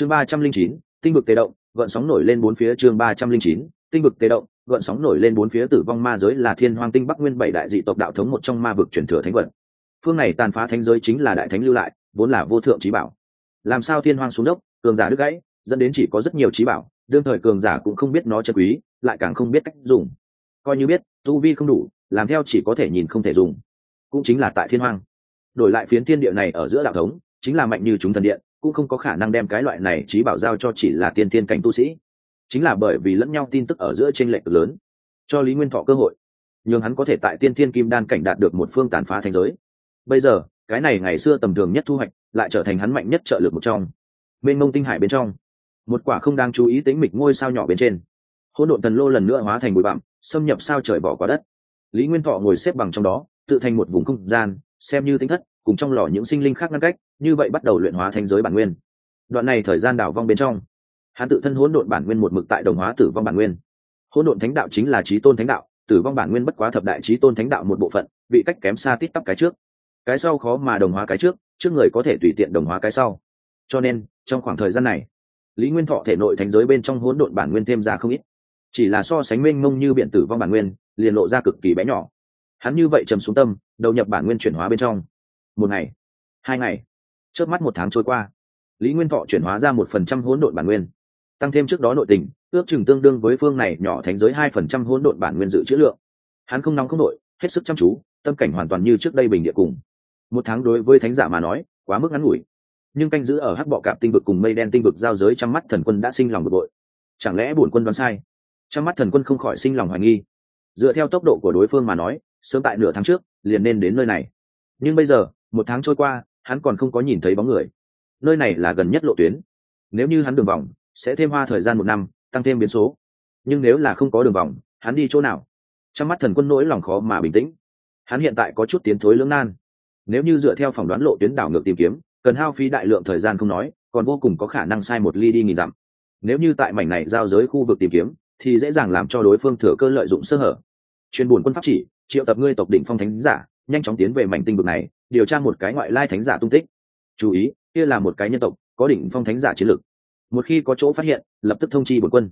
chương ba trăm linh chín, tinh vực tê động, gợn sóng nổi lên bốn phía chương ba trăm linh chín, tinh vực tê động, gợn sóng nổi lên bốn phía tử vong ma giới là thiên hoàng tinh bắc nguyên bảy đại dị tộc đạo thống một trong ma vực truyền thừa thánh vật. Phương này tàn phá thánh giới chính là đại thánh lưu lại, vốn là vô thượng trí bảo. Làm sao thiên hoàng xuống đốc, cường giả đứt gãy, dẫn đến chỉ có rất nhiều trí bảo, đương thời cường giả cũng không biết nó chân quý, lại càng không biết cách dùng. Coi như biết, tu vi không đủ, làm theo chỉ có thể nhìn không thể dùng. Cũng chính là tại thiên hoàng đổi lại phiến thiên địa này ở giữa đạo thống, chính là mạnh như chúng thần điện cũng không có khả năng đem cái loại này trí bảo giao cho chỉ là tiên tiên cảnh tu sĩ. Chính là bởi vì lẫn nhau tin tức ở giữa tranh lệch lớn, cho lý nguyên thọ cơ hội nhưng hắn có thể tại tiên thiên kim đan cảnh đạt được một phương tàn phá thành giới. Bây giờ, cái này ngày xưa tầm thường nhất thu hoạch, lại trở thành hắn mạnh nhất trợ lực một trong. Mênh mông tinh hải bên trong, một quả không đang chú ý tính mịch ngôi sao nhỏ bên trên, hỗn độn thần lô lần nữa hóa thành bụi bặm, xâm nhập sao trời bỏ qua đất. Lý nguyên thọ ngồi xếp bằng trong đó, tự thành một vùng không gian, xem như tính thất cùng trong lò những sinh linh khác ngăn cách, như vậy bắt đầu luyện hóa thành giới bản nguyên. Đoạn này thời gian đảo vong bên trong, hắn tự thân hỗn độn bản nguyên một mực tại đồng hóa tử vong bản nguyên. Hỗn độn thánh đạo chính là trí tôn thánh đạo, tử vong bản nguyên bất quá thập đại trí tôn thánh đạo một bộ phận vị cách kém xa tít tắp cái trước. Cái sau khó mà đồng hóa cái trước trước người có thể tùy tiện đồng hóa cái sau. Cho nên, trong khoảng thời gian này, lý nguyên thọ thể nội thánh giới bên trong hỗn độn bản nguyên thêm ra không ít. Chỉ là so sánh mênh mông như biện tử vong bản nguyên, liền lộ ra cực kỳ bé nhỏ. Hắn như vậy trầm xuống tâm, đầu nhập bản nguyên chuyển hóa bên trong một ngày. Hai ngày. Trước mắt một tháng trôi qua. Lý nguyên thọ chuyển hóa ra một phần trăm hỗn độn bản nguyên. Tăng thêm trước đó nội tình, ước chừng tương đương với phương này nhỏ thánh giới hai phần trăm hỗn độn bản nguyên dự trữ lượng. Hắn không nóng không nội, hết sức chăm chú, tâm cảnh hoàn toàn như trước đây bình địa cùng. Một tháng đối với thánh giả mà nói, quá mức ngắn ngủi. Nhưng canh giữ ở hắc bọ cạp tinh vực cùng mây đen tinh vực giao giới trong mắt thần quân đã sinh lòng bực bội. Chẳng lẽ bổn quân đoán sai? Trong mắt thần quân không khỏi sinh lòng hoài nghi. Dựa theo tốc độ của đối phương mà nói, sớm tại nửa tháng trước, liền nên đến nơi này. Nhưng bây giờ một tháng trôi qua, hắn còn không có nhìn thấy bóng người. Nơi này là gần nhất lộ tuyến. Nếu như hắn đường vòng, sẽ thêm hoa thời gian một năm, tăng thêm biến số. Nhưng nếu là không có đường vòng, hắn đi chỗ nào? Trong mắt thần quân nỗi lòng khó mà bình tĩnh. Hắn hiện tại có chút tiến thối lưỡng nan. Nếu như dựa theo phỏng đoán lộ tuyến đảo ngược tìm kiếm, cần hao phí đại lượng thời gian không nói, còn vô cùng có khả năng sai một ly đi nghìn dặm. Nếu như tại mảnh này giao giới khu vực tìm kiếm, thì dễ dàng làm cho đối phương thừa cơ lợi dụng sơ hở. Chuyên buồn quân pháp chỉ, triệu tập ngươi tộc định phong thánh giả, nhanh chóng tiến về mảnh tinh vực này điều tra một cái ngoại lai thánh giả tung tích. Chú ý, kia là một cái nhân tộc, có đỉnh phong thánh giả chiến lược. Một khi có chỗ phát hiện, lập tức thông chi bổn quân.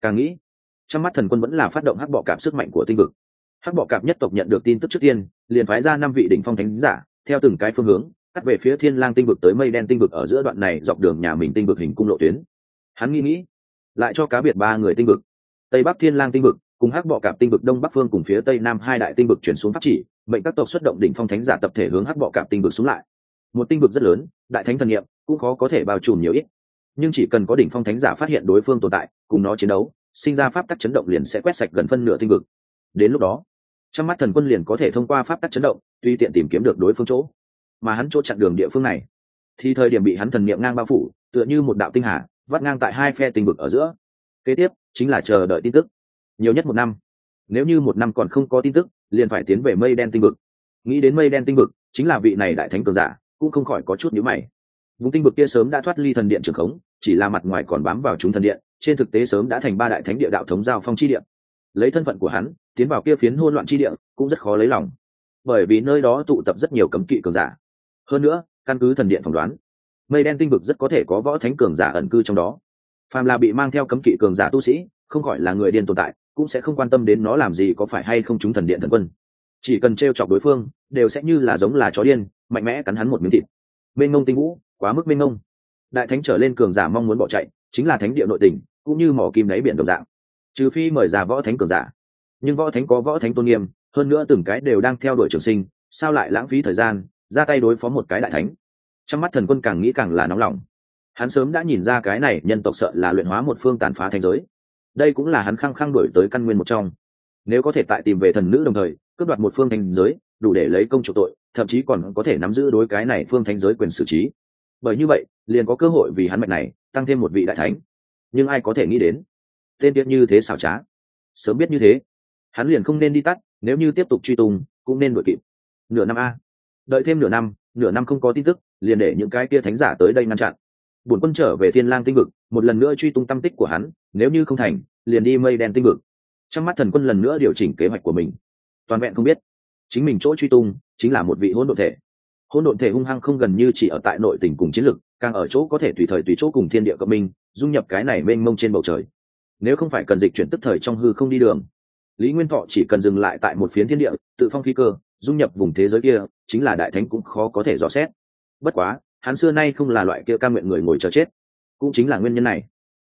Càng nghĩ, trong mắt thần quân vẫn là phát động hắc bọ cạp sức mạnh của tinh vực. Hắc bọ cạp nhất tộc nhận được tin tức trước tiên, liền phái ra năm vị đỉnh phong thánh giả, theo từng cái phương hướng, cắt về phía thiên lang tinh vực tới mây đen tinh vực ở giữa đoạn này dọc đường nhà mình tinh vực hình cung lộ tuyến. Hắn nghĩ nghĩ, lại cho cá biệt ba người tinh vực. Tây bắc thiên lang tinh vực, cùng hắc bọ cạp tinh vực đông bắc phương cùng phía tây nam hai đại tinh vực chuyển xuống phát chỉ mệnh các tộc xuất động đỉnh phong thánh giả tập thể hướng hắc bọ cạp tinh vực xuống lại. Một tinh vực rất lớn, đại thánh thần nghiệm cũng khó có thể bao trùm nhiều ít. Nhưng chỉ cần có đỉnh phong thánh giả phát hiện đối phương tồn tại, cùng nó chiến đấu, sinh ra pháp tắc chấn động liền sẽ quét sạch gần phân nửa tinh vực. Đến lúc đó, trong mắt thần quân liền có thể thông qua pháp tắc chấn động, tuy tiện tìm kiếm được đối phương chỗ. Mà hắn chỗ chặn đường địa phương này, thì thời điểm bị hắn thần niệm ngang bao phủ, tựa như một đạo tinh hà, vắt ngang tại hai phe tinh vực ở giữa. Kế tiếp, chính là chờ đợi tin tức. Nhiều nhất một năm. Nếu như một năm còn không có tin tức liền phải tiến về mây đen tinh vực. Nghĩ đến mây đen tinh vực, chính là vị này đại thánh cường giả, cũng không khỏi có chút nhíu mày. Vùng tinh vực kia sớm đã thoát ly thần điện trường khống, chỉ là mặt ngoài còn bám vào chúng thần điện, trên thực tế sớm đã thành ba đại thánh địa đạo thống giao phong chi điện lấy thân phận của hắn, tiến vào kia phiến hôn loạn chi địa, cũng rất khó lấy lòng. Bởi vì nơi đó tụ tập rất nhiều cấm kỵ cường giả. Hơn nữa, căn cứ thần điện phỏng đoán, mây đen tinh vực rất có thể có võ thánh cường giả ẩn cư trong đó. Phàm là bị mang theo cấm kỵ cường giả tu sĩ, không gọi là người điên tồn tại cũng sẽ không quan tâm đến nó làm gì có phải hay không chúng thần điện thần quân. Chỉ cần t r e o chọc đối phương, đều sẽ như là giống là chó điên, mạnh mẽ cắn hắn một miếng thịt. Bên ngông tinh vũ, quá mức bên ngông đại thánh trở lên cường giả mong muốn bỏ chạy, chính là thánh địa nội tình, cũng như mỏ kim đáy biển đồng dạng. Trừ phi mời ra võ thánh cường giả. Nhưng võ thánh có võ thánh tôn nghiêm, hơn nữa từng cái đều đang theo đuổi trường sinh, sao lại lãng phí thời gian, ra tay đối phó một cái đại thánh? Trong mắt thần quân càng nghĩ càng là nóng lòng. Hắn sớm đã nhìn ra cái này nhân tộc sợ là luyện hóa một phương tàn phá thành giới đây cũng là hắn khăng khăng đổi tới căn nguyên một trong. Nếu có thể tại tìm về thần nữ đồng thời, cướp đoạt một phương thành giới, đủ để lấy công chủ tội, thậm chí còn có thể nắm giữ đối cái này phương thánh giới quyền xử trí. Bởi như vậy, liền có cơ hội vì hắn mệnh này, tăng thêm một vị đại thánh. Nhưng ai có thể nghĩ đến? Tên tiết như thế xảo trá. Sớm biết như thế. Hắn liền không nên đi tắt, nếu như tiếp tục truy tung, cũng nên đuổi kịp. Nửa năm a. Đợi thêm nửa năm nửa năm không có tin tức, liền để những cái kia thánh giả tới đây ngăn chặn bổn quân trở về thiên lang tinh vực, một lần nữa truy tung tâm tích của hắn, nếu như không thành, liền đi mây đen tinh vực. Trong mắt thần quân lần nữa điều chỉnh kế hoạch của mình. Toàn vẹn không biết, chính mình chỗ truy tung chính là một vị hỗn độn thể. Hỗn độn thể hung hăng không gần như chỉ ở tại nội tình cùng chiến lực, càng ở chỗ có thể tùy thời tùy chỗ cùng thiên địa cộng minh, dung nhập cái này mênh mông trên bầu trời. Nếu không phải cần dịch chuyển tức thời trong hư không đi đường, lý nguyên thọ chỉ cần dừng lại tại một phiến thiên địa, tự phong khí cơ, dung nhập vùng thế giới kia, chính là đại thánh cũng khó có thể dò xét. Bất quá hắn xưa nay không là loại kia ca nguyện người ngồi chờ chết. Cũng chính là nguyên nhân này.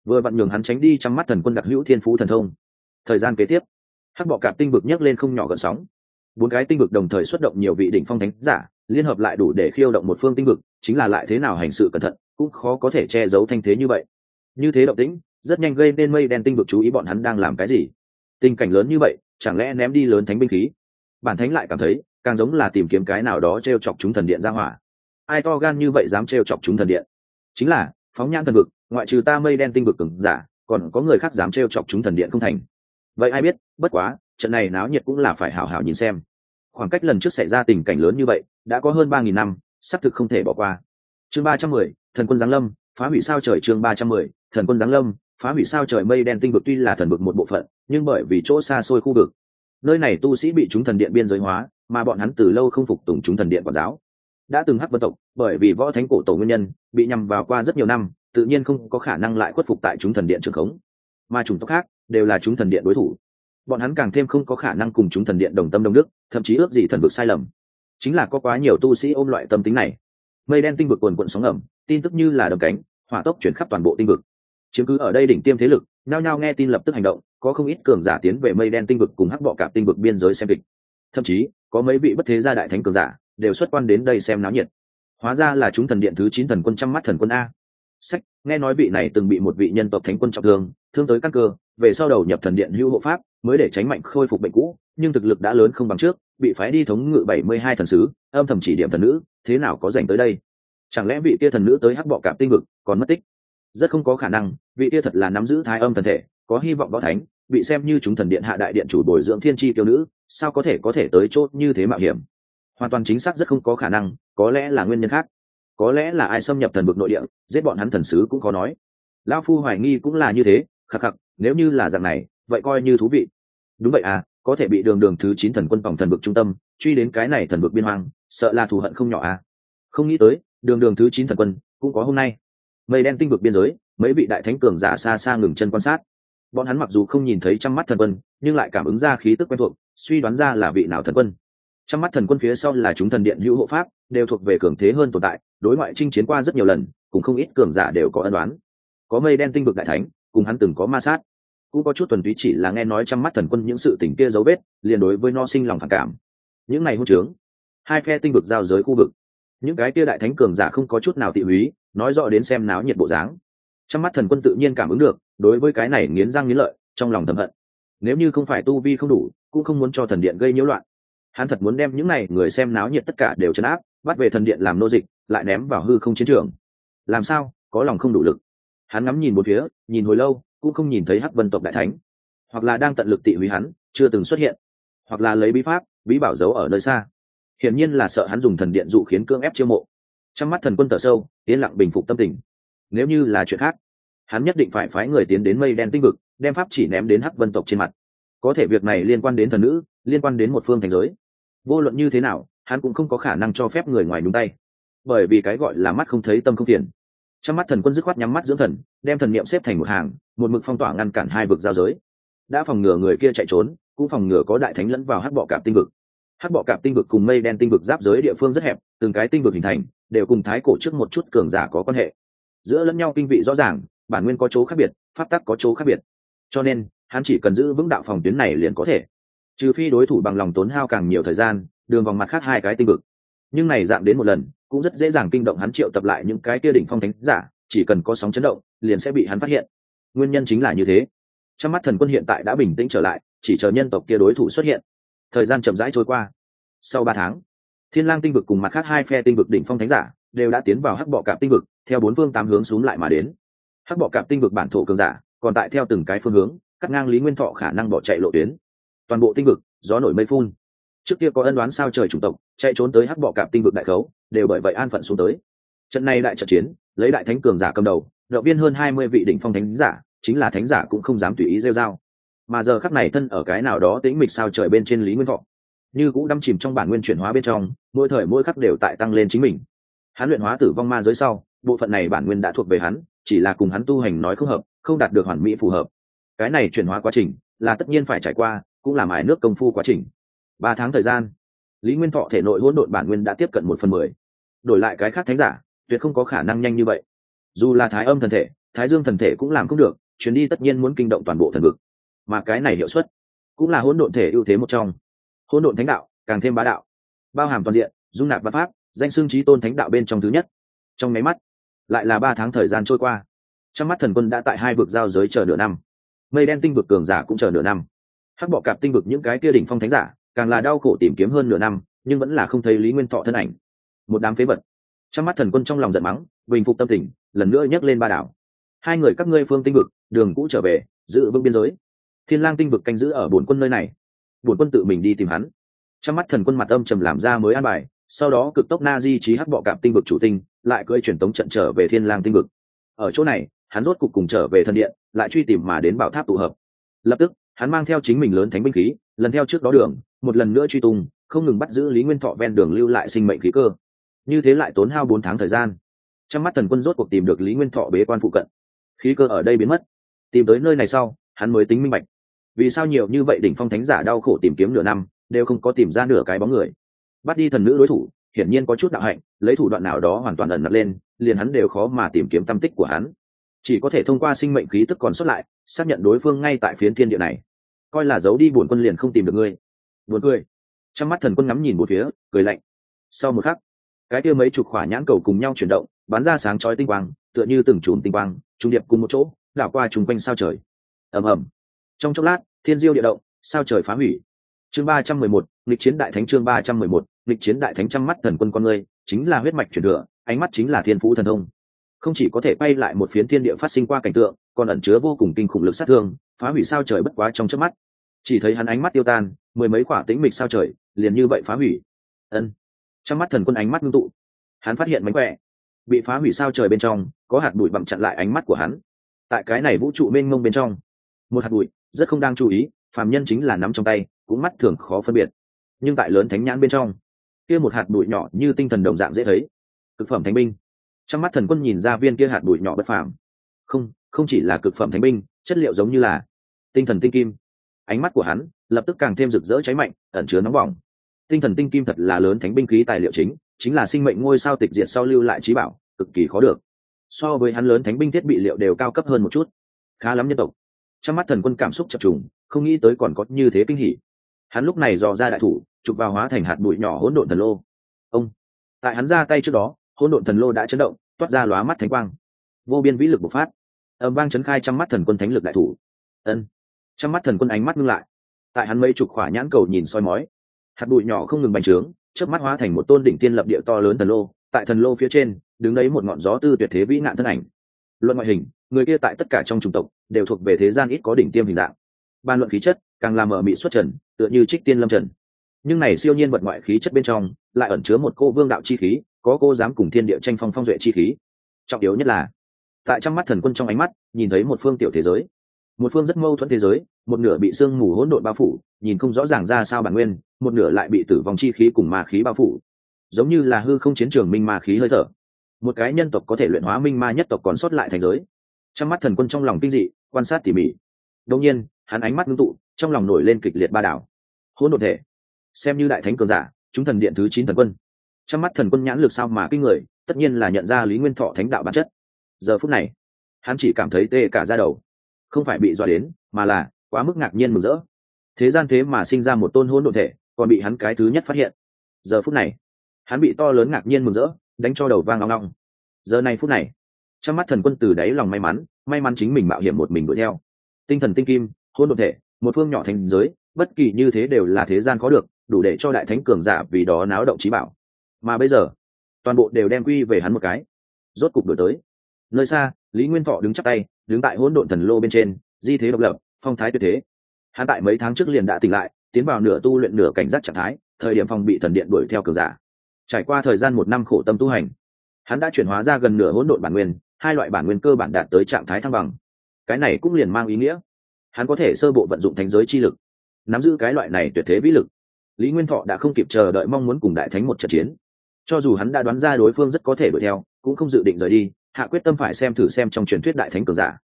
Vừa vặn nhường hắn tránh đi trong mắt thần quân đặc hữu thiên phú thần thông. Thời gian kế tiếp, hắc bọ cạp tinh vực nhấc lên không nhỏ gần sóng. Bốn cái tinh vực đồng thời xuất động nhiều vị đỉnh phong thánh giả, liên hợp lại đủ để khiêu động một phương tinh vực, chính là lại thế nào hành sự cẩn thận, cũng khó có thể che giấu thanh thế như vậy. Như thế động tĩnh, rất nhanh gây nên mây đen tinh vực chú ý bọn hắn đang làm cái gì. Tình cảnh lớn như vậy, chẳng lẽ ném đi lớn thánh binh khí? Bản thánh lại cảm thấy, càng giống là tìm kiếm cái nào đó t r e o chọc chúng thần điện ra hỏa ai to gan như vậy dám trêu chọc chúng thần điện? Chính là, phóng nhãn thần vực, ngoại trừ ta mây đen tinh vực cứng giả, còn có người khác dám trêu chọc chúng thần điện không thành. Vậy ai biết, bất quá, trận này náo nhiệt cũng là phải hảo hảo nhìn xem. Khoảng cách lần trước xảy ra tình cảnh lớn như vậy, đã có hơn ba nghìn năm, xác thực không thể bỏ qua. Chương ba trăm mười, thần quân giáng lâm, phá hủy sao trời chương ba trăm mười, thần quân giáng lâm, phá hủy sao trời mây đen tinh vực tuy là thần vực một bộ phận, nhưng bởi vì chỗ xa xôi khu vực. Nơi này tu sĩ bị chúng thần điện biên giới hóa, mà bọn hắn từ lâu không phục tùng chúng thần điện quản giáo đã từng hắc vân tộc, bởi vì võ thánh cổ tổ nguyên nhân, bị nhằm vào qua rất nhiều năm, tự nhiên không có khả năng lại khuất phục tại chúng thần điện trường khống. Mà chủng tộc khác đều là chúng thần điện đối thủ. Bọn hắn càng thêm không có khả năng cùng chúng thần điện đồng tâm đồng đức, thậm chí ước gì thần vực sai lầm. Chính là có quá nhiều tu sĩ ôm loại tâm tính này. Mây đen tinh vực quần quận sóng ẩm, tin tức như là đầm cánh, hỏa tốc chuyển khắp toàn bộ tinh vực. Chứng cứ ở đây đỉnh tiêm thế lực, nhao nhao nghe tin lập tức hành động, có không ít cường giả tiến về mây đen tinh vực cùng hắc bọ cạp tinh vực biên giới xem kịch. Thậm chí, có mấy vị bất thế gia đại thánh cường giả đều xuất quan đến đây xem náo nhiệt. Hóa ra là chúng thần điện thứ chín thần quân trăm mắt thần quân a. Sách, nghe nói vị này từng bị một vị nhân tộc thánh quân trọng thương thương tới căn cơ, về sau đầu nhập thần điện hữu hộ pháp, mới để tránh mạnh khôi phục bệnh cũ, nhưng thực lực đã lớn không bằng trước, bị phái đi thống ngự bảy mươi hai thần sứ, âm thầm chỉ điểm thần nữ, thế nào có dành tới đây? Chẳng lẽ vị kia thần nữ tới hắc bọ cảm tinh vực, còn mất tích? Rất không có khả năng, vị kia thật là nắm giữ thái âm thần thể, có hy vọng võ thánh, bị xem như chúng thần điện hạ đại điện chủ bồi dưỡng thiên tri kiêu nữ, sao có thể có thể tới chốt như thế mạo hiểm? Hoàn toàn chính xác rất không có khả năng, có lẽ là nguyên nhân khác. Có lẽ là ai xâm nhập thần vực nội địa, giết bọn hắn thần sứ cũng có nói. Lao phu hoài nghi cũng là như thế, khắc khắc, nếu như là dạng này, vậy coi như thú vị. Đúng vậy à có thể bị đường đường thứ chín thần quân vòng thần vực trung tâm, truy đến cái này thần vực biên hoang, sợ là thù hận không nhỏ à. Không nghĩ tới, đường đường thứ chín thần quân, cũng có hôm nay. Mây đen tinh vực biên giới, mấy vị đại thánh cường giả xa xa ngừng chân quan sát. Bọn hắn mặc dù không nhìn thấy trăm mắt thần quân, nhưng lại cảm ứng ra khí tức quen thuộc, suy đoán ra là vị nào thần quân trong mắt thần quân phía sau là chúng thần điện hữu hộ pháp, đều thuộc về cường thế hơn tồn tại, đối ngoại chinh chiến qua rất nhiều lần cũng không ít cường giả đều có ân đoán có mây đen tinh vực đại thánh, cùng hắn từng có ma sát. Cũng có chút thuần túy chỉ là nghe nói trong mắt thần quân những sự tình kia dấu vết, liền đối với no sinh lòng phản cảm. Những ngày hôn trướng, hai phe tinh vực giao giới khu vực. Những cái kia đại thánh cường giả không có chút nào tị húy, nói rõ đến xem náo nhiệt bộ dáng. Trong mắt thần quân tự nhiên cảm ứng được, đối với cái này nghiến răng nghiến lợi, trong lòng thầm hận. Nếu như không phải tu vi không đủ, cũng không muốn cho thần điện gây nhiễu loạn hắn thật muốn đem những này người xem náo nhiệt tất cả đều chấn áp, bắt về thần điện làm nô dịch, lại ném vào hư không chiến trường. Làm sao? Có lòng không đủ lực. Hắn ngắm nhìn một phía, nhìn hồi lâu, cũng không nhìn thấy hắc vân tộc đại thánh. Hoặc là đang tận lực tị hủy hắn, chưa từng xuất hiện. Hoặc là lấy bí pháp, bí bảo giấu ở nơi xa. Hiển nhiên là sợ hắn dùng thần điện dụ khiến cương ép chiêu mộ. Trong mắt thần quân tở sâu, yên lặng bình phục tâm tình. Nếu như là chuyện khác, hắn nhất định phải phái người tiến đến mây đen tinh vực, đem pháp chỉ ném đến hắc vân tộc trên mặt. Có thể việc này liên quan đến thần nữ, liên quan đến một phương thành giới vô luận như thế nào, hắn cũng không có khả năng cho phép người ngoài nhúng tay. Bởi vì cái gọi là mắt không thấy tâm không phiền. Trong mắt thần quân dứt khoát nhắm mắt dưỡng thần, đem thần niệm xếp thành một hàng, một mực phong tỏa ngăn cản hai vực giao giới. Đã phòng ngừa người kia chạy trốn, cũng phòng ngừa có đại thánh lẫn vào hắc bọ cạp tinh vực. Hắc bọ cạp tinh vực cùng mây đen tinh vực giáp giới địa phương rất hẹp, từng cái tinh vực hình thành, đều cùng thái cổ trước một chút cường giả có quan hệ. Giữa lẫn nhau kinh vị rõ ràng, bản nguyên có chỗ khác biệt, pháp tắc có chỗ khác biệt. Cho nên, hắn chỉ cần giữ vững đạo phòng tuyến này liền có thể trừ phi đối thủ bằng lòng tốn hao càng nhiều thời gian, đường vòng mặt khác hai cái tinh vực. Nhưng này dạng đến một lần, cũng rất dễ dàng kinh động hắn triệu tập lại những cái kia đỉnh phong thánh giả, chỉ cần có sóng chấn động, liền sẽ bị hắn phát hiện. Nguyên nhân chính là như thế. Trong mắt thần quân hiện tại đã bình tĩnh trở lại, chỉ chờ nhân tộc kia đối thủ xuất hiện. Thời gian chậm rãi trôi qua. Sau ba tháng, thiên lang tinh vực cùng mặt khác hai phe tinh vực đỉnh phong thánh giả đều đã tiến vào hắc bọ cạp tinh vực, theo bốn phương tám hướng xuống lại mà đến. Hắc bọ cạp tinh vực bản thổ cường giả, còn tại theo từng cái phương hướng, cắt ngang lý nguyên thọ khả năng bỏ chạy lộ tuyến toàn bộ tinh vực, gió nổi mây phun. Trước kia có ân đoán sao trời chủng tộc, chạy trốn tới hắc bọ cạp tinh vực đại khấu, đều bởi vậy an phận xuống tới. Trận này đại trận chiến, lấy đại thánh cường giả cầm đầu, động viên hơn hai mươi vị đỉnh phong thánh giả, chính là thánh giả cũng không dám tùy ý rêu dao mà giờ khắc này thân ở cái nào đó tĩnh mịch sao trời bên trên lý nguyên thọ, như cũng đâm chìm trong bản nguyên chuyển hóa bên trong, mỗi thời mỗi khắc đều tại tăng lên chính mình. Hắn luyện hóa tử vong ma giới sau, bộ phận này bản nguyên đã thuộc về hắn, chỉ là cùng hắn tu hành nói không hợp, không đạt được hoàn mỹ phù hợp. Cái này chuyển hóa quá trình, là tất nhiên phải trải qua cũng là mài nước công phu quá trình. Ba tháng thời gian, lý nguyên thọ thể nội hỗn độn bản nguyên đã tiếp cận một phần mười. Đổi lại cái khác thánh giả, tuyệt không có khả năng nhanh như vậy. Dù là thái âm thần thể, thái dương thần thể cũng làm không được, chuyến đi tất nhiên muốn kinh động toàn bộ thần vực. Mà cái này hiệu suất cũng là hỗn độn thể ưu thế một trong. Hỗn độn thánh đạo, càng thêm bá đạo, bao hàm toàn diện, dung nạp văn pháp, danh xương trí tôn thánh đạo bên trong thứ nhất. Trong máy mắt, lại là ba tháng thời gian trôi qua. Trong mắt thần quân đã tại hai vực giao giới chờ nửa năm. Mây đen tinh vực cường giả cũng chờ nửa năm hắc bọ cạp tinh vực những cái kia đỉnh phong thánh giả, càng là đau khổ tìm kiếm hơn nửa năm, nhưng vẫn là không thấy lý nguyên thọ thân ảnh. Một đám phế vật. Trong mắt thần quân trong lòng giận mắng, bình phục tâm tình, lần nữa nhấc lên ba đảo. Hai người các ngươi phương tinh vực, đường cũ trở về, giữ vững biên giới. Thiên lang tinh vực canh giữ ở bổn quân nơi này. Bổn quân tự mình đi tìm hắn. Trong mắt thần quân mặt âm trầm làm ra mới an bài, sau đó cực tốc na di trí hắc bọ cạp tinh vực chủ tinh, lại cưỡi truyền tống trận trở về thiên lang tinh vực. Ở chỗ này, hắn rốt cục cùng trở về thần điện, lại truy tìm mà đến bảo tháp tụ hợp. Lập tức hắn mang theo chính mình lớn thánh binh khí, lần theo trước đó đường, một lần nữa truy tung, không ngừng bắt giữ lý nguyên thọ ven đường lưu lại sinh mệnh khí cơ. Như thế lại tốn hao bốn tháng thời gian. Trong mắt thần quân rốt cuộc tìm được lý nguyên thọ bế quan phụ cận. Khí cơ ở đây biến mất. Tìm tới nơi này sau, hắn mới tính minh bạch. Vì sao nhiều như vậy đỉnh phong thánh giả đau khổ tìm kiếm nửa năm, đều không có tìm ra nửa cái bóng người? Bắt đi thần nữ đối thủ, hiển nhiên có chút đạo hạnh, lấy thủ đoạn nào đó hoàn toàn ẩn nật lên, liền hắn đều khó mà tìm kiếm tâm tích của hắn chỉ có thể thông qua sinh mệnh khí tức còn xuất lại, xác nhận đối phương ngay tại phiến thiên địa này. Coi là giấu đi buồn quân liền không tìm được ngươi. Buồn cười. Trong mắt thần quân ngắm nhìn một phía, cười lạnh. Sau một khắc, cái kia mấy chục khỏa nhãn cầu cùng nhau chuyển động, bắn ra sáng chói tinh quang, tựa như từng chùm tinh quang, trung điệp cùng một chỗ, đảo qua chung quanh sao trời. Ầm ầm. Trong chốc lát, thiên diêu địa động, sao trời phá hủy. Chương ba trăm mười một, nghịch chiến đại thánh chương ba trăm mười một, nghịch chiến đại thánh trăm mắt thần quân con người chính là huyết mạch chuyển thừa, ánh mắt chính là thiên phú thần thông không chỉ có thể bay lại một phiến thiên địa phát sinh qua cảnh tượng, còn ẩn chứa vô cùng kinh khủng lực sát thương, phá hủy sao trời bất quá trong chớp mắt. Chỉ thấy hắn ánh mắt tiêu tan, mười mấy quả tĩnh mịch sao trời, liền như vậy phá hủy. Ân. Trong mắt thần quân ánh mắt ngưng tụ. Hắn phát hiện mánh khỏe. Bị phá hủy sao trời bên trong, có hạt bụi bặm chặn lại ánh mắt của hắn. Tại cái này vũ trụ mênh mông bên trong, một hạt bụi, rất không đang chú ý, phàm nhân chính là nắm trong tay, cũng mắt thường khó phân biệt. Nhưng tại lớn thánh nhãn bên trong, kia một hạt bụi nhỏ như tinh thần đồng dạng dễ thấy. Cực phẩm thánh binh trong mắt thần quân nhìn ra viên kia hạt bụi nhỏ bất phàm. Không không chỉ là cực phẩm thánh binh, chất liệu giống như là tinh thần tinh kim. Ánh mắt của hắn lập tức càng thêm rực rỡ cháy mạnh, ẩn chứa nóng bỏng. Tinh thần tinh kim thật là lớn thánh binh khí tài liệu chính chính là sinh mệnh ngôi sao tịch diệt sau lưu lại trí bảo, cực kỳ khó được. So với hắn lớn thánh binh thiết bị liệu đều cao cấp hơn một chút. Khá lắm nhân tộc. Trong mắt thần quân cảm xúc chập trùng, không nghĩ tới còn có như thế kinh hỉ. Hắn lúc này dò ra đại thủ, chụp vào hóa thành hạt bụi nhỏ hỗn độn thần lô. Ông, tại hắn ra tay trước đó hỗn độn thần lô đã chấn động, toát ra lóa mắt thánh quang. Vô biên vĩ lực bộc phát. Âm vang chấn khai trăm mắt thần quân thánh lực đại thủ. Ân. Trăm mắt thần quân ánh mắt ngưng lại. Tại hắn mấy chục khỏa nhãn cầu nhìn soi mói, hạt bụi nhỏ không ngừng bành trướng trước mắt hóa thành một tôn đỉnh tiên lập địa to lớn thần lô. Tại thần lô phía trên, đứng đấy một ngọn gió tư tuyệt thế vĩ nạn thân ảnh. Luận ngoại hình, người kia tại tất cả trong chủng tộc đều thuộc về thế gian ít có đỉnh tiêm hình dạng. Ban luận khí chất, càng làm mở mỹ xuất trần, tựa như trích tiên lâm trần. Nhưng này siêu nhiên vật ngoại khí chất bên trong, lại ẩn chứa một cô vương đạo chi khí có cô dám cùng thiên địa tranh phong phong duệ chi khí. Trọng yếu nhất là, tại trong mắt thần quân trong ánh mắt, nhìn thấy một phương tiểu thế giới. Một phương rất mâu thuẫn thế giới, một nửa bị sương mù hỗn độn bao phủ, nhìn không rõ ràng ra sao bản nguyên, một nửa lại bị tử vong chi khí cùng ma khí bao phủ. Giống như là hư không chiến trường minh ma khí hơi thở. Một cái nhân tộc có thể luyện hóa minh ma nhất tộc còn sót lại thành giới. Trong mắt thần quân trong lòng kinh dị, quan sát tỉ mỉ. Đông nhiên, hắn ánh mắt ngưng tụ, trong lòng nổi lên kịch liệt ba đảo. Hỗn độn thể. Xem như đại thánh cường giả, chúng thần điện thứ chín thần quân trong mắt thần quân nhãn lực sao mà kinh người, tất nhiên là nhận ra lý nguyên thọ thánh đạo bản chất. Giờ phút này, hắn chỉ cảm thấy tê cả ra đầu. Không phải bị dọa đến, mà là quá mức ngạc nhiên mừng rỡ. Thế gian thế mà sinh ra một tôn hôn độn thể, còn bị hắn cái thứ nhất phát hiện. Giờ phút này, hắn bị to lớn ngạc nhiên mừng rỡ, đánh cho đầu vang long long. Giờ này phút này, trong mắt thần quân từ đáy lòng may mắn may mắn chính mình mạo hiểm một mình đuổi theo. Tinh thần tinh kim hôn độn thể, một phương nhỏ thành giới, bất kỳ như thế đều là thế gian có được, đủ để cho đại thánh cường giả vì đó náo động trí bảo mà bây giờ, toàn bộ đều đem quy về hắn một cái. Rốt cục đổi tới. Nơi xa, lý nguyên thọ đứng chắc tay, đứng tại hỗn độn thần lô bên trên, di thế độc lập, phong thái tuyệt thế. Hắn tại mấy tháng trước liền đã tỉnh lại, tiến vào nửa tu luyện nửa cảnh giác trạng thái, thời điểm phòng bị thần điện đuổi theo cường giả. Trải qua thời gian một năm khổ tâm tu hành, hắn đã chuyển hóa ra gần nửa hỗn độn bản nguyên, hai loại bản nguyên cơ bản đạt tới trạng thái thăng bằng. Cái này cũng liền mang ý nghĩa, hắn có thể sơ bộ vận dụng thành giới chi lực, nắm giữ cái loại này tuyệt thế vĩ lực. Lý nguyên thọ đã không kịp chờ đợi mong muốn cùng đại thánh một trận chiến cho dù hắn đã đoán ra đối phương rất có thể đuổi theo cũng không dự định rời đi hạ quyết tâm phải xem thử xem trong truyền thuyết đại thánh cường giả.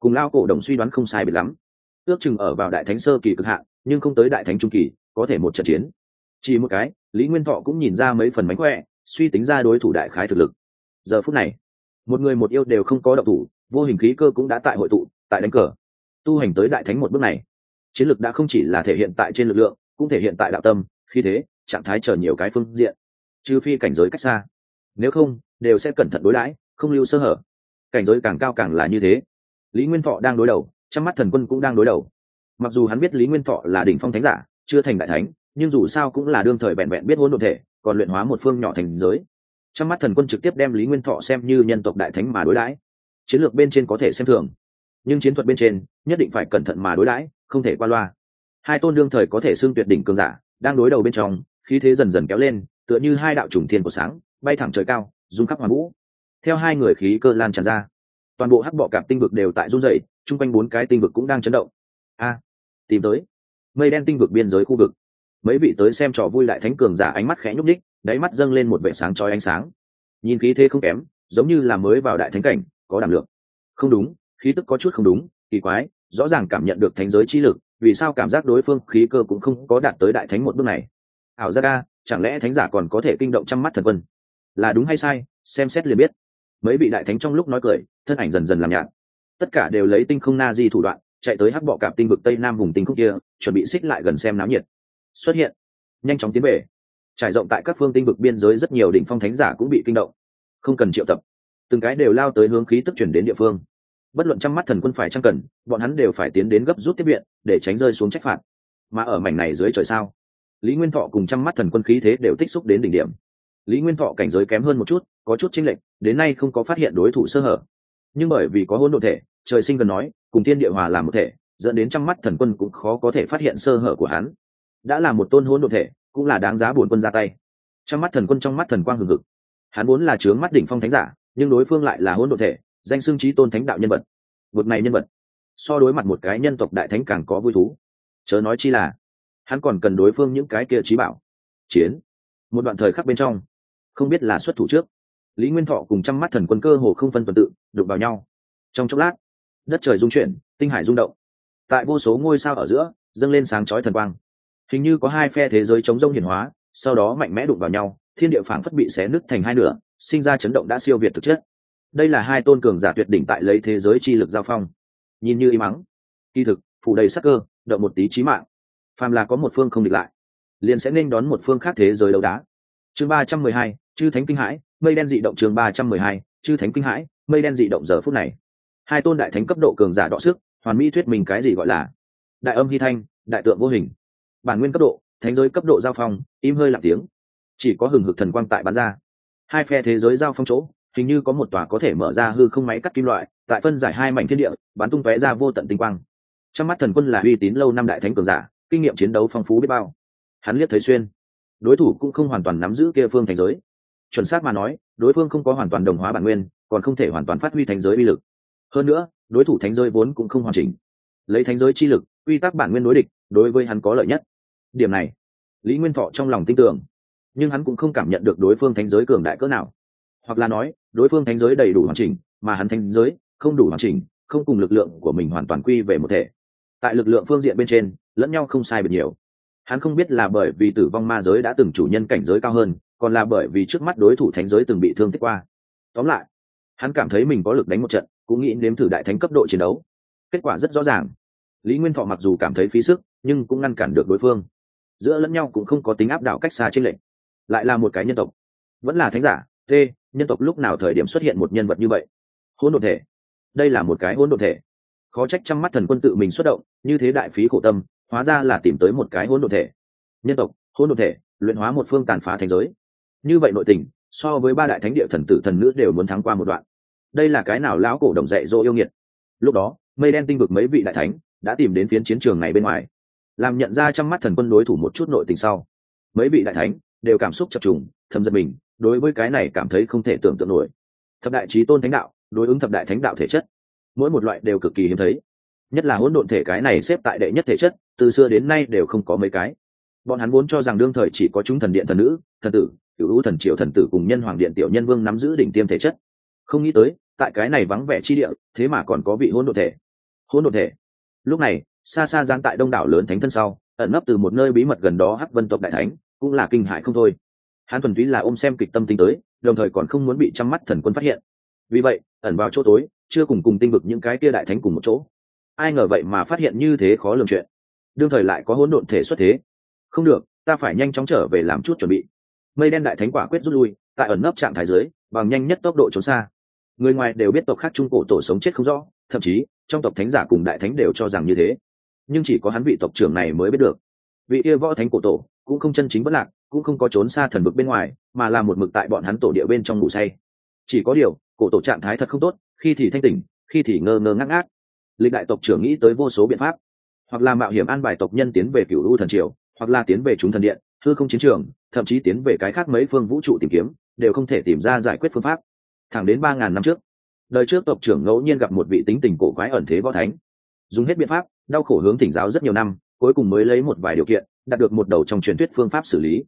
Cùng lao cổ đồng suy đoán không sai biệt lắm. Ước chừng ở vào đại thánh sơ kỳ cực hạ, nhưng không tới đại thánh trung kỳ có thể một trận chiến. Chỉ một cái lý nguyên thọ cũng nhìn ra mấy phần mánh khỏe suy tính ra đối thủ đại khái thực lực. Giờ phút này một người một yêu đều không có động thủ vô hình khí cơ cũng đã tại hội tụ tại đánh cờ. Tu hành tới đại thánh một bước này chiến lược đã không chỉ là thể hiện tại trên lực lượng cũng thể hiện tại đạo tâm khi thế trạng thái chờ nhiều cái phương diện trừ phi cảnh giới cách xa. Nếu không, đều sẽ cẩn thận đối đãi, không lưu sơ hở. Cảnh giới càng cao càng là như thế. Lý nguyên thọ đang đối đầu, trong mắt thần quân cũng đang đối đầu. Mặc dù hắn biết lý nguyên thọ là đỉnh phong thánh giả, chưa thành đại thánh, nhưng dù sao cũng là đương thời vẹn vẹn biết hôn đ ộ thể, còn luyện hóa một phương nhỏ thành giới. Trong mắt thần quân trực tiếp đem lý nguyên thọ xem như nhân tộc đại thánh mà đối đãi. Chiến lược bên trên có thể xem thường, nhưng chiến thuật bên trên nhất định phải cẩn thận mà đối đãi, không thể qua loa. Hai tôn đương thời có thể xưng tuyệt đỉnh cường giả đang đối đầu bên trong, khí thế dần dần kéo lên tựa như hai đạo trùng thiên của sáng, bay thẳng trời cao, rung khắp hoàn vũ. Theo hai người khí cơ lan tràn ra, toàn bộ hắc bọ cạp tinh vực đều tại run dậy chung quanh bốn cái tinh vực cũng đang chấn động. A, tìm tới. Mây đen tinh vực biên giới khu vực. Mấy vị tới xem trò vui lại thánh cường giả ánh mắt khẽ nhúc ních đáy mắt dâng lên một vệ sáng trói ánh sáng. Nhìn khí thế không kém, giống như là mới vào đại thánh cảnh, có đảm lượng. Không đúng, khí tức có chút không đúng, kỳ quái, rõ ràng cảm nhận được thánh giới chi lực, vì sao cảm giác đối phương khí cơ cũng không có đạt tới đại thánh một bước này. Ảo ra ca chẳng lẽ thánh giả còn có thể kinh động trăm mắt thần quân? Là đúng hay sai, xem xét liền biết. Mấy vị đại thánh trong lúc nói cười, thân ảnh dần dần làm nhạt. Tất cả đều lấy tinh không na di thủ đoạn, chạy tới hắc bọ cạp tinh vực tây nam vùng tinh khúc kia, chuẩn bị xích lại gần xem náo nhiệt. Xuất hiện. Nhanh chóng tiến về. Trải rộng tại các phương tinh vực biên giới rất nhiều đỉnh phong thánh giả cũng bị kinh động. Không cần triệu tập. Từng cái đều lao tới hướng khí tức chuyển đến địa phương. Bất luận trăm mắt thần quân phải chăng cần, bọn hắn đều phải tiến đến gấp rút tiếp viện, để tránh rơi xuống trách phạt. Mà ở mảnh này dưới trời sao? Lý nguyên thọ cùng trăm mắt thần quân khí thế đều tích xúc đến đỉnh điểm. Lý nguyên thọ cảnh giới kém hơn một chút, có chút chênh lệch, đến nay không có phát hiện đối thủ sơ hở. Nhưng bởi vì có hôn đ ộ thể, trời sinh gần nói, cùng thiên địa hòa làm một thể, dẫn đến trăm mắt thần quân cũng khó có thể phát hiện sơ hở của hắn. Đã là một tôn hôn đ ộ thể, cũng là đáng giá buồn quân ra tay. Trăm mắt thần quân trong mắt thần quang hừng hực. Hắn vốn là trướng mắt đỉnh phong thánh giả, nhưng đối phương lại là hôn đ ộ thể, danh xương trí tôn thánh đạo nhân vật. Vực này nhân vật. So đối mặt một cái nhân tộc đại thánh càng có vui thú. Chớ nói chi là hắn còn cần đối phương những cái kia trí bảo. Chiến. Một đoạn thời khắc bên trong, không biết là xuất thủ trước, lý nguyên thọ cùng chăm mắt thần quân cơ hồ không phân tuần tự, đụng vào nhau. Trong chốc lát, đất trời rung chuyển, tinh hải rung động. Tại vô số ngôi sao ở giữa, dâng lên sáng chói thần quang. Hình như có hai phe thế giới chống rông hiển hóa, sau đó mạnh mẽ đụng vào nhau, thiên địa phảng phất bị xé nứt thành hai nửa, sinh ra chấn động đã siêu việt thực chất. Đây là hai tôn cường giả tuyệt đỉnh tại lấy thế giới chi lực giao phong. Nhìn như im mắng kỳ thực, phủ đầy sắc cơ, động một tí trí mạng phàm là có một phương không địch lại, liền sẽ nên đón một phương khác thế giới đấu đá. Chương ba trăm mười hai, chư thánh kinh hãi, mây đen dị động chương ba trăm mười hai, chư thánh kinh hãi, mây đen dị động giờ phút này. Hai tôn đại thánh cấp độ cường giả đọ sức, hoàn mỹ thuyết mình cái gì gọi là đại âm hy thanh, đại tượng vô hình. Bản nguyên cấp độ, thánh giới cấp độ giao phong, im hơi lặng tiếng. Chỉ có hừng hực thần quang tại bán ra. Hai phe thế giới giao phong chỗ, hình như có một tòa có thể mở ra hư không máy cắt kim loại, tại phân giải hai mảnh thiên địa, bắn tung tóe ra vô tận tinh quang. Trong mắt thần quân là uy tín lâu năm đại thánh cường giả kinh nghiệm chiến đấu phong phú biết bao. Hắn liếc thấy xuyên. Đối thủ cũng không hoàn toàn nắm giữ kia phương thành giới. Chuẩn xác mà nói, đối phương không có hoàn toàn đồng hóa bản nguyên, còn không thể hoàn toàn phát huy thành giới uy lực. Hơn nữa, đối thủ thánh giới vốn cũng không hoàn chỉnh. Lấy thánh giới chi lực, quy tắc bản nguyên đối địch, đối với hắn có lợi nhất. Điểm này, lý nguyên thọ trong lòng tin tưởng. Nhưng hắn cũng không cảm nhận được đối phương thánh giới cường đại cỡ nào. Hoặc là nói, đối phương thánh giới đầy đủ hoàn chỉnh, mà hắn thánh giới không đủ hoàn chỉnh, không cùng lực lượng của mình hoàn toàn quy về một thể. Tại lực lượng phương diện bên trên lẫn nhau không sai biệt nhiều. Hắn không biết là bởi vì tử vong ma giới đã từng chủ nhân cảnh giới cao hơn, còn là bởi vì trước mắt đối thủ thánh giới từng bị thương tích qua. Tóm lại, hắn cảm thấy mình có lực đánh một trận, cũng nghĩ nếm thử đại thánh cấp độ chiến đấu. Kết quả rất rõ ràng. Lý nguyên thọ mặc dù cảm thấy phí sức, nhưng cũng ngăn cản được đối phương. Giữa lẫn nhau cũng không có tính áp đảo cách xa trên lệnh lại là một cái nhân tộc. Vẫn là thánh giả, t, nhân tộc lúc nào thời điểm xuất hiện một nhân vật như vậy? Hỗn độn thể. Đây là một cái hỗn độn thể. Khó trách trăm mắt thần quân tự mình xuất động, như thế đại phí khổ tâm hóa ra là tìm tới một cái hỗn độn thể. Nhân tộc, hỗn độn thể, luyện hóa một phương tàn phá thành giới. Như vậy nội tình, so với ba đại thánh địa thần tử thần nữ đều muốn thắng qua một đoạn. Đây là cái nào lão cổ đồng dạy dỗ yêu nghiệt? Lúc đó, mây đen tinh vực mấy vị đại thánh đã tìm đến phiến chiến trường này bên ngoài, làm nhận ra trong mắt thần quân đối thủ một chút nội tình sau. Mấy vị đại thánh đều cảm xúc chập trùng thâm giật mình, đối với cái này cảm thấy không thể tưởng tượng nổi. Thập đại trí tôn thánh đạo, đối ứng thập đại thánh đạo thể chất, mỗi một loại đều cực kỳ hiếm thấy. Nhất là hỗn độn thể cái này xếp tại đệ nhất thể chất từ xưa đến nay đều không có mấy cái. Bọn hắn vốn cho rằng đương thời chỉ có chúng thần điện thần nữ, thần tử, cựu hữu thần triều thần tử cùng nhân hoàng điện tiểu nhân vương nắm giữ đỉnh tiêm thể chất. Không nghĩ tới, tại cái này vắng vẻ chi địa, thế mà còn có vị hỗn độn thể. Hỗn độn thể. Lúc này, xa xa giang tại đông đảo lớn thánh thân sau, ẩn nấp từ một nơi bí mật gần đó hắc vân tộc đại thánh, cũng là kinh hại không thôi. Hắn thuần túy là ôm xem kịch tâm tính tới, đồng thời còn không muốn bị chăm mắt thần quân phát hiện. Vì vậy, ẩn vào chỗ tối, chưa cùng cùng tinh vực những cái kia đại thánh cùng một chỗ. Ai ngờ vậy mà phát hiện như thế khó lường chuyện đương thời lại có hỗn độn thể xuất thế. Không được, ta phải nhanh chóng trở về làm chút chuẩn bị. Mây đen đại thánh quả quyết rút lui, tại ẩn nấp trạng thái dưới, bằng nhanh nhất tốc độ trốn xa. Người ngoài đều biết tộc khác trung cổ tổ sống chết không rõ, thậm chí, trong tộc thánh giả cùng đại thánh đều cho rằng như thế. Nhưng chỉ có hắn vị tộc trưởng này mới biết được. Vị kia võ thánh cổ tổ, cũng không chân chính bất lạc, cũng không có trốn xa thần vực bên ngoài, mà là một mực tại bọn hắn tổ địa bên trong ngủ say. Chỉ có điều, cổ tổ trạng thái thật không tốt, khi thì thanh tỉnh, khi thì ngơ ngơ ngác ngác. Lịch đại tộc trưởng nghĩ tới vô số biện pháp hoặc là mạo hiểm an bài tộc nhân tiến về cựu u thần triều, hoặc là tiến về chúng thần điện, hư không chiến trường, thậm chí tiến về cái khác mấy phương vũ trụ tìm kiếm, đều không thể tìm ra giải quyết phương pháp. Thẳng đến ba ngàn năm trước, đời trước tộc trưởng ngẫu nhiên gặp một vị tính tình cổ quái ẩn thế võ thánh. Dùng hết biện pháp, đau khổ hướng thỉnh giáo rất nhiều năm, cuối cùng mới lấy một vài điều kiện, đạt được một đầu trong truyền thuyết phương pháp xử lý.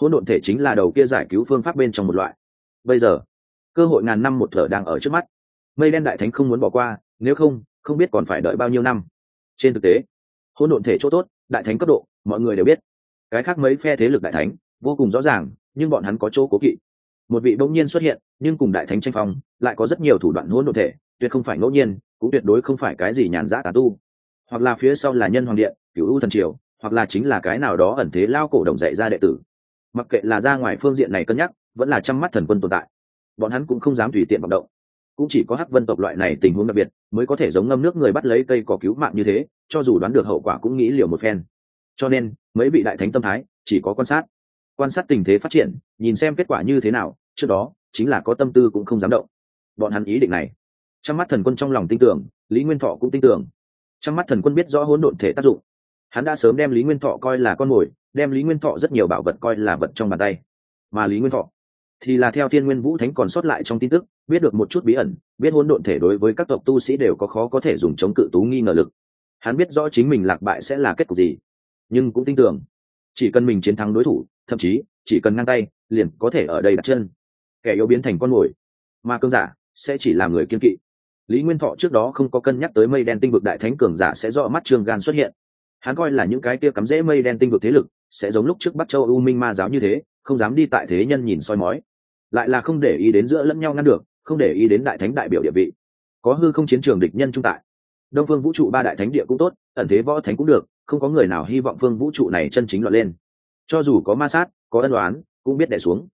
Hỗn độn thể chính là đầu kia giải cứu phương pháp bên trong một loại. Bây giờ, cơ hội ngàn năm một thở đang ở trước mắt. Mây đen đại thánh không muốn bỏ qua, nếu không không biết còn phải đợi bao nhiêu năm. Trên thực tế hỗn độn thể chỗ tốt, đại thánh cấp độ, mọi người đều biết. Cái khác mấy phe thế lực đại thánh, vô cùng rõ ràng, nhưng bọn hắn có chỗ cố kỵ. Một vị bỗng nhiên xuất hiện, nhưng cùng đại thánh tranh phong, lại có rất nhiều thủ đoạn hỗn độn thể, tuyệt không phải ngẫu nhiên, cũng tuyệt đối không phải cái gì nhàn rã tà tu. Hoặc là phía sau là nhân hoàng điện cựu u thần triều, hoặc là chính là cái nào đó ẩn thế lao cổ đồng dạy ra đệ tử. Mặc kệ là ra ngoài phương diện này cân nhắc, vẫn là chăm mắt thần quân tồn tại. Bọn hắn cũng không dám tùy tiện vọng động cũng chỉ có hắc vân tộc loại này tình huống đặc biệt, mới có thể giống ngâm nước người bắt lấy cây cỏ cứu mạng như thế, cho dù đoán được hậu quả cũng nghĩ liều một phen. Cho nên, mấy vị đại thánh tâm thái, chỉ có quan sát. Quan sát tình thế phát triển, nhìn xem kết quả như thế nào, trước đó, chính là có tâm tư cũng không dám động. Bọn hắn ý định này. Trong mắt thần quân trong lòng tin tưởng, lý nguyên thọ cũng tin tưởng. Trong mắt thần quân biết rõ hỗn độn thể tác dụng. Hắn đã sớm đem lý nguyên thọ coi là con mồi, đem lý nguyên thọ rất nhiều bảo vật coi là vật trong bàn tay. Mà lý nguyên thọ thì là theo thiên nguyên vũ thánh còn sót lại trong tin tức, biết được một chút bí ẩn, biết hôn độn thể đối với các tộc tu sĩ đều có khó có thể dùng chống cự tú nghi ngờ lực. Hắn biết rõ chính mình lạc bại sẽ là kết cục gì, nhưng cũng tin tưởng, chỉ cần mình chiến thắng đối thủ, thậm chí, chỉ cần ngang tay, liền có thể ở đây đặt chân. Kẻ yếu biến thành con mồi mà cơn giả, sẽ chỉ là người kiên kỵ. Lý nguyên thọ trước đó không có cân nhắc tới mây đen tinh vực đại thánh cường giả sẽ do mắt Trường gan xuất hiện. Hắn coi là những cái kia cắm rễ mây đen tinh vực thế lực, sẽ giống lúc trước bắt châu u minh ma giáo như thế không dám đi tại thế nhân nhìn soi mói. Lại là không để ý đến giữa lẫn nhau ngăn được, không để ý đến đại thánh đại biểu địa vị. Có hư không chiến trường địch nhân trung tại. Đông phương vũ trụ ba đại thánh địa cũng tốt, ẩn thế võ thánh cũng được, không có người nào hy vọng phương vũ trụ này chân chính loạn lên. Cho dù có ma sát, có ân đoán cũng biết đẻ xuống.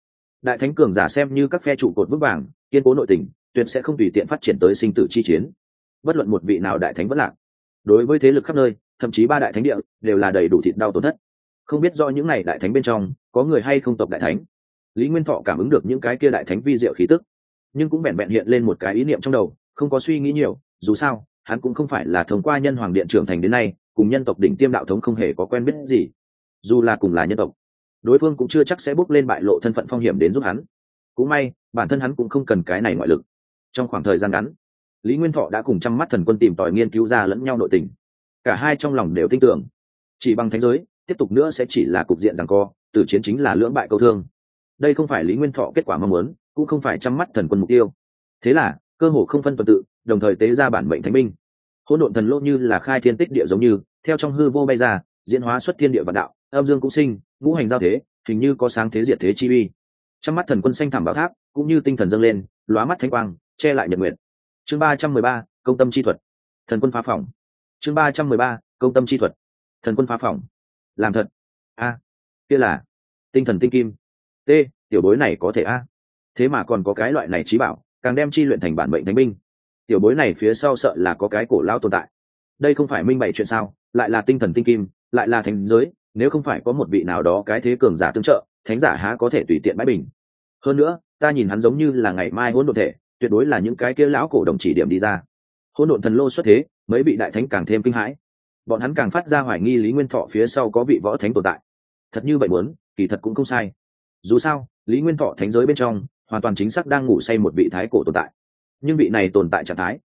Đại thánh cường giả xem như các phe trụ cột vững vàng, kiên cố nội tình, tuyệt sẽ không tùy tiện phát triển tới sinh tử chi chiến. Bất luận một vị nào đại thánh vẫn lạc. Đối với thế lực khắp nơi, thậm chí ba đại thánh địa, đều là đầy đủ thịt đau tổn thất. Không biết do những này đại thánh bên trong có người hay không tộc đại thánh? Lý nguyên thọ cảm ứng được những cái kia đại thánh vi diệu khí tức, nhưng cũng vẹn vẹn hiện lên một cái ý niệm trong đầu, không có suy nghĩ nhiều, dù sao, hắn cũng không phải là thông qua nhân hoàng điện trưởng thành đến nay, cùng nhân tộc đỉnh tiêm đạo thống không hề có quen biết gì. Dù là cùng là nhân tộc, đối phương cũng chưa chắc sẽ bước lên bại lộ thân phận phong hiểm đến giúp hắn. Cũng may, bản thân hắn cũng không cần cái này ngoại lực. Trong khoảng thời gian ngắn, lý nguyên thọ đã cùng chăm mắt thần quân tìm tòi nghiên cứu ra lẫn nhau nội tình. Cả hai trong lòng đều tin tưởng. Chỉ bằng thánh giới, tiếp tục nữa sẽ chỉ là cục diện rằng co từ chiến chính là lưỡng bại câu thương. Đây không phải lý nguyên thọ kết quả mong muốn, cũng không phải chăm mắt thần quân mục tiêu. Thế là, cơ hồ không phân tuần tự, đồng thời tế ra bản mệnh thánh minh hỗn độn thần lô như là khai thiên tích địa giống như, theo trong hư vô bay ra, diễn hóa xuất thiên địa vạn đạo, âm dương cũng sinh, ngũ hành giao thế, hình như có sáng thế diệt thế chi uy. Trong mắt thần quân xanh thảm bảo tháp, cũng như tinh thần dâng lên, lóa mắt thanh quang, che lại nhật nguyện chương ba trăm mười ba, công tâm chi thuật. Thần quân phá phòng. Chương ba trăm mười ba, công tâm chi thuật. Thần quân phá phòng. Làm thật. A kia là tinh thần tinh kim. T, tiểu bối này có thể a. Thế mà còn có cái loại này trí bảo, càng đem chi luyện thành bản mệnh thánh binh. Tiểu bối này phía sau sợ là có cái cổ lão tồn tại. Đây không phải minh bày chuyện sao, lại là tinh thần tinh kim, lại là thánh giới, nếu không phải có một vị nào đó cái thế cường giả tương trợ, thánh giả há có thể tùy tiện bãi bình. Hơn nữa, ta nhìn hắn giống như là ngày mai hỗn độn thể, tuyệt đối là những cái kia lão cổ đồng chỉ điểm đi ra. Hỗn độn thần lô xuất thế, mấy vị đại thánh càng thêm kinh hãi. Bọn hắn càng phát ra hoài nghi lý nguyên thọ phía sau có vị võ thánh tồn tại thật như vậy muốn, kỳ thật cũng không sai. Dù sao, lý nguyên thọ thánh giới bên trong, hoàn toàn chính xác đang ngủ say một vị thái cổ tồn tại. Nhưng vị này tồn tại trạng thái,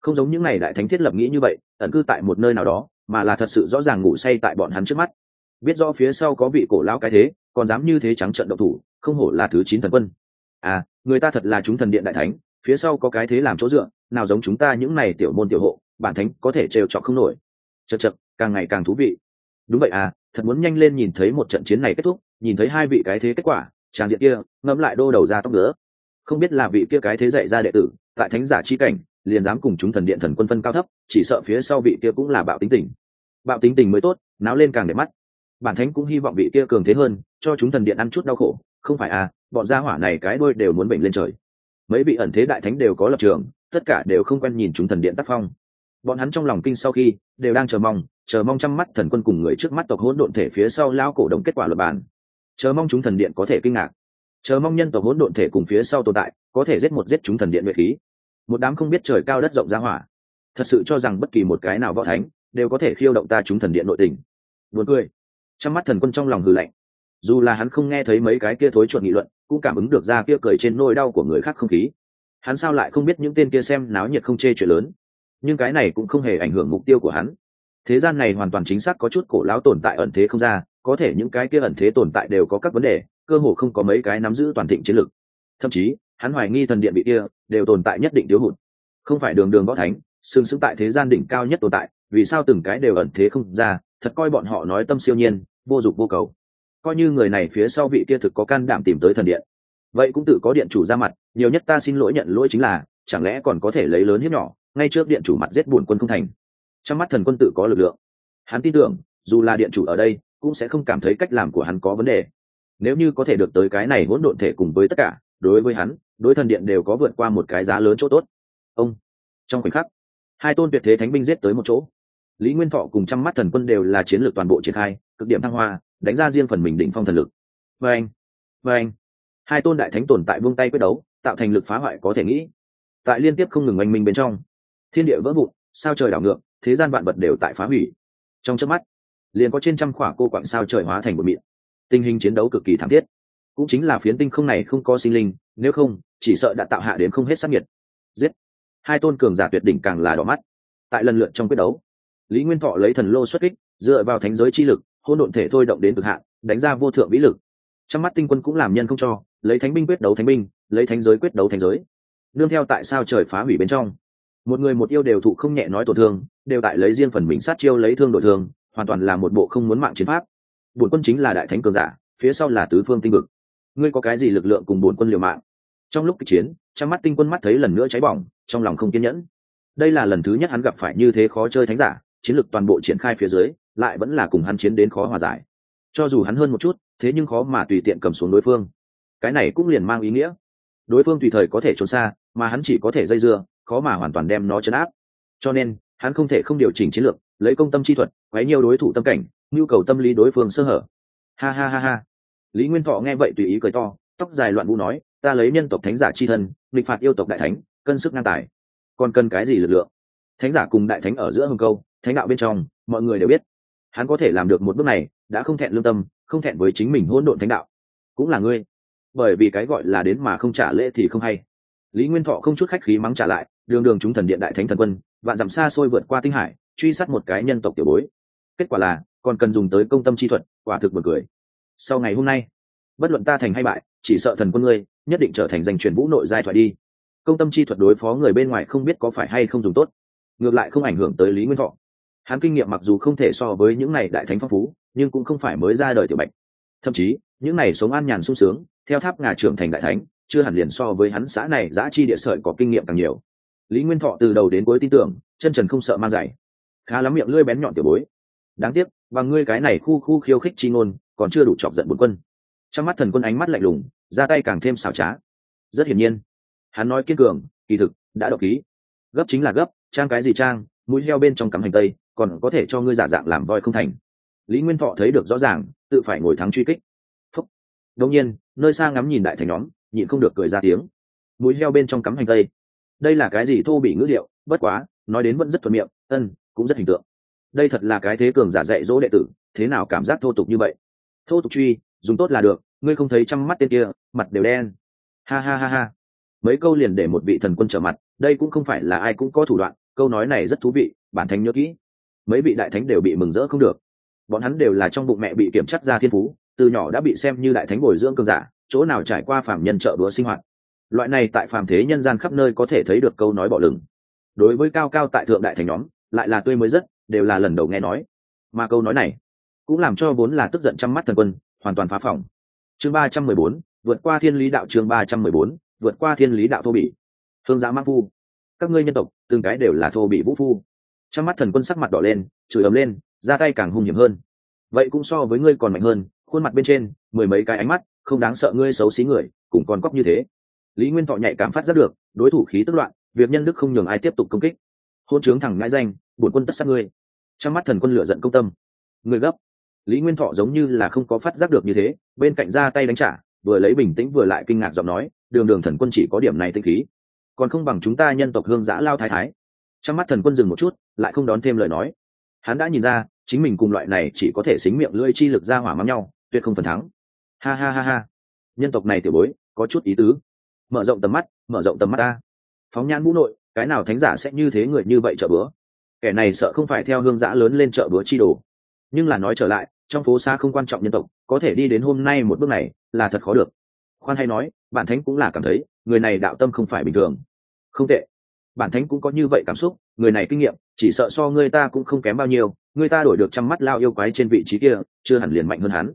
không giống những n à y đại thánh thiết lập nghĩ như vậy, ẩn cư tại một nơi nào đó, mà là thật sự rõ ràng ngủ say tại bọn hắn trước mắt. Biết rõ phía sau có vị cổ lão cái thế, còn dám như thế trắng trận độc thủ, không hổ là thứ chín thần quân. À người ta thật là chúng thần điện đại thánh, phía sau có cái thế làm chỗ dựa, nào giống chúng ta những này tiểu môn tiểu hộ, bản thánh có thể trêu trọc không nổi. Chật chật càng ngày càng thú vị. Đúng vậy à thật muốn nhanh lên nhìn thấy một trận chiến này kết thúc, nhìn thấy hai vị cái thế kết quả, tràng diện kia ngẫm lại đô đầu ra tóc nữa không biết là vị kia cái thế dạy ra đệ tử, tại thánh giả chi cảnh, liền dám cùng chúng thần điện thần quân phân cao thấp, chỉ sợ phía sau vị kia cũng là bạo tính tình. Bạo tính tình mới tốt, náo lên càng để mắt. Bản thánh cũng hy vọng vị kia cường thế hơn, cho chúng thần điện ăn chút đau khổ. Không phải à bọn gia hỏa này cái đôi đều muốn bệnh lên trời. Mấy vị ẩn thế đại thánh đều có lập trường, tất cả đều không quen nhìn chúng thần điện tác phong bọn hắn trong lòng kinh sau khi, đều đang chờ mong chờ mong chăm mắt thần quân cùng người trước mắt tộc hỗn độn thể phía sau lao cổ động kết quả luật bản. Chờ mong chúng thần điện có thể kinh ngạc. Chờ mong nhân tộc hỗn độn thể cùng phía sau tồn tại, có thể giết một giết chúng thần điện nguyệt khí. Một đám không biết trời cao đất rộng ra hỏa, thật sự cho rằng bất kỳ một cái nào võ thánh đều có thể khiêu động ta chúng thần điện nội tình. Buồn cười. Trong mắt thần quân trong lòng hừ lạnh. Dù là hắn không nghe thấy mấy cái kia thối chuột nghị luận, cũng cảm ứng được ra kia cười trên nôi đau của người khác không khí. Hắn sao lại không biết những tên kia xem náo nhiệt không chê chuyện lớn nhưng cái này cũng không hề ảnh hưởng mục tiêu của hắn. Thế gian này hoàn toàn chính xác có chút cổ lão tồn tại ẩn thế không ra, có thể những cái kia ẩn thế tồn tại đều có các vấn đề, cơ hồ không có mấy cái nắm giữ toàn thịnh chiến lược. Thậm chí, hắn hoài nghi thần điện bị kia, đều tồn tại nhất định thiếu hụt. Không phải đường đường võ thánh sừng sững tại thế gian đỉnh cao nhất tồn tại, vì sao từng cái đều ẩn thế không ra, thật coi bọn họ nói tâm siêu nhiên, vô dụng vô cầu. Coi như người này phía sau vị kia thực có can đảm tìm tới thần điện. Vậy cũng tự có điện chủ ra mặt, nhiều nhất ta xin lỗi nhận lỗi chính là, chẳng lẽ còn có thể lấy lớn hiếp nhỏ? Ngay trước điện chủ mặt giết buồn quân không thành. Trong mắt thần quân tự có lực lượng. Hắn tin tưởng, dù là điện chủ ở đây, cũng sẽ không cảm thấy cách làm của hắn có vấn đề. Nếu như có thể được tới cái này hỗn độn thể cùng với tất cả, đối với hắn, đối thần điện đều có vượt qua một cái giá lớn chỗ tốt. Ông, trong khoảnh khắc, hai tôn tuyệt thế thánh binh giết tới một chỗ. Lý nguyên thọ cùng trăm mắt thần quân đều là chiến lược toàn bộ triển khai, cực điểm thăng hoa, đánh ra riêng phần mình đỉnh phong thần lực. Và anh và anh hai tôn đại thánh tồn tại buông tay quyết đấu, tạo thành lực phá hoại có thể nghĩ. Tại liên tiếp không ngừng oanh minh bên trong thiên địa vỡ vụn, sao trời đảo ngược, thế gian vạn vật đều tại phá hủy. Trong chớp mắt, liền có trên trăm khỏa cô quặng sao trời hóa thành một miệng. Tình hình chiến đấu cực kỳ thảm thiết. Cũng chính là phiến tinh không này không có sinh linh, nếu không, chỉ sợ đã tạo hạ đến không hết sắc nhiệt giết! Hai tôn cường giả tuyệt đỉnh càng là đỏ mắt. Tại lần lượt trong quyết đấu, lý nguyên thọ lấy thần lô xuất kích, dựa vào thánh giới chi lực hôn độn thể thôi động đến cực hạn, đánh ra vô thượng vĩ lực. Trong mắt tinh quân cũng làm nhân không cho, lấy thánh binh quyết đấu thánh binh, lấy thánh giới quyết đấu thánh giới. Nương theo tại sao trời phá hủy bên trong một người một yêu đều thụ không nhẹ nói tổn thương, đều tại lấy riêng phần mình sát chiêu lấy thương đội thương, hoàn toàn là một bộ không muốn mạng chiến pháp. Bổn quân chính là đại thánh cường giả, phía sau là tứ phương tinh vực. Ngươi có cái gì lực lượng cùng bổn quân liều mạng? Trong lúc kịch chiến, trong mắt tinh quân mắt thấy lần nữa cháy bỏng, trong lòng không kiên nhẫn. Đây là lần thứ nhất hắn gặp phải như thế khó chơi thánh giả, chiến lược toàn bộ triển khai phía dưới, lại vẫn là cùng hắn chiến đến khó hòa giải. Cho dù hắn hơn một chút, thế nhưng khó mà tùy tiện cầm xuống đối phương. Cái này cũng liền mang ý nghĩa. Đối phương tùy thời có thể trốn xa, mà hắn chỉ có thể dây dưa khó mà hoàn toàn đem nó chấn áp. Cho nên, hắn không thể không điều chỉnh chiến lược, lấy công tâm chi thuật, quấy nhiều đối thủ tâm cảnh, nhu cầu tâm lý đối phương sơ hở. Ha ha ha ha. Lý nguyên thọ nghe vậy tùy ý cười to, tóc dài loạn vũ nói, ta lấy nhân tộc thánh giả chi thân địch phạt yêu tộc đại thánh, cân sức ngang tài. Còn cần cái gì lực lượng? Thánh giả cùng đại thánh ở giữa hồng câu, thánh đạo bên trong, mọi người đều biết. Hắn có thể làm được một bước này, đã không thẹn lương tâm, không thẹn với chính mình hỗn độn thánh đạo. Cũng là ngươi. Bởi vì cái gọi là đến mà không trả lễ thì không hay. Lý nguyên thọ không chút khách khí mắng trả lại đường đường chúng thần điện đại thánh thần quân, vạn dặm xa xôi vượt qua tinh hải, truy sát một cái nhân tộc tiểu bối. Kết quả là, còn cần dùng tới công tâm chi thuật, quả thực một cười. Sau ngày hôm nay, bất luận ta thành hay bại, chỉ sợ thần quân ngươi, nhất định trở thành danh truyền vũ nội giai thoại đi. Công tâm chi thuật đối phó người bên ngoài không biết có phải hay không dùng tốt. Ngược lại không ảnh hưởng tới lý nguyên thọ. Hắn kinh nghiệm mặc dù không thể so với những này đại thánh phong phú, nhưng cũng không phải mới ra đời tiểu bạch. Thậm chí, những này sống an nhàn sung sướng, theo tháp ngà trưởng thành đại thánh, chưa hẳn liền so với hắn xã này giã chi địa sợi có kinh nghiệm càng nhiều lý nguyên thọ từ đầu đến cuối tin tưởng, chân trần không sợ mang giày. Khá lắm miệng lưỡi bén nhọn tiểu bối. Đáng tiếc và ngươi cái này khu khu khiêu khích chi ngôn, còn chưa đủ chọc giận bốn quân. Trong mắt thần quân ánh mắt lạnh lùng, ra tay càng thêm xảo trá. Rất hiển nhiên, hắn nói kiên cường, kỳ thực, đã độc ký gấp chính là gấp, trang cái gì trang, mũi heo bên trong cắm hành tây, còn có thể cho ngươi giả dạng làm voi không thành. Lý nguyên thọ thấy được rõ ràng, tự phải ngồi thắng truy kích. Phúc. Đông nhiên, nơi xa ngắm nhìn đại thành nhóm, nhịn không được cười ra tiếng. Mũi heo bên trong cắm hành tây đây là cái gì thô bị ngữ liệu bất quá, nói đến vẫn rất thuận miệng, ân, cũng rất hình tượng. Đây thật là cái thế cường giả dạy dỗ đệ tử, thế nào cảm giác thô tục như vậy? Thô tục truy, dùng tốt là được, ngươi không thấy trong mắt tên kia, mặt đều đen. Ha ha ha ha. Mấy câu liền để một vị thần quân trở mặt, đây cũng không phải là ai cũng có thủ đoạn, câu nói này rất thú vị, bản thánh nhớ kỹ. Mấy vị đại thánh đều bị mừng rỡ không được. Bọn hắn đều là trong bụng mẹ bị kiểm chất ra thiên phú, từ nhỏ đã bị xem như đại thánh bồi dưỡng cường giả, chỗ nào trải qua phạm nhân trợ đúa sinh hoạt loại này tại phàm thế nhân gian khắp nơi có thể thấy được câu nói bỏ lửng. Đối với cao cao tại thượng đại thành nhóm, lại là tươi mới rất, đều là lần đầu nghe nói. Mà câu nói này cũng làm cho vốn là tức giận trăm mắt thần quân, hoàn toàn phá phòng chương ba trăm mười bốn, vượt qua thiên lý đạo chương ba trăm mười bốn, vượt qua thiên lý đạo thô bỉ. Thương giã mang phu. Các ngươi nhân tộc, từng cái đều là thô bị vũ phu. Trong mắt thần quân sắc mặt đỏ lên, chửi ấm lên ra tay càng hung hiểm hơn. Vậy cũng so với ngươi còn mạnh hơn, khuôn mặt bên trên, mười mấy cái ánh mắt, không đáng sợ ngươi xấu xí người cũng còn cóc như thế lý nguyên thọ nhạy cảm phát giác được, đối thủ khí tức loạn, việc nhân đức không nhường ai tiếp tục công kích. Hôn trướng thẳng ngãi danh, bổn quân tất sát ngươi. Trong mắt thần quân lửa giận công tâm. Người gấp. Lý nguyên thọ giống như là không có phát giác được như thế, bên cạnh ra tay đánh trả, vừa lấy bình tĩnh vừa lại kinh ngạc giọng nói, đường đường thần quân chỉ có điểm này tinh khí, còn không bằng chúng ta nhân tộc hương giã lao thái thái. Trong mắt thần quân dừng một chút, lại không đón thêm lời nói. Hắn đã nhìn ra, chính mình cùng loại này chỉ có thể xính miệng lưỡi chi lực ra hỏa mắm nhau, tuyệt không phần thắng. Ha ha ha ha. Nhân tộc này tiểu bối, có chút ý tứ mở rộng tầm mắt, mở rộng tầm mắt ta. Phóng nhan mũ nội, cái nào thánh giả sẽ như thế người như vậy chợ bữa kẻ này sợ không phải theo hương giã lớn lên chợ bữa chi đồ. Nhưng là nói trở lại, trong phố xa không quan trọng nhân tộc, có thể đi đến hôm nay một bước này là thật khó được. Khoan hay nói, bản thánh cũng là cảm thấy, người này đạo tâm không phải bình thường. Không tệ. Bản thánh cũng có như vậy cảm xúc, người này kinh nghiệm, chỉ sợ so người ta cũng không kém bao nhiêu, người ta đổi được trăm mắt lao yêu quái trên vị trí kia, chưa hẳn liền mạnh hơn hắn.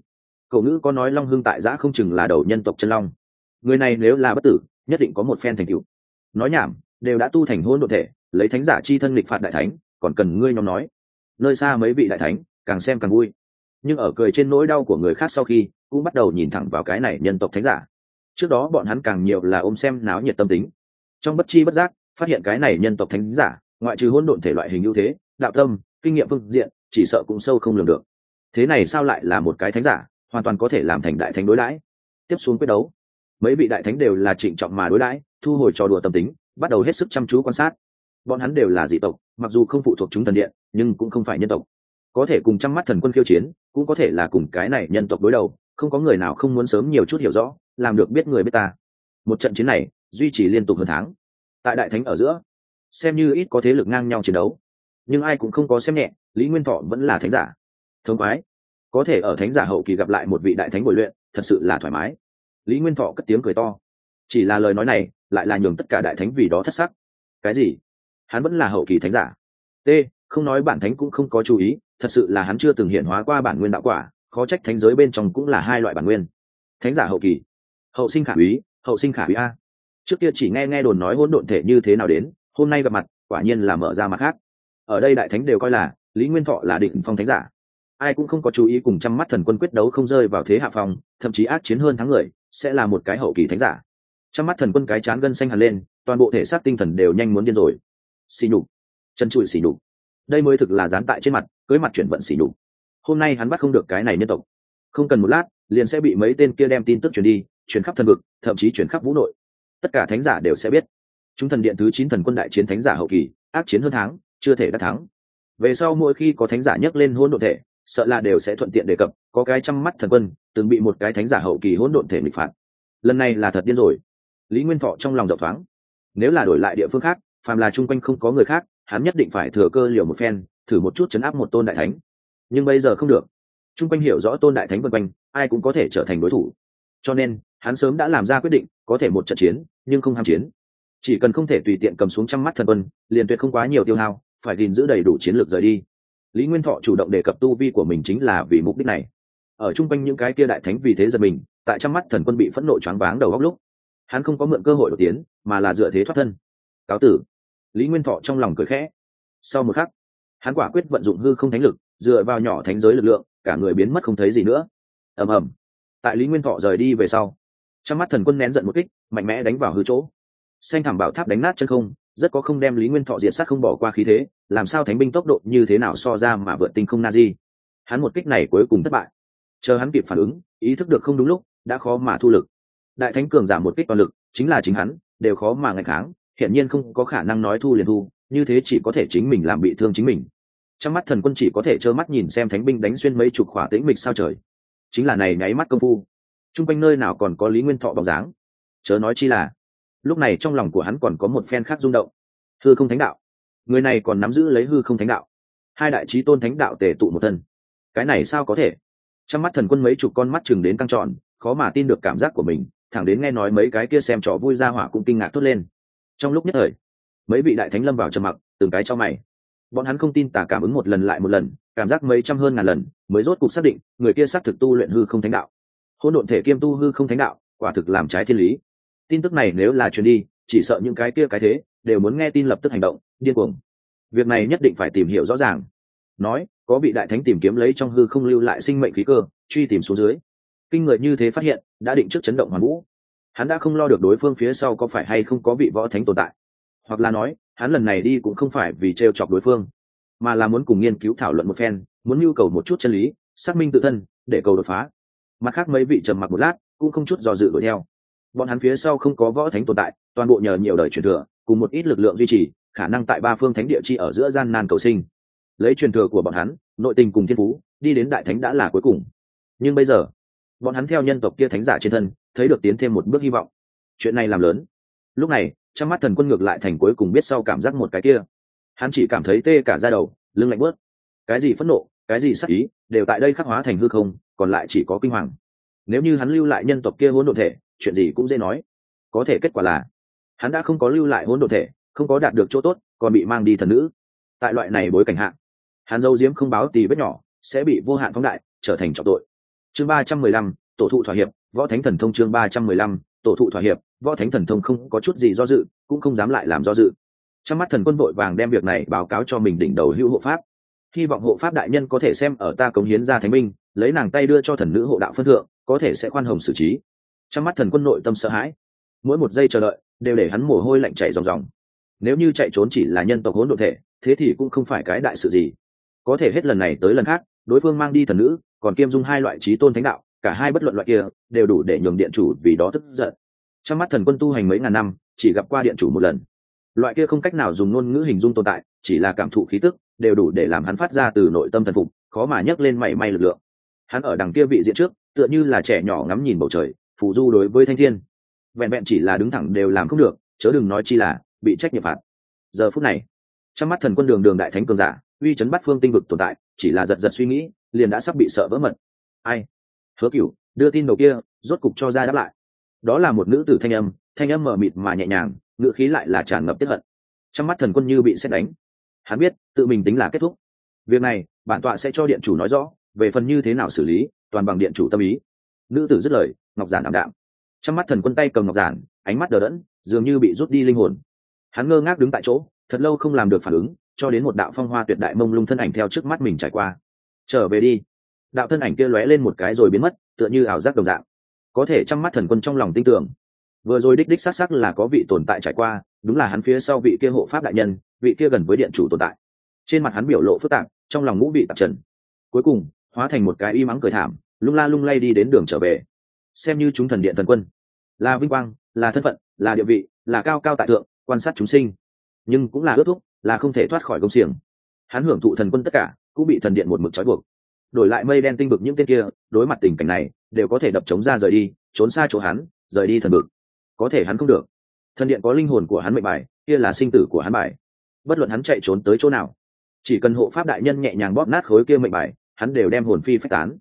Cậu ngữ có nói long hưng tại giã không chừng là đầu nhân tộc chân long người này nếu là bất tử, nhất định có một phen thành cựu nói nhảm, đều đã tu thành hôn đ thể, lấy thánh giả chi thân lịch phạt đại thánh, còn cần ngươi nhóm nói. Nơi xa mấy vị đại thánh, càng xem càng vui. Nhưng ở cười trên nỗi đau của người khác sau khi, cũng bắt đầu nhìn thẳng vào cái này nhân tộc thánh giả. Trước đó bọn hắn càng nhiều là ôm xem náo nhiệt tâm tính. Trong bất chi bất giác, phát hiện cái này nhân tộc thánh giả, ngoại trừ hôn độn thể loại hình ưu thế, đạo tâm, kinh nghiệm phương diện, chỉ sợ cũng sâu không lường được. Thế này sao lại là một cái thánh giả, hoàn toàn có thể làm thành đại thánh đối đãi. Tiếp xuống quyết đấu mấy vị đại thánh đều là trịnh trọng mà đối đãi, thu hồi trò đùa tâm tính, bắt đầu hết sức chăm chú quan sát. Bọn hắn đều là dị tộc, mặc dù không phụ thuộc chúng thần điện, nhưng cũng không phải nhân tộc. Có thể cùng chăm mắt thần quân khiêu chiến, cũng có thể là cùng cái này nhân tộc đối đầu, không có người nào không muốn sớm nhiều chút hiểu rõ, làm được biết người biết ta. Một trận chiến này, duy trì liên tục hơn tháng. Tại đại thánh ở giữa, xem như ít có thế lực ngang nhau chiến đấu, nhưng ai cũng không có xem nhẹ, lý nguyên thọ vẫn là thánh giả. Thống quái có thể ở thánh giả hậu kỳ gặp lại một vị đại thánh bồi luyện, thật sự là thoải mái lý nguyên thọ cất tiếng cười to. Chỉ là lời nói này, lại là nhường tất cả đại thánh vì đó thất sắc. Cái gì? Hắn vẫn là hậu kỳ thánh giả. T, không nói bản thánh cũng không có chú ý, thật sự là hắn chưa từng hiện hóa qua bản nguyên đạo quả, khó trách thánh giới bên trong cũng là hai loại bản nguyên. Thánh giả hậu kỳ. Hậu sinh khả úy, hậu sinh khả úy a. Trước kia chỉ nghe nghe đồn nói hỗn độn thể như thế nào đến, hôm nay gặp mặt, quả nhiên là mở ra mặt khác. Ở đây đại thánh đều coi là, lý nguyên thọ là định phong thánh giả ai cũng không có chú ý cùng chăm mắt thần quân quyết đấu không rơi vào thế hạ phòng thậm chí ác chiến hơn thắng người, sẽ là một cái hậu kỳ thánh giả. Chăm mắt thần quân cái chán gân xanh hẳn lên, toàn bộ thể xác tinh thần đều nhanh muốn điên rồi. Xì nhục. Chân trụi xì nhục. Đây mới thực là dán tại trên mặt, cưới mặt chuyển vận xì nhục. Hôm nay hắn bắt không được cái này nhân tộc. Không cần một lát, liền sẽ bị mấy tên kia đem tin tức truyền đi chuyển khắp thần vực, thậm chí chuyển khắp vũ nội. Tất cả thánh giả đều sẽ biết. Chúng thần điện thứ chín thần quân đại chiến thánh giả hậu kỳ, ác chiến hơn tháng chưa thể đã thắng. Về sau mỗi khi có thánh giả nhấc lên hôn đ ộ thể sợ là đều sẽ thuận tiện đề cập, có cái chăm mắt thần quân, từng bị một cái thánh giả hậu kỳ hỗn độn thể nghịch phạt. Lần này là thật điên rồi. Lý nguyên thọ trong lòng dọc thoáng. Nếu là đổi lại địa phương khác, phàm là chung quanh không có người khác, hắn nhất định phải thừa cơ liều một phen, thử một chút chấn áp một tôn đại thánh. Nhưng bây giờ không được. Chung quanh hiểu rõ tôn đại thánh vân quanh, ai cũng có thể trở thành đối thủ. Cho nên, hắn sớm đã làm ra quyết định, có thể một trận chiến, nhưng không ham chiến. Chỉ cần không thể tùy tiện cầm xuống trăm mắt thần quân, liền tuyệt không quá nhiều tiêu hao, phải gìn giữ đầy đủ chiến lược rời đi lý nguyên thọ chủ động đề cập tu vi của mình chính là vì mục đích này. Ở chung quanh những cái kia đại thánh vì thế giật mình, tại trong mắt thần quân bị phẫn nộ choáng váng đầu góc lúc, hắn không có mượn cơ hội đột tiến, mà là dựa thế thoát thân. Cáo tử. Lý nguyên thọ trong lòng cười khẽ. Sau một khắc, hắn quả quyết vận dụng hư không thánh lực, dựa vào nhỏ thánh giới lực lượng, cả người biến mất không thấy gì nữa. Ầm ầm. Tại lý nguyên thọ rời đi về sau, trong mắt thần quân nén giận một kích, mạnh mẽ đánh vào hư chỗ. Xanh thảm bảo tháp đánh nát chân không rất có không đem lý nguyên thọ diệt sát không bỏ qua khí thế, làm sao thánh binh tốc độ như thế nào so ra mà vượt tinh không na di hắn một kích này cuối cùng thất bại. Chờ hắn kịp phản ứng, ý thức được không đúng lúc, đã khó mà thu lực. Đại thánh cường giảm một kích toàn lực, chính là chính hắn, đều khó mà ngày kháng hiện nhiên không có khả năng nói thu liền thu, như thế chỉ có thể chính mình làm bị thương chính mình. Trong mắt thần quân chỉ có thể trơ mắt nhìn xem thánh binh đánh xuyên mấy chục khỏa tĩnh mịch sao trời. Chính là này nháy mắt công phu. T r u n g quanh nơi nào còn có lý nguyên thọ bóng dáng? Chớ nói chi là lúc này trong lòng của hắn còn có một phen khác rung động. Hư không thánh đạo. Người này còn nắm giữ lấy hư không thánh đạo. Hai đại trí tôn thánh đạo tề tụ một thân. Cái này sao có thể? Trong mắt thần quân mấy chục con mắt chừng đến căng tròn, khó mà tin được cảm giác của mình, thẳng đến nghe nói mấy cái kia xem trò vui ra hỏa cũng kinh ngạc thốt lên. Trong lúc nhất thời, mấy vị đại thánh lâm vào trầm mặc, từng cái cho mày. Bọn hắn không tin tả cảm ứng một lần lại một lần, cảm giác mấy trăm hơn ngàn lần, mới rốt cuộc xác định, người kia xác thực tu luyện hư không thánh đạo. Hôn độn thể kiêm tu hư không thánh đạo, quả thực làm trái thiên lý tin tức này nếu là truyền đi, chỉ sợ những cái kia cái thế, đều muốn nghe tin lập tức hành động, điên cuồng. Việc này nhất định phải tìm hiểu rõ ràng. Nói, có vị đại thánh tìm kiếm lấy trong hư không lưu lại sinh mệnh khí cơ, truy tìm xuống dưới. Kinh người như thế phát hiện, đã định trước chấn động hoàn vũ. Hắn đã không lo được đối phương phía sau có phải hay không có vị võ thánh tồn tại. Hoặc là nói, hắn lần này đi cũng không phải vì t r e o chọc đối phương, mà là muốn cùng nghiên cứu thảo luận một phen, muốn nhu cầu một chút chân lý, xác minh tự thân, để cầu đột phá. Mặt khác mấy vị trầm mặc một lát, cũng không chút dò dự đuổi theo bọn hắn phía sau không có võ thánh tồn tại, toàn bộ nhờ nhiều đời truyền thừa, cùng một ít lực lượng duy trì, khả năng tại ba phương thánh địa chi ở giữa gian nan cầu sinh. Lấy truyền thừa của bọn hắn, nội tình cùng thiên phú, đi đến đại thánh đã là cuối cùng. Nhưng bây giờ, bọn hắn theo nhân tộc kia thánh giả trên thân, thấy được tiến thêm một bước hy vọng. Chuyện này làm lớn. Lúc này, trong mắt thần quân ngược lại thành cuối cùng biết sau cảm giác một cái kia. Hắn chỉ cảm thấy tê cả ra đầu, lưng lạnh bớt. Cái gì phẫn nộ, cái gì sắc ý, đều tại đây khắc hóa thành hư không, còn lại chỉ có kinh hoàng. Nếu như hắn lưu lại nhân tộc kia hỗn độn thể chuyện gì cũng dễ nói. Có thể kết quả là, hắn đã không có lưu lại hỗn độn thể, không có đạt được chỗ tốt, còn bị mang đi thần nữ. Tại loại này bối cảnh hạ, hắn dâu diếm không báo tì vết nhỏ, sẽ bị vô hạn phóng đại, trở thành trọng tội. Chương ba trăm mười lăm, tổ thụ thỏa hiệp, võ thánh thần thông chương ba trăm mười lăm, tổ thụ thỏa hiệp, võ thánh thần thông không có chút gì do dự, cũng không dám lại làm do dự. Trong mắt thần quân vội vàng đem việc này báo cáo cho mình đỉnh đầu hữu hộ pháp. Hy vọng hộ pháp đại nhân có thể xem ở ta cống hiến ra thánh minh lấy nàng tay đưa cho thần nữ hộ đạo phân thượng, có thể sẽ khoan hồng xử trí trong mắt thần quân nội tâm sợ hãi. Mỗi một giây chờ đợi đều để hắn mồ hôi lạnh chảy ròng ròng. Nếu như chạy trốn chỉ là nhân tộc hỗn độn thể, thế thì cũng không phải cái đại sự gì. Có thể hết lần này tới lần khác, đối phương mang đi thần nữ, còn kiêm dung hai loại trí tôn thánh đạo, cả hai bất luận loại kia đều đủ để nhường điện chủ vì đó tức giận. Trong mắt thần quân tu hành mấy ngàn năm, chỉ gặp qua điện chủ một lần. Loại kia không cách nào dùng ngôn ngữ hình dung tồn tại, chỉ là cảm thụ khí tức, đều đủ để làm hắn phát ra từ nội tâm thần phục, khó mà nhấc lên mảy may lực lượng. Hắn ở đằng kia vị diện trước, tựa như là trẻ nhỏ ngắm nhìn bầu trời phù du đối với thanh thiên. Vẹn vẹn chỉ là đứng thẳng đều làm không được, chớ đừng nói chi là bị trách nhiệm phạt. Giờ phút này, trong mắt thần quân đường đường đại thánh cường giả, uy chấn bắt phương tinh vực tồn tại, chỉ là giật giật suy nghĩ, liền đã sắp bị sợ vỡ mật. Ai? Hứa cửu, đưa tin đầu kia, rốt cục cho ra đáp lại. Đó là một nữ tử thanh âm thanh âm mờ mịt mà nhẹ nhàng, ngữ khí lại là tràn ngập tiếp hận. Trong mắt thần quân như bị xét đánh. Hắn biết, tự mình tính là kết thúc. Việc này, bản tọa sẽ cho điện chủ nói rõ, về phần như thế nào xử lý, toàn bằng điện chủ tâm ý nữ tử dứt lời, ngọc giản ảm đạm. Trong mắt thần quân tay cầm ngọc giản, ánh mắt đờ đẫn, dường như bị rút đi linh hồn. Hắn ngơ ngác đứng tại chỗ, thật lâu không làm được phản ứng, cho đến một đạo phong hoa tuyệt đại mông lung thân ảnh theo trước mắt mình trải qua. Trở về đi. Đạo thân ảnh kia lóe lên một cái rồi biến mất, tựa như ảo giác đồng dạng. Có thể trong mắt thần quân trong lòng tin tưởng. Vừa rồi đích đích xác sắc là có vị tồn tại trải qua, đúng là hắn phía sau vị kia hộ pháp đại nhân, vị kia gần với điện chủ tồn tại. Trên mặt hắn biểu lộ phức tạp, trong lòng ngũ vị tạp trần. Cuối cùng, hóa thành một cái y mắng cười thảm lung la lung lay đi đến đường trở về. Xem như chúng thần điện thần quân. Là vinh quang, là thân phận, là địa vị, là cao cao tại thượng, quan sát chúng sinh. Nhưng cũng là ước thúc, là không thể thoát khỏi công xiềng. Hắn hưởng thụ thần quân tất cả, cũng bị thần điện một mực trói buộc. Đổi lại mây đen tinh vực những tên kia, đối mặt tình cảnh này, đều có thể đập chống ra rời đi, trốn xa chỗ hắn, rời đi thần vực. Có thể hắn không được. Thần điện có linh hồn của hắn mệnh bài, kia là sinh tử của hắn bài. Bất luận hắn chạy trốn tới chỗ nào, chỉ cần hộ pháp đại nhân nhẹ nhàng bóp nát khối kia mệnh bài, hắn đều đem hồn phi phách tán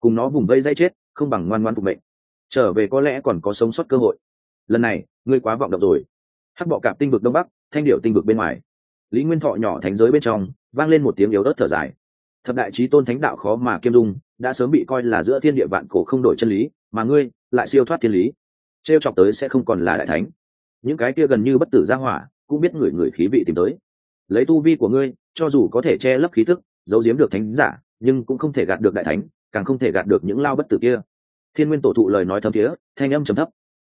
cùng nó vùng vây dây chết, không bằng ngoan ngoan phục mệnh. Trở về có lẽ còn có sống sót cơ hội. Lần này, ngươi quá vọng động rồi. Hắc bọ cạp tinh vực đông bắc, thanh điệu tinh vực bên ngoài. Lý nguyên thọ nhỏ thánh giới bên trong, vang lên một tiếng yếu ớt thở dài. Thập đại trí tôn thánh đạo khó mà kiêm dung, đã sớm bị coi là giữa thiên địa vạn cổ không đổi chân lý, mà ngươi lại siêu thoát thiên lý. T r e o chọc tới sẽ không còn là đại thánh. Những cái kia gần như bất tử gia hỏa, cũng biết người người khí vị tìm tới. Lấy tu vi của ngươi, cho dù có thể che lấp khí thức giấu giếm được thánh giả, nhưng cũng không thể gạt được đại thánh càng không thể gạt được những lao bất tử kia. Thiên nguyên tổ thụ lời nói thấm thiế, thanh âm trầm thấp.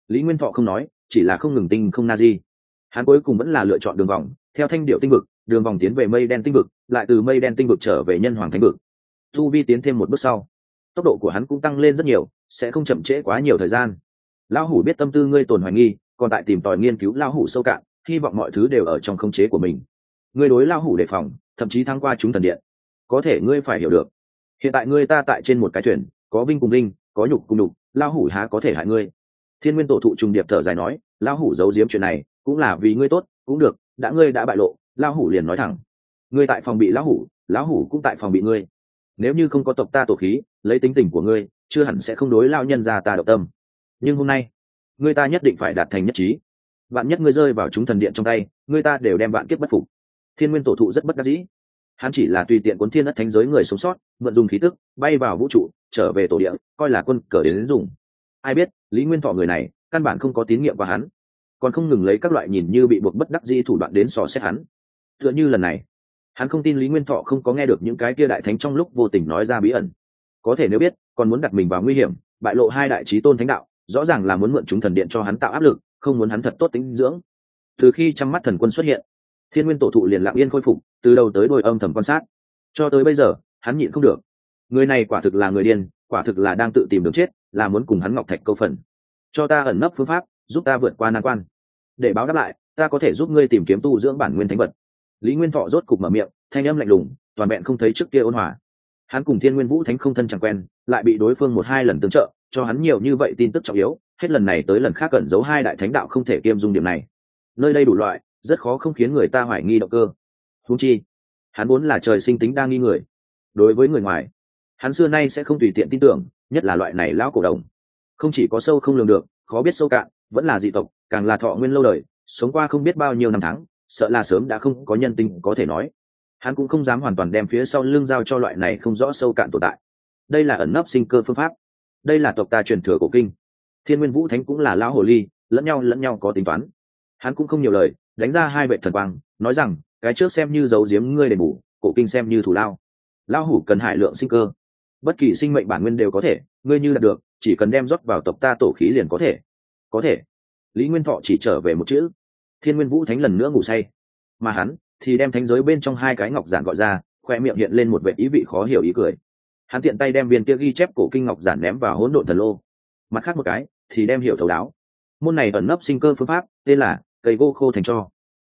Lý nguyên thọ không nói, chỉ là không ngừng tinh không na di. Hắn cuối cùng vẫn là lựa chọn đường vòng, theo thanh điệu tinh vực, đường vòng tiến về mây đen tinh vực, lại từ mây đen tinh vực trở về nhân hoàng thánh vực. Tu vi tiến thêm một bước sau, tốc độ của hắn cũng tăng lên rất nhiều, sẽ không chậm trễ quá nhiều thời gian. Lão hủ biết tâm tư ngươi tồn hoài nghi, còn tại tìm tòi nghiên cứu lão hủ sâu cạn, hy vọng mọi thứ đều ở trong khống chế của mình. Ngươi đối lão hủ đề phòng, thậm chí thăng qua chúng thần điện. Có thể ngươi phải hiểu được hiện tại ngươi ta tại trên một cái thuyền, có vinh cùng vinh, có nhục cùng nhục lao hủ há có thể hại ngươi? Thiên nguyên tổ thụ trùng điệp thở dài nói lao hủ giấu giếm chuyện này, cũng là vì ngươi tốt, cũng được, đã ngươi đã bại lộ lao hủ liền nói thẳng. Ngươi tại phòng bị lão hủ lão hủ cũng tại phòng bị ngươi. Nếu như không có tộc ta tổ khí, lấy tính tình của ngươi, chưa hẳn sẽ không đối lao nhân ra ta độc tâm. Nhưng hôm nay, ngươi ta nhất định phải đạt thành nhất trí. Vạn nhất ngươi rơi vào chúng thần điện trong tay, ngươi ta đều đem vạn kiếp bất phục. Thiên nguyên tổ thụ rất bất đắc dĩ hắn chỉ là tùy tiện cuốn thiên đất thánh giới người sống sót vận dùng khí tức, bay vào vũ trụ, trở về tổ địa, coi là quân cờ đến dùng. Ai biết, lý nguyên thọ người này, căn bản không có tín nhiệm vào hắn. Còn không ngừng lấy các loại nhìn như bị buộc bất đắc dĩ thủ đoạn đến sò xét hắn. Tựa như lần này, hắn không tin lý nguyên thọ không có nghe được những cái kia đại thánh trong lúc vô tình nói ra bí ẩn. Có thể nếu biết, còn muốn đặt mình vào nguy hiểm, bại lộ hai đại trí tôn thánh đạo, rõ ràng là muốn mượn chúng thần điện cho hắn tạo áp lực, không muốn hắn thật tốt tính dưỡng. Từ khi chăm mắt thần quân xuất hiện thiên nguyên tổ thụ liền lặng yên khôi phục, từ đầu tới đôi âm thầm quan sát. Cho tới bây giờ, hắn nhịn không được. Người này quả thực là người điên, quả thực là đang tự tìm đường chết, là muốn cùng hắn ngọc thạch câu phần. Cho ta ẩn nấp phương pháp, giúp ta vượt qua nan quan. Để báo đáp lại, ta có thể giúp ngươi tìm kiếm tu dưỡng bản nguyên thánh vật. Lý nguyên thọ rốt cục mở miệng, thanh âm lạnh lùng, toàn vẹn không thấy trước kia ôn hòa. Hắn cùng thiên nguyên vũ thánh không thân chẳng quen, lại bị đối phương một hai lần tương trợ, cho hắn nhiều như vậy tin tức trọng yếu, hết lần này tới lần khác cẩn giấu hai đại thánh đạo không thể kiêm dung điểm này. Nơi đây đủ loại rất khó không khiến người ta hoài nghi động cơ. Húng chi, hắn muốn là trời sinh tính đa nghi người. Đối với người ngoài, hắn xưa nay sẽ không tùy tiện tin tưởng, nhất là loại này lão cổ đồng. Không chỉ có sâu không lường được, khó biết sâu cạn, vẫn là dị tộc, càng là thọ nguyên lâu đời, sống qua không biết bao nhiêu năm tháng, sợ là sớm đã không có nhân tình có thể nói. Hắn cũng không dám hoàn toàn đem phía sau lưng giao cho loại này không rõ sâu cạn tồn tại. Đây là ẩn nấp sinh cơ phương pháp. Đây là tộc ta truyền thừa cổ kinh. Thiên nguyên vũ thánh cũng là lão hồ ly, lẫn nhau lẫn nhau có tính toán. Hắn cũng không nhiều lời đánh ra hai vệ thần quang, nói rằng, cái trước xem như giấu giếm ngươi đền bù, cổ kinh xem như thủ lao. Lao hủ cần hải lượng sinh cơ. Bất kỳ sinh mệnh bản nguyên đều có thể, ngươi như đạt được, chỉ cần đem rót vào tộc ta tổ khí liền có thể. Có thể. Lý nguyên thọ chỉ trở về một chữ. Thiên nguyên vũ thánh lần nữa ngủ say. Mà hắn thì đem thánh giới bên trong hai cái ngọc giản gọi ra, khoe miệng hiện lên một vệ ý vị khó hiểu ý cười. Hắn tiện tay đem viên kia ghi chép cổ kinh ngọc giản ném vào hỗn độn thần lô. Mặt khác một cái thì đem hiểu thấu đáo. Môn này ẩn nấp sinh cơ phương pháp, tên là cây gỗ khô thành cho.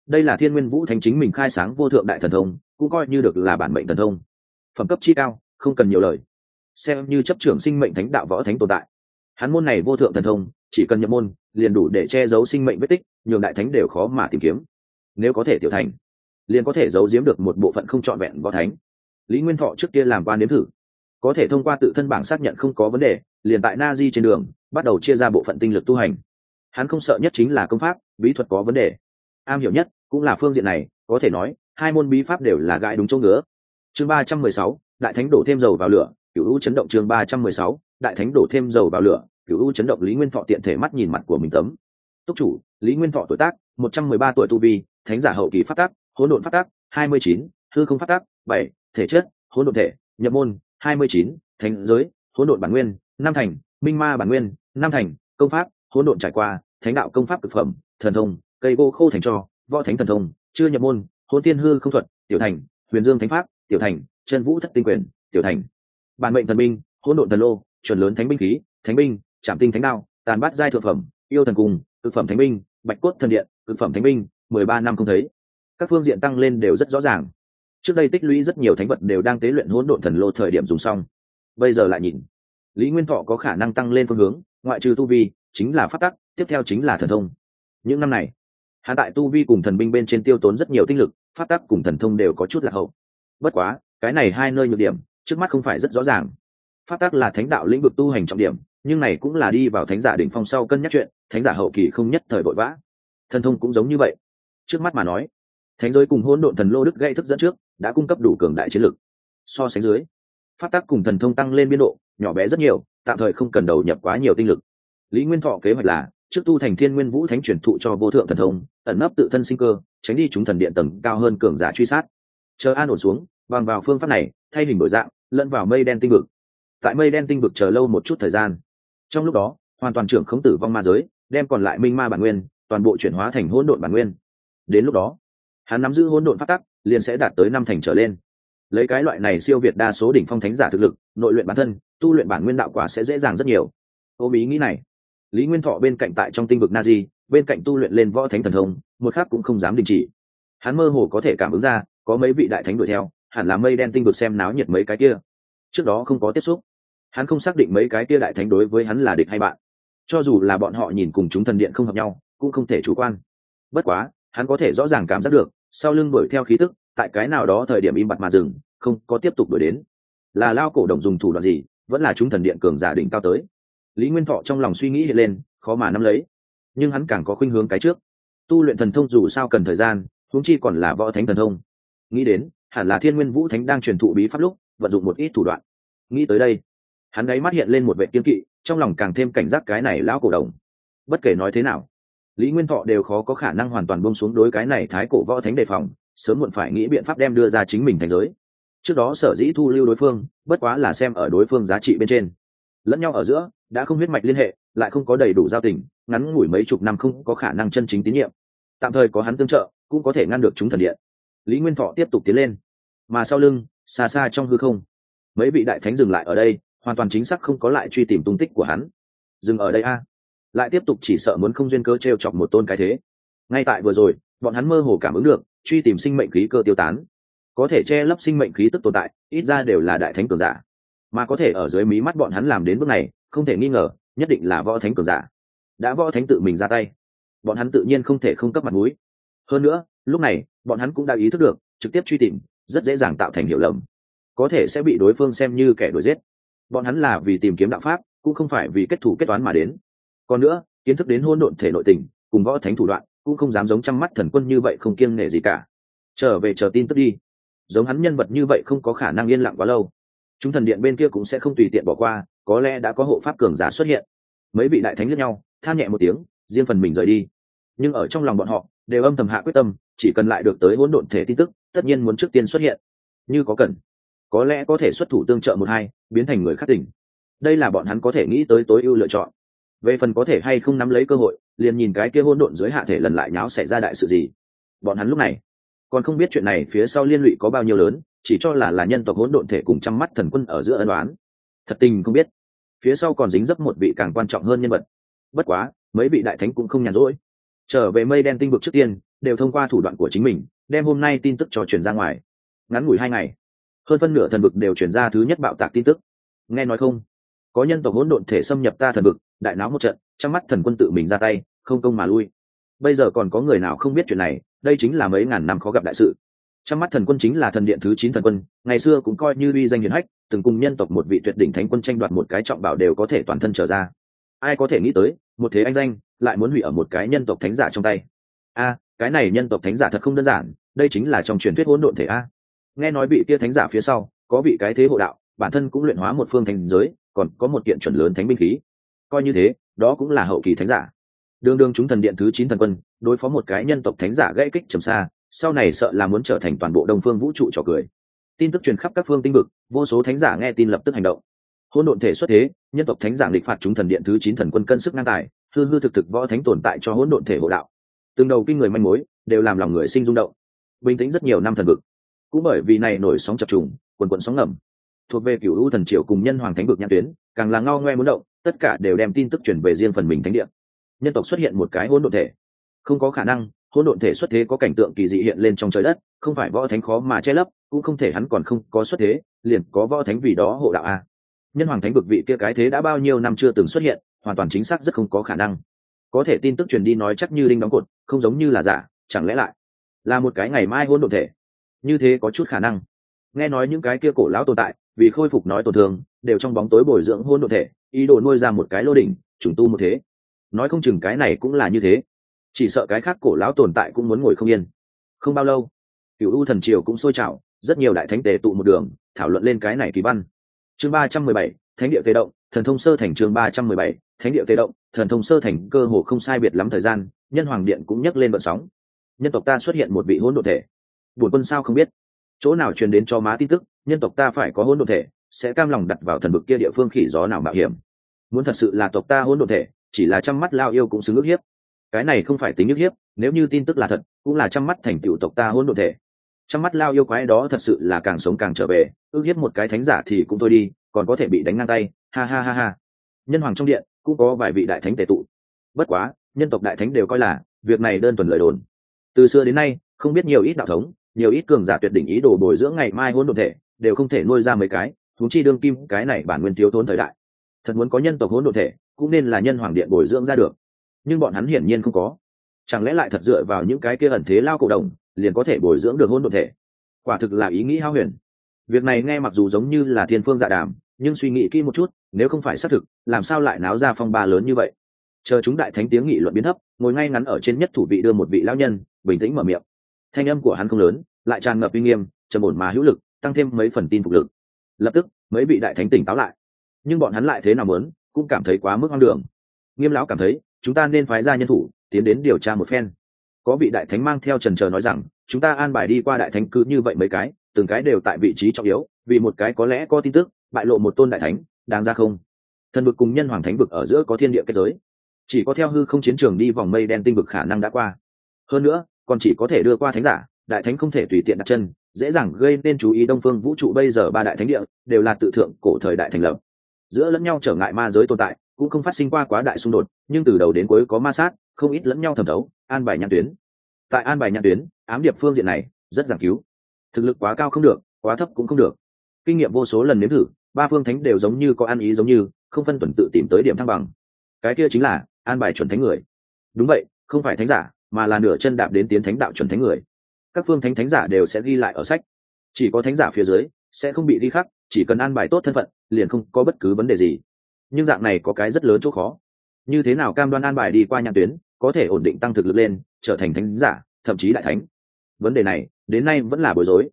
Đây là thiên nguyên vũ thánh chính mình khai sáng vô thượng đại thần thông, cũng coi như được là bản mệnh thần thông. Phẩm cấp chi cao, không cần nhiều lời. Xem như chấp trưởng sinh mệnh thánh đạo võ thánh tồn tại. Hắn môn này vô thượng thần thông, chỉ cần nhập môn, liền đủ để che giấu sinh mệnh vết tích, nhường đại thánh đều khó mà tìm kiếm. Nếu có thể tiểu thành, liền có thể giấu giếm được một bộ phận không trọn vẹn võ thánh. Lý nguyên thọ trước kia làm quan nếm thử. Có thể thông qua tự thân bảng xác nhận không có vấn đề, liền tại na di trên đường, bắt đầu chia ra bộ phận tinh lực tu hành hắn không sợ nhất chính là công pháp, bí thuật có vấn đề. Am hiểu nhất cũng là phương diện này, có thể nói, hai môn bí pháp đều là gãi đúng chỗ ngứa. Chương ba trăm mười sáu, đại thánh đổ thêm dầu vào lửa cựu u chấn động chương ba trăm mười sáu, đại thánh đổ thêm dầu vào lửa cựu u chấn động lý nguyên thọ tiện thể mắt nhìn mặt của mình tấm. Túc chủ, lý nguyên thọ tuổi tác, một trăm mười ba tuổi tu vi, thánh giả hậu kỳ phát tác hỗn độn phát tác hai mươi chín, hư không phát tác bảy, thể chất, hỗn độn thể, nhập môn, hai mươi chín, thánh giới, hỗn độn bản nguyên, năm thành, minh ma bản nguyên, năm thành, công pháp hỗn độn trải qua, thánh đạo công pháp cực phẩm, thần thông, cây gỗ khô thành cho, võ thánh thần thông, chưa nhập môn hôn tiên hư không thuật, tiểu thành, huyền dương thánh pháp, tiểu thành, chân vũ thất tinh quyền, tiểu thành. Bản mệnh thần binh, hỗn độn thần lô, chuẩn lớn thánh binh khí, thánh binh trạm tinh thánh đạo tàn bát giai thượng phẩm, yêu thần cùng, cực phẩm thánh binh, bạch cốt thần điện, cực phẩm thánh binh, mười ba năm không thấy. Các phương diện tăng lên đều rất rõ ràng. Trước đây tích lũy rất nhiều thánh vật đều đang tế luyện hỗn độn thần lô thời điểm dùng xong. Bây giờ lại nhìn. Lý nguyên thọ có khả năng tăng lên phương hướng, ngoại trừ tu vi chính là phát tắc, tiếp theo chính là thần thông. Những năm này, hắn tại tu vi cùng thần binh bên trên tiêu tốn rất nhiều tinh lực phát tắc cùng thần thông đều có chút là hậu. Bất quá, cái này hai nơi nhược điểm, trước mắt không phải rất rõ ràng. Phát tắc là thánh đạo lĩnh vực tu hành trọng điểm, nhưng này cũng là đi vào thánh giả đỉnh phong sau cân nhắc chuyện, thánh giả hậu kỳ không nhất thời vội vã. Thần thông cũng giống như vậy. Trước mắt mà nói, thánh giới cùng hỗn độn thần lô đức gây thức dẫn trước, đã cung cấp đủ cường đại chiến lực. So sánh dưới phát tác cùng thần thông tăng lên biên độ, nhỏ bé rất nhiều, tạm thời không cần đầu nhập quá nhiều tinh lực lý nguyên thọ kế hoạch là, trước tu thành thiên nguyên vũ thánh truyền thụ cho vô thượng thần thông, ẩn nấp tự thân sinh cơ, tránh đi chúng thần điện tầng cao hơn cường giả truy sát. Chờ an ổn xuống, bằng vào phương pháp này, thay hình đổi dạng, lẫn vào mây đen tinh vực. Tại mây đen tinh vực chờ lâu một chút thời gian. Trong lúc đó, hoàn toàn trưởng không tử vong ma giới, đem còn lại minh ma bản nguyên, toàn bộ chuyển hóa thành hỗn độn bản nguyên. Đến lúc đó, hắn nắm giữ hỗn độn phát tắc, liền sẽ đạt tới năm thành trở lên. Lấy cái loại này siêu việt đa số đỉnh phong thánh giả thực lực, nội luyện bản thân, tu luyện bản nguyên đạo quả sẽ dễ dàng rất nhiều. Ôm ý nghĩ này lý nguyên thọ bên cạnh tại trong tinh vực na di bên cạnh tu luyện lên võ thánh thần thông, một khác cũng không dám đình chỉ. Hắn mơ hồ có thể cảm ứng ra, có mấy vị đại thánh đuổi theo, hẳn là mây đen tinh vực xem náo nhiệt mấy cái kia. Trước đó không có tiếp xúc. Hắn không xác định mấy cái kia đại thánh đối với hắn là địch hay bạn. Cho dù là bọn họ nhìn cùng chúng thần điện không hợp nhau, cũng không thể chủ quan. Bất quá, hắn có thể rõ ràng cảm giác được, sau lưng đuổi theo khí tức, tại cái nào đó thời điểm im bặt mà dừng, không có tiếp tục đuổi đến. Là lao cổ đồng dùng thủ đoạn gì, vẫn là chúng thần điện cường giả đỉnh cao tới lý nguyên thọ trong lòng suy nghĩ hiện lên, khó mà nắm lấy. Nhưng hắn càng có khuynh hướng cái trước. Tu luyện thần thông dù sao cần thời gian, huống chi còn là võ thánh thần thông. Nghĩ đến, hẳn là thiên nguyên vũ thánh đang truyền thụ bí pháp lúc, vận dụng một ít thủ đoạn. Nghĩ tới đây, hắn đáy mắt hiện lên một vệ kiên kỵ, trong lòng càng thêm cảnh giác cái này lão cổ đồng. Bất kể nói thế nào, lý nguyên thọ đều khó có khả năng hoàn toàn bông xuống đối cái này thái cổ võ thánh đề phòng, sớm muộn phải nghĩ biện pháp đem đưa ra chính mình thành giới. Trước đó sở dĩ thu lưu đối phương, bất quá là xem ở đối phương giá trị bên trên lẫn nhau ở giữa, đã không huyết mạch liên hệ, lại không có đầy đủ giao tình, ngắn ngủi mấy chục năm không có khả năng chân chính tín nhiệm. Tạm thời có hắn tương trợ, cũng có thể ngăn được chúng thần điện. Lý nguyên thọ tiếp tục tiến lên. Mà sau lưng, xa xa trong hư không, mấy vị đại thánh dừng lại ở đây, hoàn toàn chính xác không có lại truy tìm tung tích của hắn. Dừng ở đây a. Lại tiếp tục chỉ sợ muốn không duyên cơ t r e o chọc một tôn cái thế. Ngay tại vừa rồi, bọn hắn mơ hồ cảm ứng được, truy tìm sinh mệnh khí cơ tiêu tán. Có thể che lấp sinh mệnh khí tức tồn tại, ít ra đều là đại thánh cường giả mà có thể ở dưới mí mắt bọn hắn làm đến bước này, không thể nghi ngờ, nhất định là võ thánh cường giả. Đã võ thánh tự mình ra tay, bọn hắn tự nhiên không thể không cấp mặt mũi. Hơn nữa, lúc này, bọn hắn cũng đã ý thức được, trực tiếp truy tìm, rất dễ dàng tạo thành hiểu lầm. Có thể sẽ bị đối phương xem như kẻ đuổi giết. Bọn hắn là vì tìm kiếm đạo pháp, cũng không phải vì kết thủ kết toán mà đến. Còn nữa, kiến thức đến hôn độn thể nội tình, cùng võ thánh thủ đoạn, cũng không dám giống chăm mắt thần quân như vậy không kiêng nể gì cả. Trở về chờ tin tức đi. Giống hắn nhân vật như vậy không có khả năng yên lặng quá lâu chúng thần điện bên kia cũng sẽ không tùy tiện bỏ qua, có lẽ đã có hộ pháp cường giả xuất hiện. Mấy vị đại thánh lẫn nhau, than nhẹ một tiếng, riêng phần mình rời đi. Nhưng ở trong lòng bọn họ, đều âm thầm hạ quyết tâm, chỉ cần lại được tới hỗn độn thể tin tức, tất nhiên muốn trước tiên xuất hiện. Như có cần. Có lẽ có thể xuất thủ tương trợ một hai, biến thành người khắc tỉnh. Đây là bọn hắn có thể nghĩ tới tối ưu lựa chọn. Về phần có thể hay không nắm lấy cơ hội, liền nhìn cái kia hôn độn dưới hạ thể lần lại nháo xảy ra đại sự gì. Bọn hắn lúc này, còn không biết chuyện này phía sau liên lụy có bao nhiêu lớn chỉ cho là là nhân tộc hỗn độn thể cùng trăm mắt thần quân ở giữa ân đoán thật tình không biết. Phía sau còn dính dấp một vị càng quan trọng hơn nhân vật. Bất quá, mấy vị đại thánh cũng không nhàn rỗi. Trở về mây đen tinh vực trước tiên, đều thông qua thủ đoạn của chính mình, đem hôm nay tin tức cho truyền ra ngoài. Ngắn ngủi hai ngày, hơn phân nửa thần vực đều chuyển ra thứ nhất bạo tạc tin tức. Nghe nói không? Có nhân tộc hỗn độn thể xâm nhập ta thần vực, đại náo một trận trong mắt thần quân tự mình ra tay, không công mà lui. Bây giờ còn có người nào không biết chuyện này, đây chính là mấy ngàn năm khó gặp đại sự trong mắt thần quân chính là thần điện thứ chín thần quân, ngày xưa cũng coi như uy danh hiển hách, từng cùng nhân tộc một vị tuyệt đỉnh thánh quân tranh đoạt một cái trọng bảo đều có thể toàn thân trở ra. Ai có thể nghĩ tới, một thế anh danh, lại muốn hủy ở một cái nhân tộc thánh giả trong tay. A, cái này nhân tộc thánh giả thật không đơn giản, đây chính là trong truyền thuyết hỗn độn thể a. Nghe nói vị kia thánh giả phía sau, có vị cái thế hộ đạo, bản thân cũng luyện hóa một phương thành giới, còn có một kiện chuẩn lớn thánh binh khí. Coi như thế, đó cũng là hậu kỳ thánh giả. Đương đương chúng thần điện thứ chín thần quân, đối phó một cái nhân tộc thánh giả gãy kích trầm xa sau này sợ là muốn trở thành toàn bộ đông phương vũ trụ trò cười. Tin tức truyền khắp các phương tinh vực, vô số thánh giả nghe tin lập tức hành động. Hôn độn thể xuất thế, nhân tộc thánh giả địch phạt chúng thần điện thứ chín thần quân cân sức ngang tài, hư hư thực thực võ thánh tồn tại cho hỗn độn thể hộ đạo. Từng đầu kinh người manh mối, đều làm lòng người sinh rung động. Bình tĩnh rất nhiều năm thần vực. Cũng bởi vì này nổi sóng chập trùng, quần quần sóng ngầm. Thuộc về cựu u thần triều cùng nhân hoàng thánh vực nhãn tuyến, càng là ngao ngoe muốn động, tất cả đều đem tin tức chuyển về riêng phần mình thánh địa. Nhân tộc xuất hiện một cái hỗn độn thể. Không có khả năng hỗn độn thể xuất thế có cảnh tượng kỳ dị hiện lên trong trời đất, không phải võ thánh khó mà che lấp, cũng không thể hắn còn không có xuất thế, liền có võ thánh vì đó hộ đạo a. Nhân hoàng thánh vực vị kia cái thế đã bao nhiêu năm chưa từng xuất hiện, hoàn toàn chính xác rất không có khả năng. Có thể tin tức truyền đi nói chắc như đinh đóng cột, không giống như là giả, chẳng lẽ lại là một cái ngày mai hỗn độn thể? Như thế có chút khả năng. Nghe nói những cái kia cổ lão tồn tại, vì khôi phục nói tổn thương, đều trong bóng tối bồi dưỡng hôn độn thể, ý đồ nuôi ra một cái lô đỉnh, trùng tu một thế. Nói không chừng cái này cũng là như thế chỉ sợ cái khác cổ lão tồn tại cũng muốn ngồi không yên. Không bao lâu cựu u thần triều cũng sôi trào, rất nhiều đại thánh tề tụ một đường, thảo luận lên cái này kỳ văn. Chương ba trăm mười bảy, thánh địa tê động, thần thông sơ thành chương ba trăm mười bảy, thánh địa tê động, thần thông sơ thành, cơ hồ không sai biệt lắm thời gian, nhân hoàng điện cũng nhấc lên vận sóng. Nhân tộc ta xuất hiện một vị hỗn độ thể. Bổn quân sao không biết? Chỗ nào truyền đến cho má tin tức, nhân tộc ta phải có hỗn độn thể, sẽ cam lòng đặt vào thần vực kia địa phương khỉ gió nào mạo hiểm. Muốn thật sự là tộc ta hỗn độn thể, chỉ là chăm mắt lao yêu cũng xứng ước hiếp cái này không phải tính nhức hiếp, nếu như tin tức là thật, cũng là chăm mắt thành tựu tộc ta hỗn độn thể. Chăm mắt lao yêu quái đó thật sự là càng sống càng trở về ước hiếp một cái thánh giả thì cũng thôi đi, còn có thể bị đánh ngang tay, ha ha ha ha. Nhân hoàng trong điện, cũng có vài vị đại thánh tề tụ. Bất quá, nhân tộc đại thánh đều coi là, việc này đơn thuần lời đồn. Từ xưa đến nay, không biết nhiều ít đạo thống, nhiều ít cường giả tuyệt đỉnh ý đồ bồi dưỡng ngày mai hôn độn thể, đều không thể nuôi ra mấy cái thúng chi đương kim, cái này bản nguyên thiếu thốn thời đại. Thật muốn có nhân tộc hỗn độn thể, cũng nên là nhân hoàng điện bồi dưỡng ra được nhưng bọn hắn hiển nhiên không có. Chẳng lẽ lại thật dựa vào những cái kia ẩn thế lao cổ đồng liền có thể bồi dưỡng được hỗn độn thể? Quả thực là ý nghĩ hao huyền. Việc này nghe mặc dù giống như là thiên phương dạ đàm, nhưng suy nghĩ kỹ một chút, nếu không phải xác thực, làm sao lại náo ra phong ba lớn như vậy? Chờ chúng đại thánh tiếng nghị luận biến thấp, ngồi ngay ngắn ở trên nhất thủ vị đưa một vị lão nhân, bình tĩnh mở miệng. Thanh âm của hắn không lớn, lại tràn ngập uy nghiêm, trầm ổn mà hữu lực, tăng thêm mấy phần tin phục lực. Lập tức, mấy vị đại thánh tỉnh táo lại. Nhưng bọn hắn lại thế nào muốn, cũng cảm thấy quá mức hoang đường. Nghiêm lão cảm thấy chúng ta nên phái ra nhân thủ, tiến đến điều tra một phen. Có vị đại thánh mang theo trần trờ nói rằng, chúng ta an bài đi qua đại thánh cứ như vậy mấy cái, từng cái đều tại vị trí trọng yếu, vì một cái có lẽ có tin tức, bại lộ một tôn đại thánh, đáng ra không? Thần vực cùng nhân hoàng thánh vực ở giữa có thiên địa kết giới. Chỉ có theo hư không chiến trường đi vòng mây đen tinh vực khả năng đã qua. Hơn nữa, còn chỉ có thể đưa qua thánh giả, đại thánh không thể tùy tiện đặt chân, dễ dàng gây nên chú ý đông phương vũ trụ bây giờ ba đại thánh địa, đều là tự thượng cổ thời đại thành lập. Giữa lẫn nhau trở ngại ma giới tồn tại cũng không phát sinh qua quá đại xung đột, nhưng từ đầu đến cuối có ma sát, không ít lẫn nhau thẩm thấu, an bài nhãn tuyến. Tại an bài nhãn tuyến, ám điệp phương diện này rất giảng cứu. Thực lực quá cao không được, quá thấp cũng không được. Kinh nghiệm vô số lần nếm thử, ba phương thánh đều giống như có ăn ý giống như, không phân tuần tự tìm tới điểm thăng bằng. Cái kia chính là an bài chuẩn thánh người. Đúng vậy, không phải thánh giả, mà là nửa chân đạp đến tiến thánh đạo chuẩn thánh người. Các phương thánh thánh giả đều sẽ ghi lại ở sách. Chỉ có thánh giả phía dưới sẽ không bị ghi khắc, chỉ cần an bài tốt thân phận, liền không có bất cứ vấn đề gì nhưng dạng này có cái rất lớn chỗ khó. Như thế nào cam đoan an bài đi qua nhãn tuyến, có thể ổn định tăng thực lực lên, trở thành thánh giả, thậm chí đại thánh? Vấn đề này, đến nay vẫn là bối rối.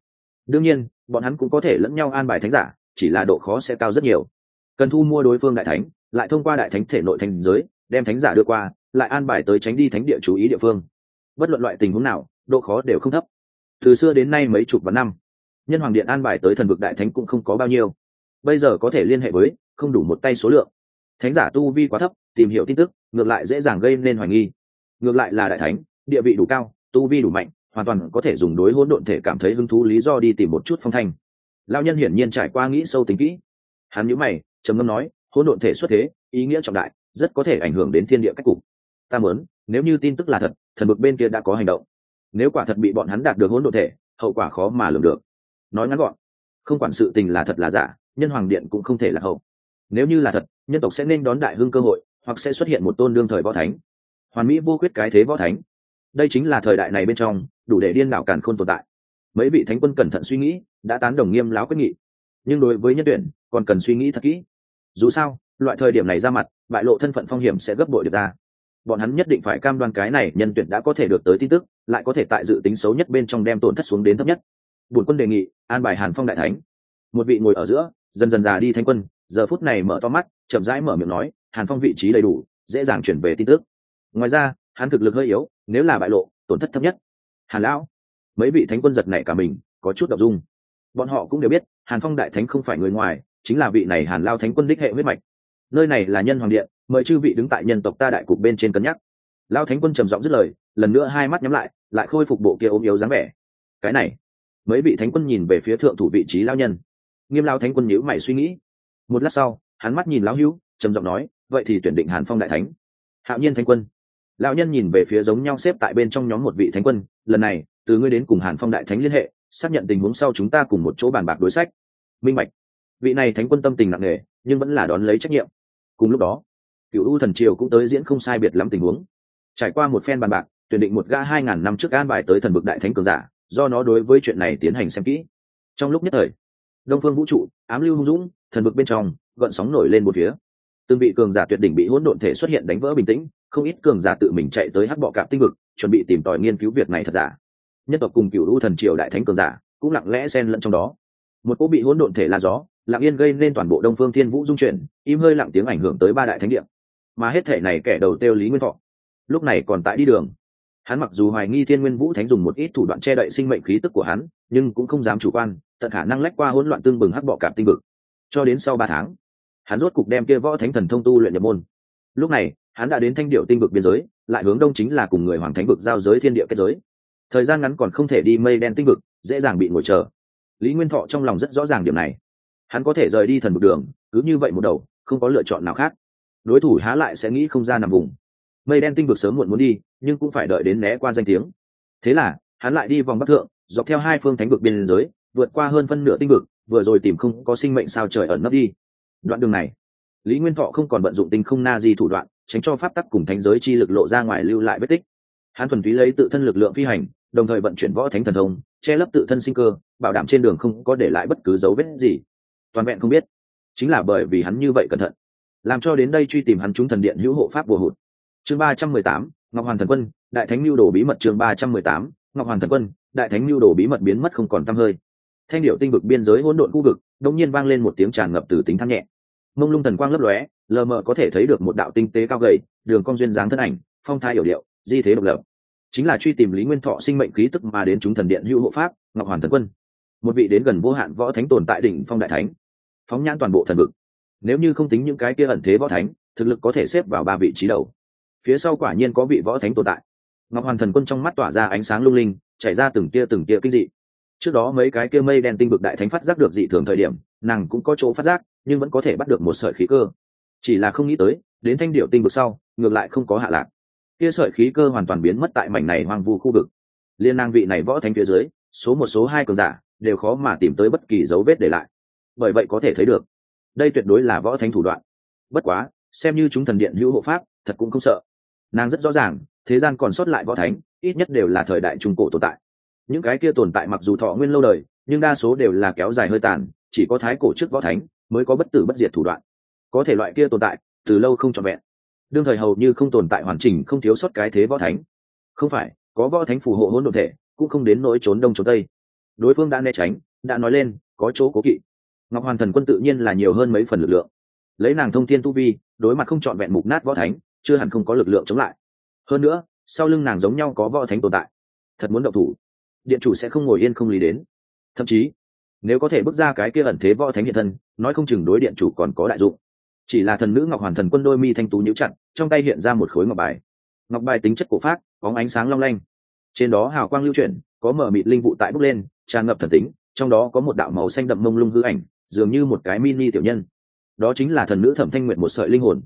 Đương nhiên, bọn hắn cũng có thể lẫn nhau an bài thánh giả, chỉ là độ khó sẽ cao rất nhiều. Cần thu mua đối phương đại thánh, lại thông qua đại thánh thể nội thành giới, đem thánh giả đưa qua, lại an bài tới tránh đi thánh địa chú ý địa phương. Bất luận loại tình huống nào, độ khó đều không thấp. Từ xưa đến nay mấy chục vạn năm, nhân hoàng điện an bài tới thần vực đại thánh cũng không có bao nhiêu bây giờ có thể liên hệ với, không đủ một tay số lượng. Thánh giả tu vi quá thấp, tìm hiểu tin tức, ngược lại dễ dàng gây nên hoài nghi. Ngược lại là đại thánh, địa vị đủ cao, tu vi đủ mạnh, hoàn toàn có thể dùng đối hỗn độn thể cảm thấy hứng thú lý do đi tìm một chút phong thanh. Lao nhân hiển nhiên trải qua nghĩ sâu tính kỹ. Hắn nhữ mày, trầm ngâm nói, hỗn độn thể xuất thế, ý nghĩa trọng đại, rất có thể ảnh hưởng đến thiên địa cách cục. Ta muốn, nếu như tin tức là thật, thần bực bên kia đã có hành động. Nếu quả thật bị bọn hắn đạt được hỗn độn thể, hậu quả khó mà lường được. Nói ngắn gọn, không quản sự tình là thật là giả nhân hoàng điện cũng không thể là hậu. Nếu như là thật, nhân tộc sẽ nên đón đại hưng cơ hội, hoặc sẽ xuất hiện một tôn đương thời võ thánh. Hoàn mỹ vô quyết cái thế võ thánh. Đây chính là thời đại này bên trong, đủ để điên đảo càn khôn tồn tại. Mấy vị thánh quân cẩn thận suy nghĩ, đã tán đồng nghiêm láo quyết nghị. Nhưng đối với nhân tuyển, còn cần suy nghĩ thật kỹ. Dù sao, loại thời điểm này ra mặt, bại lộ thân phận phong hiểm sẽ gấp bội được ra. Bọn hắn nhất định phải cam đoan cái này nhân tuyển đã có thể được tới tin tức, lại có thể tại dự tính xấu nhất bên trong đem tổn thất xuống đến thấp nhất. Bổn quân đề nghị, an bài hàn phong đại thánh. Một vị ngồi ở giữa dần dần già đi thanh quân, giờ phút này mở to mắt, chậm rãi mở miệng nói, hàn phong vị trí đầy đủ, dễ dàng chuyển về tin tức. Ngoài ra, hắn thực lực hơi yếu, nếu là bại lộ, tổn thất thấp nhất. Hàn lão, mấy vị thánh quân giật này cả mình, có chút đ ộ n g dung. Bọn họ cũng đều biết, hàn phong đại thánh không phải người ngoài, chính là vị này hàn lao thánh quân đích hệ huyết mạch. Nơi này là nhân hoàng điện, mời chư vị đứng tại nhân tộc ta đại cục bên trên cân nhắc. Lao thánh quân trầm giọng dứt lời, lần nữa hai mắt nhắm lại lại khôi phục bộ kia ốm yếu dáng vẻ. Cái này, mấy vị thánh quân nhìn về phía thượng thủ vị trí lao nhân nghiêm lao thánh quân nhữ mày suy nghĩ. Một lát sau, hắn mắt nhìn lão hữu, trầm giọng nói, vậy thì tuyển định hàn phong đại thánh. Hạo nhiên thánh quân. Lão nhân nhìn về phía giống nhau xếp tại bên trong nhóm một vị thánh quân, lần này, từ ngươi đến cùng hàn phong đại thánh liên hệ, xác nhận tình huống sau chúng ta cùng một chỗ bàn bạc đối sách. Minh bạch. Vị này thánh quân tâm tình nặng nề, nhưng vẫn là đón lấy trách nhiệm. Cùng lúc đó cựu u thần triều cũng tới diễn không sai biệt lắm tình huống. Trải qua một phen bàn bạc, tuyển định một ga hai ngàn năm trước an bài tới thần bực đại thánh cường giả, do nó đối với chuyện này tiến hành xem kỹ. Trong lúc nhất thời đông phương vũ trụ, ám lưu hung dũng, thần bực bên trong, gợn sóng nổi lên một phía. Từng vị cường giả tuyệt đỉnh bị hỗn độn thể xuất hiện đánh vỡ bình tĩnh, không ít cường giả tự mình chạy tới hắc bọ cạp tinh vực, chuẩn bị tìm tòi nghiên cứu việc này thật giả. Nhân tộc cùng cựu u thần triều đại thánh cường giả cũng lặng lẽ xen lẫn trong đó. Một cỗ bị hỗn độn thể là gió, lặng yên gây nên toàn bộ đông phương thiên vũ dung chuyển, im hơi lặng tiếng ảnh hưởng tới ba đại thánh địa. Mà hết thể này kẻ đầu tiêu lý nguyên thọ, lúc này còn tại đi đường. Hắn mặc dù hoài nghi thiên nguyên vũ thánh dùng một ít thủ đoạn che đậy sinh mệnh khí tức của hắn, nhưng cũng không dám chủ quan tận khả năng lách qua hỗn loạn tương bừng hắc bọ cạp tinh vực. Cho đến sau ba tháng, hắn rốt cục đem kia võ thánh thần thông tu luyện nhập môn. Lúc này, hắn đã đến thanh điệu tinh vực biên giới, lại hướng đông chính là cùng người hoàng thánh vực giao giới thiên địa kết giới. Thời gian ngắn còn không thể đi mây đen tinh vực, dễ dàng bị ngồi chờ. Lý nguyên thọ trong lòng rất rõ ràng điểm này. Hắn có thể rời đi thần vực đường, cứ như vậy một đầu, không có lựa chọn nào khác. Đối thủ há lại sẽ nghĩ không ra nằm vùng. Mây đen tinh vực sớm muộn muốn đi, nhưng cũng phải đợi đến né qua danh tiếng. Thế là, hắn lại đi vòng bắc thượng, dọc theo hai phương thánh vực biên giới vượt qua hơn phân nửa tinh vực, vừa rồi tìm không có sinh mệnh sao trời ẩn nấp đi. Đoạn đường này, lý nguyên thọ không còn vận dụng tinh không na di thủ đoạn, tránh cho pháp tắc cùng thánh giới chi lực lộ ra ngoài lưu lại vết tích. Hắn thuần túy lấy tự thân lực lượng phi hành, đồng thời vận chuyển võ thánh thần thông, che lấp tự thân sinh cơ, bảo đảm trên đường không có để lại bất cứ dấu vết gì. Toàn vẹn không biết, chính là bởi vì hắn như vậy cẩn thận, làm cho đến đây truy tìm hắn chúng thần điện hữu hộ pháp bùa hụt. Chương ba trăm mười tám, ngọc hoàn thần quân, đại thánh lưu đồ bí mật chương ba trăm mười tám, ngọc hoàn thần quân, đại thánh lưu đồ bí mật biến mất không còn tăm hơi thanh điệu tinh vực biên giới hỗn độn khu vực đông nhiên vang lên một tiếng tràn ngập từ tính thăng nhẹ. Mông lung thần quang lấp lóe, lờ mờ có thể thấy được một đạo tinh tế cao gầy, đường cong duyên dáng thân ảnh, phong thai hiểu điệu, di thế độc lập. Chính là truy tìm lý nguyên thọ sinh mệnh khí tức mà đến chúng thần điện hữu hộ pháp, ngọc hoàn thần quân. Một vị đến gần vô hạn võ thánh tồn tại đỉnh phong đại thánh. Phóng nhãn toàn bộ thần vực. Nếu như không tính những cái kia ẩn thế võ thánh, thực lực có thể xếp vào ba vị trí đầu. Phía sau quả nhiên có vị võ thánh tồn tại. Ngọc hoàn thần quân trong mắt tỏa ra ánh sáng lung linh, chảy ra từng tia từng tia kinh dị trước đó mấy cái kia mây đen tinh vực đại thánh phát giác được dị thường thời điểm, nàng cũng có chỗ phát giác, nhưng vẫn có thể bắt được một sợi khí cơ. Chỉ là không nghĩ tới, đến thanh điệu tinh vực sau, ngược lại không có hạ lạc. Kia sợi khí cơ hoàn toàn biến mất tại mảnh này hoang vu khu vực. Liên nàng vị này võ thánh phía dưới, số một, số hai cường giả, đều khó mà tìm tới bất kỳ dấu vết để lại. Bởi vậy có thể thấy được, đây tuyệt đối là võ thánh thủ đoạn. Bất quá, xem như chúng thần điện hữu hộ pháp, thật cũng không sợ. Nàng rất rõ ràng, thế gian còn sót lại võ thánh, ít nhất đều là thời đại trung cổ tồn tại những cái kia tồn tại mặc dù thọ nguyên lâu đời, nhưng đa số đều là kéo dài hơi tàn, chỉ có thái cổ trước võ thánh mới có bất tử bất diệt thủ đoạn. Có thể loại kia tồn tại, từ lâu không trọn vẹn. Đương thời hầu như không tồn tại hoàn chỉnh, không thiếu sót cái thế võ thánh. Không phải, có võ thánh phù hộ hỗn độn thể, cũng không đến nỗi trốn đông trốn tây. Đối phương đã né tránh, đã nói lên, có chỗ cố kỵ. Ngọc hoàn thần quân tự nhiên là nhiều hơn mấy phần lực lượng. Lấy nàng thông thiên tu vi, đối mặt không trọn vẹn mục nát võ thánh, chưa hẳn không có lực lượng chống lại. Hơn nữa, sau lưng nàng giống nhau có võ thánh tồn tại. Thật muốn động thủ điện chủ sẽ không ngồi yên không lý đến. Thậm chí, nếu có thể bước ra cái kia ẩn thế võ thánh hiện thân, nói không chừng đối điện chủ còn có đại dụng. Chỉ là thần nữ ngọc hoàn thần quân đôi mi thanh tú nhíu chặt, trong tay hiện ra một khối ngọc bài. Ngọc bài tính chất cổ phát có ánh sáng long lanh. Trên đó hào quang lưu chuyển, có mở mịt linh vụ tại bốc lên, tràn ngập thần tính, trong đó có một đạo màu xanh đậm mông lung hư ảnh, dường như một cái mini tiểu nhân. Đó chính là thần nữ thẩm thanh nguyệt một sợi linh hồn.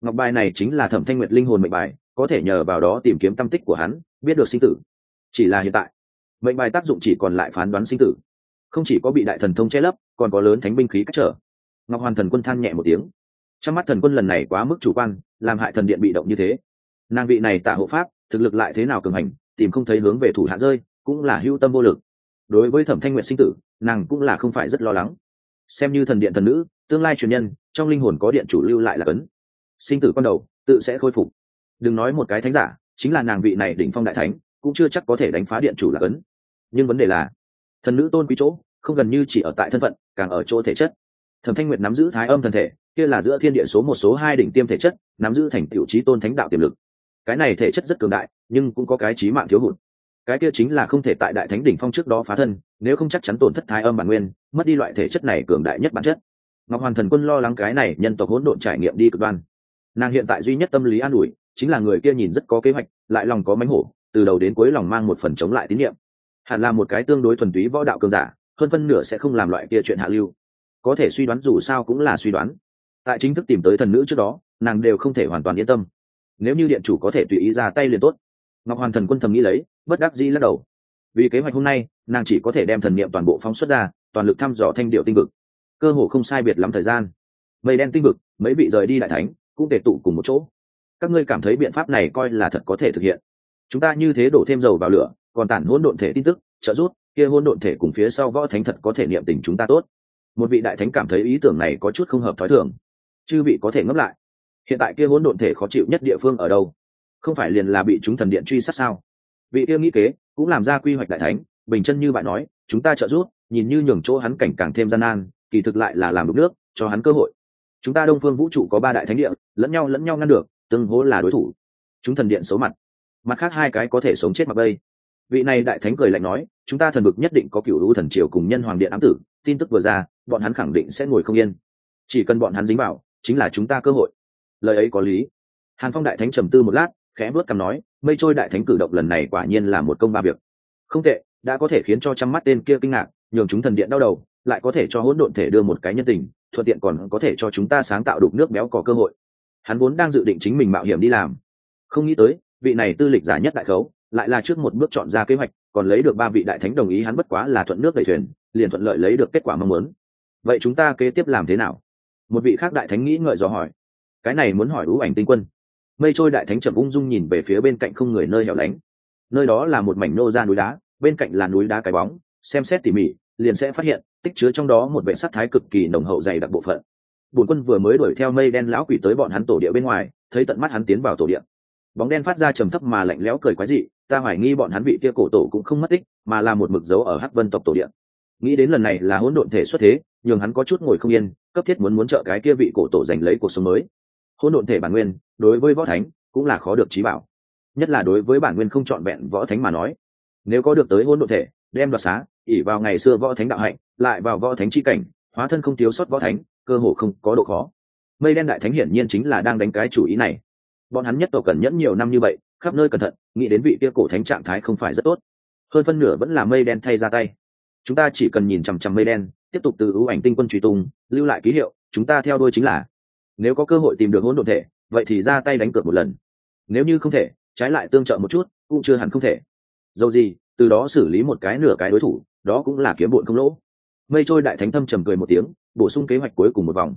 Ngọc bài này chính là thẩm thanh nguyệt linh hồn mệnh bài, có thể nhờ vào đó tìm kiếm tâm tích của hắn, biết được sinh tử. Chỉ là hiện tại mệnh bài tác dụng chỉ còn lại phán đoán sinh tử. Không chỉ có bị đại thần thông che lấp, còn có lớn thánh binh khí cách trở. Ngọc hoàn thần quân than nhẹ một tiếng. Trong mắt thần quân lần này quá mức chủ quan, làm hại thần điện bị động như thế. Nàng vị này tạ hộ pháp, thực lực lại thế nào cường hành, tìm không thấy hướng về thủ hạ rơi, cũng là hưu tâm vô lực. Đối với thẩm thanh nguyện sinh tử, nàng cũng là không phải rất lo lắng. Xem như thần điện thần nữ, tương lai truyền nhân, trong linh hồn có điện chủ lưu lại là cấn. Sinh tử con đầu, tự sẽ khôi phục. Đừng nói một cái thánh giả, chính là nàng vị này đỉnh phong đại thánh, cũng chưa chắc có thể đánh phá điện chủ là cấn nhưng vấn đề là, thần nữ tôn quý chỗ không gần như chỉ ở tại thân phận, càng ở chỗ thể chất. Thẩm thanh nguyệt nắm giữ thái âm thần thể, kia là giữa thiên địa số một số hai đỉnh tiêm thể chất, nắm giữ thành tiểu trí tôn thánh đạo tiềm lực. Cái này thể chất rất cường đại, nhưng cũng có cái trí mạng thiếu hụt. Cái kia chính là không thể tại đại thánh đỉnh phong trước đó phá thân, nếu không chắc chắn tổn thất thái âm bản nguyên, mất đi loại thể chất này cường đại nhất bản chất. Ngọc hoàn thần quân lo lắng cái này nhân tộc hỗn độn trải nghiệm đi cực đoan. Nàng hiện tại duy nhất tâm lý an ủi, chính là người kia nhìn rất có kế hoạch, lại lòng có mánh hổ, từ đầu đến cuối lòng mang một phần chống lại tín nhiệm hẳn là một cái tương đối thuần túy võ đạo cường giả, hơn phân nửa sẽ không làm loại kia chuyện hạ lưu. Có thể suy đoán dù sao cũng là suy đoán. Tại chính thức tìm tới thần nữ trước đó, nàng đều không thể hoàn toàn yên tâm. Nếu như điện chủ có thể tùy ý ra tay liền tốt. Ngọc hoàn thần quân thầm nghĩ lấy, bất đắc dĩ lắc đầu. Vì kế hoạch hôm nay, nàng chỉ có thể đem thần niệm toàn bộ phóng xuất ra, toàn lực thăm dò thanh điệu tinh vực. Cơ hồ không sai biệt lắm thời gian. Mây đen tinh vực, mấy vị rời đi đại thánh, cũng tề tụ cùng một chỗ. Các ngươi cảm thấy biện pháp này coi là thật có thể thực hiện. Chúng ta như thế đổ thêm dầu vào lửa còn tản hỗn độn thể tin tức, trợ rút kia hỗn độn thể cùng phía sau võ thánh thật có thể niệm tình chúng ta tốt. Một vị đại thánh cảm thấy ý tưởng này có chút không hợp thói thường, chư vị có thể ngấp lại. Hiện tại kia hỗn độn thể khó chịu nhất địa phương ở đâu? Không phải liền là bị chúng thần điện truy sát sao? Vị kia nghĩ kế, cũng làm ra quy hoạch đại thánh, bình chân như bạn nói, chúng ta trợ giúp, nhìn như nhường chỗ hắn cảnh càng thêm gian nan, kỳ thực lại là làm đục nước, cho hắn cơ hội. Chúng ta đông phương vũ trụ có ba đại thánh địa, lẫn nhau lẫn nhau ngăn được, tương hố là đối thủ. Chúng thần điện xấu mặt. Mặt khác hai cái có thể sống chết mặc bây vị này đại thánh cười lạnh nói, chúng ta thần vực nhất định có cựu lũ thần triều cùng nhân hoàng điện ám tử, tin tức vừa ra, bọn hắn khẳng định sẽ ngồi không yên. Chỉ cần bọn hắn dính vào, chính là chúng ta cơ hội. Lời ấy có lý. Hàn phong đại thánh trầm tư một lát, khẽ vớt cằm nói, mây trôi đại thánh cử động lần này quả nhiên là một công ba việc. Không tệ, đã có thể khiến cho trăm mắt tên kia kinh ngạc, nhường chúng thần điện đau đầu, lại có thể cho hỗn độn thể đưa một cái nhân tình, thuận tiện còn có thể cho chúng ta sáng tạo đục nước béo có cơ hội. Hắn vốn đang dự định chính mình mạo hiểm đi làm. Không nghĩ tới, vị này tư lịch giả nhất đại khấu lại là trước một bước chọn ra kế hoạch, còn lấy được ba vị đại thánh đồng ý hắn bất quá là thuận nước đẩy thuyền, liền thuận lợi lấy được kết quả mong muốn. Vậy chúng ta kế tiếp làm thế nào? Một vị khác đại thánh nghĩ ngợi dò hỏi. Cái này muốn hỏi ưu ảnh tinh quân. Mây trôi đại thánh chậm ung dung nhìn về phía bên cạnh không người nơi hẻo lánh. Nơi đó là một mảnh nô ra núi đá, bên cạnh là núi đá cái bóng, xem xét tỉ mỉ, liền sẽ phát hiện, tích chứa trong đó một vệ sắc thái cực kỳ nồng hậu dày đặc bộ phận. Bùn quân vừa mới đuổi theo mây đen lão quỷ tới bọn hắn tổ địa bên ngoài, thấy tận mắt hắn tiến vào tổ địa bóng đen phát ra trầm thấp mà lạnh lẽo cười quái dị, ta hoài nghi bọn hắn vị kia cổ tổ cũng không mất tích, mà là một mực dấu ở hắc vân tộc tổ điện nghĩ đến lần này là hỗn độn thể xuất thế, nhường hắn có chút ngồi không yên, cấp thiết muốn muốn trợ cái kia vị cổ tổ giành lấy cuộc sống mới. Hỗn độn thể bản nguyên, đối với võ thánh, cũng là khó được trí bảo. Nhất là đối với bản nguyên không trọn vẹn võ thánh mà nói. Nếu có được tới hỗn độn thể, đem đoạt xá ỉ vào ngày xưa võ thánh đạo hạnh, lại vào võ thánh chi cảnh, hóa thân không thiếu sót võ thánh, cơ hồ không có độ khó. Mây đen đại thánh hiển nhiên chính là đang đánh cái chủ ý này bọn hắn nhất tộc cần nhẫn nhiều năm như vậy, khắp nơi cẩn thận, nghĩ đến vị kia cổ thánh trạng thái không phải rất tốt. Hơn phân nửa vẫn là mây đen thay ra tay. Chúng ta chỉ cần nhìn chằm chằm mây đen, tiếp tục từ ưu ảnh tinh quân truy tung, lưu lại ký hiệu, chúng ta theo đuôi chính là. Nếu có cơ hội tìm được hỗn độn thể, vậy thì ra tay đánh cược một lần. Nếu như không thể, trái lại tương trợ một chút, cũng chưa hẳn không thể. Dầu gì, từ đó xử lý một cái nửa cái đối thủ, đó cũng là kiếm bụn không lỗ. Mây trôi đại thánh thâm trầm cười một tiếng, bổ sung kế hoạch cuối cùng một vòng.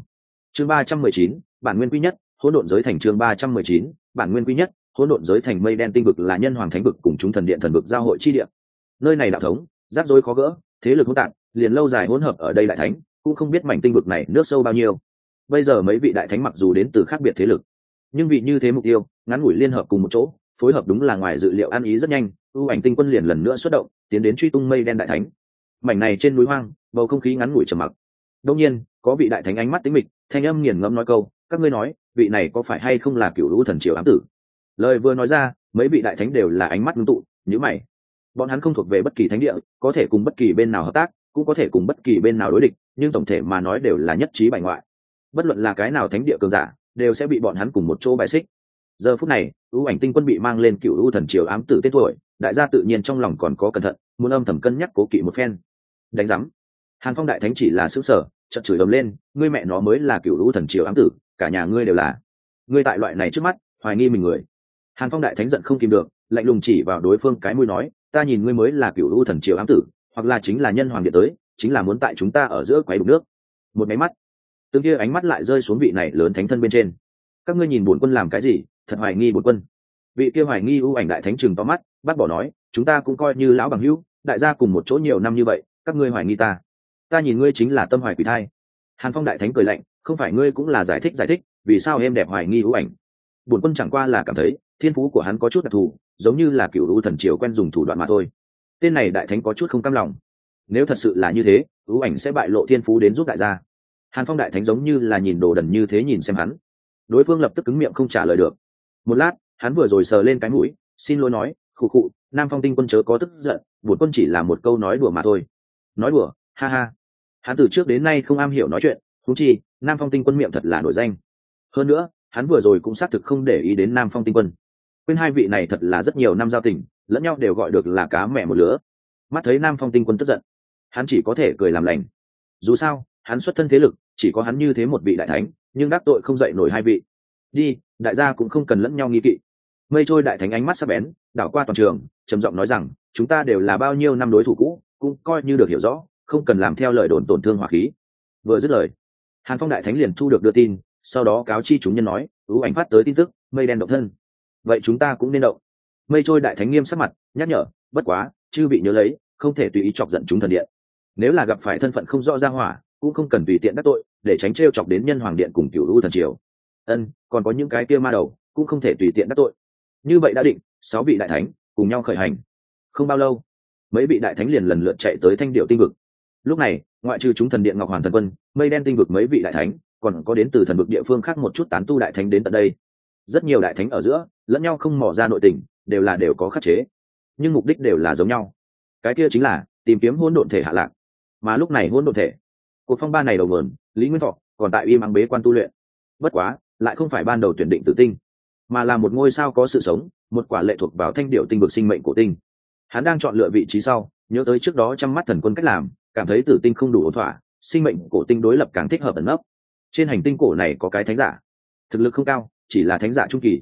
Chương ba trăm mười chín, bản nguyên quy nhất hỗn độn giới thành chương ba trăm mười chín, bản nguyên quy nhất, hỗn độn giới thành mây đen tinh vực là nhân hoàng thánh vực cùng chúng thần điện thần vực giao hội chi địa. nơi này đạo thống, rắc rối khó gỡ, thế lực hỗn tạp, liền lâu dài hỗn hợp ở đây đại thánh, cũng không biết mảnh tinh vực này nước sâu bao nhiêu. Bây giờ mấy vị đại thánh mặc dù đến từ khác biệt thế lực, nhưng vị như thế mục tiêu, ngắn ngủi liên hợp cùng một chỗ, phối hợp đúng là ngoài dự liệu ăn ý rất nhanh, ưu ảnh tinh quân liền lần nữa xuất động, tiến đến truy tung mây đen đại thánh. Mảnh này trên núi hoang, bầu không khí ngắn ngủi trầm mặc. Đông nhiên, có vị đại thánh ánh mắt tính mịch, thanh âm nghiền ngẫm nói câu các ngươi nói, vị này có phải hay không là cựu lũ thần triều ám tử? Lời vừa nói ra, mấy vị đại thánh đều là ánh mắt ngưng tụ nhữ mày. Bọn hắn không thuộc về bất kỳ thánh địa, có thể cùng bất kỳ bên nào hợp tác, cũng có thể cùng bất kỳ bên nào đối địch, nhưng tổng thể mà nói đều là nhất trí bài ngoại. Bất luận là cái nào thánh địa cường giả, đều sẽ bị bọn hắn cùng một chỗ bài xích. Giờ phút này, ưu ảnh tinh quân bị mang lên cựu ưu thần triều ám tử tên tuổi, đại gia tự nhiên trong lòng còn có cẩn thận, muốn âm thầm cân nhắc cố kỵ một phen. Đánh giám. Hàn phong đại thánh chỉ là xứ sở chợt chửi ầm lên, ngươi mẹ nó mới là cựu ưu thần triều ám tử cả nhà ngươi đều là. Ngươi tại loại này trước mắt, hoài nghi mình người. Hàn phong đại thánh giận không kìm được, lạnh lùng chỉ vào đối phương cái mũi nói, ta nhìn ngươi mới là cựu u thần triều ám tử, hoặc là chính là nhân hoàng điện tới, chính là muốn tại chúng ta ở giữa quái đục nước. Một máy mắt. Tương kia ánh mắt lại rơi xuống vị này lớn thánh thân bên trên. Các ngươi nhìn bổn quân làm cái gì, thật hoài nghi bổn quân. Vị kia hoài nghi ưu ảnh đại thánh trừng to mắt bắt bỏ nói, chúng ta cũng coi như lão bằng hữu, đại gia cùng một chỗ nhiều năm như vậy, các ngươi hoài nghi ta. Ta nhìn ngươi chính là tâm hoài quỷ thai. Hàn phong đại thánh cười lạnh không phải ngươi cũng là giải thích giải thích, vì sao em đẹp hoài nghi ưu ảnh? Bổn quân chẳng qua là cảm thấy, thiên phú của hắn có chút đặc thù, giống như là cựu lũ thần triều quen dùng thủ đoạn mà thôi. Tên này đại thánh có chút không cam lòng. Nếu thật sự là như thế, ưu ảnh sẽ bại lộ thiên phú đến giúp đại gia. Hàn phong đại thánh giống như là nhìn đồ đần như thế nhìn xem hắn. Đối phương lập tức cứng miệng không trả lời được. Một lát, hắn vừa rồi sờ lên cái mũi, xin lỗi nói, khụ khụ, nam phong tinh quân chớ có tức giận bổn quân chỉ là một câu nói đùa mà thôi. Nói đùa? Ha ha. Hắn từ trước đến nay không am hiểu nói chuyện thú chi nam phong tinh quân miệng thật là nổi danh. Hơn nữa, hắn vừa rồi cũng xác thực không để ý đến nam phong tinh quân. Quên hai vị này thật là rất nhiều năm giao tình, lẫn nhau đều gọi được là cá mẹ một lứa. Mắt thấy nam phong tinh quân tức giận, hắn chỉ có thể cười làm lành. Dù sao, hắn xuất thân thế lực, chỉ có hắn như thế một vị đại thánh, nhưng đắc tội không dậy nổi hai vị. Đi, đại gia cũng không cần lẫn nhau nghi kỵ. Mây trôi đại thánh ánh mắt sắp bén, đảo qua toàn trường, trầm giọng nói rằng, chúng ta đều là bao nhiêu năm đối thủ cũ, cũng coi như được hiểu rõ, không cần làm theo lời đồn tổn thương hỏa khí. Vừa dứt lời hàn phong đại thánh liền thu được đưa tin, sau đó cáo chi chúng nhân nói ưu ảnh phát tới tin tức, mây đen động thân. Vậy chúng ta cũng nên động. Mây trôi đại thánh nghiêm sắc mặt, nhắc nhở, bất quá, chư bị nhớ lấy, không thể tùy ý chọc giận chúng thần điện. Nếu là gặp phải thân phận không rõ ra hỏa, cũng không cần tùy tiện đắc tội, để tránh t r e o chọc đến nhân hoàng điện cùng cựu u thần triều. Ân, còn có những cái kia ma đầu, cũng không thể tùy tiện đắc tội. Như vậy đã định, sáu vị đại thánh cùng nhau khởi hành. Không bao lâu, mấy vị đại thánh liền lần lượt chạy tới thanh điệu tinh vực. Lúc này ngoại trừ chúng thần điện ngọc hoàn thần quân, mây đen tinh vực mấy vị đại thánh, còn có đến từ thần vực địa phương khác một chút tán tu đại thánh đến tận đây. Rất nhiều đại thánh ở giữa, lẫn nhau không mỏ ra nội tình, đều là đều có khắc chế. Nhưng mục đích đều là giống nhau. Cái kia chính là, tìm kiếm hôn độn thể hạ lạc. Mà lúc này hôn độn thể, cuộc phong ba này đầu nguồn, lý nguyên thọ, còn tại im ắng bế quan tu luyện. Bất quá, lại không phải ban đầu tuyển định tự tinh, mà là một ngôi sao có sự sống, một quả lệ thuộc vào thanh điệu tinh vực sinh mệnh của tinh. Hắn đang chọn lựa vị trí sau, nhớ tới trước đó chăm mắt thần quân cách làm cảm thấy tử tinh không đủ ổn thỏa, sinh mệnh cổ tinh đối lập càng thích hợp ẩn nấp. Trên hành tinh cổ này có cái thánh giả. Thực lực không cao, chỉ là thánh giả trung kỳ.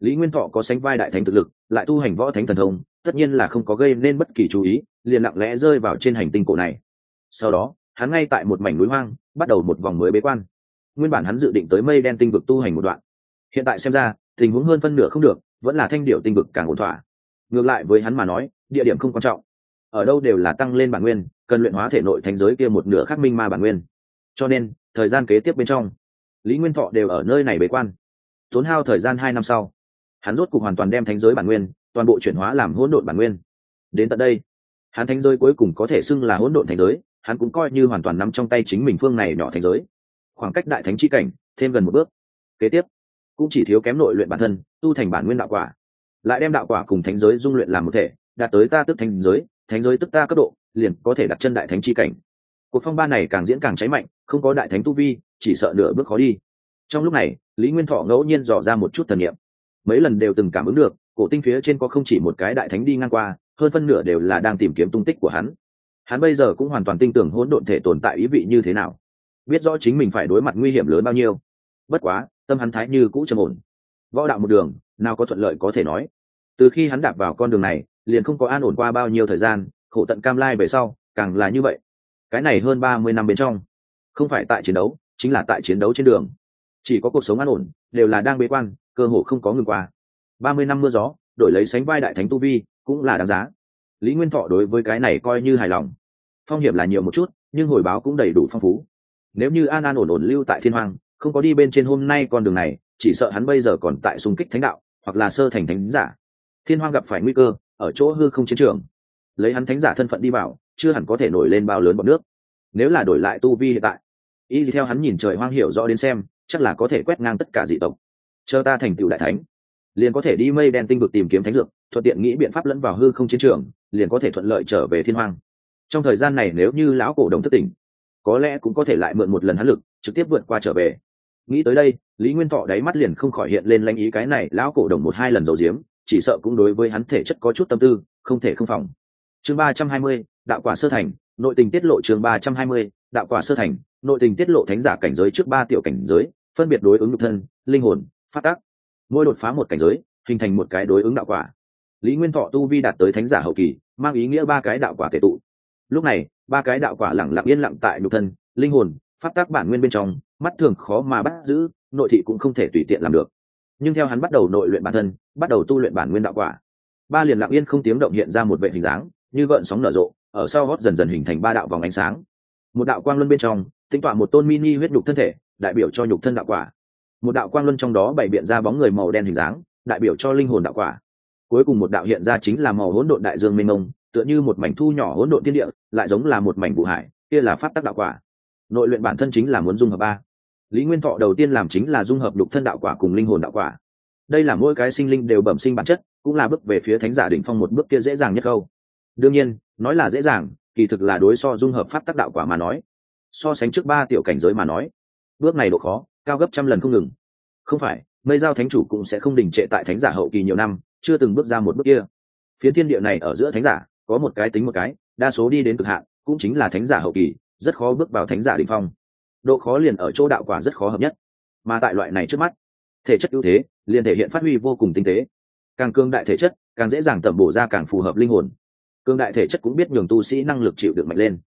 Lý nguyên thọ có sánh vai đại thánh thực lực, lại tu hành võ thánh thần thông, tất nhiên là không có gây nên bất kỳ chú ý, liền lặng lẽ rơi vào trên hành tinh cổ này. Sau đó, hắn ngay tại một mảnh núi hoang, bắt đầu một vòng mới bế quan. Nguyên bản hắn dự định tới mây đen tinh vực tu hành một đoạn. Hiện tại xem ra, tình huống hơn phân nửa không được, vẫn là thanh điệu tinh vực càng ổn thỏa. Ngược lại với hắn mà nói, địa điểm không quan trọng. Ở đâu đều là tăng lên bản nguyên cần luyện hóa thể nội thành giới kia một nửa khắc minh ma bản nguyên. Cho nên, thời gian kế tiếp bên trong, lý nguyên thọ đều ở nơi này bế quan. Tốn hao thời gian hai năm sau, hắn rốt cục hoàn toàn đem thánh giới bản nguyên, toàn bộ chuyển hóa làm hỗn độn bản nguyên. Đến tận đây, hắn thánh giới cuối cùng có thể xưng là hỗn độn thánh giới, hắn cũng coi như hoàn toàn nắm trong tay chính mình phương này nhỏ thánh giới. Khoảng cách đại thánh chi cảnh, thêm gần một bước. Kế tiếp, cũng chỉ thiếu kém nội luyện bản thân, tu thành bản nguyên đạo quả. Lại đem đạo quả cùng thánh giới dung luyện làm một thể, đạt tới ta tức thánh giới thánh giới tức ta cấp độ liền có thể đặt chân đại thánh chi cảnh. Cuộc phong ba này càng diễn càng cháy mạnh, không có đại thánh tu vi, chỉ sợ nửa bước khó đi. Trong lúc này, lý nguyên thọ ngẫu nhiên dò ra một chút thần nghiệm mấy lần đều từng cảm ứng được, cổ tinh phía trên có không chỉ một cái đại thánh đi ngang qua, hơn phân nửa đều là đang tìm kiếm tung tích của hắn. Hắn bây giờ cũng hoàn toàn tin tưởng hỗn độn thể tồn tại ý vị như thế nào. Biết rõ chính mình phải đối mặt nguy hiểm lớn bao nhiêu. Bất quá, tâm hắn thái như cũ trầm ổn. Võ đạo một đường, nào có thuận lợi có thể nói. Từ khi hắn đạp vào con đường này, liền không có an ổn qua bao nhiêu thời gian khổ tận cam lai về sau, càng là như vậy. Cái này hơn ba mươi năm bên trong, không phải tại chiến đấu, chính là tại chiến đấu trên đường. Chỉ có cuộc sống an ổn, đều là đang bế quan, cơ hội không có ngừng qua. ba mươi năm mưa gió, đổi lấy sánh vai đại thánh tu vi, cũng là đáng giá. Lý nguyên thọ đối với cái này coi như hài lòng. Phong hiểm là nhiều một chút, nhưng hồi báo cũng đầy đủ phong phú. Nếu như an an ổn ổn lưu tại thiên hoàng không có đi bên trên hôm nay con đường này, chỉ sợ hắn bây giờ còn tại xung kích thánh đạo, hoặc là sơ thành thánh giả. Thiên hoàng gặp phải nguy cơ, ở chỗ hư không chiến trường lấy hắn thánh giả thân phận đi vào, chưa hẳn có thể nổi lên bao lớn bọn nước. Nếu là đổi lại tu vi hiện tại, y theo hắn nhìn trời hoang hiểu rõ đến xem, chắc là có thể quét ngang tất cả dị tộc. Chờ ta thành tựu đại thánh, liền có thể đi mây đen tinh vực tìm kiếm thánh dược, thuận tiện nghĩ biện pháp lẫn vào hư không chiến trường, liền có thể thuận lợi trở về thiên hoang. Trong thời gian này nếu như lão cổ đồng thất tỉnh, có lẽ cũng có thể lại mượn một lần hắn lực, trực tiếp vượt qua trở về. Nghĩ tới đây, lý nguyên thọ đáy mắt liền không khỏi hiện lên lanh ý cái này, lão cổ đồng một hai lần dầu diếm chỉ sợ cũng đối với hắn thể chất có chút tâm tư, không thể không phòng chương ba trăm hai mươi, đạo quả sơ thành, nội tình tiết lộ chương ba trăm hai mươi, đạo quả sơ thành, nội tình tiết lộ thánh giả cảnh giới trước ba tiểu cảnh giới, phân biệt đối ứng nhục thân, linh hồn phát tác mỗi đột phá một cảnh giới, hình thành một cái đối ứng đạo quả. Lý nguyên thọ tu vi đạt tới thánh giả hậu kỳ, mang ý nghĩa ba cái đạo quả tệ tụ. Lúc này, ba cái đạo quả lẳng lặng yên lặng tại nhục thân, linh hồn phát tác bản nguyên bên trong, mắt thường khó mà bắt giữ, nội thị cũng không thể tùy tiện làm được. Nhưng theo hắn bắt đầu nội luyện bản thân, bắt đầu tu luyện bản nguyên đạo quả, ba liền lặng yên không tiếng động hiện ra một vệ hình dáng như gợn sóng nở rộ, ở sau gót dần dần hình thành ba đạo vòng ánh sáng. Một đạo quang luân bên trong tính tọa một tôn mini huyết nhục thân thể, đại biểu cho nhục thân đạo quả. Một đạo quang luân trong đó bày biện ra bóng người màu đen hình dáng, đại biểu cho linh hồn đạo quả. Cuối cùng một đạo hiện ra chính là màu hỗn độn đại dương mênh mông, tựa như một mảnh thu nhỏ hỗn độn thiên địa, lại giống là một mảnh vụ hải, kia là pháp tắc đạo quả. Nội luyện bản thân chính là muốn dung hợp ba. Lý nguyên thọ đầu tiên làm chính là dung hợp đục thân đạo quả cùng linh hồn đạo quả. Đây là mỗi cái sinh linh đều bẩm sinh bản chất, cũng là bước về phía thánh giả đỉnh phong một bước kia dễ dàng nhất câu đương nhiên, nói là dễ dàng, kỳ thực là đối so dung hợp pháp tác đạo quả mà nói. So sánh trước ba tiểu cảnh giới mà nói, bước này độ khó, cao gấp trăm lần không ngừng. Không phải, mây giao thánh chủ cũng sẽ không đình trệ tại thánh giả hậu kỳ nhiều năm, chưa từng bước ra một bước kia. Phiến thiên địa này ở giữa thánh giả, có một cái tính một cái, đa số đi đến cực hạn, cũng chính là thánh giả hậu kỳ, rất khó bước vào thánh giả đ ỉ n h phong. Độ khó liền ở chỗ đạo quả rất khó hợp nhất. Mà tại loại này trước mắt, thể chất ưu thế liền thể hiện phát huy vô cùng tinh tế. Càng cương đại thể chất, càng dễ dàng tẩm bổ ra càng phù hợp linh hồn cương đại thể chất cũng biết nhường tu sĩ năng lực chịu được mạnh lên.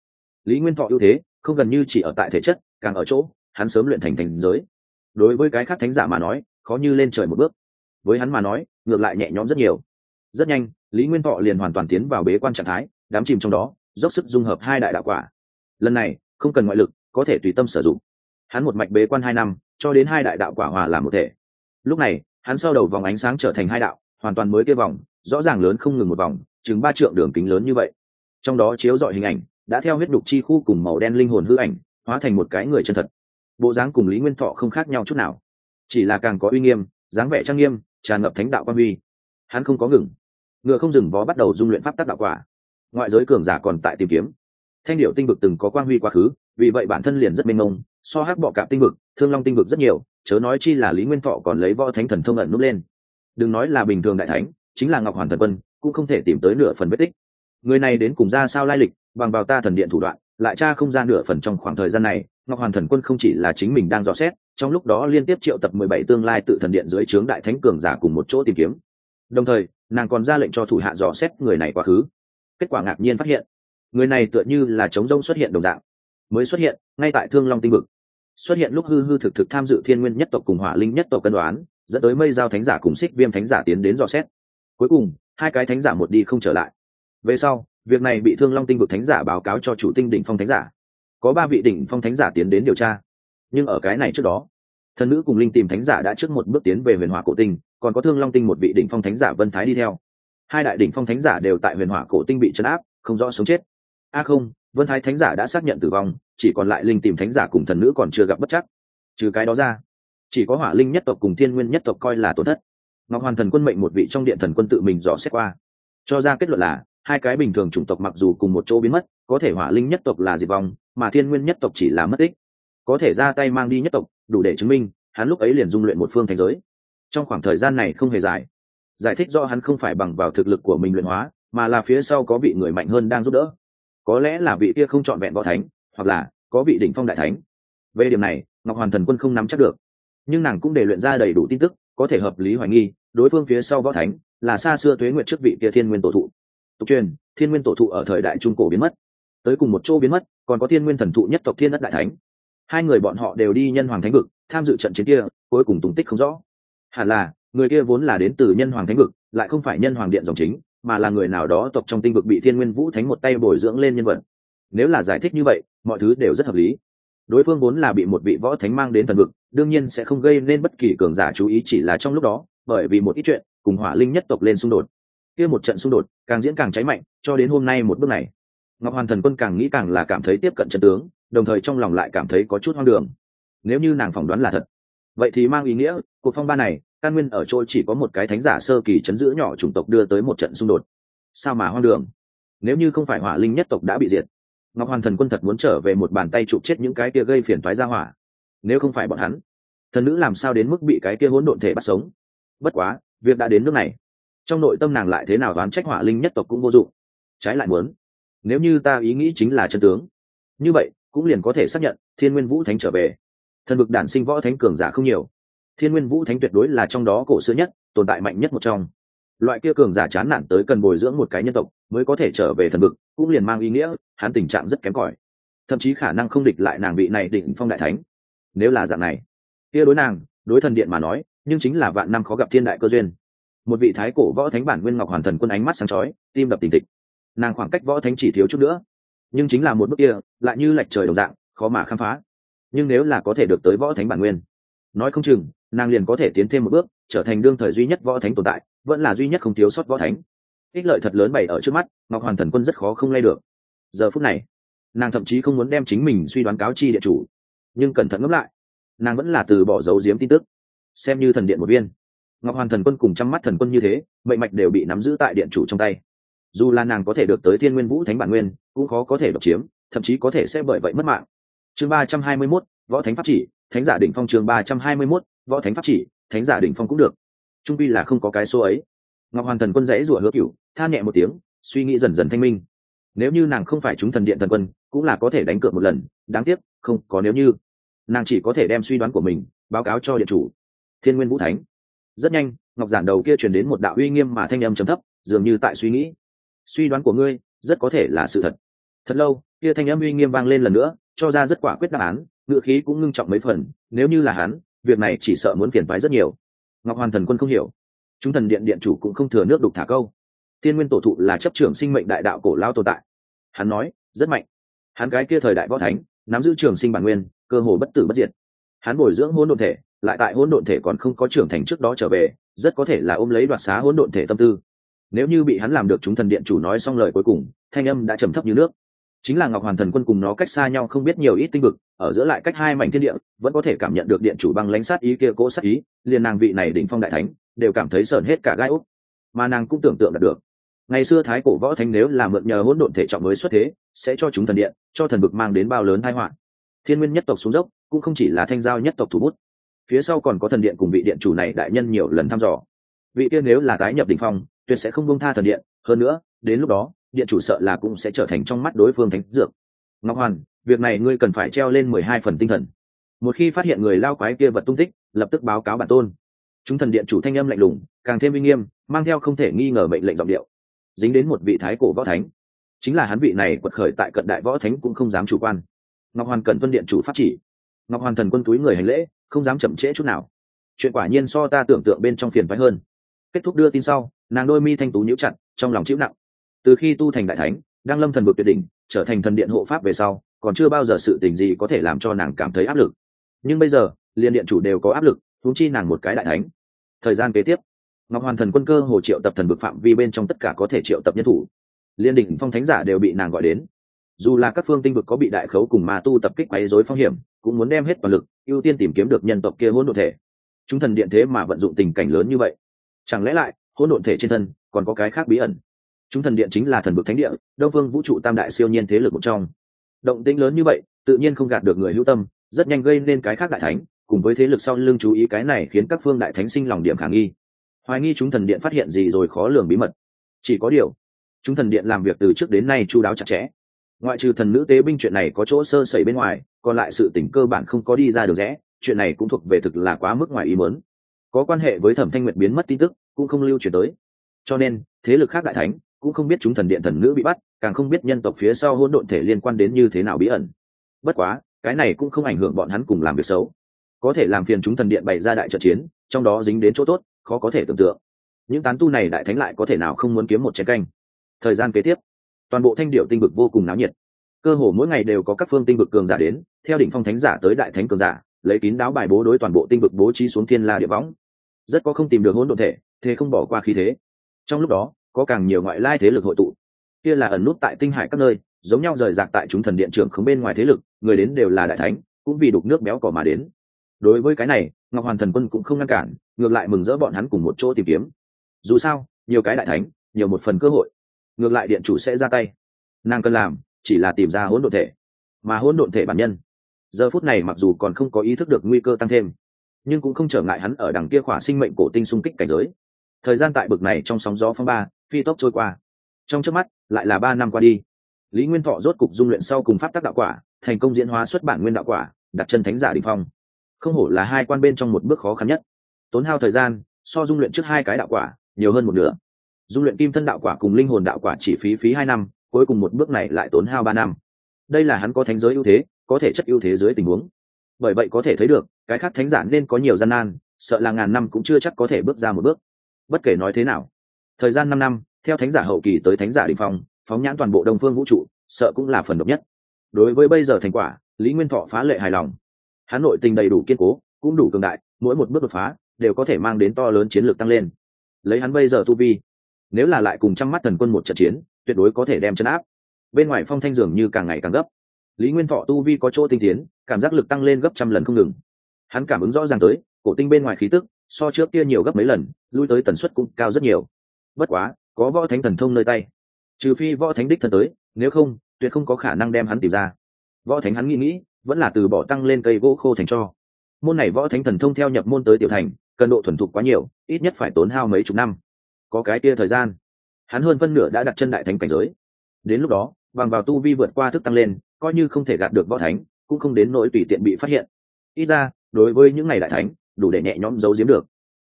Lý nguyên thọ ưu thế, không gần như chỉ ở tại thể chất, càng ở chỗ, hắn sớm luyện thành thành giới. Đối với cái khác thánh giả mà nói, khó như lên trời một bước. Với hắn mà nói, ngược lại nhẹ nhõm rất nhiều. Rất nhanh, lý nguyên thọ liền hoàn toàn tiến vào bế quan trạng thái, đám chìm trong đó, dốc sức dung hợp hai đại đạo quả. Lần này, không cần ngoại lực, có thể tùy tâm sử dụng. Hắn một mạch bế quan hai năm, cho đến hai đại đạo quả hòa làm một thể. Lúc này, hắn sau đầu vòng ánh sáng trở thành hai đạo, hoàn toàn mới kia vòng, rõ ràng lớn không ngừng một vòng chừng ba trượng đường kính lớn như vậy. Trong đó chiếu dọi hình ảnh, đã theo huyết đục chi khu cùng màu đen linh hồn hư ảnh, hóa thành một cái người chân thật. Bộ dáng cùng lý nguyên thọ không khác nhau chút nào. Chỉ là càng có uy nghiêm, dáng vẻ trang nghiêm, tràn ngập thánh đạo quan huy. Hắn không có ngừng. Ngựa không dừng vó bắt đầu dung luyện pháp tác đạo quả. Ngoại giới cường giả còn tại tìm kiếm. Thanh điệu tinh vực từng có quan huy quá khứ, vì vậy bản thân liền rất mênh mông, so hắc bọ cạp tinh vực, thương long tinh vực rất nhiều, chớ nói chi là lý nguyên thọ còn lấy võ thánh thần thông ẩn núp lên. Đừng nói là bình thường đại thánh, chính là ngọc hoàn thần quân cũng không thể tìm tới nửa phần vết tích. Người này đến cùng ra sao lai lịch, bằng vào ta thần điện thủ đoạn, lại tra không ra nửa phần trong khoảng thời gian này, ngọc hoàn thần quân không chỉ là chính mình đang dò xét, trong lúc đó liên tiếp triệu tập mười bảy tương lai tự thần điện dưới trướng đại thánh cường giả cùng một chỗ tìm kiếm. Đồng thời, nàng còn ra lệnh cho thủ hạ dò xét người này quá khứ. Kết quả ngạc nhiên phát hiện, người này tựa như là chống rông xuất hiện đồng dạng. Mới xuất hiện, ngay tại thương long tinh vực. Xuất hiện lúc hư hư thực thực tham dự thiên nguyên nhất tộc cùng hỏa linh nhất tộc cân đoán, dẫn tới mây giao thánh giả cùng xích viêm thánh giả tiến đến dò xét. Cuối cùng hai cái thánh giả một đi không trở lại. Về sau, việc này bị thương long tinh vực thánh giả báo cáo cho chủ tinh đỉnh phong thánh giả. Có ba vị đỉnh phong thánh giả tiến đến điều tra. Nhưng ở cái này trước đó, thần nữ cùng linh tìm thánh giả đã trước một bước tiến về huyền hỏa cổ tinh, còn có thương long tinh một vị đỉnh phong thánh giả vân thái đi theo. Hai đại đỉnh phong thánh giả đều tại huyền hỏa cổ tinh bị chấn áp, không rõ sống chết. A à không, vân thái thánh giả đã xác nhận tử vong, chỉ còn lại linh tìm thánh giả cùng thần nữ còn chưa gặp bất chắc. Trừ cái đó ra, chỉ có hỏa linh nhất tộc cùng thiên nguyên nhất tộc coi là tổn thất ngọc hoàn thần quân mệnh một vị trong điện thần quân tự mình dò xét qua. Cho ra kết luận là, hai cái bình thường chủng tộc mặc dù cùng một chỗ biến mất, có thể hỏa linh nhất tộc là diệt vong, mà thiên nguyên nhất tộc chỉ là mất tích. Có thể ra tay mang đi nhất tộc, đủ để chứng minh, hắn lúc ấy liền dung luyện một phương thành giới. Trong khoảng thời gian này không hề dài. Giải thích do hắn không phải bằng vào thực lực của mình luyện hóa, mà là phía sau có vị người mạnh hơn đang giúp đỡ. Có lẽ là vị kia không chọn vẹn võ thánh, hoặc là có vị đỉnh phong đại thánh. Về điểm này, ngọc hoàn thần quân không nắm chắc được. Nhưng nàng cũng để luyện ra đầy đủ tin tức, có thể hợp lý hoài nghi đối phương phía sau võ thánh là xa xưa tuế nguyệt trước vị kia thiên nguyên tổ thụ. Tục truyền, thiên nguyên tổ thụ ở thời đại trung cổ biến mất. Tới cùng một chỗ biến mất, còn có thiên nguyên thần thụ nhất tộc thiên đất đại thánh. Hai người bọn họ đều đi nhân hoàng thánh vực, tham dự trận chiến kia, cuối cùng tùng tích không rõ. Hẳn là, người kia vốn là đến từ nhân hoàng thánh vực, lại không phải nhân hoàng điện dòng chính, mà là người nào đó tộc trong tinh vực bị thiên nguyên vũ thánh một tay bồi dưỡng lên nhân vật. Nếu là giải thích như vậy, mọi thứ đều rất hợp lý đối phương vốn là bị một vị võ thánh mang đến thần vực, đương nhiên sẽ không gây nên bất kỳ cường giả chú ý chỉ là trong lúc đó, bởi vì một ít chuyện cùng hỏa linh nhất tộc lên xung đột. Kia một trận xung đột càng diễn càng cháy mạnh, cho đến hôm nay một bước này, ngọc hoàn thần quân càng nghĩ càng là cảm thấy tiếp cận trận tướng, đồng thời trong lòng lại cảm thấy có chút hoang đường. Nếu như nàng phỏng đoán là thật, vậy thì mang ý nghĩa, cuộc phong ba này, căn nguyên ở chỗ chỉ có một cái thánh giả sơ kỳ chấn giữ nhỏ chủng tộc đưa tới một trận xung đột. Sao mà hoang đường? Nếu như không phải hỏa linh nhất tộc đã bị diệt ngọc hoàn thần quân thật muốn trở về một bàn tay chụp chết những cái kia gây phiền toái ra hỏa. Nếu không phải bọn hắn, thần nữ làm sao đến mức bị cái kia hỗn độn thể bắt sống? Bất quá, việc đã đến nước này. Trong nội tâm nàng lại thế nào đoán trách hỏa linh nhất tộc cũng vô dụng. Trái lại muốn, nếu như ta ý nghĩ chính là chân tướng, như vậy cũng liền có thể xác nhận thiên nguyên vũ thánh trở về. Thần vực đản sinh võ thánh cường giả không nhiều. Thiên nguyên vũ thánh tuyệt đối là trong đó cổ xưa nhất, tồn tại mạnh nhất một trong loại kia cường giả chán nản tới cần bồi dưỡng một cái nhân tộc mới có thể trở về thần vực, cũng liền mang ý nghĩa, hắn tình trạng rất kém cỏi. Thậm chí khả năng không địch lại nàng vị này định phong đại thánh. Nếu là dạng này, kia đối nàng, đối thần điện mà nói, nhưng chính là vạn năm khó gặp thiên đại cơ duyên. Một vị thái cổ võ thánh bản nguyên ngọc hoàn thần quân ánh mắt sáng chói, tim đập tình tịch. Nàng khoảng cách võ thánh chỉ thiếu chút nữa, nhưng chính là một bước kia, lại như lệch trời đồng dạng, khó mà khám phá. Nhưng nếu là có thể được tới võ thánh bản nguyên, nói không chừng, nàng liền có thể tiến thêm một bước, trở thành đương thời duy nhất võ thánh tồn tại vẫn là duy nhất không thiếu sót võ thánh. Ích lợi thật lớn bày ở trước mắt, ngọc hoàn thần quân rất khó không lay được. Giờ phút này, nàng thậm chí không muốn đem chính mình suy đoán cáo chi địa chủ, nhưng cẩn thận ngẫm lại, nàng vẫn là từ bỏ dấu diếm tin tức. Xem như thần điện một viên, ngọc hoàn thần quân cùng chăm mắt thần quân như thế, mệnh mạch đều bị nắm giữ tại điện chủ trong tay. Dù là nàng có thể được tới thiên nguyên vũ thánh bản nguyên, cũng khó có thể độc chiếm, thậm chí có thể sẽ bởi vậy mất mạng. Chương ba trăm hai mươi mốt, võ thánh pháp chỉ, thánh giả đỉnh phong chương ba trăm hai mươi mốt, võ thánh pháp chỉ, thánh giả đỉnh phong cũng được trung pi là không có cái số ấy. Ngọc hoàn thần quân dãy rủa hứa cựu than nhẹ một tiếng, suy nghĩ dần dần thanh minh. Nếu như nàng không phải chúng thần điện thần quân, cũng là có thể đánh cược một lần, đáng tiếc, không có nếu như. Nàng chỉ có thể đem suy đoán của mình báo cáo cho điện chủ, thiên nguyên vũ thánh. Rất nhanh, ngọc giản đầu kia truyền đến một đạo uy nghiêm mà thanh âm trầm thấp, dường như tại suy nghĩ. Suy đoán của ngươi, rất có thể là sự thật. Thật lâu, kia thanh âm uy nghiêm vang lên lần nữa, cho ra rất quả quyết đáp án ngựa khí cũng ngưng trọng mấy phần, nếu như là hắn, việc này chỉ sợ muốn phiền phái rất nhiều ngọc hoàn thần quân không hiểu. Chúng thần điện điện chủ cũng không thừa nước đục thả câu. Thiên nguyên tổ thụ là chấp trưởng sinh mệnh đại đạo cổ lao tồn tại. Hắn nói, rất mạnh. Hắn gái kia thời đại võ thánh, nắm giữ trường sinh bản nguyên, cơ hồ bất tử bất diệt. Hắn bồi dưỡng hỗn độn thể, lại tại hỗn độn thể còn không có trưởng thành trước đó trở về, rất có thể là ôm lấy đoạt xá hỗn độn thể tâm tư. Nếu như bị hắn làm được chúng thần điện chủ nói xong lời cuối cùng, thanh âm đã trầm thấp như nước chính là ngọc hoàn thần quân cùng nó cách xa nhau không biết nhiều ít tinh vực, ở giữa lại cách hai mảnh thiên địa, vẫn có thể cảm nhận được điện chủ băng lãnh sát ý kia cố sát ý, liền nàng vị này đỉnh phong đại thánh, đều cảm thấy sờn hết cả gai úc. Mà nàng cũng tưởng tượng đạt được, ngày xưa thái cổ võ thánh nếu là mượn nhờ hỗn độn thể trọng mới xuất thế, sẽ cho chúng thần điện, cho thần vực mang đến bao lớn tai họa. Thiên nguyên nhất tộc xuống dốc, cũng không chỉ là thanh giao nhất tộc thủ bút. Phía sau còn có thần điện cùng vị điện chủ này đại nhân nhiều lần thăm dò. Vị kia nếu là tái nhập đỉnh phong, tuyệt sẽ không bông tha thần điện, hơn nữa, đến lúc đó điện chủ sợ là cũng sẽ trở thành trong mắt đối phương thánh dược. Ngọc hoàn, việc này ngươi cần phải treo lên mười hai phần tinh thần. Một khi phát hiện người lao quái kia vật tung tích, lập tức báo cáo bản tôn. Chúng thần điện chủ thanh âm lạnh lùng, càng thêm uy nghiêm, mang theo không thể nghi ngờ mệnh lệnh giọng điệu. Dính đến một vị thái cổ võ thánh. Chính là hắn vị này quật khởi tại cận đại võ thánh cũng không dám chủ quan. Ngọc hoàn cần tuân điện chủ pháp chỉ. Ngọc hoàn thần quân túi người hành lễ, không dám chậm trễ chút nào. Chuyện quả nhiên so ta tưởng tượng bên trong phiền phái hơn. Kết thúc đưa tin sau, nàng đôi mi thanh tú nhíu chặt, trong lòng chịu nặng từ khi tu thành đại thánh đang lâm thần vực tuyệt đỉnh, trở thành thần điện hộ pháp về sau, còn chưa bao giờ sự tình gì có thể làm cho nàng cảm thấy áp lực. Nhưng bây giờ, liên điện chủ đều có áp lực thúng chi nàng một cái đại thánh. Thời gian kế tiếp, ngọc hoàn thần quân cơ hồ triệu tập thần vực phạm vi bên trong tất cả có thể triệu tập nhân thủ. Liên đỉnh phong thánh giả đều bị nàng gọi đến. Dù là các phương tinh vực có bị đại khấu cùng ma tu tập kích quấy rối phong hiểm, cũng muốn đem hết toàn lực, ưu tiên tìm kiếm được nhân tộc kia hỗn độn thể. Chúng thần điện thế mà vận dụng tình cảnh lớn như vậy. Chẳng lẽ lại, hỗn độn thể trên thân còn có cái khác bí ẩn? Chúng thần điện chính là thần vực thánh địa, đông phương vũ trụ tam đại siêu nhiên thế lực một trong. Động tĩnh lớn như vậy, tự nhiên không gạt được người hữu tâm, rất nhanh gây nên cái khác đại thánh, cùng với thế lực sau lưng chú ý cái này khiến các phương đại thánh sinh lòng điểm khả nghi. Hoài nghi chúng thần điện phát hiện gì rồi khó lường bí mật. Chỉ có điều, chúng thần điện làm việc từ trước đến nay chu đáo chặt chẽ. Ngoại trừ thần nữ tế binh chuyện này có chỗ sơ sẩy bên ngoài, còn lại sự tỉnh cơ bản không có đi ra được rẽ, chuyện này cũng thuộc về thực là quá mức ngoài ý mớn có quan hệ với thẩm thanh nguyệt biến mất tin tức, cũng không lưu truyền tới. Cho nên, thế lực khác đại thánh cũng không biết chúng thần điện thần nữ bị bắt, càng không biết nhân tộc phía sau hỗn độn thể liên quan đến như thế nào bí ẩn. Bất quá, cái này cũng không ảnh hưởng bọn hắn cùng làm việc xấu. Có thể làm phiền chúng thần điện bày ra đại trận chiến, trong đó dính đến chỗ tốt, khó có thể tưởng tượng. Những tán tu này đại thánh lại có thể nào không muốn kiếm một chén canh? Thời gian kế tiếp, toàn bộ thanh điệu tinh vực vô cùng náo nhiệt. Cơ hồ mỗi ngày đều có các phương tinh vực cường giả đến, theo đỉnh phong thánh giả tới đại thánh cường giả, lấy kín đáo bài bố đối toàn bộ tinh vực bố trí xuống thiên la địa võng. Rất có không tìm được hỗn độn thể, thế không bỏ qua khí thế. Trong lúc đó có càng nhiều ngoại lai thế lực hội tụ. Kia là ẩn nút tại tinh hải các nơi, giống nhau rời rạc tại chúng thần điện trưởng không bên ngoài thế lực, người đến đều là đại thánh, cũng vì đục nước béo cỏ mà đến. Đối với cái này, ngọc hoàn thần quân cũng không ngăn cản, ngược lại mừng rỡ bọn hắn cùng một chỗ tìm kiếm. Dù sao, nhiều cái đại thánh, nhiều một phần cơ hội. Ngược lại điện chủ sẽ ra tay. Nàng cần làm, chỉ là tìm ra hỗn độn thể. Mà hỗn độn thể bản nhân, giờ phút này mặc dù còn không có ý thức được nguy cơ tăng thêm, nhưng cũng không trở ngại hắn ở đằng kia khỏa sinh mệnh cổ tinh xung kích cảnh giới. Thời gian tại bực này trong sóng gió phong ba phi tốc trôi qua. Trong trước mắt, lại là ba năm qua đi. Lý nguyên thọ rốt cục dung luyện sau cùng pháp tác đạo quả, thành công diễn hóa xuất bản nguyên đạo quả, đặt chân thánh giả đình phong. Không hổ là hai quan bên trong một bước khó khăn nhất. Tốn hao thời gian, so dung luyện trước hai cái đạo quả, nhiều hơn một nửa. Dung luyện kim thân đạo quả cùng linh hồn đạo quả chỉ phí phí hai năm, cuối cùng một bước này lại tốn hao ba năm. Đây là hắn có thánh giới ưu thế, có thể chất ưu thế dưới tình huống. Bởi vậy có thể thấy được, cái khác thánh giả nên có nhiều gian nan, sợ là ngàn năm cũng chưa chắc có thể bước ra một bước. Bất kể nói thế nào thời gian năm năm, theo thánh giả hậu kỳ tới thánh giả đỉnh phong, phóng nhãn toàn bộ đông phương vũ trụ, sợ cũng là phần độc nhất. Đối với bây giờ thành quả, lý nguyên thọ phá lệ hài lòng. Hắn nội tình đầy đủ kiên cố, cũng đủ cường đại, mỗi một bước đột phá đều có thể mang đến to lớn chiến lược tăng lên. Lấy hắn bây giờ tu vi, nếu là lại cùng trăm mắt thần quân một trận chiến, tuyệt đối có thể đem chấn áp. Bên ngoài phong thanh dường như càng ngày càng gấp. Lý nguyên thọ tu vi có chỗ tinh tiến, cảm giác lực tăng lên gấp trăm lần không ngừng. Hắn cảm ứng rõ ràng tới, cổ tinh bên ngoài khí tức, so trước kia nhiều gấp mấy lần, lui tới tần suất cũng cao rất nhiều bất quá, có võ thánh thần thông nơi tay. Trừ phi võ thánh đích thần tới, nếu không, tuyệt không có khả năng đem hắn tìm ra. Võ thánh hắn nghĩ nghĩ, vẫn là từ bỏ tăng lên cây gỗ khô thành cho. Môn này võ thánh thần thông theo nhập môn tới tiểu thành, cần độ thuần thục quá nhiều, ít nhất phải tốn hao mấy chục năm. Có cái kia thời gian, hắn hơn phân nửa đã đặt chân đại thánh cảnh giới. Đến lúc đó, bằng vào tu vi vượt qua thức tăng lên, coi như không thể gạt được võ thánh, cũng không đến nỗi tùy tiện bị phát hiện. Ít ra, đối với những ngày đại thánh, đủ để nhẹ nhõm giấu giếm được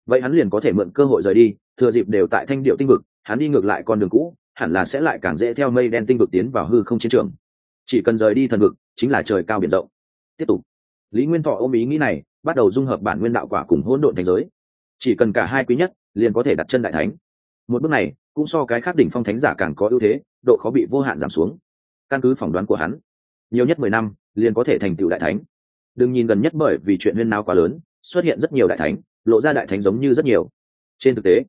vậy hắn liền có thể mượn cơ hội rời đi, thừa dịp đều tại thanh điệu tinh vực, hắn đi ngược lại con đường cũ, hẳn là sẽ lại càng dễ theo mây đen tinh vực tiến vào hư không chiến trường. Chỉ cần rời đi thần vực, chính là trời cao biển rộng. Tiếp tục. Lý nguyên thọ ôm ý nghĩ này, bắt đầu dung hợp bản nguyên đạo quả cùng hỗn độn thành giới. Chỉ cần cả hai quý nhất, liền có thể đặt chân đại thánh. Một bước này, cũng so cái khác đỉnh phong thánh giả càng có ưu thế, độ khó bị vô hạn giảm xuống. Căn cứ phỏng đoán của hắn, nhiều nhất mười năm, liền có thể thành tựu đại thánh. Đừng nhìn gần nhất bởi vì chuyện huyên nao quá lớn, xuất hiện rất nhiều đại thánh lộ ra đại thánh giống như rất nhiều. Trên thực tế,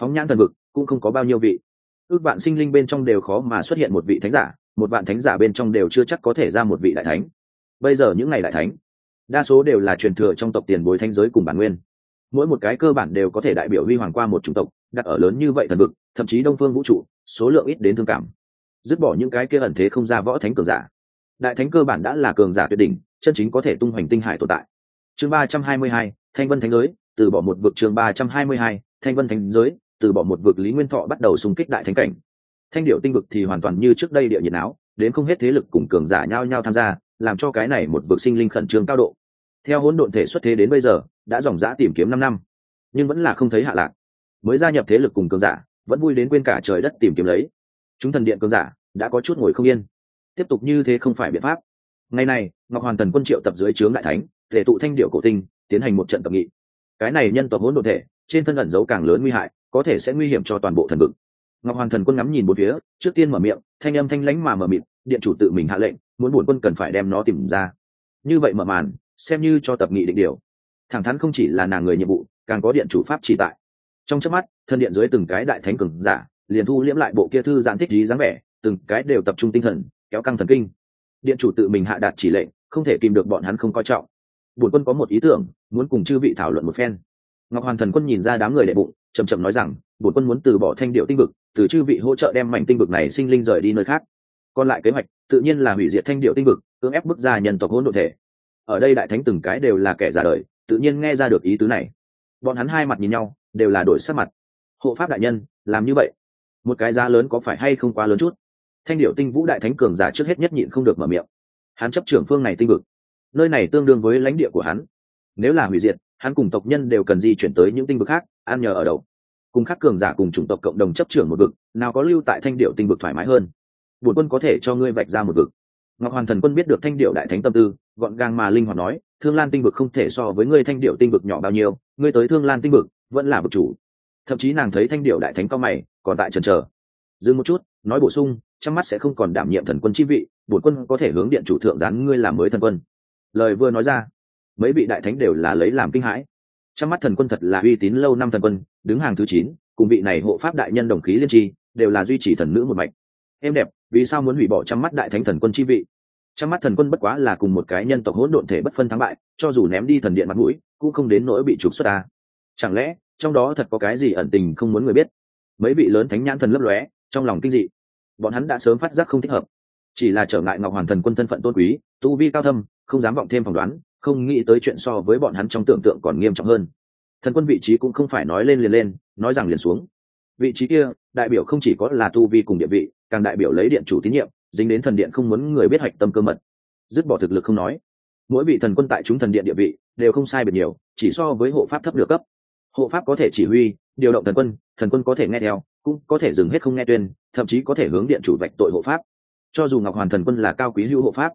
phóng nhãn thần vực cũng không có bao nhiêu vị. Ước bạn sinh linh bên trong đều khó mà xuất hiện một vị thánh giả, một bạn thánh giả bên trong đều chưa chắc có thể ra một vị đại thánh. Bây giờ những ngày đại thánh, đa số đều là truyền thừa trong tộc tiền bối thanh giới cùng bản nguyên. Mỗi một cái cơ bản đều có thể đại biểu huy hoàng qua một chủng tộc, đặt ở lớn như vậy thần vực, thậm chí đông phương vũ trụ, số lượng ít đến thương cảm. Dứt bỏ những cái kia ẩn thế không ra võ thánh cường giả. Đại thánh cơ bản đã là cường giả tuyệt đỉnh, chân chính có thể tung hoành tinh hải tồn tại. Chương ba trăm hai mươi hai, thanh vân thánh giới từ bỏ một vực chương ba trăm hai mươi hai, thanh vân thánh giới, từ bỏ một vực lý nguyên thọ bắt đầu xung kích đại thánh cảnh. Thanh điệu tinh vực thì hoàn toàn như trước đây địa nhiệt áo đến không hết thế lực cùng cường giả nhau nhau tham gia, làm cho cái này một vực sinh linh khẩn trương cao độ. Theo hỗn độn thể xuất thế đến bây giờ, đã dòng dã tìm kiếm năm năm, nhưng vẫn là không thấy hạ lạc. Mới gia nhập thế lực cùng cường giả, vẫn vui đến quên cả trời đất tìm kiếm lấy. Chúng thần điện cường giả đã có chút ngồi không yên. Tiếp tục như thế không phải biện pháp. Ngày này ngọc hoàn thần quân triệu tập dưới trướng đại thánh, thể tụ thanh điệu cổ tinh, tiến hành một trận tập nghị cái này nhân tộc hỗn độn thể, trên thân ẩn giấu càng lớn nguy hại, có thể sẽ nguy hiểm cho toàn bộ thần vực. Ngọc Hoàng thần quân ngắm nhìn một phía, trước tiên mở miệng, thanh âm thanh lãnh mà mở miệng, điện chủ tự mình hạ lệnh, muốn bổn quân cần phải đem nó tìm ra. Như vậy mở màn, xem như cho tập nghị định điều. Thẳng thắn không chỉ là nàng người nhiệm vụ, càng có điện chủ pháp chỉ tại. Trong chớp mắt, thân điện dưới từng cái đại thánh cường giả, liền thu liễm lại bộ kia thư giãn thích trí dáng vẻ, từng cái đều tập trung tinh thần, kéo căng thần kinh. Điện chủ tự mình hạ đạt chỉ lệnh, không thể kìm được bọn hắn không coi trọng bổn quân có một ý tưởng, muốn cùng chư vị thảo luận một phen. Ngọc hoàn thần quân nhìn ra đám người đệ bụng chầm chậm nói rằng, bổn quân muốn từ bỏ thanh điệu tinh vực, từ chư vị hỗ trợ đem mảnh tinh vực này sinh linh rời đi nơi khác. Còn lại kế hoạch, tự nhiên là hủy diệt thanh điệu tinh vực, cưỡng ép bức ra nhân tộc hỗn độn thể. Ở đây đại thánh từng cái đều là kẻ giả đời, tự nhiên nghe ra được ý tứ này. Bọn hắn hai mặt nhìn nhau, đều là đổi sắc mặt. Hộ pháp đại nhân, làm như vậy. Một cái giá lớn có phải hay không quá lớn chút? Thanh điệu tinh vũ đại thánh cường giả trước hết nhất nhịn không được mở miệng. Hắn chấp trưởng phương này tinh vực nơi này tương đương với lãnh địa của hắn. Nếu là hủy diệt, hắn cùng tộc nhân đều cần di chuyển tới những tinh vực khác ăn nhờ ở đầu. Cùng khắc cường giả cùng chủng tộc cộng đồng chấp trưởng một vực, nào có lưu tại thanh điệu tinh vực thoải mái hơn. Bổn quân có thể cho ngươi vạch ra một vực. Ngọc hoàn thần quân biết được thanh điệu đại thánh tâm tư, gọn gàng mà linh hoạt nói, thương lan tinh vực không thể so với ngươi thanh điệu tinh vực nhỏ bao nhiêu, ngươi tới thương lan tinh vực, vẫn là vực chủ. Thậm chí nàng thấy thanh điệu đại thánh cao mày, còn tại trần trờ dừng một chút, nói bổ sung, trong mắt sẽ không còn đảm nhiệm thần quân chi vị, bổn quân có thể hướng điện chủ thượng gián ngươi làm mới thần quân lời vừa nói ra, mấy vị đại thánh đều là lấy làm kinh hãi. Trong mắt thần quân thật là uy tín lâu năm thần quân, đứng hàng thứ chín, cùng vị này hộ pháp đại nhân đồng khí liên tri, đều là duy trì thần nữ một mạch. Em đẹp, vì sao muốn hủy bỏ trong mắt đại thánh thần quân chi vị? Trong mắt thần quân bất quá là cùng một cái nhân tộc hỗn độn thể bất phân thắng bại, cho dù ném đi thần điện mặt mũi, cũng không đến nỗi bị trục xuất ta. Chẳng lẽ, trong đó thật có cái gì ẩn tình không muốn người biết? Mấy vị lớn thánh nhãn thần lấp lóe, trong lòng kinh dị. Bọn hắn đã sớm phát giác không thích hợp. Chỉ là trở ngại ngọc hoàn thần quân thân phận tôn quý tu vi cao thâm, không dám vọng thêm phỏng đoán, không nghĩ tới chuyện so với bọn hắn trong tưởng tượng còn nghiêm trọng hơn. Thần quân vị trí cũng không phải nói lên liền lên, nói rằng liền xuống. Vị trí kia, đại biểu không chỉ có là tu vi cùng địa vị, càng đại biểu lấy điện chủ tín nhiệm, dính đến thần điện không muốn người biết hạch tâm cơ mật. Dứt bỏ thực lực không nói. Mỗi vị thần quân tại chúng thần điện địa vị, đều không sai biệt nhiều, chỉ so với hộ pháp thấp được cấp. Hộ pháp có thể chỉ huy, điều động thần quân thần quân có thể nghe theo, cũng có thể dừng hết không nghe tuyên, thậm chí có thể hướng điện chủ vạch tội hộ pháp. Cho dù ngọc hoàn thần quân là cao quý hữu hộ pháp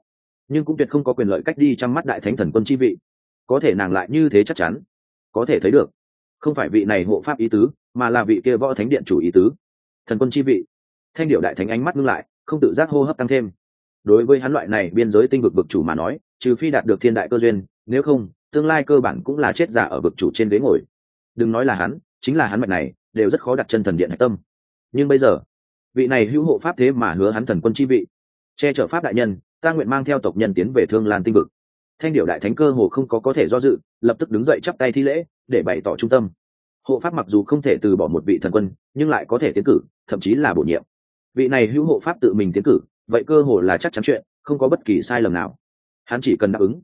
nhưng cũng tuyệt không có quyền lợi cách đi chăm mắt đại thánh thần quân chi vị. Có thể nàng lại như thế chắc chắn? Có thể thấy được. Không phải vị này hộ pháp ý tứ, mà là vị kia võ thánh điện chủ ý tứ. Thần quân chi vị. Thanh điệu đại thánh ánh mắt ngưng lại, không tự giác hô hấp tăng thêm. Đối với hắn loại này biên giới tinh vực vực chủ mà nói, trừ phi đạt được thiên đại cơ duyên, nếu không, tương lai cơ bản cũng là chết giả ở vực chủ trên ghế ngồi. Đừng nói là hắn, chính là hắn mạch này, đều rất khó đặt chân thần điện hạch tâm. Nhưng bây giờ, vị này hữu hộ pháp thế mà hứa hắn thần quân chi vị, che chở pháp đại nhân ta nguyện mang theo tộc nhân tiến về thương lan tinh vực. Thanh điệu đại thánh cơ hồ không có có thể do dự, lập tức đứng dậy chắp tay thi lễ, để bày tỏ trung tâm. Hộ pháp mặc dù không thể từ bỏ một vị thần quân, nhưng lại có thể tiến cử, thậm chí là bổ nhiệm. Vị này hữu hộ pháp tự mình tiến cử, vậy cơ hồ là chắc chắn chuyện, không có bất kỳ sai lầm nào. Hắn chỉ cần đáp ứng.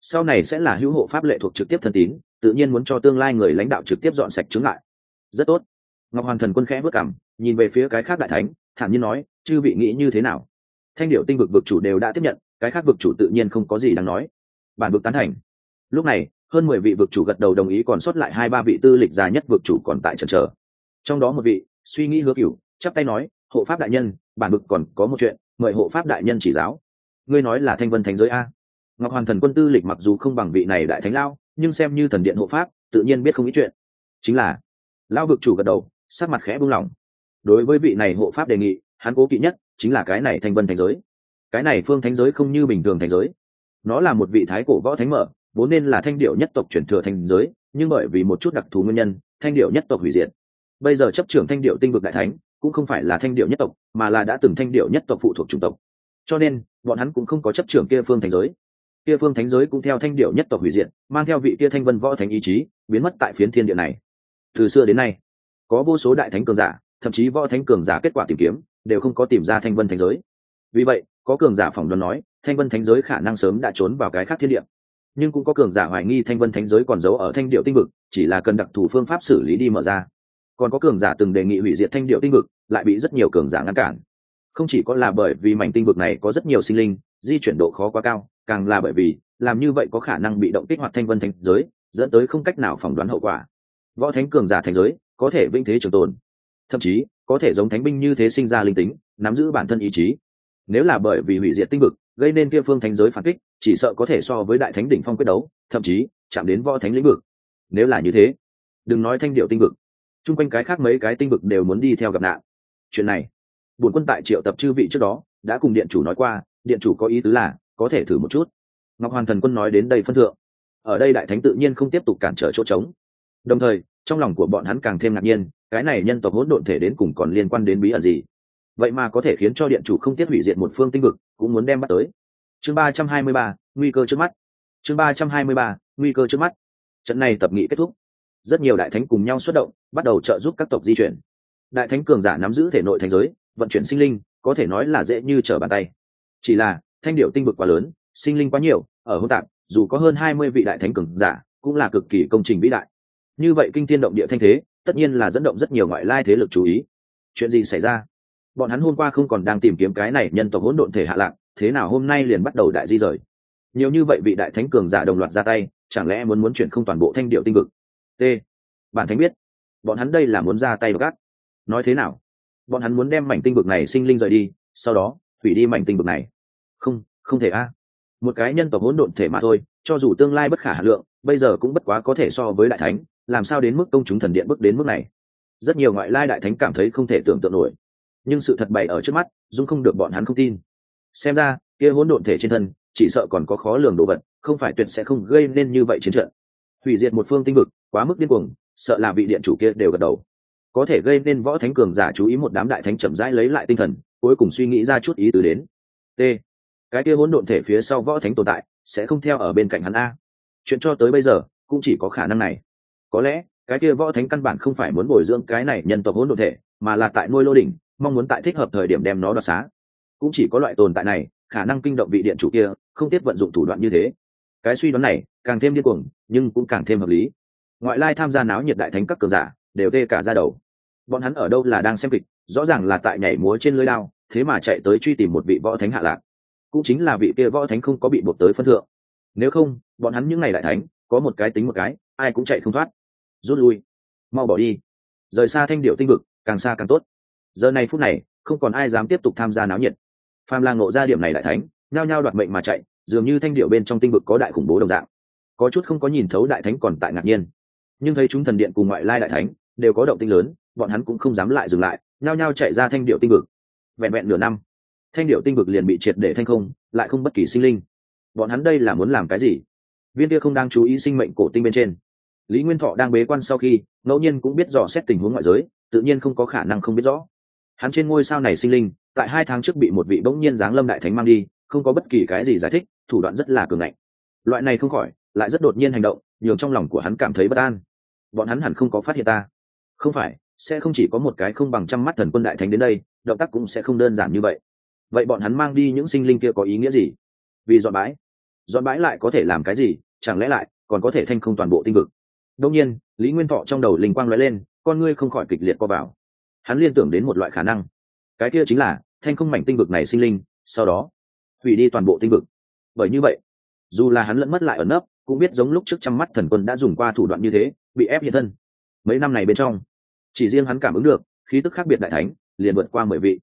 Sau này sẽ là hữu hộ pháp lệ thuộc trực tiếp thần tín, tự nhiên muốn cho tương lai người lãnh đạo trực tiếp dọn sạch chứng lại rất tốt. Ngọc hoàn thần quân khẽ bước cảm nhìn về phía cái khác đại thánh, thản nhiên nói, chư vị nghĩ như thế nào? Thanh điệu tinh vực vực chủ đều đã tiếp nhận, cái khác vực chủ tự nhiên không có gì đáng nói. Bản vực tán thành. Lúc này, hơn mười vị vực chủ gật đầu đồng ý còn sót lại hai ba vị tư lịch già nhất vực chủ còn tại trần trở trong đó một vị, suy nghĩ hứa cửu, chắp tay nói, hộ pháp đại nhân, bản vực còn có một chuyện, mời hộ pháp đại nhân chỉ giáo. Ngươi nói là thanh vân thánh giới a? Ngọc hoàn thần quân tư lịch mặc dù không bằng vị này đại thánh lao nhưng xem như thần điện hộ pháp, tự nhiên biết không ít chuyện. Chính là lao vực chủ gật đầu, sắc mặt khẽ buông lỏng. Đối với vị này hộ pháp đề nghị, hắn cố kỵ nhất chính là cái này thanh vân thánh giới. Cái này phương thánh giới không như bình thường thánh giới. Nó là một vị thái cổ võ thánh mở, vốn nên là thanh điệu nhất tộc chuyển thừa thành giới, nhưng bởi vì một chút đặc thù nguyên nhân, thanh điệu nhất tộc hủy diệt. Bây giờ chấp trưởng thanh điệu tinh vực đại thánh, cũng không phải là thanh điệu nhất tộc, mà là đã từng thanh điệu nhất tộc phụ thuộc chủng tộc. Cho nên, bọn hắn cũng không có chấp trưởng kia phương thành giới. Kia phương thánh giới cũng theo thanh điệu nhất tộc hủy diệt, mang theo vị kia thanh vân võ thánh ý chí, biến mất tại phiến thiên địa này. Từ xưa đến nay, có vô số đại thánh cường giả thậm chí võ thánh cường giả kết quả tìm kiếm đều không có tìm ra thanh vân thánh giới. Vì vậy, có cường giả phỏng đoán nói, thanh vân thánh giới khả năng sớm đã trốn vào cái khác thiên địa. Nhưng cũng có cường giả hoài nghi thanh vân thánh giới còn giấu ở thanh điệu tinh vực, chỉ là cần đặc thù phương pháp xử lý đi mở ra. Còn có cường giả từng đề nghị hủy diệt thanh điệu tinh vực, lại bị rất nhiều cường giả ngăn cản. Không chỉ có là bởi vì mảnh tinh vực này có rất nhiều sinh linh, di chuyển độ khó quá cao, càng là bởi vì, làm như vậy có khả năng bị động kích hoạt thanh vân thánh giới, dẫn tới không cách nào phỏng đoán hậu quả. Võ thánh cường giả thành giới, có thể vinh thế trường tồn thậm chí, có thể giống thánh binh như thế sinh ra linh tính, nắm giữ bản thân ý chí. Nếu là bởi vì hủy diệt tinh vực, gây nên kia phương thánh giới phản kích, chỉ sợ có thể so với đại thánh đỉnh phong quyết đấu, thậm chí, chạm đến võ thánh lĩnh vực. Nếu là như thế, đừng nói thanh điệu tinh vực. Chung quanh cái khác mấy cái tinh vực đều muốn đi theo gặp nạn. Chuyện này, bổn quân tại triệu tập chư vị trước đó, đã cùng điện chủ nói qua, điện chủ có ý tứ là, có thể thử một chút. Ngọc hoàn thần quân nói đến đây phân thượng. Ở đây đại thánh tự nhiên không tiếp tục cản trở chỗ trống. Đồng thời, trong lòng của bọn hắn càng thêm ngạc nhiên cái này nhân tộc hỗn độn thể đến cùng còn liên quan đến bí ẩn gì? Vậy mà có thể khiến cho điện chủ không tiết hủy diệt một phương tinh vực, cũng muốn đem bắt tới. Chương ba trăm hai mươi ba, nguy cơ trước mắt. Chương ba trăm hai mươi ba, nguy cơ trước mắt. Trận này tập nghị kết thúc. Rất nhiều đại thánh cùng nhau xuất động, bắt đầu trợ giúp các tộc di chuyển. Đại thánh cường giả nắm giữ thể nội thành giới, vận chuyển sinh linh, có thể nói là dễ như trở bàn tay. Chỉ là, thanh điệu tinh vực quá lớn, sinh linh quá nhiều, ở hỗn tạp, dù có hơn hai mươi vị đại thánh cường giả, cũng là cực kỳ công trình vĩ đại. Như vậy kinh thiên động địa thanh thế tất nhiên là dẫn động rất nhiều ngoại lai thế lực chú ý. Chuyện gì xảy ra? Bọn hắn hôm qua không còn đang tìm kiếm cái này nhân tộc hỗn độn thể hạ lạc, thế nào hôm nay liền bắt đầu đại di rời? Nhiều như vậy vị đại thánh cường giả đồng loạt ra tay, chẳng lẽ muốn muốn chuyển không toàn bộ thanh điệu tinh vực? T. Bản thánh biết. Bọn hắn đây là muốn ra tay gắt. Nói thế nào? Bọn hắn muốn đem mảnh tinh vực này sinh linh rời đi, sau đó, hủy đi mảnh tinh vực này. Không không thể a. Một cái nhân tộc hỗn độn thể mà thôi, cho dù tương lai bất khả hà lượng, bây giờ cũng bất quá có thể so với đại thánh làm sao đến mức công chúng thần điện bước đến mức này? Rất nhiều ngoại lai đại thánh cảm thấy không thể tưởng tượng nổi. Nhưng sự thật bày ở trước mắt, dung không được bọn hắn không tin. Xem ra, kia hỗn độn thể trên thân, chỉ sợ còn có khó lường đồ vật, không phải tuyệt sẽ không gây nên như vậy chiến trận. Hủy diệt một phương tinh vực, quá mức điên cuồng, sợ là vị điện chủ kia đều gật đầu. Có thể gây nên võ thánh cường giả chú ý một đám đại thánh chậm rãi lấy lại tinh thần, cuối cùng suy nghĩ ra chút ý tứ đến. T. Cái kia hỗn độn thể phía sau võ thánh tồn tại, sẽ không theo ở bên cạnh hắn a. Chuyện cho tới bây giờ, cũng chỉ có khả năng này có lẽ, cái kia võ thánh căn bản không phải muốn bồi dưỡng cái này nhân tộc hỗn độn thể, mà là tại nuôi lô đỉnh, mong muốn tại thích hợp thời điểm đem nó đoạt xá. Cũng chỉ có loại tồn tại này, khả năng kinh động vị điện chủ kia, không tiếp vận dụng thủ đoạn như thế. Cái suy đoán này, càng thêm điên cuồng, nhưng cũng càng thêm hợp lý. Ngoại lai tham gia náo nhiệt đại thánh các cường giả, đều tê cả ra đầu. Bọn hắn ở đâu là đang xem kịch, rõ ràng là tại nhảy múa trên lưới lao thế mà chạy tới truy tìm một vị võ thánh hạ lạc. Cũng chính là vị kia võ thánh không có bị buộc tới phân thượng. Nếu không, bọn hắn những ngày đại thánh, có một cái tính một cái, ai cũng chạy không thoát rút lui. Mau bỏ đi. Rời xa thanh điệu tinh vực, càng xa càng tốt. Giờ này phút này, không còn ai dám tiếp tục tham gia náo nhiệt. Phàm lang ngộ ra điểm này đại thánh, nhao nhao đoạt mệnh mà chạy, dường như thanh điệu bên trong tinh vực có đại khủng bố đồng dạng. Có chút không có nhìn thấu đại thánh còn tại ngạc nhiên. Nhưng thấy chúng thần điện cùng ngoại lai đại thánh đều có động tinh lớn, bọn hắn cũng không dám lại dừng lại, nhao nhao chạy ra thanh điệu tinh vực. Vẹn vẹn nửa năm, thanh điệu tinh vực liền bị triệt để thanh không, lại không bất kỳ sinh linh. Bọn hắn đây là muốn làm cái gì? Viên kia không đang chú ý sinh mệnh cổ tinh bên trên lý nguyên thọ đang bế quan sau khi, ngẫu nhiên cũng biết dò xét tình huống ngoại giới, tự nhiên không có khả năng không biết rõ. Hắn trên ngôi sao này sinh linh, tại hai tháng trước bị một vị bỗng nhiên giáng lâm đại thánh mang đi, không có bất kỳ cái gì giải thích, thủ đoạn rất là cường ngạnh. Loại này không khỏi, lại rất đột nhiên hành động, nhường trong lòng của hắn cảm thấy bất an. Bọn hắn hẳn không có phát hiện ta. Không phải, sẽ không chỉ có một cái không bằng trăm mắt thần quân đại thánh đến đây, động tác cũng sẽ không đơn giản như vậy. Vậy bọn hắn mang đi những sinh linh kia có ý nghĩa gì? Vì dọn bãi. Dọn bãi lại có thể làm cái gì? Chẳng lẽ lại còn có thể thanh không toàn bộ tinh vực? Đông nhiên, lý nguyên thọ trong đầu linh quang lóe lên, con ngươi không khỏi kịch liệt co vào. Hắn liên tưởng đến một loại khả năng. Cái kia chính là, thanh không mảnh tinh vực này sinh linh, sau đó, hủy đi toàn bộ tinh vực. Bởi như vậy, dù là hắn lẫn mất lại ở nấp, cũng biết giống lúc trước trăm mắt thần quân đã dùng qua thủ đoạn như thế, bị ép hiện thân. Mấy năm này bên trong, chỉ riêng hắn cảm ứng được, khí tức khác biệt đại thánh, liền vượt qua mười vị.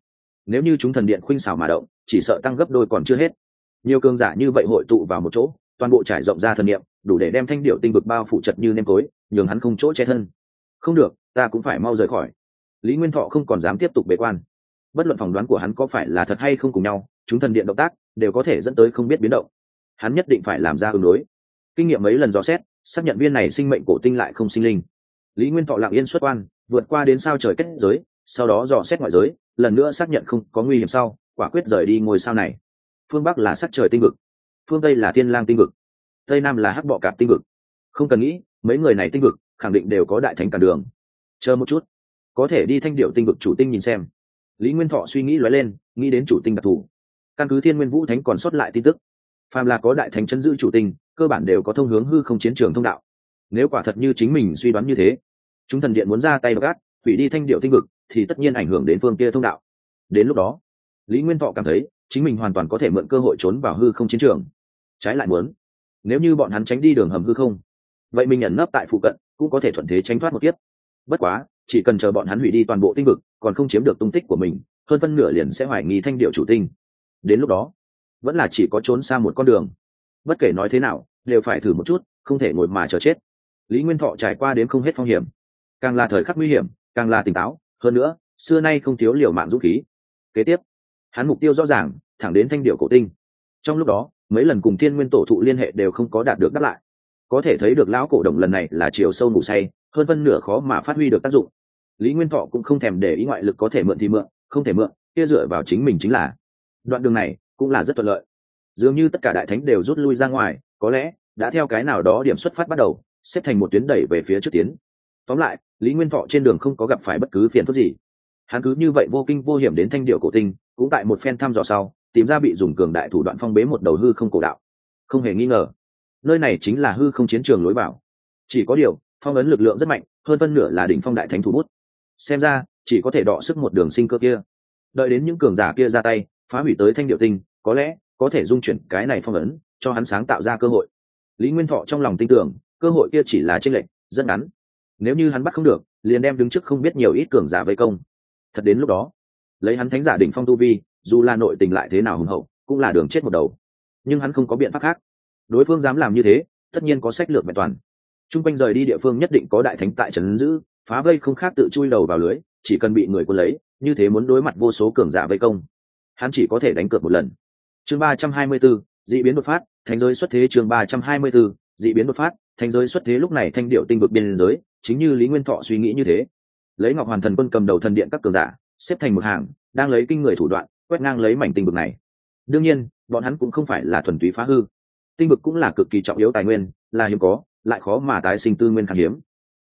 Nếu như chúng thần điện khuynh xảo mà động, chỉ sợ tăng gấp đôi còn chưa hết. Nhiều cường giả như vậy hội tụ vào một chỗ toàn bộ trải rộng ra thần niệm, đủ để đem thanh điệu tinh vực bao phủ chật như nêm tối, nhường hắn không chỗ che thân. Không được, ta cũng phải mau rời khỏi. Lý nguyên thọ không còn dám tiếp tục bế quan. Bất luận phỏng đoán của hắn có phải là thật hay không cùng nhau, chúng thần điện động tác đều có thể dẫn tới không biết biến động. Hắn nhất định phải làm ra ứng đối. Kinh nghiệm mấy lần dò xét, xác nhận viên này sinh mệnh cổ tinh lại không sinh linh. Lý nguyên thọ lặng yên xuất quan, vượt qua đến sao trời kết giới, sau đó dò xét ngoại giới, lần nữa xác nhận không có nguy hiểm sau, quả quyết rời đi ngôi sao này. Phương bắc là sắc trời tinh vực phương tây là thiên lang tinh vực, tây nam là hắc bọ cạp tinh vực. Không cần nghĩ, mấy người này tinh vực, khẳng định đều có đại thánh cản đường. Chờ một chút, có thể đi thanh điệu tinh vực chủ tinh nhìn xem. Lý nguyên thọ suy nghĩ lóe lên, nghĩ đến chủ tinh đặc thù. Căn cứ thiên nguyên vũ thánh còn sót lại tin tức, phàm là có đại thánh chân giữ chủ tinh, cơ bản đều có thông hướng hư không chiến trường thông đạo. Nếu quả thật như chính mình suy đoán như thế, chúng thần điện muốn ra tay gác hủy đi thanh điệu tinh vực, thì tất nhiên ảnh hưởng đến phương kia thông đạo. Đến lúc đó, lý nguyên thọ cảm thấy, chính mình hoàn toàn có thể mượn cơ hội trốn vào hư không chiến trường trái lại muốn. Nếu như bọn hắn tránh đi đường hầm hư không, vậy mình ẩn nấp tại phụ cận cũng có thể thuận thế tránh thoát một kiếp. Bất quá, chỉ cần chờ bọn hắn hủy đi toàn bộ tinh vực, còn không chiếm được tung tích của mình, hơn phân nửa liền sẽ hoài nghi thanh điệu chủ tinh. Đến lúc đó, vẫn là chỉ có trốn xa một con đường. Bất kể nói thế nào, đều phải thử một chút, không thể ngồi mà chờ chết. Lý nguyên thọ trải qua đến không hết phong hiểm. Càng là thời khắc nguy hiểm, càng là tỉnh táo, hơn nữa, xưa nay không thiếu liều mạng dũng khí. Kế tiếp, hắn mục tiêu rõ ràng, thẳng đến thanh điệu cổ tinh. Trong lúc đó mấy lần cùng thiên nguyên tổ thụ liên hệ đều không có đạt được đáp lại. Có thể thấy được lão cổ đồng lần này là chiều sâu ngủ say, hơn phân nửa khó mà phát huy được tác dụng. Lý nguyên thọ cũng không thèm để ý ngoại lực có thể mượn thì mượn, không thể mượn, kia dựa vào chính mình chính là. Đoạn đường này cũng là rất thuận lợi. Dường như tất cả đại thánh đều rút lui ra ngoài, có lẽ đã theo cái nào đó điểm xuất phát bắt đầu, xếp thành một tuyến đẩy về phía trước tiến. Tóm lại, lý nguyên thọ trên đường không có gặp phải bất cứ phiền phức gì. Hắn cứ như vậy vô kinh vô hiểm đến thanh điệu cổ tinh, cũng tại một phen thăm dò sau tìm ra bị dùng cường đại thủ đoạn phong bế một đầu hư không cổ đạo. Không hề nghi ngờ, nơi này chính là hư không chiến trường lối vào. Chỉ có điều, phong ấn lực lượng rất mạnh, hơn phân nửa là đỉnh phong đại thánh thủ bút. Xem ra, chỉ có thể đọ sức một đường sinh cơ kia. Đợi đến những cường giả kia ra tay, phá hủy tới thanh điệu tinh, có lẽ có thể dung chuyển cái này phong ấn, cho hắn sáng tạo ra cơ hội. Lý nguyên thọ trong lòng tin tưởng, cơ hội kia chỉ là tranh lệch, rất ngắn. Nếu như hắn bắt không được, liền đem đứng trước không biết nhiều ít cường giả vây công. Thật đến lúc đó, lấy hắn thánh giả đỉnh phong tu vi dù là nội tình lại thế nào hùng hậu, cũng là đường chết một đầu. Nhưng hắn không có biện pháp khác. Đối phương dám làm như thế, tất nhiên có sách lược vẹn toàn. T r u n g quanh rời đi địa phương nhất định có đại thánh tại trấn giữ, phá vây không khác tự chui đầu vào lưới, chỉ cần bị người quân lấy, như thế muốn đối mặt vô số cường giả vây công. Hắn chỉ có thể đánh cược một lần. Chương ba trăm hai mươi b ố d ị biến đột phát thành giới xuất thế chương ba trăm hai mươi b ố d ị biến đột phát thành giới xuất thế lúc này thanh điệu tinh vực biên giới, chính như lý nguyên thọ suy nghĩ như thế. Lấy ngọc hoàn thần quân cầm đầu thần điện các cường giả, xếp thành một hàng, đang lấy kinh người thủ đoạn quét ngang lấy mảnh tinh vực này. Đương nhiên, bọn hắn cũng không phải là thuần túy phá hư. Tinh vực cũng là cực kỳ trọng yếu tài nguyên, là hiếm có, lại khó mà tái sinh tư nguyên khan hiếm.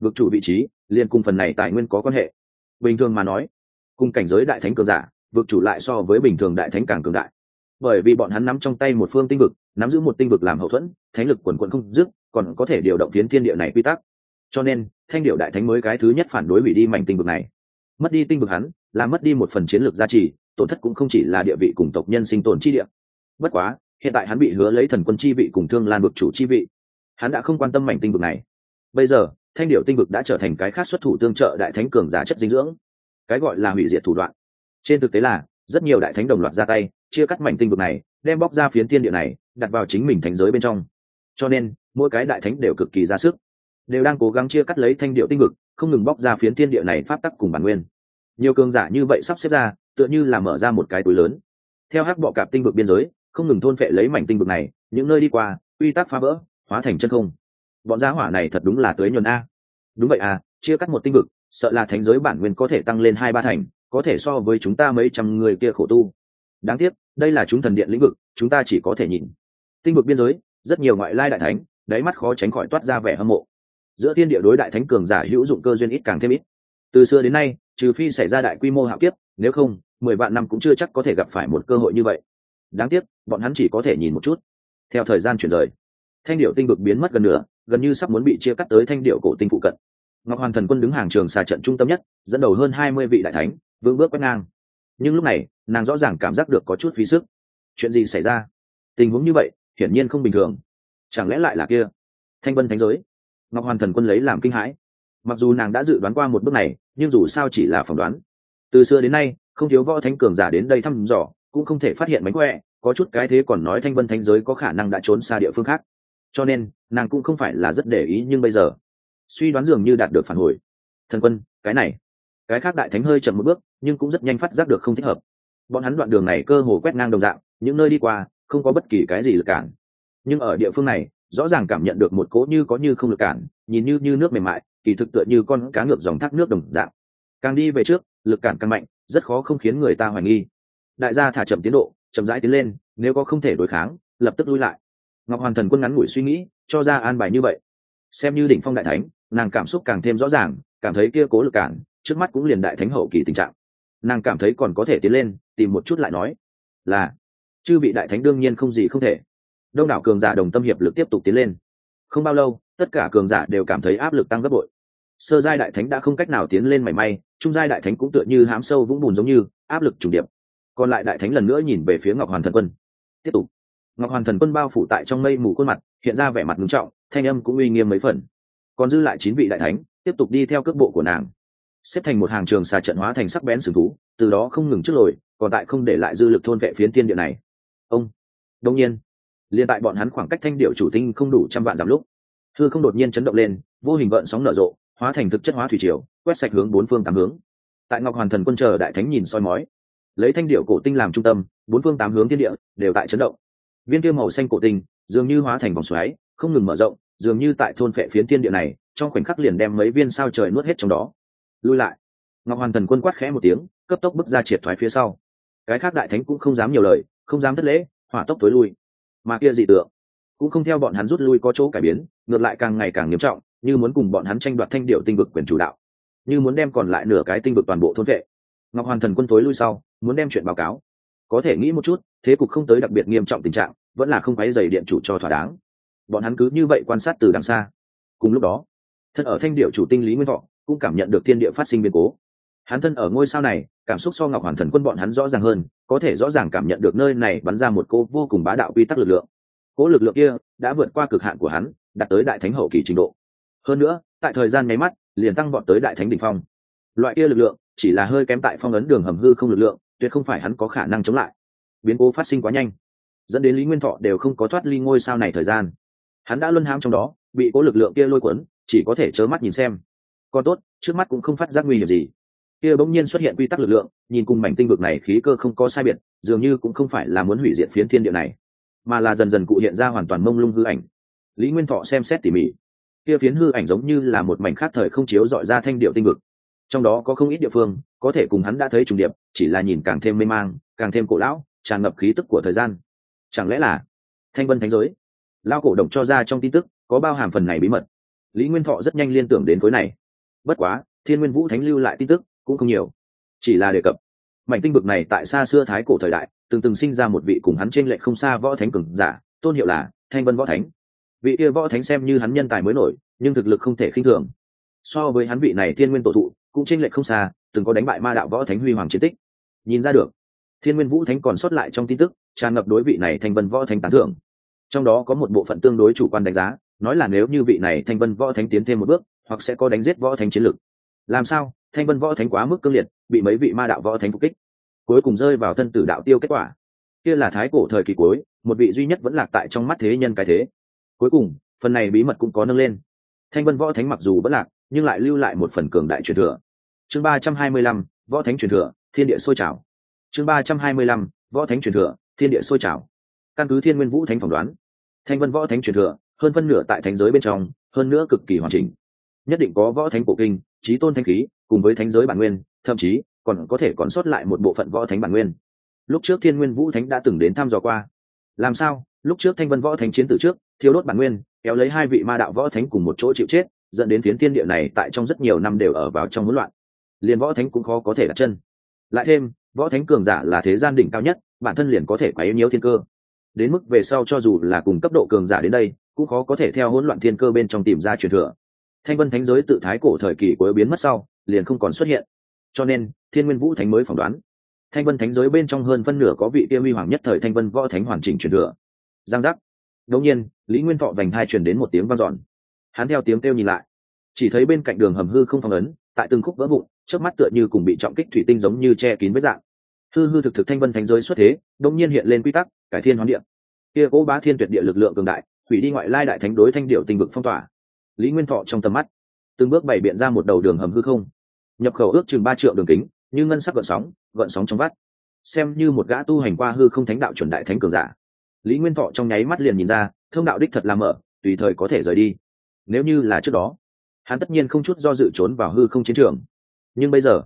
Vực chủ vị trí liên cùng phần này tài nguyên có quan hệ. Bình thường mà nói, cùng cảnh giới đại thánh cường giả, vực chủ lại so với bình thường đại thánh càng cường đại. Bởi vì bọn hắn nắm trong tay một phương tinh vực, nắm giữ một tinh vực làm hậu thuẫn, thánh lực quần quận không dứt, còn có thể điều động phiến thiên địa này quy tắc. Cho nên, thanh điệu đại thánh mới cái thứ nhất phản đối hủy đi mảnh tinh vực này. Mất đi tinh vực hắn, là mất đi một phần chiến lược gia trì tổn thất cũng không chỉ là địa vị cùng tộc nhân sinh tồn chi địa. Bất quá, hiện tại hắn bị hứa lấy thần quân chi vị cùng thương lan vực chủ chi vị. Hắn đã không quan tâm mảnh tinh vực này. Bây giờ, thanh điệu tinh vực đã trở thành cái khác xuất thủ tương trợ đại thánh cường giả chất dinh dưỡng. Cái gọi là hủy diệt thủ đoạn. Trên thực tế là, rất nhiều đại thánh đồng loạt ra tay, chia cắt mảnh tinh vực này, đem bóc ra phiến tiên địa này, đặt vào chính mình thành giới bên trong. Cho nên, mỗi cái đại thánh đều cực kỳ ra sức. Đều đang cố gắng chia cắt lấy thanh điệu tinh vực, không ngừng bóc ra phiến tiên địa này pháp tắc cùng bản nguyên. Nhiều cường giả như vậy sắp xếp ra tựa như là mở ra một cái túi lớn. Theo hắc bọ cạp tinh vực biên giới, không ngừng thôn phệ lấy mảnh tinh vực này, những nơi đi qua, quy tắc phá vỡ, hóa thành chân không. Bọn giá hỏa này thật đúng là tới nhuần a. Đúng vậy à chia cắt một tinh vực, sợ là thánh giới bản nguyên có thể tăng lên hai ba thành, có thể so với chúng ta mấy trăm người kia khổ tu. Đáng tiếc, đây là chúng thần điện lĩnh vực, chúng ta chỉ có thể nhìn. Tinh vực biên giới, rất nhiều ngoại lai đại thánh, đáy mắt khó tránh khỏi toát ra vẻ hâm mộ. Giữa thiên địa đối đại thánh cường giả hữu dụng cơ duyên ít càng thêm ít. Từ xưa đến nay, trừ phi xảy ra đại quy mô hạo kiếp, nếu không mười vạn năm cũng chưa chắc có thể gặp phải một cơ hội như vậy. Đáng tiếc, bọn hắn chỉ có thể nhìn một chút. Theo thời gian chuyển rời, thanh điệu tinh vực biến mất gần nửa, gần như sắp muốn bị chia cắt tới thanh điệu cổ tinh phụ cận. Ngọc hoàn thần quân đứng hàng trường xà trận trung tâm nhất, dẫn đầu hơn hai mươi vị đại thánh, vững bước quét ngang. Nhưng lúc này, nàng rõ ràng cảm giác được có chút phí sức. Chuyện gì xảy ra? Tình huống như vậy, hiển nhiên không bình thường. Chẳng lẽ lại là kia? Thanh vân thánh giới. Ngọc hoàn thần quân lấy làm kinh hãi. Mặc dù nàng đã dự đoán qua một bước này, nhưng dù sao chỉ là phỏng đoán. Từ xưa đến nay không thiếu võ thánh cường giả đến đây thăm dò, cũng không thể phát hiện mánh khỏe, có chút cái thế còn nói thanh vân thánh giới có khả năng đã trốn xa địa phương khác. Cho nên, nàng cũng không phải là rất để ý nhưng bây giờ, suy đoán dường như đạt được phản hồi. Thần quân, cái này, cái khác đại thánh hơi chậm một bước, nhưng cũng rất nhanh phát giác được không thích hợp. Bọn hắn đoạn đường này cơ hồ quét ngang đồng dạng, những nơi đi qua, không có bất kỳ cái gì lực cản. Nhưng ở địa phương này, rõ ràng cảm nhận được một cỗ như có như không lực cản, nhìn như như nước mềm mại, kỳ thực tựa như con cá ngược dòng thác nước đồng dạng. Càng đi về trước, lực cản càng mạnh rất khó không khiến người ta hoài nghi. Đại gia thả chậm tiến độ, chậm rãi tiến lên, nếu có không thể đối kháng, lập tức lui lại. Ngọc hoàn thần quân ngắn ngủi suy nghĩ, cho ra an bài như vậy. Xem như đỉnh phong đại thánh, nàng cảm xúc càng thêm rõ ràng, cảm thấy kia cố lực cản, trước mắt cũng liền đại thánh hậu kỳ tình trạng. Nàng cảm thấy còn có thể tiến lên, tìm một chút lại nói, là, chư vị đại thánh đương nhiên không gì không thể. Đông đảo cường giả đồng tâm hiệp lực tiếp tục tiến lên. Không bao lâu, tất cả cường giả đều cảm thấy áp lực tăng gấp bội. Sơ giai đại thánh đã không cách nào tiến lên mảy may trung giai đại thánh cũng tựa như hám sâu vũng bùn giống như, áp lực trùng điệp. Còn lại đại thánh lần nữa nhìn về phía ngọc hoàn thần quân. Tiếp tục. Ngọc hoàn thần quân bao phủ tại trong mây mù khuôn mặt, hiện ra vẻ mặt ngưng trọng, thanh âm cũng uy nghiêm mấy phần. Còn dư lại chín vị đại thánh, tiếp tục đi theo cước bộ của nàng. Xếp thành một hàng trường xà trận hóa thành sắc bén sừng thú, từ đó không ngừng trước lồi, còn tại không để lại dư lực thôn vệ phiến tiên địa này. Ông. Đông nhiên, liền tại bọn hắn khoảng cách thanh điệu chủ tinh không đủ trăm vạn giảm lúc thư không đột nhiên chấn động lên, vô hình vợn sóng nở rộ hóa thành thực chất hóa thủy triều, quét sạch hướng bốn phương tám hướng. Tại ngọc hoàn thần quân chờ đại thánh nhìn soi mói, lấy thanh điệu cổ tinh làm trung tâm, bốn phương tám hướng thiên địa đều tại chấn động. Viên kia màu xanh cổ tinh dường như hóa thành vòng xoáy, không ngừng mở rộng, dường như tại thôn phệ phiến thiên địa này, trong khoảnh khắc liền đem mấy viên sao trời nuốt hết trong đó. Lui lại. Ngọc hoàn thần quân quát khẽ một tiếng, cấp tốc bước ra triệt thoái phía sau. Cái khác đại thánh cũng không dám nhiều lời, không dám thất lễ, hỏa tốc tối lui. Mà kia dị tượng cũng không theo bọn hắn rút lui có chỗ cải biến, ngược lại càng ngày càng nghiêm trọng như muốn cùng bọn hắn tranh đoạt thanh điệu tinh vực quyền chủ đạo, như muốn đem còn lại nửa cái tinh vực toàn bộ thôn vệ. Ngọc hoàn thần quân tối lui sau, muốn đem chuyện báo cáo. Có thể nghĩ một chút, thế cục không tới đặc biệt nghiêm trọng tình trạng, vẫn là không quấy dày điện chủ cho thỏa đáng. Bọn hắn cứ như vậy quan sát từ đằng xa. Cùng lúc đó, thân ở thanh điệu chủ tinh lý nguyên thọ cũng cảm nhận được thiên địa phát sinh biến cố. Hắn thân ở ngôi sao này, cảm xúc so ngọc hoàn thần quân bọn hắn rõ ràng hơn, có thể rõ ràng cảm nhận được nơi này bắn ra một cô vô cùng bá đạo quy tắc lực lượng. Cố lực lượng kia đã vượt qua cực hạn của hắn, đạt tới đại thánh hậu kỳ trình độ hơn nữa, tại thời gian nháy mắt, liền tăng vọt tới đại thánh đỉnh phong. Loại kia lực lượng, chỉ là hơi kém tại phong ấn đường hầm hư không lực lượng, tuyệt không phải hắn có khả năng chống lại. Biến cố phát sinh quá nhanh, dẫn đến lý nguyên thọ đều không có thoát ly ngôi sao này thời gian. Hắn đã luân hãm trong đó, bị cố lực lượng kia lôi cuốn, chỉ có thể chớ mắt nhìn xem. Còn tốt, trước mắt cũng không phát giác nguy hiểm gì. Kia bỗng nhiên xuất hiện quy tắc lực lượng, nhìn cùng mảnh tinh vực này khí cơ không có sai biệt, dường như cũng không phải là muốn hủy diệt phiến thiên địa này, mà là dần dần cụ hiện ra hoàn toàn mông lung hư ảnh. Lý nguyên thọ xem xét tỉ mỉ kia phiến hư ảnh giống như là một mảnh khác thời không chiếu dọi ra thanh điệu tinh vực. Trong đó có không ít địa phương, có thể cùng hắn đã thấy trùng điệp, chỉ là nhìn càng thêm mê mang, càng thêm cổ lão, tràn ngập khí tức của thời gian. Chẳng lẽ là thanh vân thánh giới? Lao cổ động cho ra trong tin tức, có bao hàm phần này bí mật. Lý nguyên thọ rất nhanh liên tưởng đến khối này. Bất quá, thiên nguyên vũ thánh lưu lại tin tức cũng không nhiều. Chỉ là đề cập. Mảnh tinh vực này tại xa xưa thái cổ thời đại, từng từng sinh ra một vị cùng hắn trên lệ không xa võ thánh cường giả, tôn hiệu là thanh vân võ thánh vị kia võ thánh xem như hắn nhân tài mới nổi, nhưng thực lực không thể khinh thường. So với hắn vị này thiên nguyên tổ thụ, cũng trên lệch không xa, từng có đánh bại ma đạo võ thánh huy hoàng chiến tích. Nhìn ra được, thiên nguyên vũ thánh còn sót lại trong tin tức, tràn ngập đối vị này thanh vân võ thánh tán thưởng. Trong đó có một bộ phận tương đối chủ quan đánh giá, nói là nếu như vị này thanh vân võ thánh tiến thêm một bước, hoặc sẽ có đánh giết võ thánh chiến lực. Làm sao? Thanh vân võ thánh quá mức cương liệt, bị mấy vị ma đạo võ thánh phục kích. Cuối cùng rơi vào thân tử đạo tiêu kết quả. Kia là thái cổ thời kỳ cuối, một vị duy nhất vẫn lạc tại trong mắt thế nhân cái thế cuối cùng, phần này bí mật cũng có nâng lên. Thanh vân võ thánh mặc dù vẫn lạc, nhưng lại lưu lại một phần cường đại truyền thừa. Chương ba trăm hai mươi lăm, võ thánh truyền thừa, thiên địa sôi trào. Chương ba trăm hai mươi lăm, võ thánh truyền thừa, thiên địa sôi trào. Căn cứ thiên nguyên vũ thánh phỏng đoán, thanh vân võ thánh truyền thừa, hơn phân nửa tại thánh giới bên trong, hơn nữa cực kỳ hoàn chỉnh. Nhất định có võ thánh cổ kinh trí tôn thanh khí, cùng với thánh giới bản nguyên, thậm chí còn có thể còn sót lại một bộ phận võ thánh bản nguyên. Lúc trước thiên nguyên vũ thánh đã từng đến thăm dò qua. Làm sao? Lúc trước thanh vân võ thánh chiến từ trước thiếu đốt bản nguyên, kéo lấy hai vị ma đạo võ thánh cùng một chỗ chịu chết, dẫn đến phiến thiên địa này tại trong rất nhiều năm đều ở vào trong hỗn loạn. Liền võ thánh cũng khó có thể đặt chân. Lại thêm, võ thánh cường giả là thế gian đỉnh cao nhất, bản thân liền có thể quấy nhiễu thiên cơ. Đến mức về sau cho dù là cùng cấp độ cường giả đến đây, cũng khó có thể theo hỗn loạn thiên cơ bên trong tìm ra truyền thừa. Thanh vân thánh giới tự thái cổ thời kỳ cuối biến mất sau, liền không còn xuất hiện. Cho nên, thiên nguyên vũ thánh mới phỏng đoán. Thanh vân thánh giới bên trong hơn phân nửa có vị tiêu huy hoàng nhất thời thanh vân võ thánh hoàn chỉnh truyền thừa giang giác ngẫu nhiên, lý nguyên thọ vành hai truyền đến một tiếng vang dọn. Hắn theo tiếng kêu nhìn lại. Chỉ thấy bên cạnh đường hầm hư không phong ấn, tại từng khúc vỡ vụn, trước mắt tựa như cùng bị trọng kích thủy tinh giống như che kín với dạng. Hư hư thực thực thanh vân thánh giới xuất thế đông nhiên hiện lên quy tắc, cải thiên hoán địa. kia cố bá thiên tuyệt địa lực lượng cường đại, hủy đi ngoại lai đại thánh đối thanh điệu tinh vực phong tỏa. Lý nguyên thọ trong tầm mắt, từng bước bày biện ra một đầu đường hầm hư không. Nhập khẩu ước chừng ba triệu đường kính, như ngân sắc gợn sóng gợn sóng trong vắt. Xem như một gã tu hành qua hư không thánh đạo chuẩn đại thánh cường giả lý nguyên thọ trong nháy mắt liền nhìn ra, thông đạo đích thật là mở, tùy thời có thể rời đi. Nếu như là trước đó, hắn tất nhiên không chút do dự trốn vào hư không chiến trường. Nhưng bây giờ,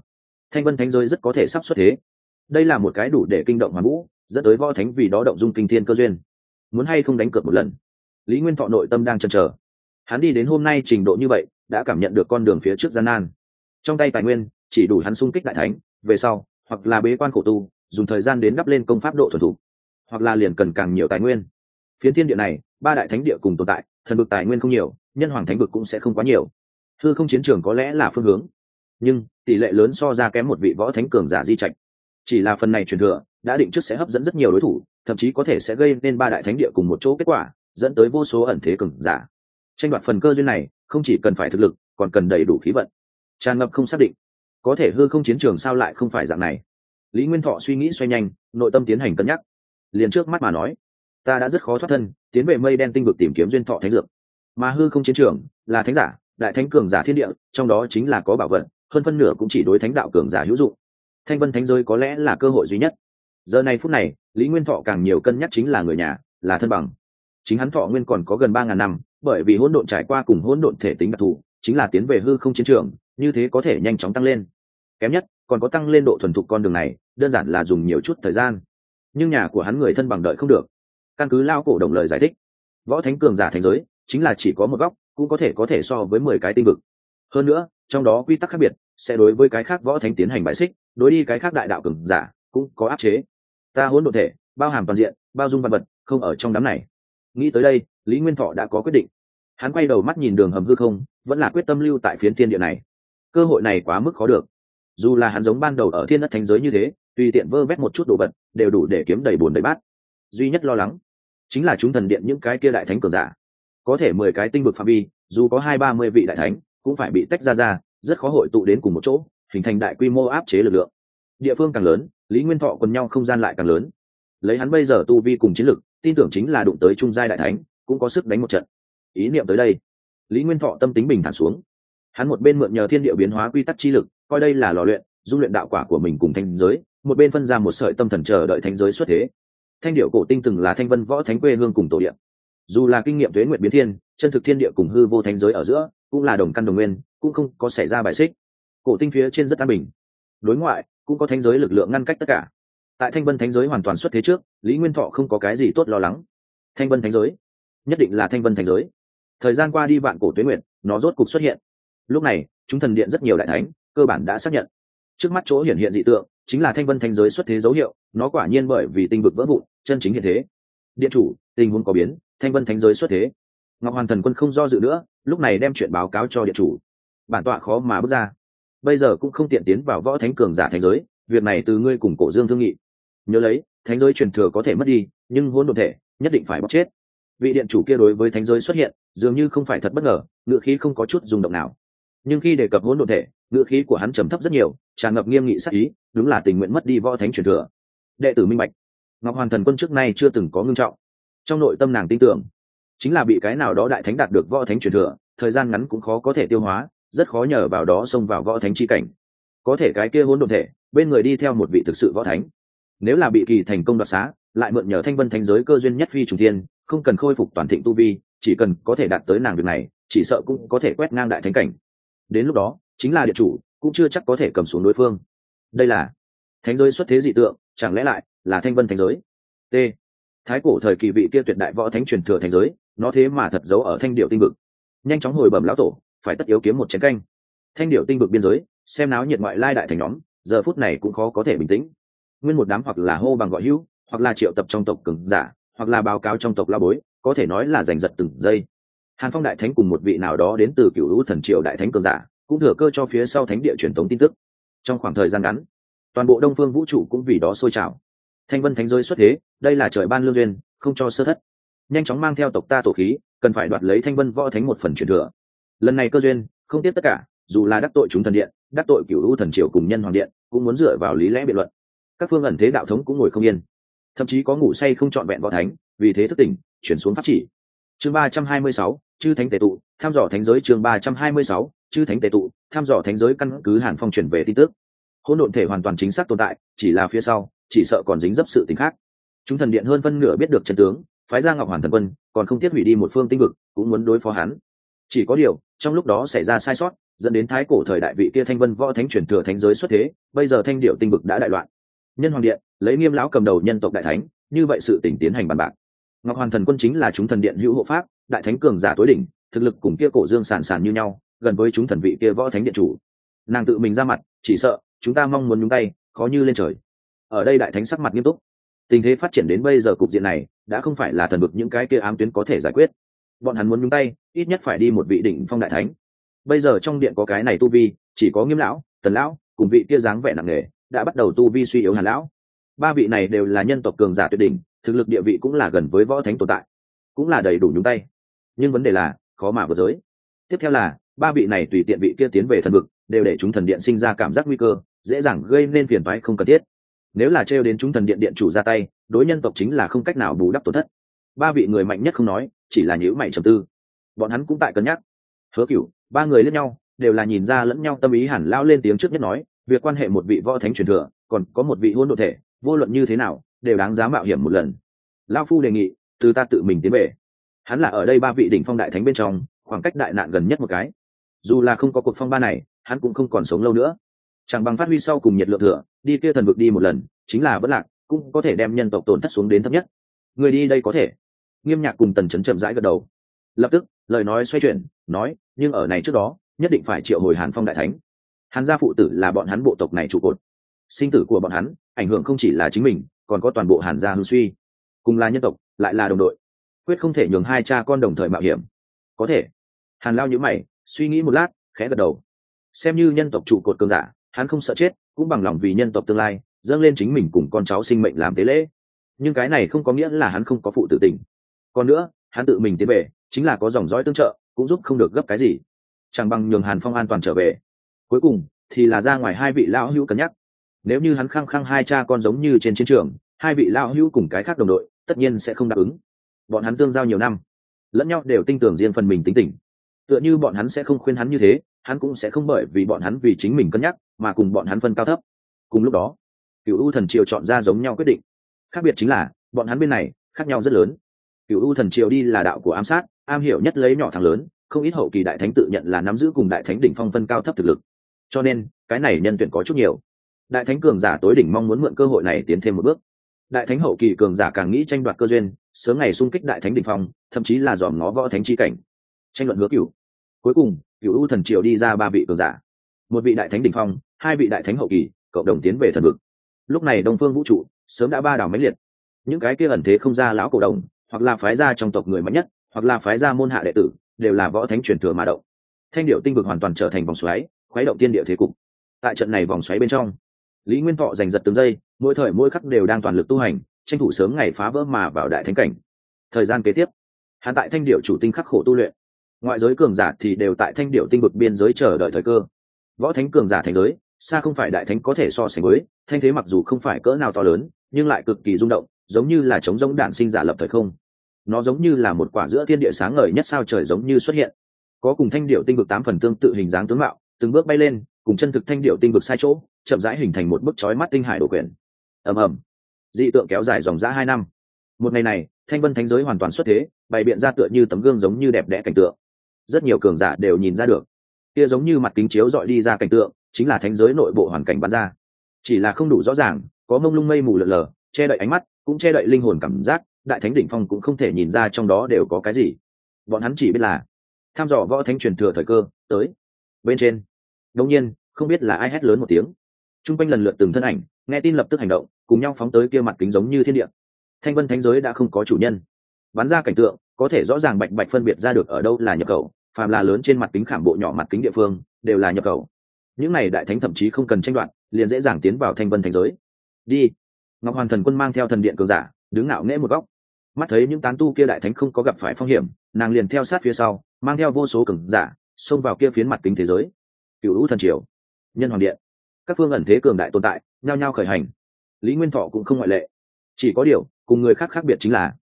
thanh vân thánh giới rất có thể sắp xuất thế. Đây là một cái đủ để kinh động hoàn vũ, dẫn tới võ thánh vì đó động dung kinh thiên cơ duyên. Muốn hay không đánh cược một lần? Lý nguyên thọ nội tâm đang chần chờ. Hắn đi đến hôm nay trình độ như vậy, đã cảm nhận được con đường phía trước gian nan. Trong tay tài nguyên, chỉ đủ hắn sung kích đại thánh, về sau, hoặc là bế quan khổ tu, dùng thời gian đến đắp lên công pháp độ thuần thủ hoặc là liền cần càng nhiều tài nguyên. Phiến thiên địa này, ba đại thánh địa cùng tồn tại, thần vực tài nguyên không nhiều, nhân hoàng thánh vực cũng sẽ không quá nhiều. Thư không chiến trường có lẽ là phương hướng, nhưng tỷ lệ lớn so ra kém một vị võ thánh cường giả di trạch. Chỉ là phần này truyền thừa, đã định trước sẽ hấp dẫn rất nhiều đối thủ, thậm chí có thể sẽ gây nên ba đại thánh địa cùng một chỗ kết quả, dẫn tới vô số ẩn thế cường giả. Tranh đoạt phần cơ duyên này, không chỉ cần phải thực lực, còn cần đầy đủ khí vận. Tràn ngập không xác định. Có thể hư không chiến trường sao lại không phải dạng này? Lý nguyên thọ suy nghĩ xoay nhanh, nội tâm tiến hành cân nhắc liền trước mắt mà nói, ta đã rất khó thoát thân, tiến về mây đen tinh vực tìm kiếm duyên thọ thánh dược. Mà hư không chiến trường là thánh giả, đại thánh cường giả thiên địa, trong đó chính là có bảo vật, hơn phân nửa cũng chỉ đối thánh đạo cường giả hữu dụng. Thanh vân thánh giới có lẽ là cơ hội duy nhất. Giờ này phút này, lý nguyên thọ càng nhiều cân nhắc chính là người nhà, là thân bằng. Chính hắn thọ nguyên còn có gần ba ngàn năm, bởi vì hỗn độn trải qua cùng hỗn độn thể tính đặc thù, chính là tiến về hư không chiến trường, như thế có thể nhanh chóng tăng lên. Kém nhất, còn có tăng lên độ thuần thục con đường này, đơn giản là dùng nhiều chút thời gian nhưng nhà của hắn người thân bằng đợi không được. Căn cứ lao cổ đồng lời giải thích, võ thánh cường giả thành giới chính là chỉ có một góc, cũng có thể có thể so với mười cái tinh vực. Hơn nữa, trong đó quy tắc khác biệt, sẽ đối với cái khác võ thánh tiến hành bại xích, đối đi cái khác đại đạo cường giả cũng có áp chế. Ta hỗn độn thể, bao hàm toàn diện, bao dung văn vật, không ở trong đám này. Nghĩ tới đây, lý nguyên thọ đã có quyết định. Hắn quay đầu mắt nhìn đường hầm hư không, vẫn là quyết tâm lưu tại phiến thiên địa này. Cơ hội này quá mức khó được dù là hắn giống ban đầu ở thiên đất thánh giới như thế, tùy tiện vơ vét một chút đồ vật, đều đủ để kiếm đầy bùn đầy bát. Duy nhất lo lắng chính là chúng thần điện những cái kia đại thánh cường giả. Có thể mười cái tinh vực phạm vi, dù có hai ba mươi vị đại thánh, cũng phải bị tách ra ra, rất khó hội tụ đến cùng một chỗ, hình thành đại quy mô áp chế lực lượng. Địa phương càng lớn, lý nguyên thọ quần nhau không gian lại càng lớn. Lấy hắn bây giờ tu vi cùng chiến lực, tin tưởng chính là đụng tới trung giai đại thánh, cũng có sức đánh một trận. Ý niệm tới đây, lý nguyên thọ tâm tính bình thản xuống. Hắn một bên mượn nhờ thiên địa biến hóa quy tắc chi lực coi đây là lò luyện, dung luyện đạo quả của mình cùng thanh giới, một bên phân ra một sợi tâm thần chờ đợi thanh giới xuất thế. Thanh điệu cổ tinh từng là thanh vân võ thánh quê hương cùng tổ điện dù là kinh nghiệm tuế nguyện biến thiên, chân thực thiên địa cùng hư vô thanh giới ở giữa, cũng là đồng căn đồng nguyên, cũng không có xảy ra bài xích. Cổ tinh phía trên rất an bình. Đối ngoại, cũng có thanh giới lực lượng ngăn cách tất cả. Tại thanh vân thánh giới hoàn toàn xuất thế trước, lý nguyên thọ không có cái gì tốt lo lắng. Thanh vân thánh giới, nhất định là thanh vân thánh giới. Thời gian qua đi vạn cổ tuế nguyện nó rốt cục xuất hiện. Lúc này, chúng thần điện rất nhiều đại thánh cơ bản đã xác nhận. Trước mắt chỗ hiện hiện dị tượng chính là thanh vân thanh giới xuất thế dấu hiệu, nó quả nhiên bởi vì tinh vực vỡ vụn, chân chính hiện thế. Điện chủ, tình huống có biến, thanh vân thánh giới xuất thế. Ngọc hoàn thần quân không do dự nữa, lúc này đem chuyện báo cáo cho điện chủ. Bản tọa khó mà bước ra. Bây giờ cũng không tiện tiến vào võ thánh cường giả thánh giới, việc này từ ngươi cùng cổ dương thương nghị. Nhớ lấy, thánh giới truyền thừa có thể mất đi, nhưng hôn đột thể, nhất định phải bóc chết. Vị điện chủ kia đối với thánh giới xuất hiện, dường như không phải thật bất ngờ, ngựa khí không có chút rung động nào. Nhưng khi đề cập hôn độn thể ngữ khí của hắn trầm thấp rất nhiều, tràn ngập nghiêm nghị sắc ý, đúng là tình nguyện mất đi võ thánh truyền thừa. Đệ tử minh bạch. Ngọc hoàn thần quân trước nay chưa từng có ngưng trọng. Trong nội tâm nàng tin tưởng, chính là bị cái nào đó đại thánh đạt được võ thánh truyền thừa, thời gian ngắn cũng khó có thể tiêu hóa, rất khó nhờ vào đó xông vào võ thánh chi cảnh. Có thể cái kia hỗn độn thể, bên người đi theo một vị thực sự võ thánh. Nếu là bị kỳ thành công đoạt xá, lại mượn nhờ thanh vân thánh giới cơ duyên nhất phi trùng thiên, không cần khôi phục toàn thịnh tu vi, chỉ cần có thể đạt tới nàng việc này, chỉ sợ cũng có thể quét ngang đại thánh cảnh. Đến lúc đó chính là địa chủ, cũng chưa chắc có thể cầm xuống đối phương. Đây là thánh giới xuất thế dị tượng, chẳng lẽ lại là thanh vân thánh giới? T. Thái cổ thời kỳ vị kia tuyệt đại võ thánh truyền thừa thánh giới, nó thế mà thật giấu ở thanh điệu tinh vực. Nhanh chóng hồi bẩm lão tổ, phải tất yếu kiếm một chén canh. Thanh điệu tinh vực biên giới, xem náo nhiệt ngoại lai đại thành nhóm, giờ phút này cũng khó có thể bình tĩnh. Nguyên một đám hoặc là hô bằng gọi hữu, hoặc là triệu tập trong tộc cường giả, hoặc là báo cáo trong tộc la bối, có thể nói là giành giật từng giây. Hàn phong đại thánh cùng một vị nào đó đến từ cựu lũ thần triệu đại thánh cường giả cũng thừa cơ cho phía sau thánh địa truyền thống tin tức. Trong khoảng thời gian ngắn, toàn bộ đông phương vũ trụ cũng vì đó sôi trào. Thanh vân thánh giới xuất thế, đây là trời ban lương duyên, không cho sơ thất. Nhanh chóng mang theo tộc ta tổ khí, cần phải đoạt lấy thanh vân võ thánh một phần truyền thừa. Lần này cơ duyên, không tiếc tất cả, dù là đắc tội chúng thần điện, đắc tội cựu u thần triều cùng nhân hoàng điện, cũng muốn dựa vào lý lẽ biện luận. Các phương ẩn thế đạo thống cũng ngồi không yên. Thậm chí có ngủ say không trọn vẹn võ thánh, vì thế thức tỉnh, chuyển xuống phát chỉ. Chương ba trăm hai mươi sáu chư thánh tề tụ, tham dò thánh giới chương ba trăm hai mươi sáu, chư thánh tề tụ, tham dò thánh giới căn cứ hàn phong chuyển về tin tức. Hỗn độn thể hoàn toàn chính xác tồn tại, chỉ là phía sau, chỉ sợ còn dính dấp sự tình khác. Chúng thần điện hơn phân nửa biết được chân tướng, phái ra ngọc hoàn thần quân, còn không tiếc hủy đi một phương tinh vực, cũng muốn đối phó hắn. Chỉ có điều, trong lúc đó xảy ra sai sót, dẫn đến thái cổ thời đại vị kia thanh vân võ thánh chuyển thừa thánh giới xuất thế, bây giờ thanh điệu tinh vực đã đại loạn. Nhân hoàng điện, lấy nghiêm lão cầm đầu nhân tộc đại thánh, như vậy sự tỉnh tiến hành bàn bạc ngọc hoàn thần quân chính là chúng thần điện hữu hộ pháp, đại thánh cường giả tối đỉnh, thực lực cùng kia cổ dương sàn sàn như nhau, gần với chúng thần vị kia võ thánh điện chủ. Nàng tự mình ra mặt, chỉ sợ, chúng ta mong muốn nhúng tay, khó như lên trời. Ở đây đại thánh sắc mặt nghiêm túc. Tình thế phát triển đến bây giờ cục diện này, đã không phải là thần vực những cái kia ám tuyến có thể giải quyết. Bọn hắn muốn nhúng tay, ít nhất phải đi một vị đỉnh phong đại thánh. Bây giờ trong điện có cái này tu vi, chỉ có nghiêm lão, tần lão, cùng vị kia dáng vẻ nặng nề, đã bắt đầu tu vi suy yếu hàn lão. Ba vị này đều là nhân tộc cường giả tuyệt đỉnh thực lực địa vị cũng là gần với võ thánh tồn tại, cũng là đầy đủ nhúng tay. Nhưng vấn đề là, khó mà vượt giới. Tiếp theo là, ba vị này tùy tiện vị kia tiến về thần vực, đều để chúng thần điện sinh ra cảm giác nguy cơ, dễ dàng gây nên phiền phái không cần thiết. Nếu là trêu đến chúng thần điện điện chủ ra tay, đối nhân tộc chính là không cách nào bù đắp tổn thất. Ba vị người mạnh nhất không nói, chỉ là nhữ mày trầm tư. Bọn hắn cũng tại cân nhắc. Hứa cửu, ba người lẫn nhau, đều là nhìn ra lẫn nhau tâm ý hẳn lao lên tiếng trước nhất nói, việc quan hệ một vị võ thánh truyền thừa, còn có một vị hôn độ thể, vô luận như thế nào đều đáng giá mạo hiểm một lần. Lao phu đề nghị, từ ta tự mình tiến về. Hắn là ở đây ba vị đỉnh phong đại thánh bên trong, khoảng cách đại nạn gần nhất một cái. Dù là không có cuộc phong ba này, hắn cũng không còn sống lâu nữa. Chẳng bằng phát huy sau cùng nhiệt lượng thừa, đi kia thần vực đi một lần, chính là bất lạc, cũng có thể đem nhân tộc tổn thất xuống đến thấp nhất. Người đi đây có thể. Nghiêm nhạc cùng tần chấn chậm rãi gật đầu. Lập tức, lời nói xoay chuyển, nói, nhưng ở này trước đó, nhất định phải triệu hồi hàn phong đại thánh. Hàn gia phụ tử là bọn hắn bộ tộc này trụ cột. Sinh tử của bọn hắn, ảnh hưởng không chỉ là chính mình còn có toàn bộ hàn gia hưng suy, cùng là nhân tộc, lại là đồng đội, quyết không thể nhường hai cha con đồng thời mạo hiểm. Có thể. Hàn lao nhữ mày, suy nghĩ một lát, khẽ gật đầu. Xem như nhân tộc trụ cột cường giả, hắn không sợ chết, cũng bằng lòng vì nhân tộc tương lai, dâng lên chính mình cùng con cháu sinh mệnh làm tế lễ. Nhưng cái này không có nghĩa là hắn không có phụ tử tình. Còn nữa, hắn tự mình tiến về, chính là có dòng dõi tương trợ, cũng giúp không được gấp cái gì. Chẳng bằng nhường hàn phong an toàn trở về. Cuối cùng, thì là ra ngoài hai vị lão hữu cân nhắc. Nếu như hắn khăng khăng hai cha con giống như trên chiến trường hai vị lão hữu cùng cái khác đồng đội, tất nhiên sẽ không đáp ứng. Bọn hắn tương giao nhiều năm, lẫn nhau đều tin tưởng riêng phần mình tính tình. Tựa như bọn hắn sẽ không khuyên hắn như thế, hắn cũng sẽ không bởi vì bọn hắn vì chính mình cân nhắc, mà cùng bọn hắn phân cao thấp. Cùng lúc đó cựu u thần triều chọn ra giống nhau quyết định. Khác biệt chính là, bọn hắn bên này, khác nhau rất lớn. Cựu u thần triều đi là đạo của ám sát, am hiểu nhất lấy nhỏ thằng lớn, không ít hậu kỳ đại thánh tự nhận là nắm giữ cùng đại thánh đỉnh phong phân cao thấp thực lực. Cho nên, cái này nhân tuyển có chút nhiều. Đại thánh cường giả tối đỉnh mong muốn mượn cơ hội này tiến thêm một bước đại thánh hậu kỳ cường giả càng nghĩ tranh đoạt cơ duyên, sớm ngày xung kích đại thánh đỉnh phong, thậm chí là dòm ngó võ thánh chi cảnh. Tranh luận hứa cửu. Cuối cùng, cửu u thần triều đi ra ba vị cường giả. Một vị đại thánh đỉnh phong, hai vị đại thánh hậu kỳ, cộng đồng tiến về thần vực. Lúc này đông phương vũ trụ, sớm đã ba đảo máy liệt. Những cái kia ẩn thế không ra lão cổ đồng, hoặc là phái gia trong tộc người mạnh nhất, hoặc là phái gia môn hạ đệ tử, đều là võ thánh truyền thừa mà động. Thanh điệu tinh vực hoàn toàn trở thành vòng xoáy, khuấy động tiên địa thế cục. Tại trận này vòng xoáy bên trong lý nguyên thọ giành giật từng giây, mỗi thời mỗi khắc đều đang toàn lực tu hành, tranh thủ sớm ngày phá vỡ mà vào đại thánh cảnh. Thời gian kế tiếp, hắn tại thanh điệu chủ tinh khắc khổ tu luyện. Ngoại giới cường giả thì đều tại thanh điệu tinh vực biên giới chờ đợi thời cơ. Võ thánh cường giả thành giới, xa không phải đại thánh có thể so sánh với, thanh thế mặc dù không phải cỡ nào to lớn, nhưng lại cực kỳ rung động, giống như là chống giống đạn sinh giả lập thời không. Nó giống như là một quả giữa thiên địa sáng ngời nhất sao trời giống như xuất hiện. Có cùng thanh điệu tinh vực tám phần tương tự hình dáng tướng mạo, từng bước bay lên, cùng chân thực thanh điệu tinh vực sai chỗ chậm rãi hình thành một bức chói mắt tinh hải đổ quyển ầm ầm. Dị tượng kéo dài dòng dã hai năm. Một ngày này, thanh vân thánh giới hoàn toàn xuất thế, bày biện ra tựa như tấm gương giống như đẹp đẽ cảnh tượng. Rất nhiều cường giả đều nhìn ra được. Kia giống như mặt kính chiếu dọi đi ra cảnh tượng, chính là thánh giới nội bộ hoàn cảnh bắn ra. Chỉ là không đủ rõ ràng, có mông lung mây mù lờ lờ, che đậy ánh mắt, cũng che đậy linh hồn cảm giác, đại thánh đỉnh phong cũng không thể nhìn ra trong đó đều có cái gì. Bọn hắn chỉ biết là tham dò võ thánh truyền thừa thời cơ, tới. Bên trên, đột nhiên, không biết là ai hét lớn một tiếng t r u n g quanh lần lượt từng thân ảnh, nghe tin lập tức hành động, cùng nhau phóng tới kia mặt kính giống như thiên địa. Thanh vân thánh giới đã không có chủ nhân. Bắn ra cảnh tượng, có thể rõ ràng bạch bạch phân biệt ra được ở đâu là nhập khẩu, phàm là lớn trên mặt kính khảm bộ nhỏ mặt kính địa phương, đều là nhập khẩu. Những này đại thánh thậm chí không cần tranh đoạt, liền dễ dàng tiến vào thanh vân thành giới. Đi. Ngọc hoàn thần quân mang theo thần điện cường giả, đứng ngạo nghễ một góc. Mắt thấy những tán tu kia đại thánh không có gặp phải phong hiểm, nàng liền theo sát phía sau, mang theo vô số cường giả, xông vào kia phiến mặt kính thế giới. Cựu hữu thần triều. Nhân hoàng điện các phương ẩn thế cường đại tồn tại, nhao nhao khởi hành. Lý nguyên thọ cũng không ngoại lệ. Chỉ có điều, cùng người khác khác biệt chính là,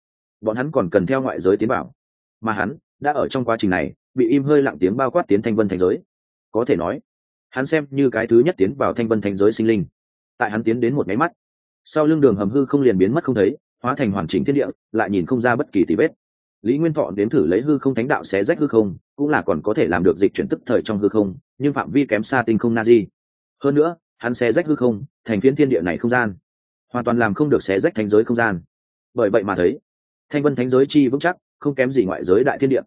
bọn hắn còn cần theo ngoại giới tiến bảo mà hắn, đã ở trong quá trình này, bị im hơi lặng tiếng bao quát tiến thanh vân thành giới. Có thể nói, hắn xem như cái thứ nhất tiến vào thanh vân thành giới sinh linh. Tại hắn tiến đến một máy mắt, sau lưng đường hầm hư không liền biến mất không thấy, hóa thành hoàn chỉnh thiên địa, lại nhìn không ra bất kỳ tí vết. Lý nguyên thọ đến thử lấy hư không thánh đạo xé rách hư không, cũng là còn có thể làm được dịch chuyển tức thời trong hư không, nhưng phạm vi kém xa tinh không na di hơn nữa, hắn xé rách hư không, thành phiến thiên địa này không gian. Hoàn toàn làm không được xé rách thánh giới không gian. Bởi vậy mà thấy, thanh vân thánh giới chi vững chắc, không kém gì ngoại giới đại thiên địa.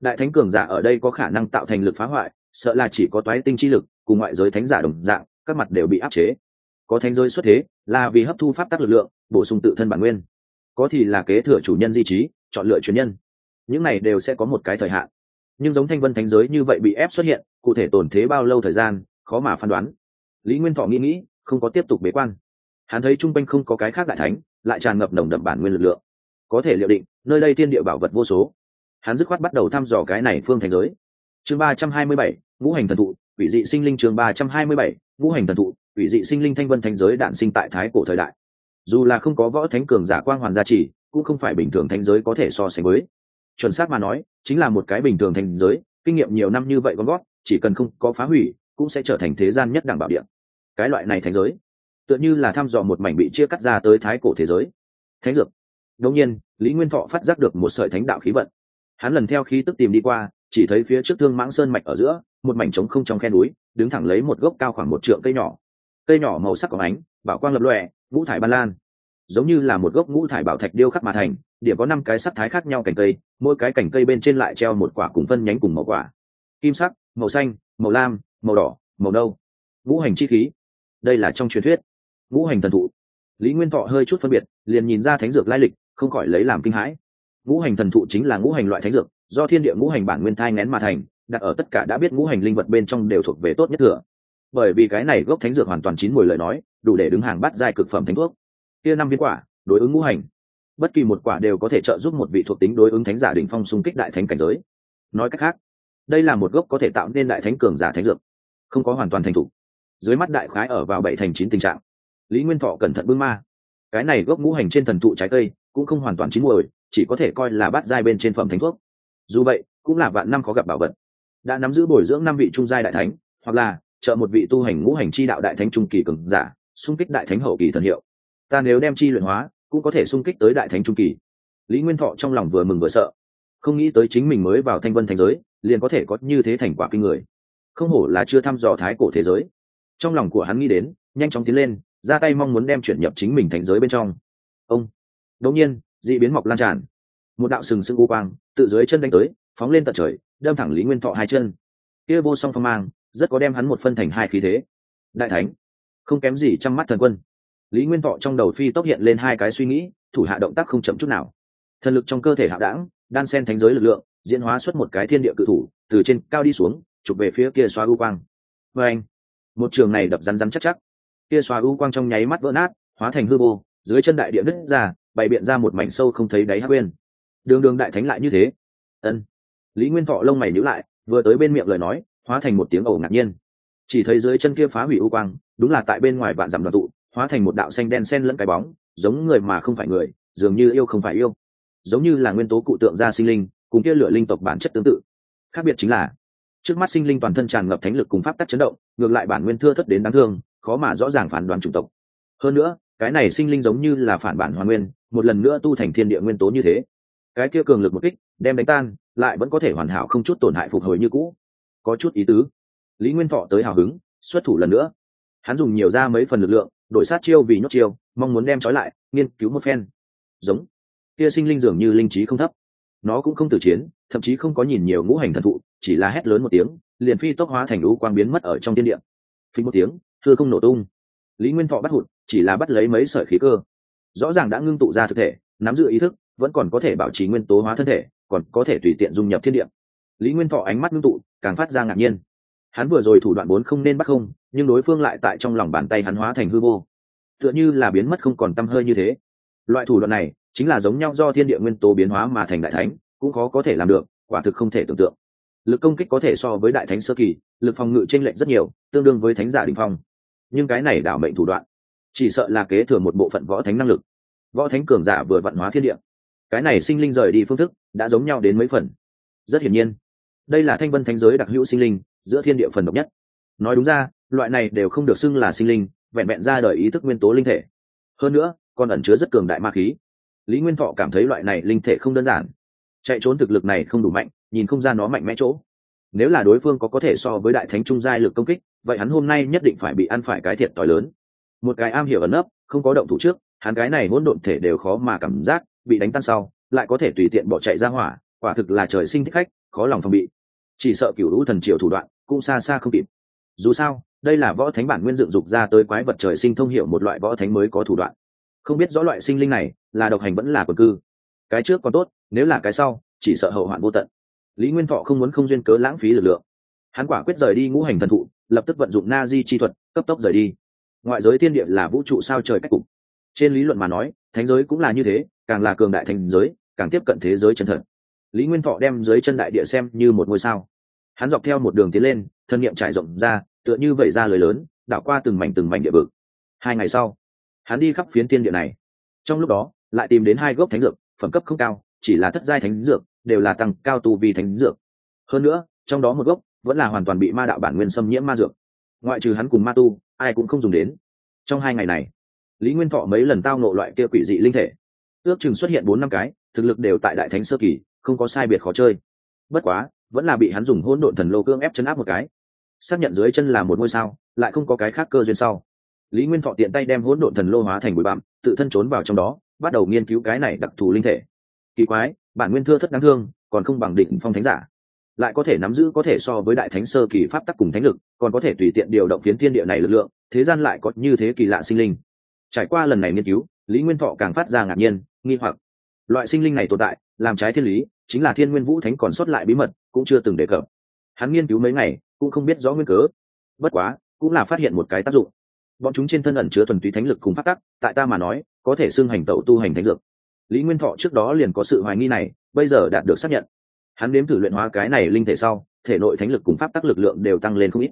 Đại thánh cường giả ở đây có khả năng tạo thành lực phá hoại, sợ là chỉ có toái tinh chi lực cùng ngoại giới thánh giả đồng dạng, các mặt đều bị áp chế. Có thánh giới xuất thế, là vì hấp thu pháp tắc lực lượng, bổ sung tự thân bản nguyên. Có thì là kế thừa chủ nhân di trí, chọn lựa truyền nhân. Những này đều sẽ có một cái thời hạn. Nhưng giống thanh vân thánh giới như vậy bị ép xuất hiện, cụ thể tổn thế bao lâu thời gian, khó mà phán đoán lý nguyên thọ nghĩ nghĩ, không có tiếp tục bế quan. Hắn thấy trung quanh không có cái khác đại thánh, lại tràn ngập nồng đậm bản nguyên lực lượng. Có thể liệu định, nơi đây tiên địa bảo vật vô số. Hắn dứt khoát bắt đầu thăm dò cái này phương thành giới. Chương ba trăm hai mươi bảy, ngũ hành thần thụ ủy dị sinh linh chương ba trăm hai mươi bảy, ngũ hành thần thụ ủy dị sinh linh thanh vân thành giới đạn sinh tại thái cổ thời đại. Dù là không có võ thánh cường giả quang hoàn gia trì, cũng không phải bình thường thành giới có thể so sánh với. Chuẩn xác mà nói, chính là một cái bình thường thành giới, kinh nghiệm nhiều năm như vậy con gót chỉ cần không có phá hủy, cũng sẽ trở thành thế gian nhất đẳng bảo điện cái loại này thánh giới. Tựa như là thăm dò một mảnh bị chia cắt ra tới thái cổ thế giới. Thánh dược. Đông nhiên, lý nguyên thọ phát giác được một sợi thánh đạo khí vận. Hắn lần theo khí tức tìm đi qua, chỉ thấy phía trước thương mãng sơn mạch ở giữa, một mảnh trống không trong khe núi, đứng thẳng lấy một gốc cao khoảng một trượng cây nhỏ. Cây nhỏ màu sắc có ánh, bảo quang lập lòe, ngũ thải ban lan. Giống như là một gốc ngũ thải bảo thạch điêu khắc mà thành, điểm có năm cái sắc thái khác nhau cành cây, mỗi cái cành cây bên trên lại treo một quả cùng phân nhánh cùng màu quả. Kim sắc, màu xanh, màu lam, màu đỏ, màu nâu. Ngũ hành chi khí đây là trong truyền thuyết. Ngũ hành thần thụ. Lý nguyên thọ hơi chút phân biệt, liền nhìn ra thánh dược lai lịch, không khỏi lấy làm kinh hãi. Ngũ hành thần thụ chính là ngũ hành loại thánh dược, do thiên địa ngũ hành bản nguyên thai nén mà thành, đặt ở tất cả đã biết ngũ hành linh vật bên trong đều thuộc về tốt nhất thừa. Bởi vì cái này gốc thánh dược hoàn toàn chín mùi lời nói, đủ để đứng hàng bắt giai cực phẩm thánh thuốc. Kia năm viên quả, đối ứng ngũ hành. Bất kỳ một quả đều có thể trợ giúp một vị thuộc tính đối ứng thánh giả đỉnh phong xung kích đại thánh cảnh giới. Nói cách khác, đây là một gốc có thể tạo nên đại thánh cường giả thánh dược, không có hoàn toàn thành thục dưới mắt đại khái ở vào bảy thành chín tình trạng. Lý nguyên thọ cẩn thận bưng ma. Cái này gốc ngũ hành trên thần thụ trái cây, cũng không hoàn toàn chín mùi chỉ có thể coi là bát giai bên trên phẩm thánh thuốc. Dù vậy, cũng là vạn năm khó gặp bảo vật. Đã nắm giữ bồi dưỡng năm vị trung giai đại thánh, hoặc là trợ một vị tu hành ngũ hành chi đạo đại thánh trung kỳ cường giả, xung kích đại thánh hậu kỳ thần hiệu. Ta nếu đem chi luyện hóa, cũng có thể xung kích tới đại thánh trung kỳ. Lý nguyên thọ trong lòng vừa mừng vừa sợ. Không nghĩ tới chính mình mới vào thanh vân thành giới, liền có thể có như thế thành quả kinh người. Không hổ là chưa thăm dò thái cổ thế giới trong lòng của hắn nghĩ đến, nhanh chóng tiến lên, ra tay mong muốn đem chuyển nhập chính mình thành giới bên trong. Ông. Đột nhiên, dị biến mọc lan tràn. Một đạo sừng sững u quang, tự dưới chân đánh tới, phóng lên tận trời, đâm thẳng lý nguyên thọ hai chân. Kia vô song phong mang, rất có đem hắn một phân thành hai khí thế. Đại thánh. Không kém gì trong mắt thần quân. Lý nguyên thọ trong đầu phi tốc hiện lên hai cái suy nghĩ, thủ hạ động tác không chậm chút nào. Thần lực trong cơ thể hạ đảng đan sen thánh giới lực lượng, diễn hóa xuất một cái thiên địa cự thủ, từ trên cao đi xuống, chụp về phía kia xoa u quang. Vê anh một trường này đập rắn rắn chắc chắc. Kia xoa u quang trong nháy mắt vỡ nát, hóa thành hư vô, dưới chân đại địa nứt ra, bày biện ra một mảnh sâu không thấy đáy hát quên đường đường đại thánh lại như thế. Ân. Lý nguyên thọ lông mày nhữ lại, vừa tới bên miệng lời nói, hóa thành một tiếng ẩu ngạc nhiên. Chỉ thấy dưới chân kia phá hủy u quang, đúng là tại bên ngoài vạn dặm đoàn tụ, hóa thành một đạo xanh đen sen lẫn cái bóng, giống người mà không phải người, dường như yêu không phải yêu. Giống như là nguyên tố cụ tượng gia sinh linh, cùng kia lửa linh tộc bản chất tương tự. Khác biệt chính là trước mắt sinh linh toàn thân tràn ngập thánh lực cùng pháp tắc chấn động, ngược lại bản nguyên thưa thất đến đáng thương, khó mà rõ ràng phản đoán chủng tộc. Hơn nữa, cái này sinh linh giống như là phản bản hoàn nguyên, một lần nữa tu thành thiên địa nguyên tố như thế. Cái kia cường lực một kích, đem đánh tan, lại vẫn có thể hoàn hảo không chút tổn hại phục hồi như cũ. Có chút ý tứ. Lý nguyên thọ tới hào hứng, xuất thủ lần nữa. Hắn dùng nhiều ra mấy phần lực lượng, đổi sát chiêu vì nhốt chiêu, mong muốn đem trói lại, nghiên cứu một phen. Giống. Kia sinh linh dường như linh trí không thấp. Nó cũng không tử chiến thậm chí không có nhìn nhiều ngũ hành thần thụ, chỉ là hét lớn một tiếng, liền phi tốc hóa thành lũ quang biến mất ở trong tiên điện phí một tiếng thưa không nổ tung. Lý nguyên thọ bắt hụt, chỉ là bắt lấy mấy sợi khí cơ. Rõ ràng đã ngưng tụ ra thực thể, nắm giữ ý thức, vẫn còn có thể bảo trì nguyên tố hóa thân thể, còn có thể tùy tiện dung nhập thiên địa. Lý nguyên thọ ánh mắt ngưng tụ, càng phát ra ngạc nhiên. Hắn vừa rồi thủ đoạn bốn không nên bắt không, nhưng đối phương lại tại trong lòng bàn tay hắn hóa thành hư vô. Tựa như là biến mất không còn t hơi như thế. Loại thủ đoạn này, chính là giống nhau do thiên địa nguyên tố biến hóa mà thành đại thánh cũng khó có thể làm được, quả thực không thể tưởng tượng. Lực công kích có thể so với đại thánh sơ kỳ, lực phòng ngự t r ê n lệch rất nhiều, tương đương với thánh giả đình phong. Nhưng cái này đảo mệnh thủ đoạn, chỉ sợ là kế thừa một bộ phận võ thánh năng lực. Võ thánh cường giả vừa vận hóa thiên địa. Cái này sinh linh rời đi phương thức, đã giống nhau đến mấy phần. Rất hiển nhiên, đây là thanh vân thánh giới đặc hữu sinh linh, giữa thiên địa phần độc nhất. Nói đúng ra, loại này đều không được xưng là sinh linh, vẹn vẹn ra đời ý thức nguyên tố linh thể. Hơn nữa, còn ẩn chứa rất cường đại ma khí. Lý nguyên thọ cảm thấy loại này linh thể không đơn giản chạy trốn thực lực này không đủ mạnh, nhìn không ra nó mạnh mẽ chỗ. Nếu là đối phương có có thể so với đại thánh trung giai lực công kích, vậy hắn hôm nay nhất định phải bị ăn phải cái thiệt t h i lớn. Một cái am hiểu ẩn nấp, không có động thủ trước, hắn cái này hỗn độn thể đều khó mà cảm giác, bị đánh tan sau, lại có thể tùy tiện bỏ chạy ra hỏa, quả thực là trời sinh thích khách, khó lòng phòng bị. Chỉ sợ cựu lũ thần triều thủ đoạn, cũng xa xa không kịp. Dù sao, đây là võ thánh bản nguyên dựng dục ra tới quái vật trời sinh thông hiểu một loại võ thánh mới có thủ đoạn. Không biết rõ loại sinh linh này là độc hành vẫn là quần cư cái trước còn tốt, nếu là cái sau, chỉ sợ hậu hoạn vô tận. Lý nguyên thọ không muốn không duyên cớ lãng phí lực lượng. Hắn quả quyết rời đi ngũ hành thần thụ, lập tức vận dụng na di chi thuật, cấp tốc rời đi. Ngoại giới thiên địa là vũ trụ sao trời cách cục. Trên lý luận mà nói, thánh giới cũng là như thế, càng là cường đại thành giới, càng tiếp cận thế giới chân thật. Lý nguyên thọ đem dưới chân đại địa xem như một ngôi sao. Hắn dọc theo một đường tiến lên, thân nhiệm trải rộng ra, tựa như vẩy ra lời lớn, đảo qua từng mảnh từng mảnh địa vực. Hai ngày sau, hắn đi khắp phiến thiên địa này. Trong lúc đó, lại tìm đến hai gốc thánh dược phẩm cấp không cao, chỉ là thất giai thánh dược, đều là tăng cao tu vi thánh dược. Hơn nữa, trong đó một gốc vẫn là hoàn toàn bị ma đạo bản nguyên xâm nhiễm ma dược. Ngoại trừ hắn cùng ma tu, ai cũng không dùng đến. Trong hai ngày này, lý nguyên thọ mấy lần tao nộ loại kia quỷ dị linh thể. Ước chừng xuất hiện bốn năm cái, thực lực đều tại đại thánh sơ kỳ, không có sai biệt khó chơi. Bất quá, vẫn là bị hắn dùng hỗn độn thần lô cương ép chấn áp một cái. Xác nhận dưới chân là một ngôi sao, lại không có cái khác cơ duyên sau. Lý nguyên thọ tiện tay đem hỗn độn thần lô hóa thành bụi bặm, tự thân trốn vào trong đó bắt đầu nghiên cứu cái này đặc thù linh thể. Kỳ quái, bản nguyên thưa thất đáng thương, còn không bằng định phong thánh giả. Lại có thể nắm giữ có thể so với đại thánh sơ kỳ pháp tắc cùng thánh lực, còn có thể tùy tiện điều động phiến thiên địa này lực lượng, thế gian lại có như thế kỳ lạ sinh linh. Trải qua lần này nghiên cứu, lý nguyên thọ càng phát ra ngạc nhiên, nghi hoặc. Loại sinh linh này tồn tại, làm trái thiên lý, chính là thiên nguyên vũ thánh còn sót lại bí mật, cũng chưa từng đề cập. Hắn nghiên cứu mấy ngày, cũng không biết rõ nguyên cớ. Bất quá, cũng là phát hiện một cái tác dụng bọn chúng trên thân ẩn chứa thuần túy thánh lực cùng phát tắc, tại ta mà nói, có thể xưng hành tẩu tu hành thánh dược. Lý nguyên thọ trước đó liền có sự hoài nghi này, bây giờ đạt được xác nhận. Hắn nếm thử luyện hóa cái này linh thể sau, thể nội thánh lực cùng pháp tắc lực lượng đều tăng lên không ít.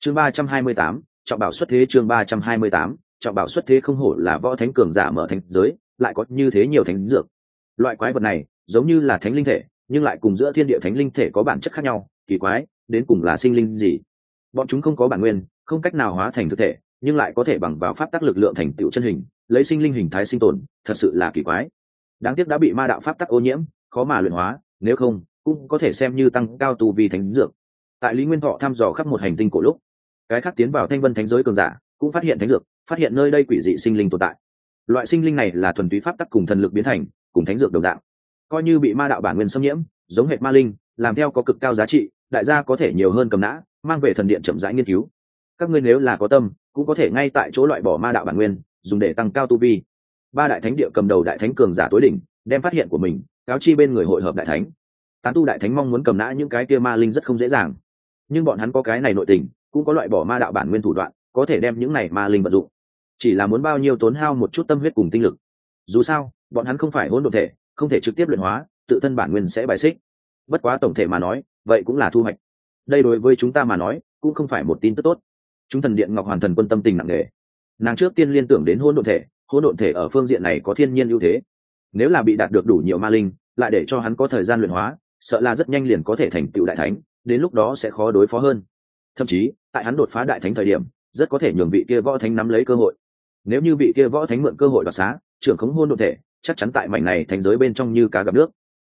Chương ba trăm hai mươi tám, trọng bảo xuất thế chương ba trăm hai mươi tám, trọng bảo xuất thế không hổ là võ thánh cường giả mở thánh giới, lại có như thế nhiều thánh dược. Loại quái vật này, giống như là thánh linh thể, nhưng lại cùng giữa thiên địa thánh linh thể có bản chất khác nhau, kỳ quái, đến cùng là sinh linh gì? Bọn chúng không có bản nguyên, không cách nào hóa thành thực thể nhưng lại có thể bằng vào pháp tắc lực lượng thành tựu chân hình, lấy sinh linh hình thái sinh tồn, thật sự là kỳ quái. Đáng tiếc đã bị ma đạo pháp tắc ô nhiễm, khó mà luyện hóa, nếu không, cũng có thể xem như tăng cao tu vi thánh dược. Tại lý nguyên thọ thăm dò khắp một hành tinh cổ lúc, cái khác tiến vào thanh vân thánh giới cường giả cũng phát hiện thánh dược, phát hiện nơi đây quỷ dị sinh linh tồn tại. Loại sinh linh này là thuần túy pháp tắc cùng thần lực biến thành, cùng thánh dược đồng đạo coi như bị ma đạo bản nguyên xâm nhiễm, giống hệ ma linh, làm theo có cực cao giá trị, đại gia có thể nhiều hơn cầm nã, mang về thần điện chậm rãi nghiên cứu. Các ngươi nếu là có tâm cũng có thể ngay tại chỗ loại bỏ ma đạo bản nguyên, dùng để tăng cao tu vi. Ba đại thánh địa cầm đầu đại thánh cường giả tối đỉnh, đem phát hiện của mình, cáo chi bên người hội hợp đại thánh. Tán tu đại thánh mong muốn cầm nã những cái kia ma linh rất không dễ dàng. Nhưng bọn hắn có cái này nội tình, cũng có loại bỏ ma đạo bản nguyên thủ đoạn, có thể đem những này ma linh vận dụng. Chỉ là muốn bao nhiêu tốn hao một chút tâm huyết cùng tinh lực. Dù sao, bọn hắn không phải hỗn độn thể, không thể trực tiếp luyện hóa, tự thân bản nguyên sẽ bài xích. Bất quá tổng thể mà nói, vậy cũng là thu hoạch. Đây đối với chúng ta mà nói, cũng không phải một tin tức tốt chúng thần điện ngọc hoàn thần quân tâm tình nặng nề. Nàng trước tiên liên tưởng đến hỗn độn thể, hỗn độn thể ở phương diện này có thiên nhiên ưu thế. Nếu là bị đạt được đủ nhiều ma linh, lại để cho hắn có thời gian luyện hóa, sợ là rất nhanh liền có thể thành tựu đại thánh, đến lúc đó sẽ khó đối phó hơn. Thậm chí, tại hắn đột phá đại thánh thời điểm, rất có thể nhường vị kia võ thánh nắm lấy cơ hội. Nếu như vị kia võ thánh mượn cơ hội đoạt xá, trưởng khống hôn đ ộ thể, chắc chắn tại mảnh này thành giới bên trong như cá gặp nước.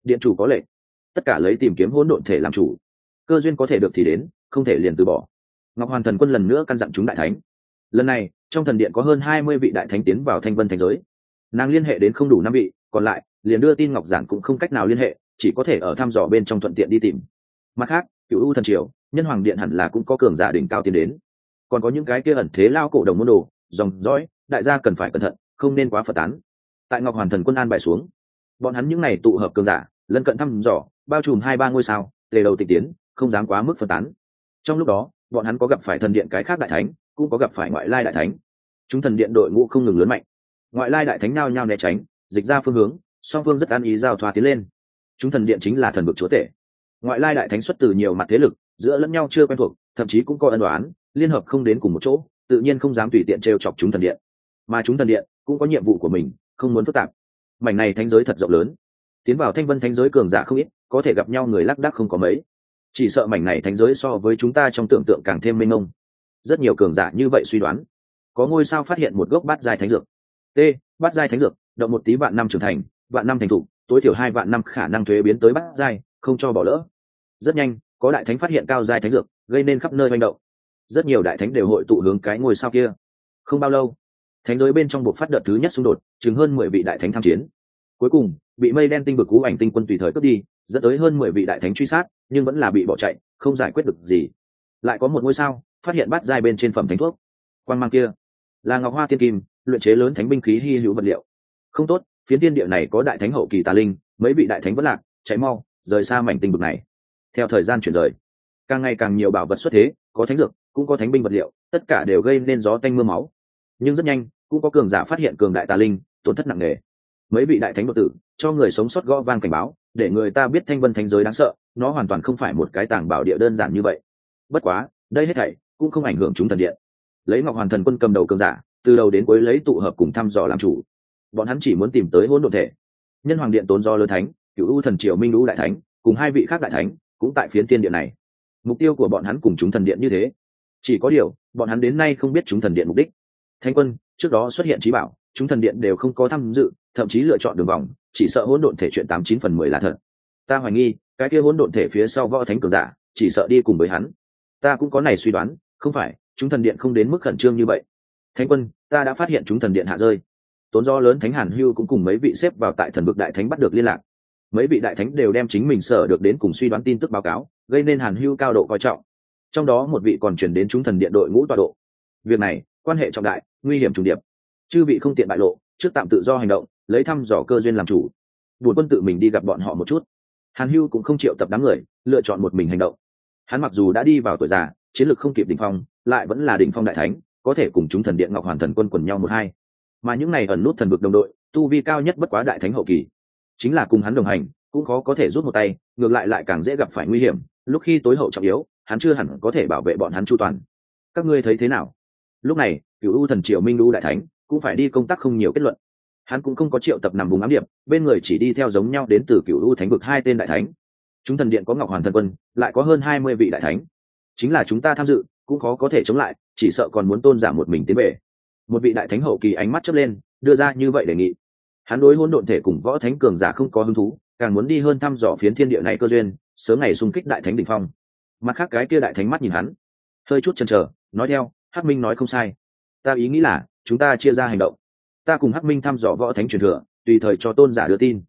Điện chủ có lệ tất cả lấy tìm kiếm hỗn độn thể làm chủ. Cơ duyên có thể được thì đến, không thể liền từ bỏ ngọc hoàn thần quân lần nữa căn dặn chúng đại thánh. Lần này, trong thần điện có hơn hai mươi vị đại thánh tiến vào thanh vân thành giới. Nàng liên hệ đến không đủ năm vị, còn lại, liền đưa tin ngọc giản cũng không cách nào liên hệ, chỉ có thể ở thăm dò bên trong thuận tiện đi tìm. Mặt khác cựu u thần triều, nhân hoàng điện hẳn là cũng có cường giả đỉnh cao tiến đến. Còn có những cái kia ẩn thế lao cổ đồng môn đồ, dòng dõi, đại gia cần phải cẩn thận, không nên quá phật tán. Tại ngọc hoàn thần quân an bài xuống, bọn hắn những n à y tụ hợp cường giả, lân cận thăm dò, bao trùm hai ba ngôi sao, tề đầu tịch tiến, không dám quá mức phân tán. Trong lúc đó bọn hắn có gặp phải thần điện cái khác đại thánh, cũng có gặp phải ngoại lai đại thánh. Chúng thần điện đội ngũ không ngừng lớn mạnh. Ngoại lai đại thánh nao nhao né tránh, dịch ra phương hướng, song phương rất an ý giao thoa tiến lên. Chúng thần điện chính là thần vực chúa tể. Ngoại lai đại thánh xuất từ nhiều mặt thế lực, giữa lẫn nhau chưa quen thuộc, thậm chí cũng có ân đoán liên hợp không đến cùng một chỗ, tự nhiên không dám tùy tiện t chọc chúng thần điện. Mà chúng thần điện cũng có nhiệm vụ của mình, không muốn phức tạp. Mảnh này thánh giới thật rộng lớn. Tiến vào thanh vân thánh giới cường giả không ít, có thể gặp nhau người lác đác không có mấy chỉ sợ mảnh này thánh giới so với chúng ta trong tưởng tượng càng thêm mênh mông. Rất nhiều cường giả như vậy suy đoán. Có ngôi sao phát hiện một gốc bát giai thánh dược. T, bát giai thánh dược, động một tí vạn năm trưởng thành, vạn năm thành thụ tối thiểu hai vạn năm khả năng thuế biến tới bát giai, không cho bỏ lỡ. Rất nhanh, có đại thánh phát hiện cao giai thánh dược, gây nên khắp nơi manh động. Rất nhiều đại thánh đều hội tụ hướng cái ngôi sao kia. Không bao lâu, thánh giới bên trong buộc phát đợt thứ nhất xung đột chứng hơn mười vị đại thánh tham chiến. Cuối cùng, bị mây đen tinh vực cú ảnh tinh quân tùy thời cướp đi, dẫn tới hơn mười vị đại thánh truy sát nhưng vẫn là bị bỏ chạy, không giải quyết được gì. Lại có một ngôi sao, phát hiện bát giai bên trên phẩm thánh thuốc. Quan mang kia, là ngọc hoa tiên kim, luyện chế lớn thánh binh khí hy hữu vật liệu. Không tốt, phiến tiên địa này có đại thánh hậu kỳ tà linh, mấy vị đại thánh vẫn lạc, chạy mau, rời xa mảnh tinh vực này. Theo thời gian chuyển rời, càng ngày càng nhiều bảo vật xuất thế, có thánh dược, cũng có thánh binh vật liệu, tất cả đều gây nên gió tanh mưa máu. Nhưng rất nhanh, cũng có cường giả phát hiện cường đại tà linh, tổn thất nặng nề. Mấy vị đại thánh đột tử, cho người sống sót gõ vang cảnh báo để người ta biết thanh vân thánh giới đáng sợ, nó hoàn toàn không phải một cái tàng bảo địa đơn giản như vậy. Bất quá, đây hết thảy cũng không ảnh hưởng chúng thần điện. Lấy ngọc hoàn thần quân cầm đầu cường giả, từ đầu đến cuối lấy tụ hợp cùng thăm dò làm chủ. Bọn hắn chỉ muốn tìm tới hỗn độn thể. Nhân hoàng điện tốn do lớn thánh, cựu u thần triều minh lũ đại thánh, cùng hai vị khác đại thánh cũng tại phiến tiên điện này. Mục tiêu của bọn hắn cùng chúng thần điện như thế. Chỉ có điều, bọn hắn đến nay không biết chúng thần điện mục đích. Thánh quân, trước đó xuất hiện trí bảo, chúng thần điện đều không có tham dự, thậm chí lựa chọn đường vòng chỉ sợ hỗn độn thể chuyện tám chín phần mười là thật. Ta hoài nghi, cái kia hỗn độn thể phía sau võ thánh cường giả, chỉ sợ đi cùng với hắn. Ta cũng có này suy đoán, không phải, chúng thần điện không đến mức khẩn trương như vậy. Thánh quân, ta đã phát hiện chúng thần điện hạ rơi. Tốn do lớn thánh hàn hưu cũng cùng mấy vị xếp vào tại thần vực đại thánh bắt được liên lạc. Mấy vị đại thánh đều đem chính mình sở được đến cùng suy đoán tin tức báo cáo, gây nên hàn hưu cao độ coi trọng. Trong đó một vị còn chuyển đến chúng thần điện đội ngũ tọa độ. Việc này, quan hệ trọng đại, nguy hiểm trùng điệp. Chư vị không tiện bại lộ, trước tạm tự do hành động lấy thăm dò cơ duyên làm chủ. Buồn quân tự mình đi gặp bọn họ một chút. Hàn hưu cũng không chịu tập đám người, lựa chọn một mình hành động. Hắn mặc dù đã đi vào tuổi già, chiến lược không kịp đỉnh phong, lại vẫn là đỉnh phong đại thánh, có thể cùng chúng thần điện ngọc hoàn thần quân quần nhau một hai. Mà những này ẩn nút thần vực đồng đội, tu vi cao nhất bất quá đại thánh hậu kỳ. Chính là cùng hắn đồng hành, cũng khó có thể rút một tay, ngược lại lại càng dễ gặp phải nguy hiểm. Lúc khi tối hậu trọng yếu, hắn chưa hẳn có thể bảo vệ bọn hắn chu toàn. Các ngươi thấy thế nào? Lúc này, cựu u thần triều minh u đại thánh cũng phải đi công tác không nhiều kết luận hắn cũng không có triệu tập nằm vùng ám điệp, bên người chỉ đi theo giống nhau đến từ cựu u thánh vực hai tên đại thánh. Chúng thần điện có ngọc hoàn thần quân, lại có hơn hai mươi vị đại thánh. Chính là chúng ta tham dự, cũng khó có thể chống lại, chỉ sợ còn muốn tôn giả một mình tiến về. Một vị đại thánh hậu kỳ ánh mắt chớp lên, đưa ra như vậy đề nghị. Hắn đối hỗn độn thể cùng võ thánh cường giả không có hứng thú, càng muốn đi hơn thăm dò phiến thiên địa này cơ duyên, sớm ngày xung kích đại thánh đỉnh phong. Mặt khác cái kia đại thánh mắt nhìn hắn, hơi chút chần chờ, nói theo hát minh nói không sai. Ta ý nghĩ là, chúng ta chia ra hành động ta cùng hắc minh thăm dò võ thánh truyền thừa, tùy thời cho tôn giả đưa tin.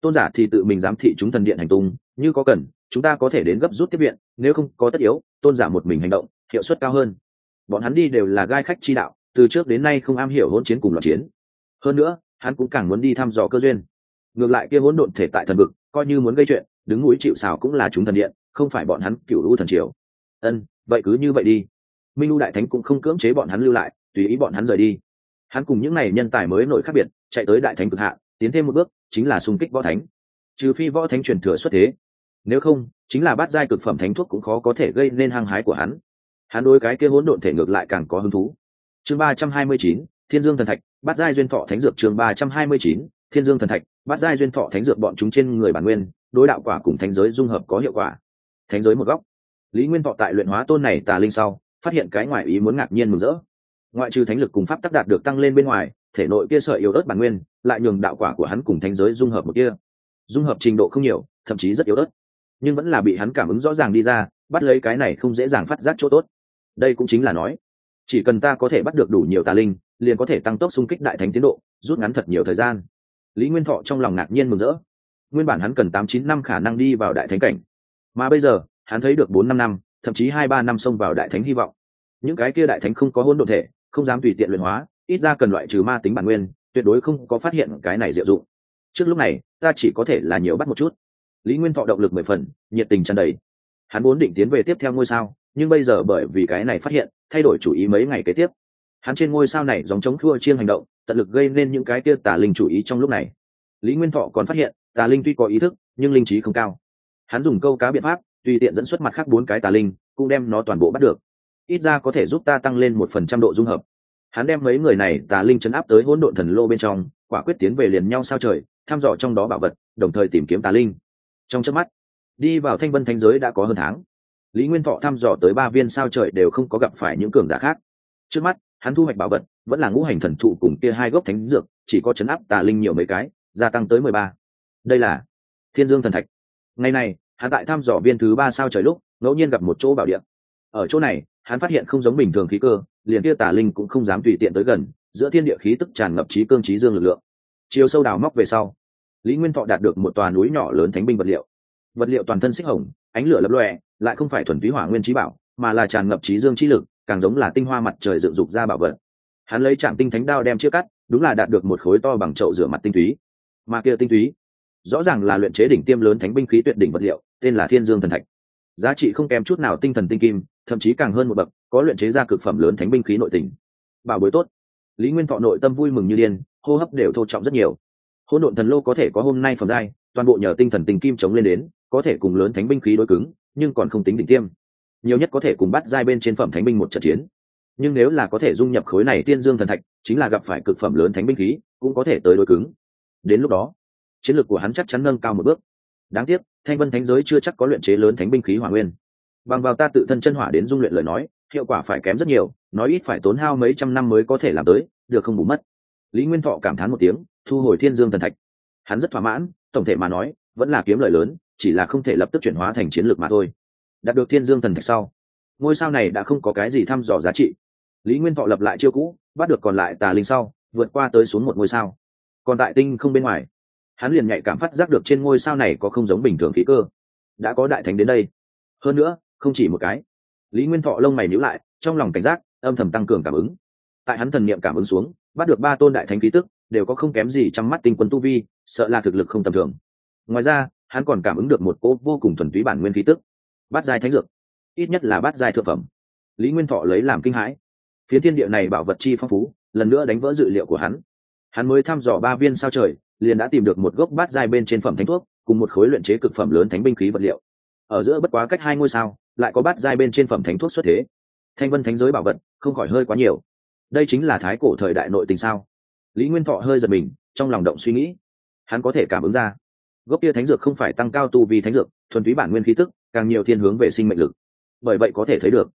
Tôn giả thì tự mình giám thị chúng thần điện hành tung, như có cần, chúng ta có thể đến gấp rút tiếp viện, nếu không có tất yếu, tôn giả một mình hành động, hiệu suất cao hơn. Bọn hắn đi đều là gai khách chi đạo, từ trước đến nay không am hiểu hỗn chiến cùng loạt chiến. Hơn nữa, hắn cũng càng muốn đi thăm dò cơ duyên. Ngược lại kia hỗn độn thể tại thần vực, coi như muốn gây chuyện, đứng núi chịu xào cũng là chúng thần điện, không phải bọn hắn cựu lũ thần triều. Ân, vậy cứ như vậy đi. Minh u đại thánh cũng không cưỡng chế bọn hắn lưu lại, tùy ý bọn hắn rời đi hắn cùng những n à y nhân tài mới nổi khác biệt, chạy tới đại thánh cực hạ, tiến thêm một bước, chính là xung kích võ thánh. Trừ phi võ thánh truyền thừa xuất thế. Nếu không, chính là bát giai cực phẩm thánh thuốc cũng khó có thể gây nên hăng hái của hắn. Hắn đối cái kia hỗn độn thể ngược lại càng có hứng thú. Chương ba trăm hai mươi chín, thiên dương thần thạch, bát giai duyên thọ thánh dược chương ba trăm hai mươi chín, thiên dương thần thạch, bát giai duyên thọ thánh dược bọn chúng trên người bản nguyên, đối đạo quả cùng thánh giới dung hợp có hiệu quả. Thánh giới một góc. Lý nguyên thọ tại luyện hóa tôn này tà linh sau, phát hiện cái ngoại ý muốn ngạc nhiên mừng rỡ ngoại trừ thánh lực cùng pháp tác đạt được tăng lên bên ngoài, thể nội kia sợi yếu ớt bản nguyên lại nhường đạo quả của hắn cùng thánh giới dung hợp một kia. Dung hợp trình độ không nhiều, thậm chí rất yếu ớt. Nhưng vẫn là bị hắn cảm ứng rõ ràng đi ra, bắt lấy cái này không dễ dàng phát giác chỗ tốt. Đây cũng chính là nói, chỉ cần ta có thể bắt được đủ nhiều tà linh, liền có thể tăng tốc xung kích đại thánh tiến độ, rút ngắn thật nhiều thời gian. Lý nguyên thọ trong lòng ngạc nhiên mừng rỡ. Nguyên bản hắn cần tám chín năm khả năng đi vào đại thánh cảnh. Mà bây giờ, hắn thấy được bốn năm năm, thậm chí hai ba năm xông vào đại thánh hy vọng. Những cái kia đại thánh không có hôn đ ộ thể không dám tùy tiện luyện hóa, ít ra cần loại trừ ma tính bản nguyên, tuyệt đối không có phát hiện cái này diệu dụng. Trước lúc này, ta chỉ có thể là nhiều bắt một chút. Lý nguyên thọ động lực mười phần, nhiệt tình tràn đầy. Hắn vốn định tiến về tiếp theo ngôi sao, nhưng bây giờ bởi vì cái này phát hiện, thay đổi chủ ý mấy ngày kế tiếp. Hắn trên ngôi sao này dòng chống khua chiên hành động, tận lực gây nên những cái kia tà linh chủ ý trong lúc này. Lý nguyên thọ còn phát hiện, tà linh tuy có ý thức, nhưng linh trí không cao. Hắn dùng câu cá biện pháp, tùy tiện dẫn xuất mặt khác bốn cái tà linh, cũng đem nó toàn bộ bắt được ít ra có thể giúp ta tăng lên một phần trăm độ dung hợp. Hắn đem mấy người này tà linh chấn áp tới hỗn độn thần lô bên trong, quả quyết tiến về liền nhau sao trời, thăm dò trong đó bảo vật, đồng thời tìm kiếm tà linh. Trong chớp mắt, đi vào thanh vân thanh giới đã có hơn tháng. Lý nguyên thọ thăm dò tới ba viên sao trời đều không có gặp phải những cường giả khác. Trước mắt, hắn thu hoạch bảo vật, vẫn là ngũ hành thần thụ cùng kia hai gốc thánh dược, chỉ có chấn áp tà linh nhiều mấy cái, gia tăng tới mười ba. Đây là thiên dương thần thạch. Ngày này, hắn tại thăm dò viên thứ ba sao trời lúc, ngẫu nhiên gặp một chỗ bảo địa ở chỗ này, hắn phát hiện không giống bình thường khí cơ, liền kia tà linh cũng không dám tùy tiện tới gần, giữa thiên địa khí tức tràn ngập trí cương trí dương lực lượng. Chiều sâu đào móc về sau, lý nguyên thọ đạt được một tòa núi nhỏ lớn thánh binh vật liệu. Vật liệu toàn thân xích hồng, ánh lửa lập lòe, lại không phải thuần túy hỏa nguyên trí bảo, mà là tràn ngập trí dương trí lực, càng giống là tinh hoa mặt trời dựng dục ra bảo vật. Hắn lấy trạm tinh thánh đao đem chia cắt, đúng là đạt được một khối to bằng chậu rửa mặt tinh túy. Mà kia tinh túy, rõ ràng là luyện chế đỉnh tiêm lớn thánh binh khí tuyệt đỉnh vật liệu, tên là thiên dương thần thạch. Giá trị không kém chút nào tinh thần tinh kim thậm chí càng hơn một bậc, có luyện chế ra cực phẩm lớn thánh binh khí nội tình. Bảo bối tốt. Lý nguyên thọ nội tâm vui mừng như điên, hô hấp đều thô trọng rất nhiều. Hôn độn thần lô có thể có hôm nay phẩm giai, toàn bộ nhờ tinh thần tinh kim chống lên đến, có thể cùng lớn thánh binh khí đối cứng, nhưng còn không tính đỉnh tiêm. Nhiều nhất có thể cùng bắt giai bên trên phẩm thánh binh một trận chiến. Nhưng nếu là có thể dung nhập khối này tiên dương thần thạch, chính là gặp phải cực phẩm lớn thánh binh khí, cũng có thể tới đối cứng. Đến lúc đó, chiến lược của hắn chắc chắn nâng cao một bước. Đáng tiếc, thanh vân thánh giới chưa chắc có luyện chế lớn thánh binh khí hỏa nguyên bằng vào ta tự thân chân hỏa đến dung luyện lời nói, hiệu quả phải kém rất nhiều, nói ít phải tốn hao mấy trăm năm mới có thể làm tới, được không bù mất. Lý nguyên thọ cảm thán một tiếng, thu hồi thiên dương thần thạch. Hắn rất thỏa mãn, tổng thể mà nói, vẫn là kiếm lời lớn, chỉ là không thể lập tức chuyển hóa thành chiến lược mà thôi. Đạt được thiên dương thần thạch sau, ngôi sao này đã không có cái gì thăm dò giá trị. Lý nguyên thọ lập lại chiêu cũ, bắt được còn lại tà linh sau, vượt qua tới xuống một ngôi sao. Còn tại tinh không bên ngoài, hắn liền nhạy cảm phát giác được trên ngôi sao này có không giống bình thường khí cơ. Đã có đại thánh đến đây. Hơn nữa không chỉ một cái. Lý nguyên thọ lông mày nhíu lại, trong lòng cảnh giác, âm thầm tăng cường cảm ứng. Tại hắn thần niệm cảm ứng xuống, bắt được ba tôn đại thánh khí tức, đều có không kém gì trong mắt tinh quân tu vi, sợ là thực lực không tầm thường. Ngoài ra, hắn còn cảm ứng được một cỗ vô cùng thuần túy bản nguyên khí tức. Bát giai thánh dược, ít nhất là bát giai thượng phẩm. Lý nguyên thọ lấy làm kinh hãi. Phía thiên địa này bảo vật chi phong phú, lần nữa đánh vỡ dự liệu của hắn. Hắn mới thăm dò ba viên sao trời, liền đã tìm được một gốc bát giai bên trên phẩm thánh thuốc, cùng một khối luyện chế cực phẩm lớn thánh binh khí vật liệu. Ở giữa bất quá cách hai ngôi sao lại có bát giai bên trên phẩm thánh thuốc xuất thế. Thanh vân thánh giới bảo vật không khỏi hơi quá nhiều. Đây chính là thái cổ thời đại nội tình sao? Lý nguyên thọ hơi giật mình, trong lòng động suy nghĩ. Hắn có thể cảm ứng ra. Gốc kia thánh dược không phải tăng cao tu vi thánh dược, thuần túy bản nguyên khí tức, càng nhiều thiên hướng về sinh mệnh lực. Bởi vậy có thể thấy được,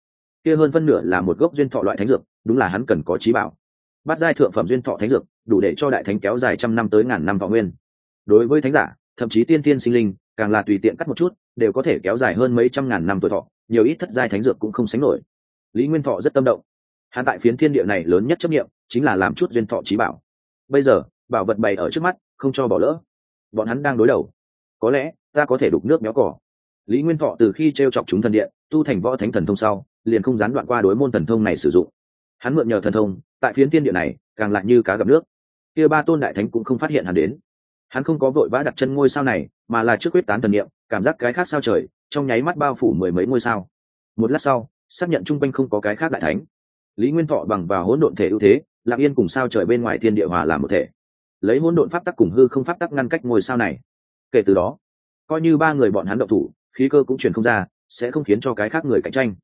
kia hơn phân nửa là một gốc duyên thọ loại thánh dược, đúng là hắn cần có trí bảo. Bát giai thượng phẩm duyên thọ thánh dược, đủ để cho đại thánh kéo dài trăm năm tới ngàn năm thọ nguyên. Đối với thánh giả, thậm chí tiên tiên sinh linh càng là tùy tiện cắt một chút, đều có thể kéo dài hơn mấy trăm ngàn năm tuổi thọ, nhiều ít thất giai thánh dược cũng không sánh nổi. Lý nguyên thọ rất tâm động. Hắn tại phiến thiên địa này lớn nhất chấp nghiệm chính là làm chút duyên thọ trí bảo. Bây giờ, bảo vật bày ở trước mắt, không cho bỏ lỡ. Bọn hắn đang đối đầu. Có lẽ, ta có thể đục nước méo cỏ. Lý nguyên thọ từ khi t r e o chọc chúng thần điện, tu thành võ thánh thần thông sau, liền không gián đoạn qua đối môn thần thông này sử dụng. Hắn mượn nhờ thần thông, tại phiến thiên địa này, càng lại như cá gặp nước. Kia ba tôn đại thánh cũng không phát hiện hắn đến hắn không có vội vã đặt chân ngôi sao này, mà là trước quyết tán thần niệm, cảm giác cái khác sao trời, trong nháy mắt bao phủ mười mấy ngôi sao. Một lát sau, xác nhận chung quanh không có cái khác đại thánh. Lý nguyên thọ bằng vào hỗn độn thể ưu thế, lặng yên cùng sao trời bên ngoài thiên địa hòa làm một thể. Lấy hỗn độn pháp tắc cùng hư không pháp tắc ngăn cách ngôi sao này. Kể từ đó, coi như ba người bọn hắn động thủ, khí cơ cũng truyền không ra, sẽ không khiến cho cái khác người cạnh tranh.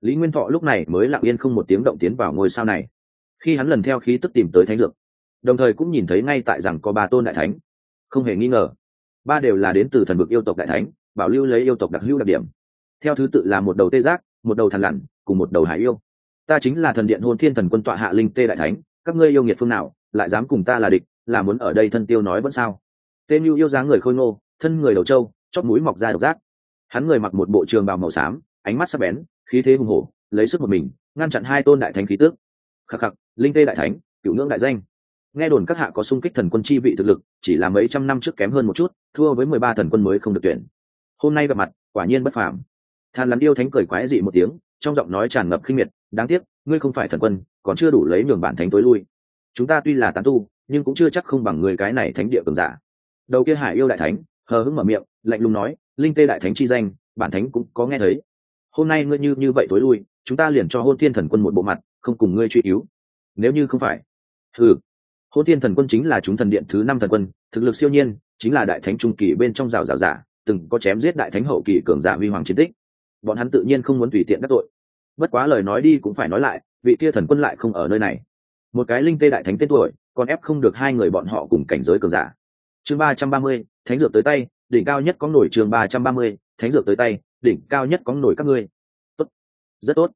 Lý nguyên thọ lúc này mới lặng yên không một tiếng động tiến vào ngôi sao này. Khi hắn lần theo khí tức tìm tới thánh dược, đồng thời cũng nhìn thấy ngay tại rằng có ba tôn đại thánh không hề nghi ngờ. Ba đều là đến từ thần vực yêu tộc đại thánh, bảo lưu lấy yêu tộc đặc hữu đặc điểm. Theo thứ tự là một đầu tê giác, một đầu thần lặn cùng một đầu hải yêu. Ta chính là thần điện hôn thiên thần quân tọa hạ linh tê đại thánh, các ngươi yêu nghiệt phương nào, lại dám cùng ta là địch, là muốn ở đây thân tiêu nói vẫn sao? Tên yêu yêu dáng người khôi ngô, thân người đầu trâu chót mũi mọc ra độc giác. Hắn người mặc một bộ trường bào màu xám, ánh mắt sắc bén, khí thế hùng hổ, lấy sức một mình, ngăn chặn hai tôn đại thánh khí tước khắc khắc, linh tê đại thánh, cựu ngưỡng đại danh nghe đồn các hạ có sung kích thần quân chi vị thực lực, chỉ là mấy trăm năm trước kém hơn một chút, thua với mười ba thần quân mới không được tuyển. Hôm nay gặp mặt, quả nhiên bất phàm. Than lắn yêu thánh cười quái dị một tiếng, trong giọng nói tràn ngập khinh miệt, đáng tiếc, ngươi không phải thần quân, còn chưa đủ lấy nhường bản thánh tối lui. Chúng ta tuy là tán tu, nhưng cũng chưa chắc không bằng người cái này thánh địa cường giả. Đầu kia hải yêu đại thánh, hờ hững mở miệng, lạnh lùng nói, linh tê đại thánh chi danh, bản thánh cũng có nghe thấy. Hôm nay ngươi như như vậy tối lui, chúng ta liền cho hôn thiên thần quân một bộ mặt, không cùng ngươi truy cứu. Nếu như không phải. Ừ hôn thiên thần quân chính là chúng thần điện thứ năm thần quân, thực lực siêu nhiên, chính là đại thánh trung kỳ bên trong rào rào giả, từng có chém giết đại thánh hậu kỳ cường giả huy hoàng chiến tích. Bọn hắn tự nhiên không muốn tùy tiện đắc tội. Bất quá lời nói đi cũng phải nói lại, vị kia thần quân lại không ở nơi này. Một cái linh tê đại thánh tên tuổi, còn ép không được hai người bọn họ cùng cảnh giới cường giả. Chương ba trăm ba mươi, thánh dược tới tay, đỉnh cao nhất có nổi chương ba trăm ba mươi, thánh dược tới tay, đỉnh cao nhất có nổi các ngươi. Tốt. Rất tốt.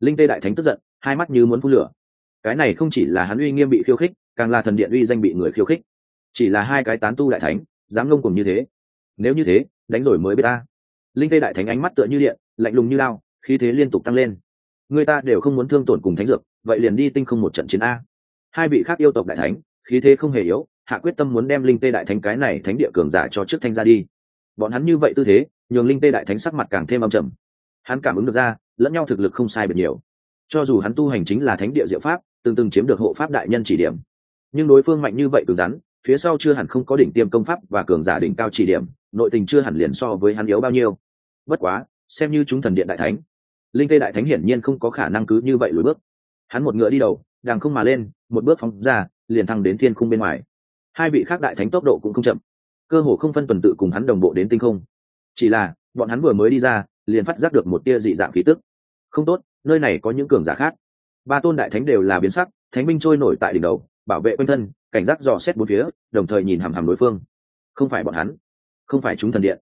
Linh tê đại thánh tức giận, hai mắt như muốn phun lửa. Cái này không chỉ là hắn uy nghiêm bị khiêu khích càng là thần điện uy danh bị người khiêu khích. Chỉ là hai cái tán tu đại thánh, dám ngông cùng như thế. Nếu như thế, đánh rồi mới biết ta. Linh tê đại thánh ánh mắt tựa như điện, lạnh lùng như lao, khí thế liên tục tăng lên. Người ta đều không muốn thương tổn cùng thánh dược, vậy liền đi tinh không một trận chiến a. Hai vị khác yêu tộc đại thánh, khí thế không hề yếu, hạ quyết tâm muốn đem linh tê đại thánh cái này thánh địa cường giả cho trước thanh ra đi. Bọn hắn như vậy tư thế, nhường linh tê đại thánh sắc mặt càng thêm âm trầm. Hắn cảm ứng được ra, lẫn nhau thực lực không sai biệt nhiều. Cho dù hắn tu hành chính là thánh địa diệu pháp, từng từng chiếm được hộ pháp đại nhân chỉ điểm nhưng đối phương mạnh như vậy cứng rắn, phía sau chưa hẳn không có đỉnh tiêm công pháp và cường giả đỉnh cao chỉ điểm, nội tình chưa hẳn liền so với hắn yếu bao nhiêu. Bất quá, xem như chúng thần điện đại thánh, linh tê đại thánh hiển nhiên không có khả năng cứ như vậy lùi bước. Hắn một ngựa đi đầu đàng không mà lên, một bước phóng ra, liền thăng đến thiên khung bên ngoài. Hai vị khác đại thánh tốc độ cũng không chậm. Cơ hồ không phân tuần tự cùng hắn đồng bộ đến tinh không. Chỉ là, bọn hắn vừa mới đi ra, liền phát giác được một tia dị dạng khí tức. Không tốt, nơi này có những cường giả khác. Ba tôn đại thánh đều là biến sắc, thánh binh trôi nổi tại đỉnh đầu bảo vệ quanh thân, cảnh giác dò xét bốn phía, đồng thời nhìn hàm hàm đối phương. Không phải bọn hắn, không phải chúng thần điện.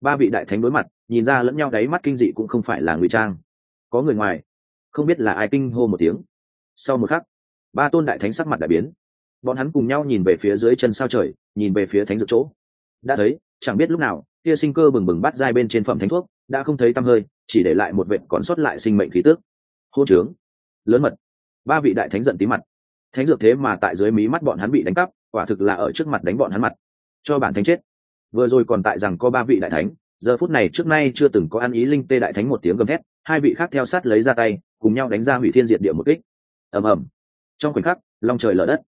Ba vị đại thánh đối mặt, nhìn ra lẫn nhau đáy mắt kinh dị cũng không phải là ngụy trang. Có người ngoài, không biết là ai kinh hô một tiếng. Sau một khắc, ba tôn đại thánh sắc mặt đại biến. Bọn hắn cùng nhau nhìn về phía dưới chân sao trời, nhìn về phía thánh dược chỗ. Đã thấy, chẳng biết lúc nào, tia sinh cơ bừng bừng bắt dai bên trên phẩm thánh thuốc, đã không thấy tăm hơi, chỉ để lại một vệt còn sót lại sinh mệnh khí tước hô trướng. Lớn mật. Ba vị đại thánh giận tí mặt thánh dược thế mà tại dưới mí mắt bọn hắn bị đánh cắp, quả thực là ở trước mặt đánh bọn hắn mặt. Cho bản thánh chết. Vừa rồi còn tại rằng có ba vị đại thánh, giờ phút này trước nay chưa từng có ăn ý linh tê đại thánh một tiếng gầm thét, hai vị khác theo sát lấy ra tay, cùng nhau đánh ra hủy thiên diệt địa một kích. Ầm ầm. Trong khoảnh khắc, long trời lở đất.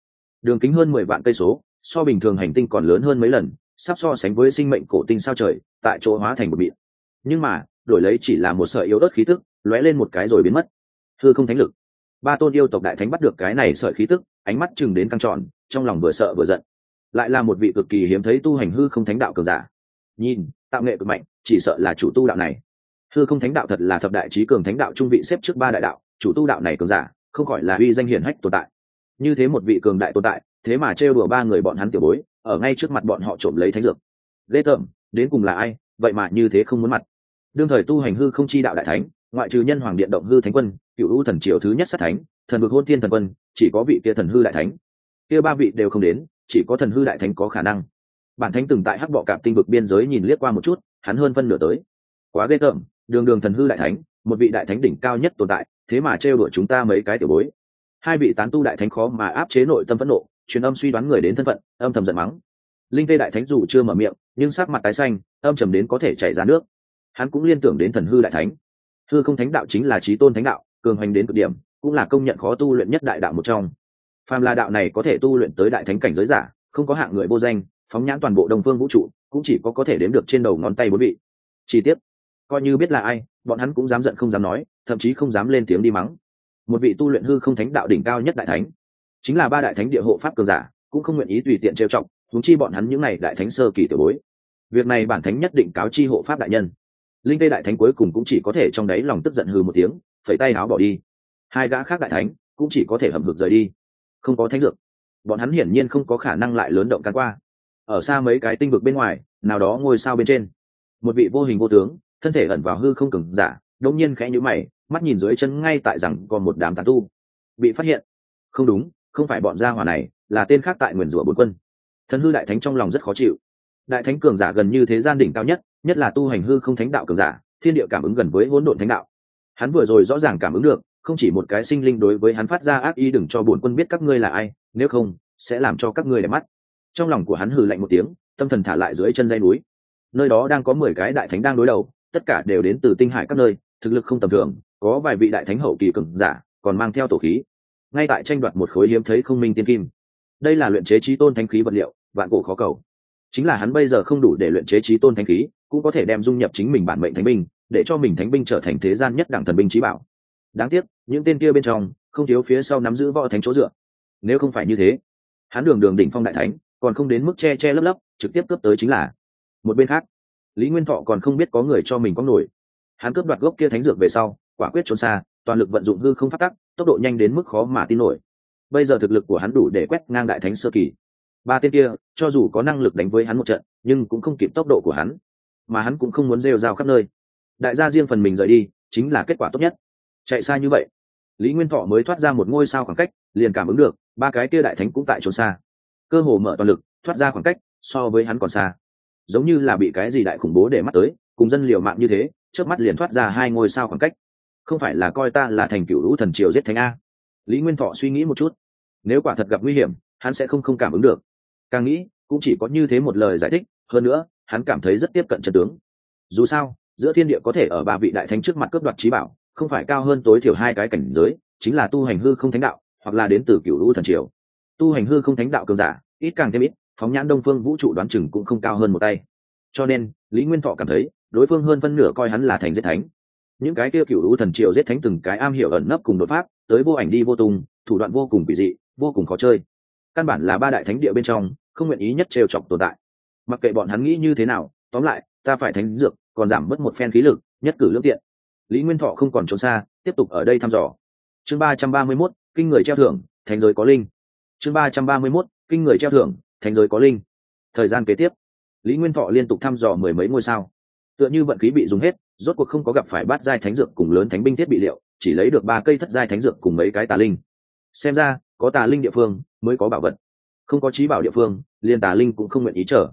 Đường kính hơn mười vạn cây số, so bình thường hành tinh còn lớn hơn mấy lần, sắp so sánh với sinh mệnh cổ tinh sao trời, tại chỗ hóa thành một bịt nhưng mà, đổi lấy chỉ là một sợi yếu ớt khí tức, lóe lên một cái rồi biến mất. Thưa không thánh lực ba tôn yêu tộc đại thánh bắt được cái này sợi khí tức, ánh mắt chừng đến căng tròn, trong lòng vừa sợ vừa giận. Lại là một vị cực kỳ hiếm thấy tu hành hư không thánh đạo cường giả. Nhìn, tạo nghệ cực mạnh, chỉ sợ là chủ tu đạo này. Hư không thánh đạo thật là thập đại trí cường thánh đạo trung vị xếp trước ba đại đạo, chủ tu đạo này cường giả, không gọi là uy danh hiển hách tồn tại. Như thế một vị cường đại tồn tại, thế mà trêu đùa ba người bọn hắn tiểu bối, ở ngay trước mặt bọn họ trộm lấy thánh dược. Ghê tởm, đến cùng là ai, vậy mà như thế không muốn mặt. Đương thời tu hành hư không chi đạo đại thánh, ngoại trừ nhân hoàng điện động hư thánh quân cựu U thần triều thứ nhất sát thánh, thần vực hôn thiên thần quân, chỉ có vị kia thần hư đại thánh. Kia ba vị đều không đến, chỉ có thần hư đại thánh có khả năng. Bản thánh từng tại hắc bọ cạp tinh vực biên giới nhìn liếc qua một chút, hắn hơn phân nửa tới. Quá ghê tởm, đường đường thần hư đại thánh, một vị đại thánh đỉnh cao nhất tồn tại, thế mà trêu đuổi chúng ta mấy cái tiểu bối. Hai vị tán tu đại thánh khó mà áp chế nội tâm phẫn nộ, truyền âm suy đoán người đến thân phận, âm thầm giận mắng. Linh tê đại thánh dù chưa mở miệng, nhưng sắc mặt tái xanh, âm trầm đến có thể chảy ra nước. Hắn cũng liên tưởng đến thần hư đại thánh. Hư không thánh đạo chính là trí tôn thánh đạo cường hoành đến cực điểm, cũng là công nhận khó tu luyện nhất đại đạo một trong. Phàm là đạo này có thể tu luyện tới đại thánh cảnh giới giả, không có hạng người vô danh, phóng nhãn toàn bộ đông phương vũ trụ, cũng chỉ có có thể đếm được trên đầu ngón tay bốn vị. Chi tiết coi như biết là ai, bọn hắn cũng dám giận không dám nói, thậm chí không dám lên tiếng đi mắng. Một vị tu luyện hư không thánh đạo đỉnh cao nhất đại thánh, chính là ba đại thánh địa hộ pháp cường giả, cũng không nguyện ý tùy tiện trêu trọng thúng chi bọn hắn những n à y đại thánh sơ kỳ tiểu bối. Việc này bản thánh nhất định cáo chi hộ pháp đại nhân. Linh tây đại thánh cuối cùng cũng chỉ có thể trong đáy lòng tức giận hư một tiếng phẩy tay áo bỏ đi. Hai gã khác đại thánh cũng chỉ có thể hầm hực rời đi. Không có thánh dược, bọn hắn hiển nhiên không có khả năng lại lớn động can qua. Ở xa mấy cái tinh vực bên ngoài, nào đó ngôi sao bên trên, một vị vô hình vô tướng, thân thể ẩn vào hư không cường giả đông nhiên khẽ nhữ mày, mắt nhìn dưới chân ngay tại rằng còn một đám tàn tu. Bị phát hiện. Không đúng, không phải bọn gia hỏa này, là tên khác tại nguyền rủa bốn quân. Thần hư đại thánh trong lòng rất khó chịu. Đại thánh cường giả gần như thế gian đỉnh cao nhất nhất là tu hành hư không thánh đạo cường giả, thiên địa cảm ứng gần với hỗn độn thánh đạo hắn vừa rồi rõ ràng cảm ứng được, không chỉ một cái sinh linh đối với hắn phát ra ác ý, đừng cho bổn quân biết các ngươi là ai, nếu không, sẽ làm cho các ngươi đẹp mắt. Trong lòng của hắn hừ lạnh một tiếng, tâm thần thả lại dưới chân dây núi. Nơi đó đang có mười cái đại thánh đang đối đầu, tất cả đều đến từ tinh hải các nơi, thực lực không tầm thường, có vài vị đại thánh hậu kỳ cường giả, còn mang theo tổ khí. Ngay tại tranh đoạt một khối hiếm thấy không minh tiên kim. Đây là luyện chế trí tôn thánh khí vật liệu, vạn cổ khó cầu. Chính là hắn bây giờ không đủ để luyện chế trí tôn thánh khí, cũng có thể đem dung nhập chính mình bản mệnh thánh binh để cho mình thánh binh trở thành thế gian nhất đẳng thần binh trí bảo. Đáng tiếc, những tên kia bên trong, không thiếu phía sau nắm giữ võ thánh chỗ dựa. Nếu không phải như thế hắn đường đường đỉnh phong đại thánh, còn không đến mức che che lấp lấp, trực tiếp cướp tới chính là. Một bên khác, lý nguyên thọ còn không biết có người cho mình có nổi. Hắn cướp đoạt gốc kia thánh dược về sau, quả quyết trốn xa, toàn lực vận dụng hư không phát tắc, tốc độ nhanh đến mức khó mà tin nổi. Bây giờ thực lực của hắn đủ để quét ngang đại thánh sơ kỳ. Ba tên kia, cho dù có năng lực đánh với hắn một trận, nhưng cũng không kịp tốc độ của hắn. Mà hắn cũng không muốn rêu rao khắp nơi đại gia riêng phần mình rời đi, chính là kết quả tốt nhất. Chạy xa như vậy, lý nguyên thọ mới thoát ra một ngôi sao khoảng cách, liền cảm ứng được, ba cái kia đại thánh cũng tại trốn xa. Cơ hồ mở toàn lực, thoát ra khoảng cách, so với hắn còn xa. Giống như là bị cái gì đại khủng bố để mắt tới, cùng dân liều mạng như thế trước mắt liền thoát ra hai ngôi sao khoảng cách. Không phải là coi ta là thành cựu lũ thần triều giết thánh a. Lý nguyên thọ suy nghĩ một chút. Nếu quả thật gặp nguy hiểm, hắn sẽ không không cảm ứng được. Càng nghĩ, cũng chỉ có như thế một lời giải thích, hơn nữa, hắn cảm thấy rất tiếp cận trận tướng. Dù sao giữa thiên địa có thể ở ba vị đại thánh trước mặt cướp đoạt trí bảo, không phải cao hơn tối thiểu hai cái cảnh giới, chính là tu hành hư không thánh đạo, hoặc là đến từ cựu lũ thần triều. Tu hành hư không thánh đạo cường giả, ít càng thêm ít, phóng nhãn đông phương vũ trụ đoán chừng cũng không cao hơn một tay. Cho nên, lý nguyên thọ cảm thấy, đối phương hơn phân nửa coi hắn là thành giết thánh. Những cái kia cựu lũ thần triều giết thánh từng cái am hiểu ẩn nấp cùng đột pháp, tới vô ảnh đi vô tung, thủ đoạn vô cùng bị dị, vô cùng khó chơi. Căn bản là ba đại thánh địa bên trong, không nguyện ý nhất trêu chọc tồn tại. Mặc kệ bọn hắn nghĩ như thế nào, tóm lại, ta phải thánh dược còn giảm bớt một phen khí lực, nhất cử lưỡng tiện. Lý nguyên thọ không còn trốn xa, tiếp tục ở đây thăm dò. Chương ba trăm ba mươi mốt, kinh người treo thưởng thành giới có linh. Chương ba trăm ba mươi mốt, kinh người treo thưởng thành giới có linh. Thời gian kế tiếp, lý nguyên thọ liên tục thăm dò mười mấy ngôi sao. Tựa như vận khí bị dùng hết, rốt cuộc không có gặp phải bát giai thánh dược cùng lớn thánh binh thiết bị liệu, chỉ lấy được ba cây thất giai thánh dược cùng mấy cái tà linh. Xem ra, có tà linh địa phương mới có bảo vật. Không có trí bảo địa phương liên tà linh cũng không nguyện ý trở.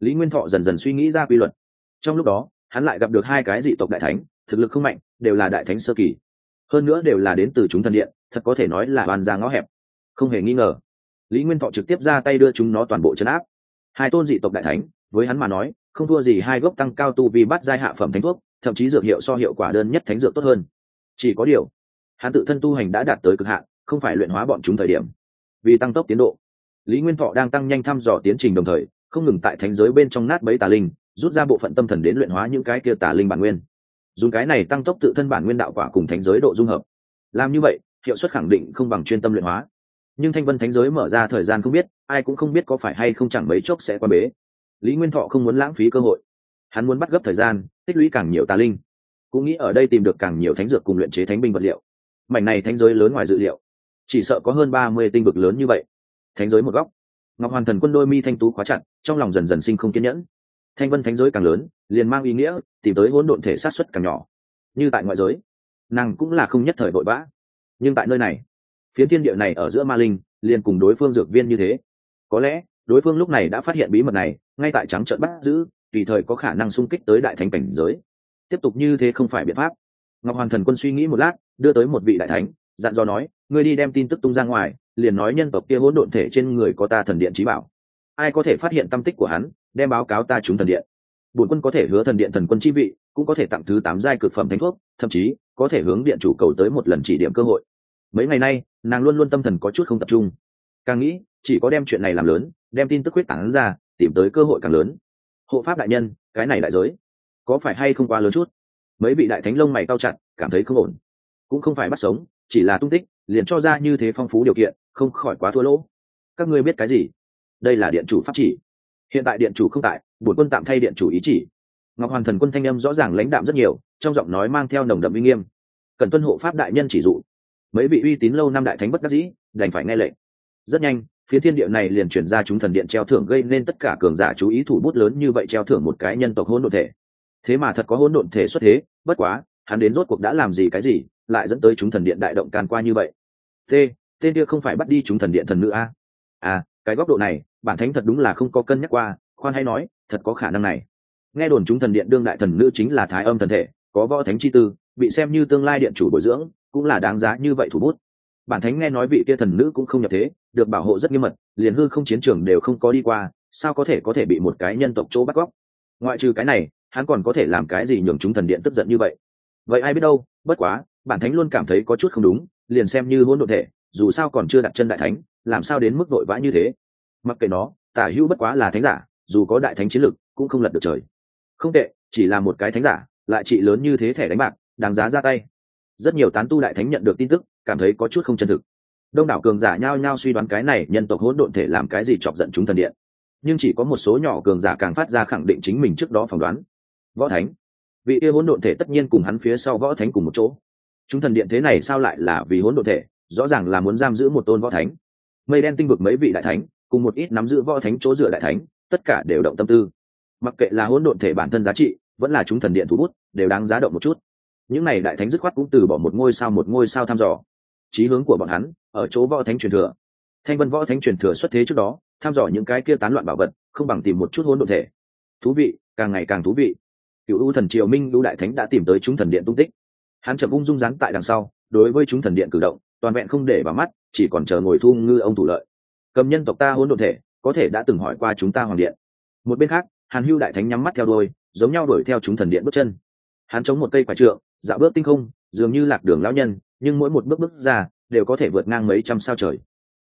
lý nguyên thọ dần dần suy nghĩ ra quy luật. Trong lúc đó hắn lại gặp được hai cái dị tộc đại thánh, thực lực không mạnh, đều là đại thánh sơ kỳ. Hơn nữa đều là đến từ chúng thần điện, thật có thể nói là bàn ra ngõ hẹp. Không hề nghi ngờ, lý nguyên thọ trực tiếp ra tay đưa chúng nó toàn bộ chấn áp. Hai tôn dị tộc đại thánh, với hắn mà nói, không thua gì hai gốc tăng cao tu vì bắt giai hạ phẩm thánh thuốc, thậm chí dược hiệu so hiệu quả đơn nhất thánh dược tốt hơn. Chỉ có điều, hắn tự thân tu hành đã đạt tới cực hạn, không phải luyện hóa bọn chúng thời điểm. Vì tăng tốc tiến độ, lý nguyên thọ đang tăng nhanh thăm dò tiến trình đồng thời, không ngừng tại thánh giới bên trong nát bấy tà linh rút ra bộ phận tâm thần đến luyện hóa những cái kia tà linh bản nguyên. Dùng cái này tăng tốc tự thân bản nguyên đạo quả cùng thánh giới độ dung hợp. Làm như vậy, hiệu suất khẳng định không bằng chuyên tâm luyện hóa. Nhưng thanh vân thánh giới mở ra thời gian không biết, ai cũng không biết có phải hay không chẳng mấy chốc sẽ qua bế. Lý nguyên thọ không muốn lãng phí cơ hội. Hắn muốn bắt gấp thời gian, tích lũy càng nhiều tà linh. Cũng nghĩ ở đây tìm được càng nhiều thánh dược cùng luyện chế thánh binh vật liệu. Mảnh này thánh giới lớn ngoài dự liệu. Chỉ sợ có hơn ba mươi tinh vực lớn như vậy. Thánh giới một góc. Ngọc hoàn thần quân đôi mi thanh tú khóa chặt, trong lòng dần dần sinh không kiên nhẫn thanh vân thánh giới càng lớn, liền mang ý nghĩa tìm tới hỗn độn thể sát xuất càng nhỏ. Như tại ngoại giới, nàng cũng là không nhất thời vội vã. Nhưng tại nơi này, phiến thiên địa này ở giữa ma linh, liền cùng đối phương dược viên như thế. Có lẽ, đối phương lúc này đã phát hiện bí mật này, ngay tại trắng trợn bắt giữ, tùy thời có khả năng xung kích tới đại thánh cảnh giới. Tiếp tục như thế không phải biện pháp. Ngọc Hoàng thần quân suy nghĩ một lát, đưa tới một vị đại thánh, dặn dò nói, ngươi đi đem tin tức tung ra ngoài, liền nói nhân tộc kia hỗn độn thể trên người có ta thần điện trí bảo. Ai có thể phát hiện tâm tích của hắn đem báo cáo ta chúng thần điện. Bổn quân có thể hứa thần điện thần quân chi vị, cũng có thể tặng thứ tám giai cực phẩm thánh thuốc, thậm chí, có thể hướng điện chủ cầu tới một lần chỉ điểm cơ hội. Mấy ngày nay, nàng luôn luôn tâm thần có chút không tập trung. Càng nghĩ, chỉ có đem chuyện này làm lớn, đem tin tức huyết tảng ra, tìm tới cơ hội càng lớn. Hộ pháp đại nhân, cái này đại giới, có phải hay không quá lớn chút? Mấy vị đại thánh lông mày cao chặt, cảm thấy không ổn. Cũng không phải bắt sống, chỉ là tung tích, liền cho ra như thế phong phú điều kiện, không khỏi quá thua lỗ. Các ngươi biết cái gì? Đây là điện chủ pháp chỉ hiện tại điện chủ không tại, bổn quân tạm thay điện chủ ý chỉ. Ngọc hoàn thần quân thanh âm rõ ràng lãnh đạm rất nhiều, trong giọng nói mang theo nồng đậm uy nghiêm. Cần tuân hộ pháp đại nhân chỉ dụ. Mấy vị uy tín lâu năm đại thánh bất đắc dĩ, đành phải nghe lệnh. Rất nhanh, phía thiên địa này liền chuyển ra chúng thần điện treo thưởng gây nên tất cả cường giả chú ý thủ bút lớn như vậy treo thưởng một cái nhân tộc hỗn độn thể. Thế mà thật có hỗn độn thể xuất thế, bất quá, hắn đến rốt cuộc đã làm gì cái gì, lại dẫn tới chúng thần điện đại động can qua như vậy. T tên kia không phải bắt đi chúng thần điện thần nữ a? À cái góc độ này, bản thánh thật đúng là không có cân nhắc qua, khoan hay nói, thật có khả năng này. Nghe đồn chúng thần điện đương đại thần nữ chính là thái âm thần thể, có võ thánh chi tư, bị xem như tương lai điện chủ bồi dưỡng, cũng là đáng giá như vậy thủ bút. Bản thánh nghe nói vị kia thần nữ cũng không nhập thế, được bảo hộ rất nghiêm mật, liền hư không chiến trường đều không có đi qua, sao có thể có thể bị một cái nhân tộc chỗ bắt góc? ngoại trừ cái này, hắn còn có thể làm cái gì nhường chúng thần điện tức giận như vậy? Vậy ai biết đâu, bất quá, bản thánh luôn cảm thấy có chút không đúng, liền xem như hỗn độn thể dù sao còn chưa đặt chân đại thánh, làm sao đến mức vội vã như thế? Mặc kệ nó, tả hữu bất quá là thánh giả, dù có đại thánh chiến lực, cũng không lật được trời. Không tệ, chỉ là một cái thánh giả, lại trị lớn như thế thẻ đánh bạc, đáng giá ra tay. Rất nhiều tán tu đại thánh nhận được tin tức, cảm thấy có chút không chân thực. Đông đảo cường giả nhao nhao suy đoán cái này nhân tộc hỗn độn thể làm cái gì chọc giận chúng thần điện. Nhưng chỉ có một số nhỏ cường giả càng phát ra khẳng định chính mình trước đó phỏng đoán. Võ thánh. Vị kia hỗn độn thể tất nhiên cùng hắn phía sau võ thánh cùng một chỗ. Chúng thần điện thế này sao lại là vì hỗn độn thể? Rõ ràng là muốn giam giữ một tôn võ thánh. Mây đen tinh vực mấy vị đại thánh, cùng một ít nắm giữ võ thánh chỗ dựa đại thánh, tất cả đều động tâm tư. Mặc kệ là hỗn độn thể bản thân giá trị, vẫn là chúng thần điện thủ bút, đều đáng giá động một chút. Những này đại thánh dứt khoát cũng từ bỏ một ngôi sao một ngôi sao thăm dò. Chí hướng của bọn hắn, ở chỗ võ thánh truyền thừa. Thanh vân võ thánh truyền thừa xuất thế trước đó, thăm dò những cái kia tán loạn bảo vật, không bằng tìm một chút hỗn độn thể. Thú vị, càng ngày càng thú vị. Cựu u thần triều minh lũ đại thánh đã tìm tới chúng thần điện tung tích. Hắn chậm ung dung rắn tại đằng sau, đối với chúng thần điện cử động toàn vẹn không để vào mắt, chỉ còn chờ ngồi thu ngư ông thủ lợi. Cầm nhân tộc ta hỗn độn thể, có thể đã từng hỏi qua chúng ta hoàng điện. Một bên khác, hàn hưu đại thánh nhắm mắt theo đôi, giống nhau đuổi theo chúng thần điện bước chân. Hắn chống một cây quả trượng, dạo bước tinh không, dường như lạc đường lão nhân, nhưng mỗi một bước bước ra, đều có thể vượt ngang mấy trăm sao trời.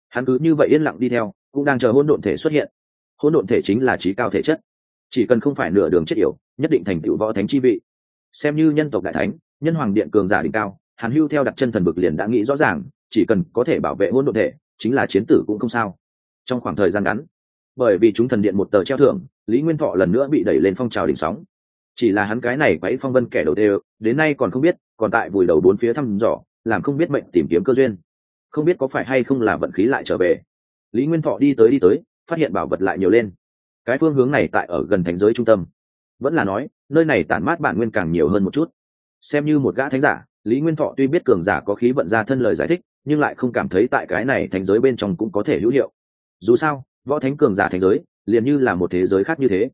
Hắn cứ như vậy yên lặng đi theo, cũng đang chờ hỗn độn thể xuất hiện. Hỗn độn thể chính là trí cao thể chất. Chỉ cần không phải nửa đường chết yểu, nhất định thành tựu võ thánh chi vị. Xem như nhân tộc đại thánh, nhân hoàng điện cường giả đỉnh cao hàn hưu theo đặt chân thần bực liền đã nghĩ rõ ràng, chỉ cần có thể bảo vệ hỗn độn thể, chính là chiến tử cũng không sao. Trong khoảng thời gian ngắn, bởi vì chúng thần điện một tờ treo thưởng, lý nguyên thọ lần nữa bị đẩy lên phong trào đỉnh sóng. Chỉ là hắn cái này quấy phong vân kẻ đầu tiên đến nay còn không biết, còn tại vùi đầu bốn phía thăm dò, làm không biết mệnh tìm kiếm cơ duyên. Không biết có phải hay không là vận khí lại trở về. Lý nguyên thọ đi tới đi tới, phát hiện bảo vật lại nhiều lên. Cái phương hướng này tại ở gần thành giới trung tâm. Vẫn là nói, nơi này tản mát bản nguyên càng nhiều hơn một chút. Xem như một gã thánh giả lý nguyên thọ tuy biết cường giả có khí vận ra thân lời giải thích, nhưng lại không cảm thấy tại cái này thành giới bên trong cũng có thể hữu hiệu. Dù sao, võ thánh cường giả thành giới, liền như là một thế giới khác như thế.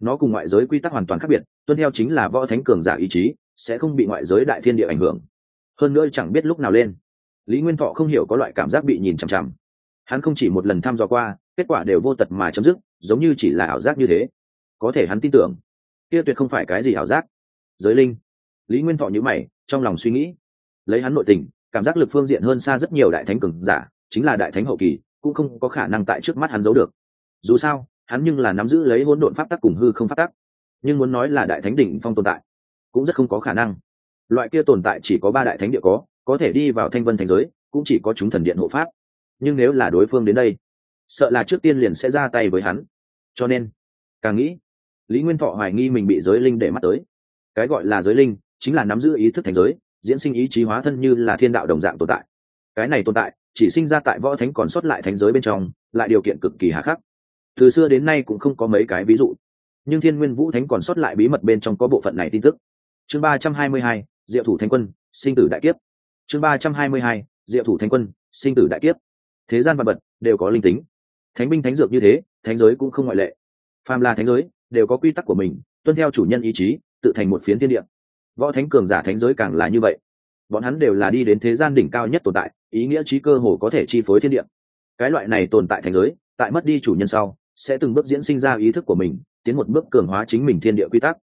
Nó cùng ngoại giới quy tắc hoàn toàn khác biệt, tuân theo chính là võ thánh cường giả ý chí, sẽ không bị ngoại giới đại thiên địa ảnh hưởng. Hơn nữa chẳng biết lúc nào lên. Lý nguyên thọ không hiểu có loại cảm giác bị nhìn chằm chằm. Hắn không chỉ một lần thăm dò qua, kết quả đều vô tật mà chấm dứt, giống như chỉ là ảo giác như thế. Có thể hắn tin tưởng, kia tuyệt không phải cái gì ảo giác. Giới linh lý nguyên thọ nhữ mày, trong lòng suy nghĩ. Lấy hắn nội tình, cảm giác lực phương diện hơn xa rất nhiều đại thánh cường giả, chính là đại thánh hậu kỳ, cũng không có khả năng tại trước mắt hắn giấu được. Dù sao, hắn nhưng là nắm giữ lấy hỗn độn pháp tắc cùng hư không pháp tắc. Nhưng muốn nói là đại thánh đỉnh phong tồn tại, cũng rất không có khả năng. Loại kia tồn tại chỉ có ba đại thánh địa có có thể đi vào thanh vân thành giới, cũng chỉ có chúng thần điện hộ pháp. Nhưng nếu là đối phương đến đây, sợ là trước tiên liền sẽ ra tay với hắn. Cho nên, càng nghĩ, lý nguyên thọ hoài nghi mình bị giới linh để mắt tới. Cái gọi là giới linh chính là nắm giữ ý thức thành giới, diễn sinh ý chí hóa thân như là thiên đạo đồng dạng tồn tại. Cái này tồn tại, chỉ sinh ra tại võ thánh còn xuất lại thánh giới bên trong, lại điều kiện cực kỳ hà khắc. Từ xưa đến nay cũng không có mấy cái ví dụ. Nhưng thiên nguyên vũ thánh còn xuất lại bí mật bên trong có bộ phận này tin tức. Chương ba trăm hai mươi hai, diệu thủ thánh quân, sinh tử đại kiếp. Chương ba trăm hai mươi hai, diệu thủ thánh quân, sinh tử đại kiếp. Thế gian vật vật đều có linh tính. Thánh binh thánh dược như thế, thánh giới cũng không ngoại lệ. Phàm là thánh giới, đều có quy tắc của mình, tuân theo chủ nhân ý chí, tự thành một phiến thiên địa võ thánh cường giả thánh giới càng là như vậy. Bọn hắn đều là đi đến thế gian đỉnh cao nhất tồn tại, ý nghĩa trí cơ hồ có thể chi phối thiên địa. Cái loại này tồn tại thành giới, tại mất đi chủ nhân sau, sẽ từng bước diễn sinh ra ý thức của mình, tiến một bước cường hóa chính mình thiên địa quy tắc.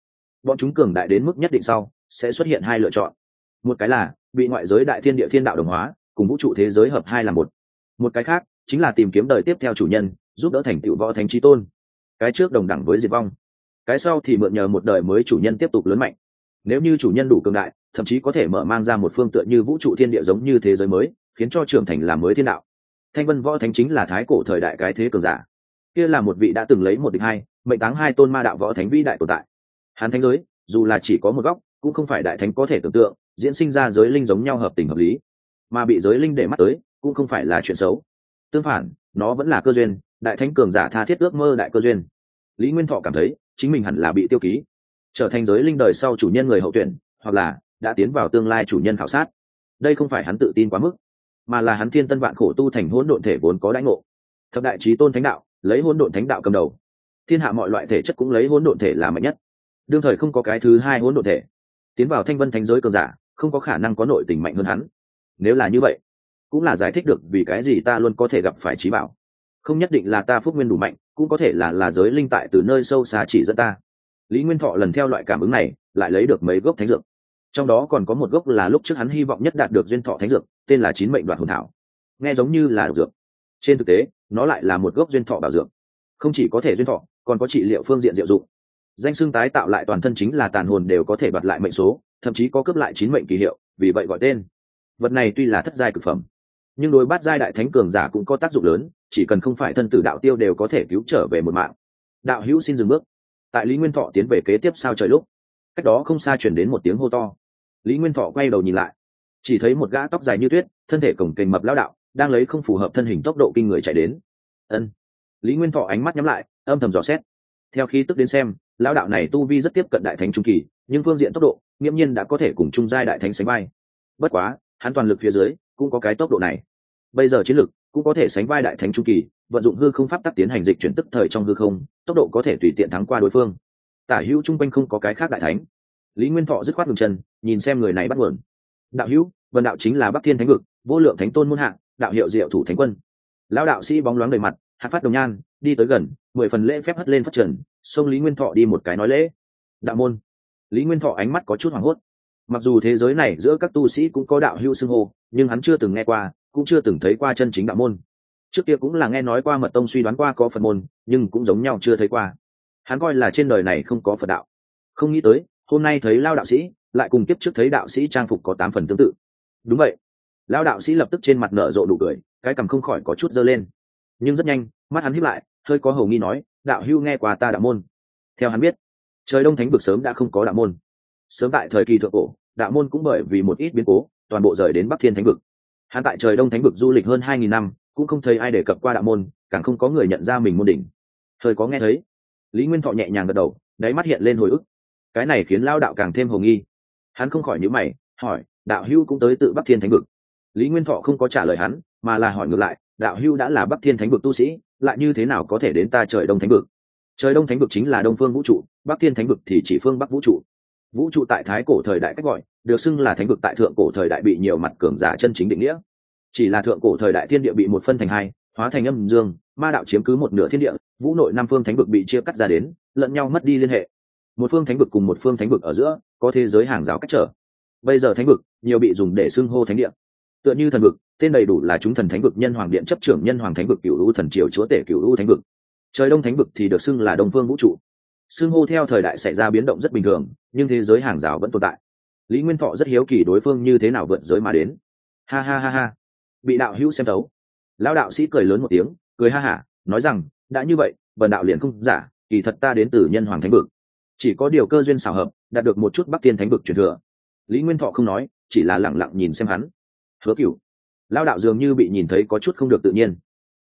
Bọn chúng cường đại đến mức nhất định sau, sẽ xuất hiện hai lựa chọn. Một cái là, bị ngoại giới đại thiên địa thiên đạo đồng hóa, cùng vũ trụ thế giới hợp hai là một. Một cái khác, chính là tìm kiếm đời tiếp theo chủ nhân, giúp đỡ thành tựu võ thánh trí tôn. Cái trước đồng đẳng với diệt vong. Cái sau thì mượn nhờ một đời mới chủ nhân tiếp tục lớn mạnh nếu như chủ nhân đủ cường đại, thậm chí có thể mở mang ra một phương tựa như vũ trụ thiên địa giống như thế giới mới, khiến cho trưởng thành làm mới thiên đạo. Thanh vân võ thánh chính là thái cổ thời đại cái thế cường giả. Kia là một vị đã từng lấy một địch hai, mệnh táng hai tôn ma đạo võ thánh vĩ đại tồn tại. Hán thánh giới, dù là chỉ có một góc, cũng không phải đại thánh có thể tưởng tượng, diễn sinh ra giới linh giống nhau hợp tình hợp lý. Mà bị giới linh để mắt tới, cũng không phải là chuyện xấu. Tương phản, nó vẫn là cơ duyên, đại thánh cường giả tha thiết ước mơ đại cơ duyên. Lý nguyên thọ cảm thấy, chính mình hẳn là bị tiêu ký trở thành giới linh đời sau chủ nhân người hậu tuyển, hoặc là đã tiến vào tương lai chủ nhân khảo sát. Đây không phải hắn tự tin quá mức, mà là hắn thiên tân vạn khổ tu thành hỗn độn thể vốn có đãi ngộ. Thập đại trí tôn thánh đạo, lấy hỗn độn thánh đạo cầm đầu. Thiên hạ mọi loại thể chất cũng lấy hỗn độn thể là mạnh nhất. Đương thời không có cái thứ hai hỗn độn thể. Tiến vào thanh vân thánh giới cường giả, không có khả năng có nội tình mạnh hơn hắn. Nếu là như vậy, cũng là giải thích được vì cái gì ta luôn có thể gặp phải trí bảo. Không nhất định là ta phúc nguyên đủ mạnh, cũng có thể là là giới linh tại từ nơi sâu xa chỉ dẫn ta lý nguyên thọ lần theo loại cảm ứng này, lại lấy được mấy gốc thánh dược. Trong đó còn có một gốc là lúc trước hắn hy vọng nhất đạt được duyên thọ thánh dược, tên là chín mệnh đoạt hồn thảo. Nghe giống như là dược. Trên thực tế, nó lại là một gốc duyên thọ bảo dược. Không chỉ có thể duyên thọ, còn có trị liệu phương diện diệu dụng. Danh xương tái tạo lại toàn thân chính là tàn hồn đều có thể đoạt lại mệnh số, thậm chí có cướp lại chín mệnh kỳ hiệu, vì vậy gọi tên. Vật này tuy là thất giai cực phẩm, nhưng đối bát giai đại thánh cường giả cũng có tác dụng lớn, chỉ cần không phải thân tử đạo tiêu đều có thể cứu trở về một mạng. Đạo hữu xin dừng bước tại lý nguyên thọ tiến về kế tiếp sao trời lúc, cách đó không xa chuyển đến một tiếng hô to. Lý nguyên thọ quay đầu nhìn lại, chỉ thấy một gã tóc dài như tuyết, thân thể cổng kềnh mập lao đạo, đang lấy không phù hợp thân hình tốc độ kinh người chạy đến. Ân. Lý nguyên thọ ánh mắt nhắm lại, âm thầm dò xét. Theo khi tức đến xem lao đạo này tu vi rất tiếp cận đại thánh trung kỳ, nhưng phương diện tốc độ, nghiễm nhiên đã có thể cùng chung giai đại thánh sánh vai. Bất quá, hắn toàn lực phía dưới, cũng có cái tốc độ này. Bây giờ chiến lực, cũng có thể sánh vai đại thánh trung kỳ vận dụng hư không pháp tắc tiến hành dịch chuyển tức thời trong hư không, tốc độ có thể tùy tiện thắng qua đối phương. Tả hữu chung quanh không có cái khác đại thánh. Lý nguyên thọ dứt khoát ngừng chân, nhìn xem người này bắt nguồn. Đạo hữu vần đạo chính là bắc thiên thánh vực, vô lượng thánh tôn muôn hạng đạo hiệu diệu thủ thánh quân. Lão đạo sĩ bóng loáng đầy mặt, hạ phát đồng nhan, đi tới gần, mười phần lễ phép hất lên phát trần, xông lý nguyên thọ đi một cái nói lễ. Đạo môn. Lý nguyên thọ ánh mắt có chút hoảng hốt. Mặc dù thế giới này giữa các tu sĩ cũng có đạo hữu xưng hô, nhưng hắn chưa từng nghe qua, cũng chưa từng thấy qua chân chính đạo môn trước kia cũng là nghe nói qua mật tông suy đoán qua có phật môn, nhưng cũng giống nhau chưa thấy qua. Hắn coi là trên đời này không có phật đạo. Không nghĩ tới, hôm nay thấy lao đạo sĩ, lại cùng tiếp trước thấy đạo sĩ trang phục có tám phần tương tự. Đúng vậy. Lao đạo sĩ lập tức trên mặt nở rộ đủ cười, cái cằm không khỏi có chút dơ lên. Nhưng rất nhanh, mắt hắn hiếp lại, hơi có hầu nghi nói, đạo hưu nghe qua ta đạo môn. Theo hắn biết, trời đông thánh vực sớm đã không có đạo môn. Sớm tại thời kỳ thượng cổ, đạo môn cũng bởi vì một ít biến cố, toàn bộ rời đến bắc thiên thánh vực. Hắn tại trời đông thánh vực du lịch hơn hai nghìn năm cũng không thấy ai đề cập qua đạo môn, càng không có người nhận ra mình môn đỉnh. Thời có nghe thấy. Lý nguyên thọ nhẹ nhàng gật đầu, đáy mắt hiện lên hồi ức. Cái này khiến lao đạo càng thêm hồ nghi. Hắn không khỏi nhữ mày, hỏi, đạo hưu cũng tới tự bắc thiên thánh vực? Lý nguyên thọ không có trả lời hắn, mà là hỏi ngược lại, đạo hưu đã là bắc thiên thánh vực tu sĩ, lại như thế nào có thể đến ta trời đông thánh vực? Trời đông thánh vực chính là đông phương vũ trụ, bắc thiên thánh vực thì chỉ phương bắc vũ trụ. Vũ trụ tại thái cổ thời đại cách gọi, được xưng là thánh vực tại thượng cổ thời đại bị nhiều mặt cường giả chân chính định nghĩa chỉ là thượng cổ thời đại thiên địa bị một phân thành hai, hóa thành âm dương, ma đạo chiếm cứ một nửa thiên địa, vũ nội năm phương thánh vực bị chia cắt ra đến, lẫn nhau mất đi liên hệ. Một phương thánh vực cùng một phương thánh vực ở giữa, có thế giới hàng rào cách trở. Bây giờ thánh vực, nhiều bị dùng để xưng hô thánh địa. Tựa như thần vực, tên đầy đủ là chúng thần thánh vực nhân hoàng điện chấp trưởng nhân hoàng thánh vực cựu u thần triều chúa tể cựu u thánh vực. Trời đông thánh vực thì được xưng là đông phương vũ trụ. Xưng hô theo thời đại xảy ra biến động rất bình thường, nhưng thế giới hàng rào vẫn tồn tại. Lý nguyên thọ rất hiếu kỳ đối phương như thế nào vượt giới mà đến. Ha ha ha ha bị đạo hữu xem thấu. Lão đạo sĩ cười lớn một tiếng, cười ha hả, nói rằng, đã như vậy vần đạo liền không giả, kỳ thật ta đến từ nhân hoàng thánh vực. Chỉ có điều cơ duyên xảo hợp, đạt được một chút bắc tiên thánh vực truyền thừa. Lý nguyên thọ không nói, chỉ là lẳng lặng nhìn xem hắn. Hứa cựu lao đạo dường như bị nhìn thấy có chút không được tự nhiên.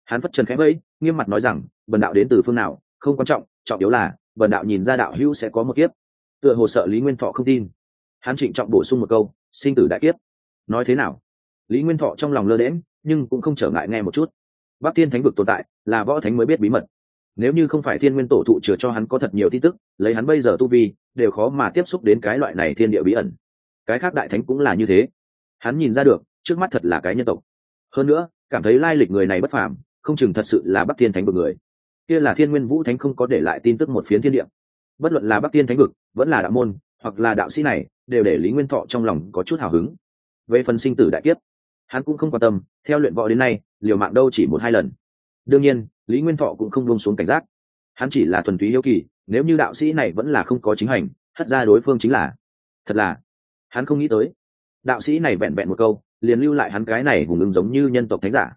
Hắn phất trần khẽ vẫy, nghiêm mặt nói rằng vần đạo đến từ phương nào, không quan trọng trọng yếu là vần đạo nhìn ra đạo hữu sẽ có một kiếp. Tựa hồ sợ lý nguyên thọ không tin. Hắn trịnh trọng bổ sung một câu, sinh tử đại kiếp. Nói thế nào? Lý nguyên thọ trong lòng lơ đễm nhưng cũng không trở ngại nghe một chút. Bắc Thiên thánh vực tồn tại, là võ thánh mới biết bí mật. Nếu như không phải thiên nguyên tổ thụ chừa cho hắn có thật nhiều tin tức, lấy hắn bây giờ tu vi, đều khó mà tiếp xúc đến cái loại này thiên địa bí ẩn. Cái khác đại thánh cũng là như thế. Hắn nhìn ra được, trước mắt thật là cái nhân tộc. Hơn nữa, cảm thấy lai lịch người này bất phàm, không chừng thật sự là bắc thiên thánh vực người. Kia là thiên nguyên vũ thánh không có để lại tin tức một phiến thiên địa. Bất luận là bắc tiên thánh vực, vẫn là đạo môn, hoặc là đạo sĩ này, đều để lý nguyên thọ trong lòng có chút hào hứng. Về phần sinh tử đại kiếp hắn cũng không quan tâm, theo luyện võ đến nay, liều mạng đâu chỉ một hai lần. Đương nhiên, lý nguyên thọ cũng không buông xuống cảnh giác. Hắn chỉ là thuần túy yêu kỳ, nếu như đạo sĩ này vẫn là không có chính hành hất ra đối phương chính là. Thật là, hắn không nghĩ tới. Đạo sĩ này vẹn vẹn một câu, liền lưu lại hắn cái này hùng ứng giống như nhân tộc thánh giả.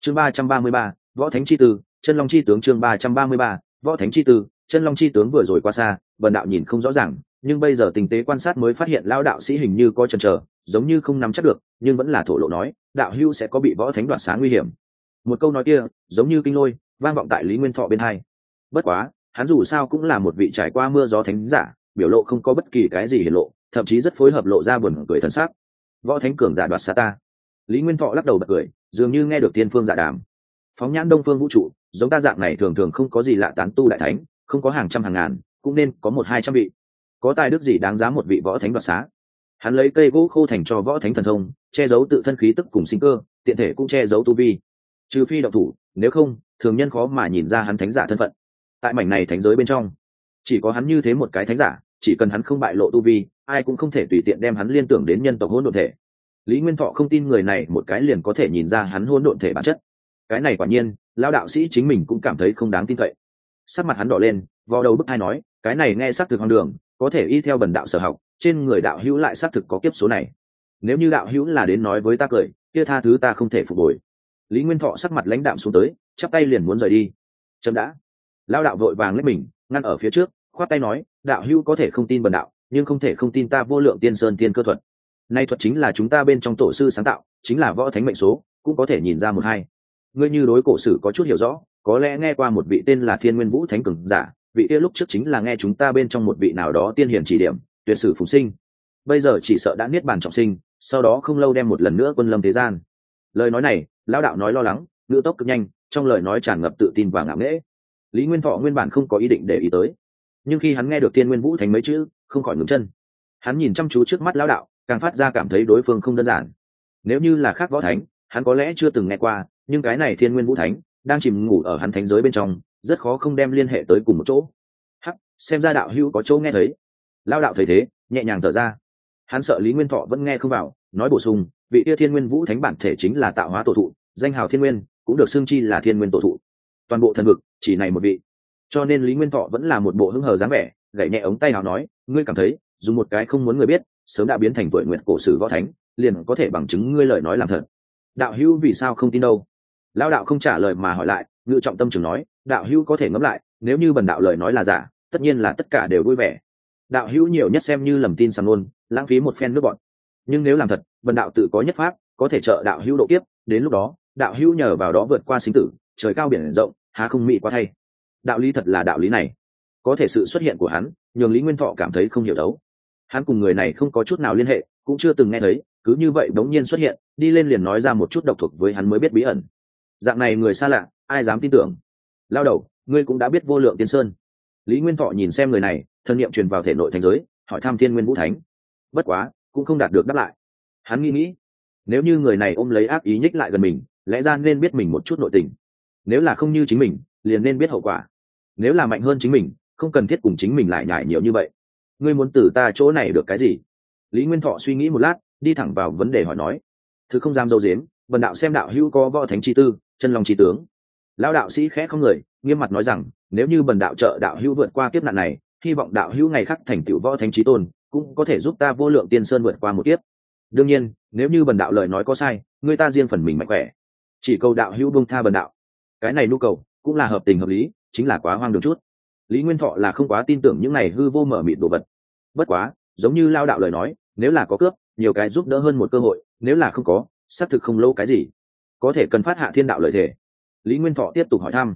Chương ba trăm ba mươi ba, võ thánh chi tư, chân long chi tướng chương ba trăm ba mươi ba, võ thánh chi tư, chân long chi tướng vừa rồi qua xa vần đạo nhìn không rõ ràng nhưng bây giờ tình tế quan sát mới phát hiện lao đạo sĩ hình như có chần chờ, giống như không nắm chắc được, nhưng vẫn là thổ lộ nói, đạo hưu sẽ có bị võ thánh đoạt sáng nguy hiểm. Một câu nói kia, giống như kinh lôi, vang vọng tại lý nguyên thọ bên hai. Bất quá, hắn dù sao cũng là một vị trải qua mưa gió thánh giả, biểu lộ không có bất kỳ cái gì hiển lộ, thậm chí rất phối hợp lộ ra buồn cười thân xác võ thánh cường giả đoạt xa ta. Lý nguyên thọ lắc đầu bật cười, dường như nghe được tiên phương giả đàm. Phóng nhãn đông phương vũ trụ, giống ta dạng này thường thường không có gì lạ tán tu đại thánh, không có hàng trăm hàng ngàn, cũng nên có một hai trăm vị có tài đức gì đáng giá một vị võ thánh đoạt xá? Hắn lấy cây gỗ khô thành cho võ thánh thần thông, che giấu tự thân khí tức cùng sinh cơ, tiện thể cũng che giấu tu vi. Trừ phi động thủ, nếu không, thường nhân khó mà nhìn ra hắn thánh giả thân phận. Tại mảnh này thánh giới bên trong, chỉ có hắn như thế một cái thánh giả, chỉ cần hắn không bại lộ tu vi, ai cũng không thể tùy tiện đem hắn liên tưởng đến nhân tộc hỗn độn thể. Lý nguyên thọ không tin người này một cái liền có thể nhìn ra hắn hỗn độn thể bản chất. Cái này quả nhiên lao đạo sĩ chính mình cũng cảm thấy không đáng tin cậy. Sắc mặt hắn đỏ lên vào đầu bức hai nói, cái này nghe xác thực hoang đường có thể y theo bần đạo sở học, trên người đạo hữu lại xác thực có kiếp số này. Nếu như đạo hữu là đến nói với ta cười, kia tha thứ ta không thể phục hồi. Lý nguyên thọ sắc mặt lãnh đạm xuống tới, chắp tay liền muốn rời đi. Chậm đã. Lao đạo vội vàng lấy mình, ngăn ở phía trước, khoát tay nói, đạo hữu có thể không tin bần đạo, nhưng không thể không tin ta vô lượng tiên sơn tiên cơ thuật. Nay thuật chính là chúng ta bên trong tổ sư sáng tạo, chính là võ thánh mệnh số, cũng có thể nhìn ra một hai. Ngươi như đối cổ sử có chút hiểu rõ, có lẽ nghe qua một vị tên là thiên nguyên vũ thánh cường giả vị kia lúc trước chính là nghe chúng ta bên trong một vị nào đó tiên hiển chỉ điểm, tuyệt sử phùng sinh. Bây giờ chỉ sợ đã niết bàn trọng sinh, sau đó không lâu đem một lần nữa quân lâm thế gian. Lời nói này, lão đạo nói lo lắng, ngữ tốc cực nhanh, trong lời nói tràn ngập tự tin và ngạo nghễ. Lý nguyên thọ nguyên bản không có ý định để ý tới, nhưng khi hắn nghe được tiên nguyên vũ thành mấy chữ, không khỏi ngừng chân. Hắn nhìn chăm chú trước mắt lão đạo, càng phát ra cảm thấy đối phương không đơn giản. Nếu như là khác võ thánh, hắn có lẽ chưa từng nghe qua, nhưng cái này thiên nguyên vũ thánh, đang chìm ngủ ở hắn thánh giới bên trong rất khó không đem liên hệ tới cùng một chỗ. Hắc, xem ra đạo hữu có chỗ nghe thấy. Lao đạo thấy thế, nhẹ nhàng thở ra. Hắn sợ lý nguyên thọ vẫn nghe không vào, nói bổ sung, vị tia thiên nguyên vũ thánh bản thể chính là tạo hóa tổ thụ, danh hào thiên nguyên, cũng được xưng chi là thiên nguyên tổ thụ. Toàn bộ thần vực, chỉ này một vị. Cho nên lý nguyên thọ vẫn là một bộ hững hờ dáng vẻ gậy nhẹ ống tay hào nói, ngươi cảm thấy, dùng một cái không muốn người biết, sớm đã biến thành tuổi nguyện cổ sử võ thánh, liền có thể bằng chứng ngươi lời nói làm thật. Đạo hữu vì sao không tin đâu? Lao đạo không trả lời mà hỏi lại, ngự trọng tâm trường nói đạo hữu có thể ngẫm lại, nếu như bần đạo lời nói là giả, tất nhiên là tất cả đều vui vẻ. Đạo hữu nhiều nhất xem như lầm tin sầm luôn lãng phí một phen nước bọn. Nhưng nếu làm thật, bần đạo tự có nhất pháp, có thể trợ đạo hữu độ kiếp, đến lúc đó, đạo hữu nhờ vào đó vượt qua sinh tử, trời cao biển rộng, há không mị quá thay. Đạo lý thật là đạo lý này. Có thể sự xuất hiện của hắn, nhường lý nguyên thọ cảm thấy không hiểu đấu. Hắn cùng người này không có chút nào liên hệ, cũng chưa từng nghe thấy, cứ như vậy đống nhiên xuất hiện, đi lên liền nói ra một chút độc thuộc với hắn mới biết bí ẩn. Dạng này người xa lạ, ai dám tin tưởng? Lao đầu, ngươi cũng đã biết vô lượng tiên sơn. Lý nguyên thọ nhìn xem người này, thân nhiệm truyền vào thể nội thành giới, hỏi thăm thiên nguyên vũ thánh. Bất quá, cũng không đạt được đáp lại. Hắn nghĩ nghĩ, nếu như người này ôm lấy ác ý nhích lại gần mình, lẽ ra nên biết mình một chút nội tình. Nếu là không như chính mình, liền nên biết hậu quả. Nếu là mạnh hơn chính mình, không cần thiết cùng chính mình lại nhải nhiều như vậy. Ngươi muốn từ ta chỗ này được cái gì? Lý nguyên thọ suy nghĩ một lát, đi thẳng vào vấn đề hỏi nói. Thứ không dám dâu dếm vần đạo xem đạo hữu có võ thánh chi tư, chân lòng chi tướng lão đạo sĩ khẽ không người, nghiêm mặt nói rằng, nếu như bần đạo trợ đạo hữu vượt qua kiếp nạn này, hy vọng đạo hữu ngày khắc thành tựu võ thánh trí tôn, cũng có thể giúp ta vô lượng tiên sơn vượt qua một kiếp. Đương nhiên, nếu như bần đạo lời nói có sai, người ta riêng phần mình mạnh khỏe. Chỉ cầu đạo hữu bông tha bần đạo. Cái này nhu cầu cũng là hợp tình hợp lý, chính là quá hoang đường chút. Lý nguyên thọ là không quá tin tưởng những này hư vô mở mịt đồ vật. Bất quá, giống như lao đạo lời nói, nếu là có cướp, nhiều cái giúp đỡ hơn một cơ hội, nếu là không có, xác thực không lâu cái gì. Có thể cần phát hạ thiên đạo lời thề lý nguyên thọ tiếp tục hỏi thăm.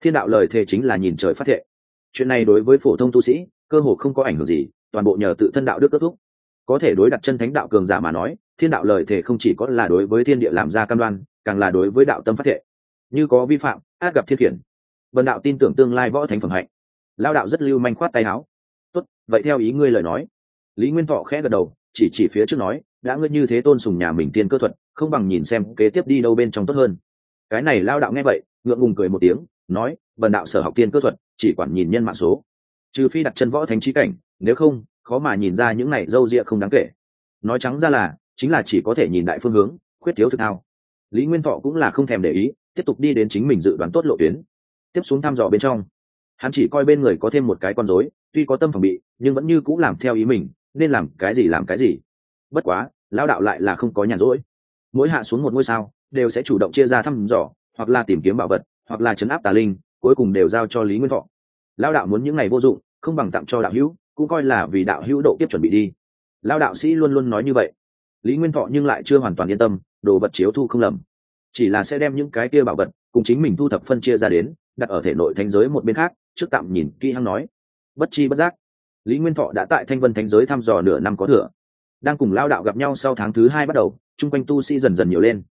Thiên đạo lời thề chính là nhìn trời phát thệ. Chuyện này đối với phổ thông tu sĩ, cơ hồ không có ảnh hưởng gì, toàn bộ nhờ tự thân đạo đức kết thúc. Có thể đối đặt chân thánh đạo cường giả mà nói, thiên đạo lời thề không chỉ có là đối với thiên địa làm ra cam đoan, càng là đối với đạo tâm phát thệ. Như có vi phạm át gặp thiên khiển. Vần đạo tin tưởng tương lai võ thánh phẩm hạnh. Lao đạo rất lưu manh khoát tay áo. Tốt, vậy theo ý ngươi lời nói. Lý nguyên thọ khẽ gật đầu, chỉ chỉ phía trước nói, đã ngươi như thế tôn sùng nhà mình tiên cơ thuật, không bằng nhìn xem kế tiếp đi đâu bên trong tốt hơn cái này lao đạo nghe vậy, ngượng ngùng cười một tiếng, nói, bần đạo sở học tiên cơ thuật, chỉ quản nhìn nhân mạng số. Trừ phi đặt chân võ thánh trí cảnh, nếu không, khó mà nhìn ra những này d â u rịa không đáng kể. Nói trắng ra là, chính là chỉ có thể nhìn đại phương hướng, khuyết thiếu thực thao. Lý nguyên thọ cũng là không thèm để ý, tiếp tục đi đến chính mình dự đoán tốt lộ tuyến. Tiếp xuống thăm dò bên trong, hắn chỉ coi bên người có thêm một cái con rối, tuy có tâm phòng bị, nhưng vẫn như cũng làm theo ý mình, nên làm cái gì làm cái gì. Bất quá, lao đạo lại là không có nhàn rỗi. Mỗi hạ xuống một ngôi sao đều sẽ chủ động chia ra thăm dò, hoặc là tìm kiếm bảo vật, hoặc là chấn áp tà linh, cuối cùng đều giao cho lý nguyên thọ. Lao đạo muốn những ngày vô dụng, không bằng tặng cho đạo hữu, cũng coi là vì đạo hữu độ tiếp chuẩn bị đi. Lao đạo sĩ luôn luôn nói như vậy. Lý nguyên thọ nhưng lại chưa hoàn toàn yên tâm, đồ vật chiếu thu không lầm. Chỉ là sẽ đem những cái kia bảo vật, cùng chính mình thu thập phân chia ra đến, đặt ở thể nội thanh giới một bên khác, trước tạm nhìn kỹ hăng nói. Bất chi bất giác, lý nguyên thọ đã tại thanh vân thánh giới thăm dò nửa năm có thừa. Đang cùng lao đạo gặp nhau sau tháng thứ hai bắt đầu, chung quanh tu sĩ dần dần nhiều lên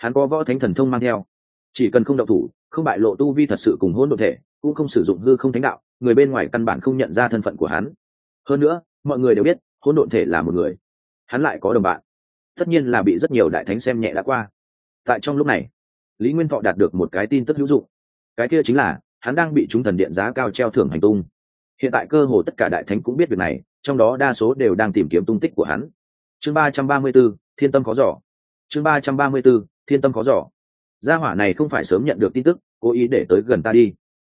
hắn có võ thánh thần thông mang theo. Chỉ cần không đậu thủ, không bại lộ tu vi thật sự cùng hôn đ ộ thể, cũng không sử dụng hư không thánh đạo, người bên ngoài căn bản không nhận ra thân phận của hắn. Hơn nữa, mọi người đều biết hôn đ ộ thể là một người. Hắn lại có đồng bạn. Tất nhiên là bị rất nhiều đại thánh xem nhẹ đã qua. Tại trong lúc này, lý nguyên thọ đạt được một cái tin tức hữu dụng. Cái kia chính là, hắn đang bị chúng thần điện giá cao treo thưởng hành tung. Hiện tại cơ hồ tất cả đại thánh cũng biết việc này, trong đó đa số đều đang tìm kiếm tung tích của hắn. Chương ba trăm ba mươi b ố thiên tâm có giỏ chương ba trăm ba mươi b ố thiên tâm có giỏ gia hỏa này không phải sớm nhận được tin tức, cố ý để tới gần ta đi.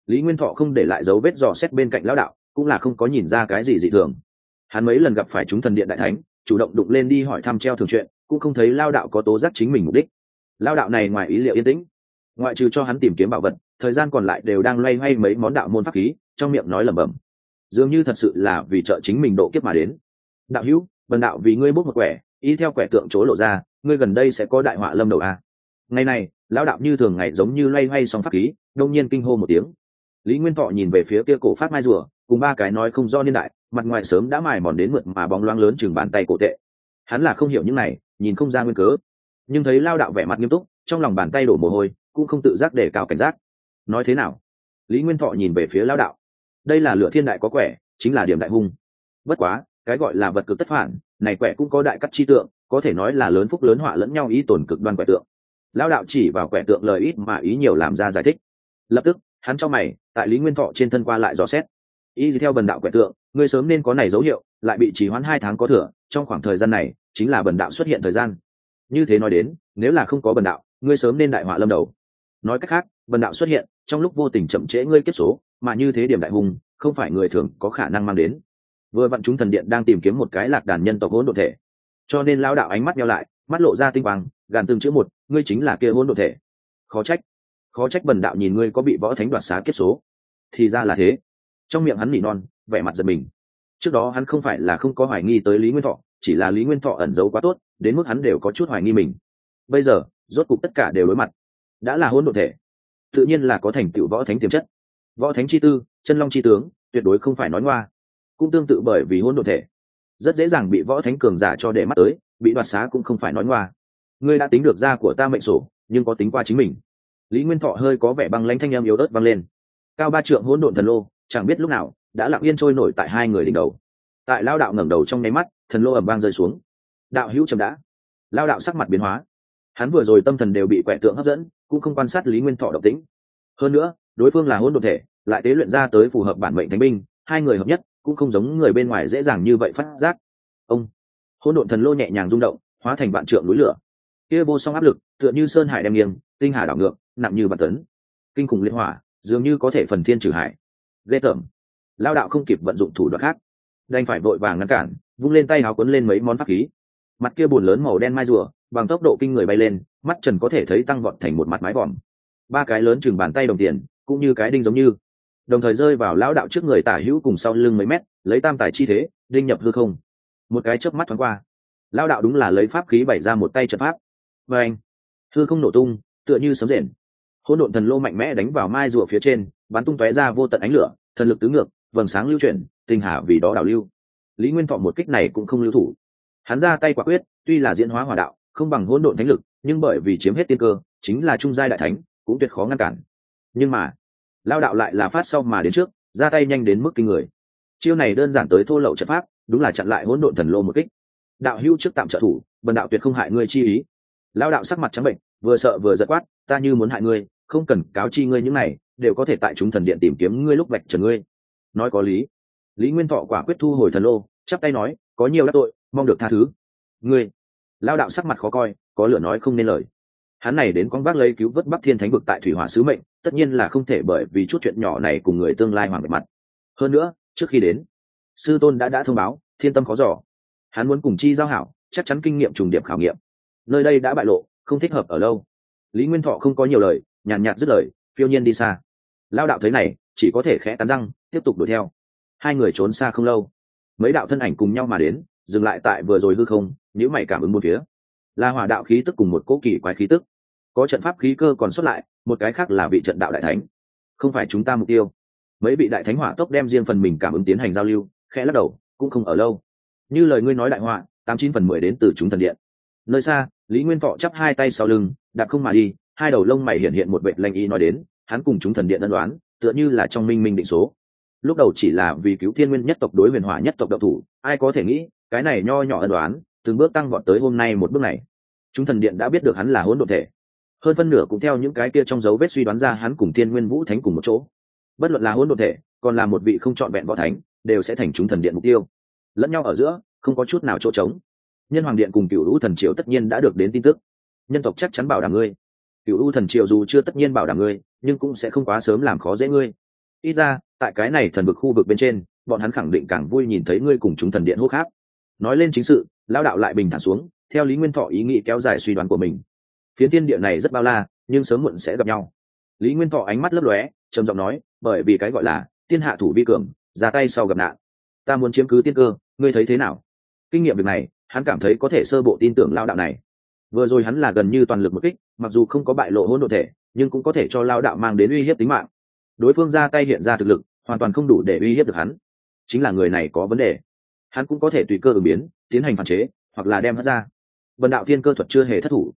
Lý nguyên thọ không để lại dấu vết dò xét bên cạnh lão đạo, cũng là không có nhìn ra cái gì dị thường. Hắn mấy lần gặp phải chúng thần điện đại thánh, chủ động đụng lên đi hỏi thăm treo thường chuyện, cũng không thấy lao đạo có tố giác chính mình mục đích. Lao đạo này ngoài ý liệu yên tĩnh, ngoại trừ cho hắn tìm kiếm bảo vật, thời gian còn lại đều đang loay hoay mấy món đạo môn pháp khí, trong miệng nói lẩm bẩm. Dường như thật sự là vì trợ chính mình độ kiếp mà đến. Đạo hữu vần đạo vì ngươi bốc một quẻ y theo quẻ tượng chỗ lộ ra, ngươi gần đây sẽ có đại họa lâm đầu a. Ngày này, lão đạo như thường ngày giống như loay hoay xong pháp khí, đông nhiên kinh hô một tiếng. Lý nguyên thọ nhìn về phía kia cổ phát mai rùa, cùng ba cái nói không do niên đại, mặt ngoài sớm đã mài mòn đến mượt mà bóng loáng lớn chừng bàn tay cổ tệ. Hắn là không hiểu những này, nhìn không ra nguyên cớ. Nhưng thấy lao đạo vẻ mặt nghiêm túc, trong lòng bàn tay đổ mồ hôi, cũng không tự giác để cao cảnh giác. Nói thế nào? Lý nguyên thọ nhìn về phía lao đạo. Đây là lửa thiên đại có quẻ, chính là điểm đại hung. Bất quá cái gọi là vật cực tất phản, này quẻ cũng có đại cắt chi tượng, có thể nói là lớn phúc lớn họa lẫn nhau ý tổn cực đoan quẻ tượng. Lao đạo chỉ vào quẻ tượng lời ít mà ý nhiều làm ra giải thích. Lập tức, hắn cho mày, tại lý nguyên thọ trên thân qua lại dò xét. Y theo bần đạo quẻ tượng, ngươi sớm nên có này dấu hiệu, lại bị trì hoãn hai tháng có thừa, trong khoảng thời gian này, chính là bần đạo xuất hiện thời gian. Như thế nói đến, nếu là không có bần đạo, ngươi sớm nên đại họa lâm đầu. Nói cách khác, bần đạo xuất hiện, trong lúc vô tình chậm trễ ngươi kiếp số, mà như thế điểm đại hùng, không phải người thường có khả năng mang đến vừa vặn chúng thần điện đang tìm kiếm một cái lạc đàn nhân tộc hỗn độn thể. Cho nên lao đạo ánh mắt nhau lại, mắt lộ ra tinh quang, gàn từng chữ một, ngươi chính là kia hỗn độn thể. Khó trách khó trách bần đạo nhìn ngươi có bị võ thánh đoạt xá kết số. Thì ra là thế. Trong miệng hắn nỉ non, vẻ mặt giật mình. Trước đó hắn không phải là không có hoài nghi tới lý nguyên thọ, chỉ là lý nguyên thọ ẩn giấu quá tốt, đến mức hắn đều có chút hoài nghi mình. Bây giờ, rốt cục tất cả đều đối mặt. Đã là hỗn độn thể, tự nhiên là có thành tựu võ thánh tiềm chất. Võ thánh chi tư, chân long chi tướng, tuyệt đối không phải nói ngoa cũng tương tự bởi vì hỗn độn thể. Rất dễ dàng bị võ thánh cường giả cho để mắt tới, bị đoạt xá cũng không phải nói ngoa. Ngươi đã tính được ra của ta mệnh sổ, nhưng có tính qua chính mình. Lý nguyên thọ hơi có vẻ băng lãnh thanh em yếu ớt vang lên. Cao ba trượng hỗn độn thần lô, chẳng biết lúc nào, đã lặng yên trôi nổi tại hai người đỉnh đầu. Tại lao đạo ngẩng đầu trong nháy mắt, thần lô ẩm vang rơi xuống. Đạo hữu chậm đã. Lao đạo sắc mặt biến hóa. Hắn vừa rồi tâm thần đều bị quẻ tượng hấp dẫn, cũng không quan sát lý nguyên thọ độc tĩnh. Hơn nữa, đối phương là hỗn độn thể, lại tế luyện ra tới phù hợp bản mệnh thánh binh, hai người hợp nhất cũng không giống người bên ngoài dễ dàng như vậy phát giác. Ông hôn độn thần lô nhẹ nhàng rung động, hóa thành vạn trượng núi lửa. Kia vô song áp lực, tựa như sơn hải đem nghiêng, tinh hà đảo ngược, nặng như vạn tấn. Kinh khủng liên hỏa, dường như có thể phần thiên trừ hải. Ghê tởm. Lao đạo không kịp vận dụng thủ đoạn khác. Đành phải vội vàng ngăn cản, vung lên tay áo quấn lên mấy món pháp khí. Mặt kia bùn lớn màu đen mai rùa, bằng tốc độ kinh người bay lên, mắt trần có thể thấy tăng vọt thành một mặt mái vòm. Ba cái lớn chừng bàn tay đồng tiền, cũng như cái đinh giống như đồng thời rơi vào lão đạo trước người tả hữu cùng sau lưng mấy mét, lấy tam tài chi thế, đinh nhập hư không. Một cái chớp mắt thoáng qua, lão đạo đúng là lấy pháp khí bày ra một tay trận pháp. Và anh, hư không nổ tung, tựa như sấm rền. Hỗn độn thần lô mạnh mẽ đánh vào mai rùa phía trên, bắn tung tóe ra vô tận ánh lửa, thần lực tứ ngược, vầng sáng lưu chuyển, tình hà vì đó đảo lưu. Lý nguyên thọ một kích này cũng không lưu thủ. Hắn ra tay quả quyết, tuy là diễn hóa hòa đạo, không bằng hỗn độn thánh lực, nhưng bởi vì chiếm hết tiên cơ, chính là trung giai đại thánh, cũng tuyệt khó ngăn cản. Nhưng mà lao đạo lại là phát sau mà đến trước, ra tay nhanh đến mức kinh người. Chiêu này đơn giản tới thô lậu trận pháp, đúng là chặn lại hỗn độn thần lô một kích. Đạo hưu trước tạm trợ thủ, bần đạo tuyệt không hại ngươi chi ý. Lao đạo sắc mặt trắng bệnh, vừa sợ vừa giật quát, ta như muốn hại ngươi, không cần cáo chi ngươi những này, đều có thể tại chúng thần điện tìm kiếm ngươi lúc vạch trần ngươi. Nói có lý. Lý nguyên thọ quả quyết thu hồi thần lô, chắp tay nói, có nhiều đắc tội, mong được tha thứ. Ngươi. Lao đạo sắc mặt khó coi, có lửa nói không nên lời hắn này đến quang vác lấy cứu vớt bắc thiên thánh vực tại thủy hỏa sứ mệnh, tất nhiên là không thể bởi vì chút chuyện nhỏ này cùng người tương lai hoàng bề mặt. Hơn nữa, trước khi đến, sư tôn đã đã thông báo, thiên tâm khó giỏ hắn muốn cùng chi giao hảo, chắc chắn kinh nghiệm trùng điểm khảo nghiệm. Nơi đây đã bại lộ, không thích hợp ở lâu. Lý nguyên thọ không có nhiều lời, nhàn nhạt dứt lời, phiêu nhiên đi xa. Lao đạo thấy này, chỉ có thể khẽ cắn răng, tiếp tục đuổi theo. Hai người trốn xa không lâu. Mấy đạo thân ảnh cùng nhau mà đến, dừng lại tại vừa rồi hư không nếu mày cảm ứng một phía. Là hỏa đạo khí tức cùng một cố kỳ quái khí tức có trận pháp khí cơ còn xuất lại, một cái khác là vị trận đạo đại thánh. Không phải chúng ta mục tiêu. Mấy vị đại thánh hỏa tốc đem riêng phần mình cảm ứng tiến hành giao lưu, khẽ lắc đầu, cũng không ở lâu. Như lời ngươi nói đại họa, tám chín phần mười đến từ chúng thần điện. Nơi xa, lý nguyên thọ chắp hai tay sau lưng đạp không mà đi, hai đầu lông mày hiện hiện một vệ lanh y nói đến, hắn cùng chúng thần điện ân đoán tựa như là trong minh minh định số. Lúc đầu chỉ là vì cứu thiên nguyên nhất tộc đối huyền hỏa nhất tộc đậu thủ, ai có thể nghĩ, cái này nho nhỏ ân đoán từng bước tăng vọt tới hôm nay một bước này. Chúng thần điện đã biết được hắn là hỗn độn thể hơn phân nửa cũng theo những cái kia trong dấu vết suy đoán ra hắn cùng tiên nguyên vũ thánh cùng một chỗ. Bất luận là hỗn độn thể, còn là một vị không chọn vẹn võ thánh, đều sẽ thành chúng thần điện mục tiêu. Lẫn nhau ở giữa, không có chút nào chỗ trống. Nhân hoàng điện cùng cựu lũ thần triều tất nhiên đã được đến tin tức. Nhân tộc chắc chắn bảo đảm ngươi. Cựu lũ thần triều dù chưa tất nhiên bảo đảm ngươi, nhưng cũng sẽ không quá sớm làm khó dễ ngươi. Ít ra, tại cái này thần vực khu vực bên trên, bọn hắn khẳng định càng vui nhìn thấy ngươi cùng chúng thần điện hô khác nói lên chính sự lao đạo lại bình thản xuống, theo lý nguyên thọ ý nghĩ kéo dài suy đoán của mình phiến thiên địa này rất bao la, nhưng sớm muộn sẽ gặp nhau. Lý nguyên thọ ánh mắt lấp lóe, trầm giọng nói, bởi vì cái gọi là tiên hạ thủ vi cường, ra tay sau gặp nạn. Ta muốn chiếm cứ tiên cơ, ngươi thấy thế nào? Kinh nghiệm việc này, hắn cảm thấy có thể sơ bộ tin tưởng lao đạo này. Vừa rồi hắn là gần như toàn lực một kích, mặc dù không có bại lộ hỗn độ thể, nhưng cũng có thể cho lao đạo mang đến uy hiếp tính mạng. Đối phương ra tay hiện ra thực lực, hoàn toàn không đủ để uy hiếp được hắn. Chính là người này có vấn đề. Hắn cũng có thể tùy cơ ứng biến, tiến hành phản chế, hoặc là đem hắn ra. Vần đạo thiên cơ thuật chưa hề thất thủ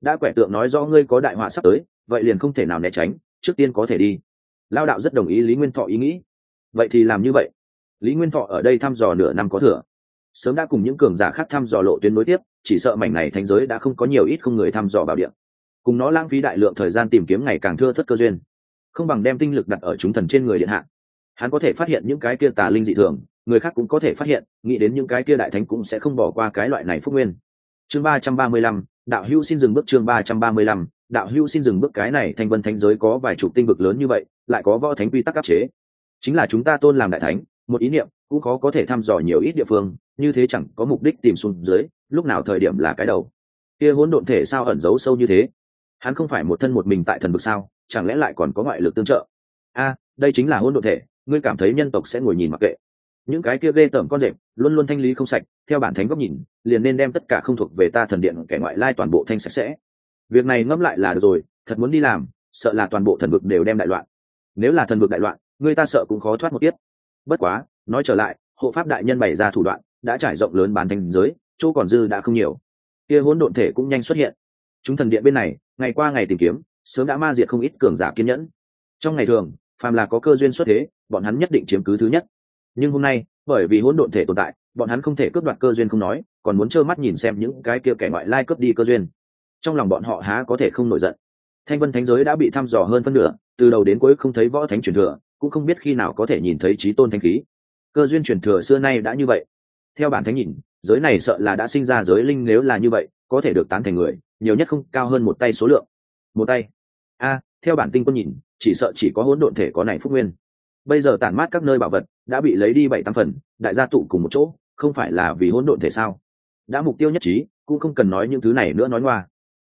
đã quẻ tượng nói rõ ngươi có đại họa sắp tới, vậy liền không thể nào né tránh, trước tiên có thể đi. Lao đạo rất đồng ý lý nguyên thọ ý nghĩ. Vậy thì làm như vậy. Lý nguyên thọ ở đây thăm dò nửa năm có thừa. Sớm đã cùng những cường giả khác thăm dò lộ tuyến nối tiếp, chỉ sợ mảnh này thành giới đã không có nhiều ít không người thăm dò bảo điện cùng nó lãng phí đại lượng thời gian tìm kiếm ngày càng thưa thất cơ duyên. Không bằng đem tinh lực đặt ở chúng thần trên người điện hạ. Hắn có thể phát hiện những cái kia tà linh dị thường, người khác cũng có thể phát hiện, nghĩ đến những cái kia đại thánh cũng sẽ không bỏ qua cái loại này phúc nguyên. Chương ba trăm ba mươi lăm đạo hữu xin dừng bước chương ba trăm ba mươi lăm, đạo hữu xin dừng bước cái này thanh vân thánh giới có vài chục tinh vực lớn như vậy, lại có võ thánh quy tắc áp chế. Chính là chúng ta tôn làm đại thánh, một ý niệm cũng khó có thể thăm dò nhiều ít địa phương, như thế chẳng có mục đích tìm xuống dưới, lúc nào thời điểm là cái đầu. Kia hỗn độn thể sao ẩn giấu sâu như thế? Hắn không phải một thân một mình tại thần vực sao, chẳng lẽ lại còn có ngoại lực tương trợ? A, đây chính là hỗn độn thể, ngươi cảm thấy nhân tộc sẽ ngồi nhìn mặc kệ những cái kia ghê tởm con rệp luôn luôn thanh lý không sạch, theo bản thánh góc nhìn, liền nên đem tất cả không thuộc về ta thần điện kẻ ngoại lai toàn bộ thanh sạch sẽ. Việc này ngẫm lại là được rồi, thật muốn đi làm, sợ là toàn bộ thần vực đều đem đại loạn. Nếu là thần vực đại loạn, người ta sợ cũng khó thoát một tiếp bất quá, nói trở lại, hộ pháp đại nhân bày ra thủ đoạn, đã trải rộng lớn bán thành giới, chỗ còn dư đã không nhiều. Kia hỗn độn thể cũng nhanh xuất hiện. Chúng thần điện bên này, ngày qua ngày tìm kiếm, sớm đã ma diệt không ít cường giả kiên nhẫn. Trong ngày thường, phàm là có cơ duyên xuất thế, bọn hắn nhất định chiếm cứ thứ nhất nhưng hôm nay, bởi vì hỗn độn thể tồn tại, bọn hắn không thể cướp đoạt cơ duyên không nói, còn muốn trơ mắt nhìn xem những cái kia kẻ ngoại lai cướp đi cơ duyên. Trong lòng bọn họ há có thể không nổi giận. Thanh vân thánh giới đã bị thăm dò hơn phân nửa, từ đầu đến cuối không thấy võ thánh truyền thừa, cũng không biết khi nào có thể nhìn thấy trí tôn thanh khí. Cơ duyên truyền thừa xưa nay đã như vậy. Theo bản thánh nhìn, giới này sợ là đã sinh ra giới linh nếu là như vậy, có thể được tán thành người, nhiều nhất không cao hơn một tay số lượng. Một tay. A, theo bản tinh quân nhìn, chỉ sợ chỉ có hỗn độn thể có này phúc nguyên. Bây giờ tản mát các nơi bảo vật đã bị lấy đi bảy tam phần, đại gia tụ cùng một chỗ, không phải là vì hỗn độn thể sao? Đã mục tiêu nhất trí, cũng không cần nói những thứ này nữa nói ngoa.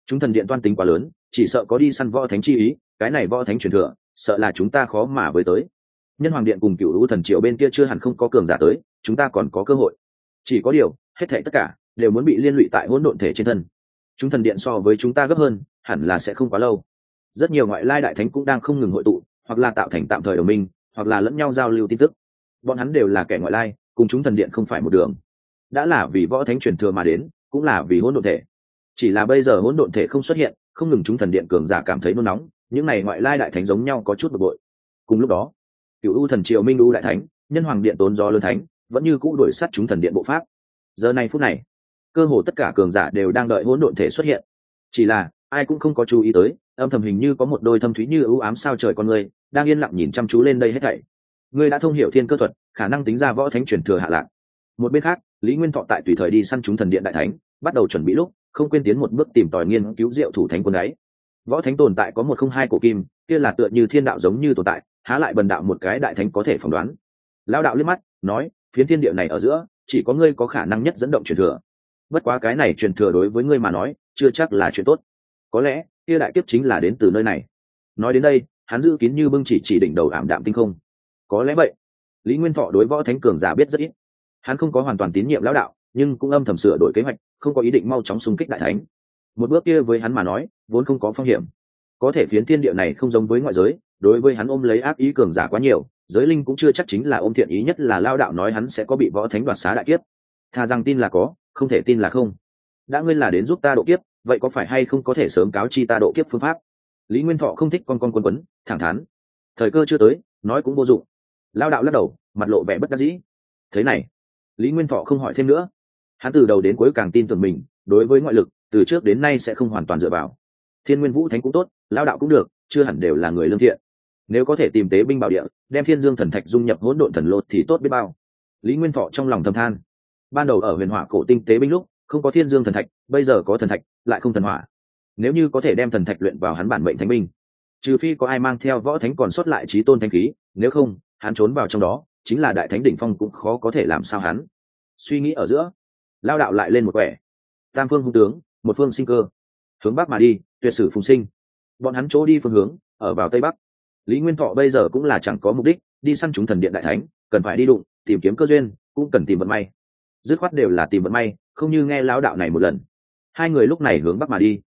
Chúng thần điện toan tính quá lớn, chỉ sợ có đi săn võ thánh chi ý, cái này võ thánh truyền thừa, sợ là chúng ta khó mà với tới. Nhân hoàng điện cùng cựu lũ thần triều bên kia chưa hẳn không có cường giả tới, chúng ta còn có cơ hội. Chỉ có điều, hết thệ tất cả, đều muốn bị liên lụy tại hỗn độn thể trên thân. Chúng thần điện so với chúng ta gấp hơn, hẳn là sẽ không quá lâu. Rất nhiều ngoại lai đại thánh cũng đang không ngừng hội tụ, hoặc là tạo thành tạm thời đồng minh, hoặc là lẫn nhau giao lưu tin tức bọn hắn đều là kẻ ngoại lai, cùng chúng thần điện không phải một đường. Đã là vì võ thánh truyền thừa mà đến, cũng là vì hỗn độn thể. Chỉ là bây giờ hỗn độn thể không xuất hiện, không ngừng chúng thần điện cường giả cảm thấy nôn nóng, những này ngoại lai đại thánh giống nhau có chút bực bội. Cùng lúc đó, cựu u thần triều minh u đại thánh, nhân hoàng điện tốn do lớn thánh, vẫn như cũ đuổi sát chúng thần điện bộ pháp. Giờ này phút này, cơ hồ tất cả cường giả đều đang đợi hỗn độn thể xuất hiện. Chỉ là, ai cũng không có chú ý tới, âm thầm hình như có một đôi thâm thúy như ưu ám sao trời con người, đang yên lặng nhìn chăm chú lên đây hết thảy ngươi đã thông hiểu thiên cơ thuật, khả năng tính ra võ thánh truyền thừa hạ lạc. Một bên khác, lý nguyên thọ tại tùy thời đi săn chúng thần điện đại thánh, bắt đầu chuẩn bị lúc, không quên tiến một bước tìm tòi nghiên cứu diệu thủ thánh quân ấy. Võ thánh tồn tại có một không hai cổ kim, kia là tựa như thiên đạo giống như tồn tại, há lại bần đạo một cái đại thánh có thể phỏng đoán. Lao đạo liếc mắt, nói, phiến thiên địa này ở giữa, chỉ có ngươi có khả năng nhất dẫn động truyền thừa. Bất quá cái này truyền thừa đối với ngươi mà nói, chưa chắc là chuyện tốt. Có lẽ, kia đại kiếp chính là đến từ nơi này. Nói đến đây, hắn giữ kín như bưng chỉ chỉ đỉnh đầu ảm đạm tinh không có lẽ vậy. Lý nguyên thọ đối võ thánh cường giả biết rất ít. Hắn không có hoàn toàn tín nhiệm lão đạo, nhưng cũng âm thầm sửa đổi kế hoạch, không có ý định mau chóng xung kích đại thánh. Một bước kia với hắn mà nói, vốn không có phong hiểm. Có thể phiến thiên địa này không giống với ngoại giới, đối với hắn ôm lấy ác ý cường giả quá nhiều, giới linh cũng chưa chắc chính là ôm thiện ý nhất là lao đạo nói hắn sẽ có bị võ thánh đoạt xá đại kiếp. Thà rằng tin là có, không thể tin là không. Đã ngươi là đến giúp ta độ kiếp, vậy có phải hay không có thể sớm cáo chi ta độ kiếp phương pháp? Lý nguyên thọ không thích con con quân quấn, thẳng thắn. Thời cơ chưa tới, nói cũng vô dụng lao đạo lắc đầu, mặt lộ vẻ bất đắc dĩ. Thế này, lý nguyên thọ không hỏi thêm nữa. Hắn từ đầu đến cuối càng tin tưởng mình, đối với ngoại lực, từ trước đến nay sẽ không hoàn toàn dựa vào. Thiên nguyên vũ thánh cũng tốt, lao đạo cũng được, chưa hẳn đều là người lương thiện. Nếu có thể tìm tế binh bảo địa, đem thiên dương thần thạch dung nhập hỗn độn thần lột thì tốt biết bao. Lý nguyên thọ trong lòng thầm than. Ban đầu ở huyền hỏa cổ tinh tế binh lúc, không có thiên dương thần thạch, bây giờ có thần thạch, lại không thần hỏa. Nếu như có thể đem thần thạch luyện vào hắn bản mệnh thánh binh, trừ phi có ai mang theo võ thánh còn xuất lại trí tôn thanh khí, nếu không hắn trốn vào trong đó, chính là đại thánh đỉnh phong cũng khó có thể làm sao hắn. Suy nghĩ ở giữa, lao đạo lại lên một quẻ. Tam phương hung tướng, một phương sinh cơ. Hướng bắc mà đi, tuyệt sử phùng sinh. Bọn hắn chỗ đi phương hướng, ở vào tây bắc. Lý nguyên thọ bây giờ cũng là chẳng có mục đích, đi săn chúng thần điện đại thánh, cần phải đi đụng, tìm kiếm cơ duyên, cũng cần tìm vận may. Dứt khoát đều là tìm vận may, không như nghe lão đạo này một lần. Hai người lúc này hướng bắc mà đi.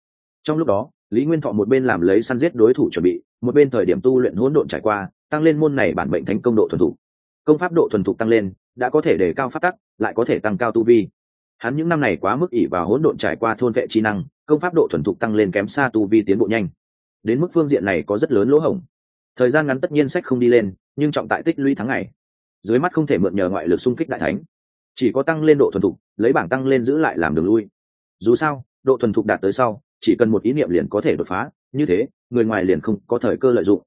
Trong lúc đó, lý nguyên thọ một bên làm lấy săn giết đối thủ chuẩn bị, một bên thời điểm tu luyện hỗn độn trải qua tăng lên môn này bản mệnh thánh công độ thuần thục. Công pháp độ thuần thục tăng lên, đã có thể để cao phát tắc, lại có thể tăng cao tu vi. Hắn những năm này quá mức ỉ và hỗn độn trải qua thôn vệ chi năng, công pháp độ thuần thục tăng lên kém xa tu vi tiến bộ nhanh. Đến mức phương diện này có rất lớn lỗ hổng. Thời gian ngắn tất nhiên sách không đi lên, nhưng trọng tại tích lũy tháng ngày. Dưới mắt không thể mượn nhờ ngoại lực xung kích đại thánh. Chỉ có tăng lên độ thuần thục, lấy bảng tăng lên giữ lại làm đường lui. Dù sao, độ thuần thục đạt tới sau, chỉ cần một ý niệm liền có thể đột phá, như thế, người ngoài liền không có thời cơ lợi dụng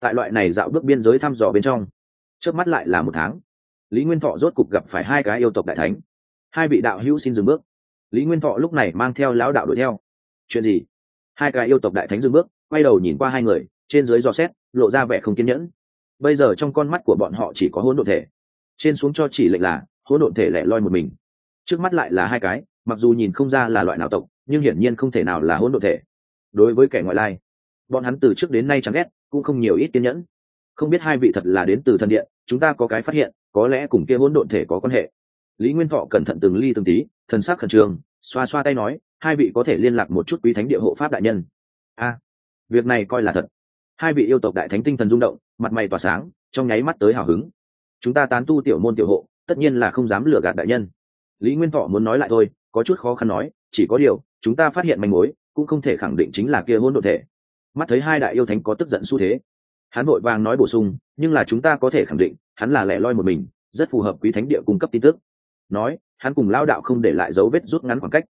tại loại này dạo bước biên giới thăm dò bên trong. Trước mắt lại là một tháng. Lý nguyên thọ rốt cục gặp phải hai cái yêu tộc đại thánh. Hai vị đạo hữu xin dừng bước. Lý nguyên thọ lúc này mang theo lão đạo đuổi theo. Chuyện gì? Hai cái yêu tộc đại thánh dừng bước, quay đầu nhìn qua hai người, trên dưới dò xét, lộ ra vẻ không kiên nhẫn. Bây giờ trong con mắt của bọn họ chỉ có hỗn độn thể. Trên xuống cho chỉ lệnh là, hỗn độn thể lẻ loi một mình. Trước mắt lại là hai cái, mặc dù nhìn không ra là loại nào tộc, nhưng hiển nhiên không thể nào là hỗn độn thể. Đối với kẻ ngoại lai, bọn hắn từ trước đến nay chẳng ghét cũng không nhiều ít kiên nhẫn. Không biết hai vị thật là đến từ thần điện, chúng ta có cái phát hiện, có lẽ cùng kia hỗn độn thể có quan hệ. Lý nguyên thọ cẩn thận từng ly từng tí, thần sắc khẩn trương, xoa xoa tay nói, hai vị có thể liên lạc một chút quý thánh địa hộ pháp đại nhân. A, việc này coi là thật. Hai vị yêu tộc đại thánh tinh thần rung động, mặt mày tỏa sáng, trong nháy mắt tới hào hứng. Chúng ta tán tu tiểu môn tiểu hộ, tất nhiên là không dám lừa gạt đại nhân. Lý nguyên thọ muốn nói lại thôi, có chút khó khăn nói, chỉ có điều, chúng ta phát hiện manh mối, cũng không thể khẳng định chính là kia hôn độn thể mắt thấy hai đại yêu thánh có tức giận xu thế. Hắn vội vàng nói bổ sung, nhưng là chúng ta có thể khẳng định, hắn là lẻ loi một mình, rất phù hợp quý thánh địa cung cấp tin tức. Nói, hắn cùng lao đạo không để lại dấu vết rút ngắn khoảng cách.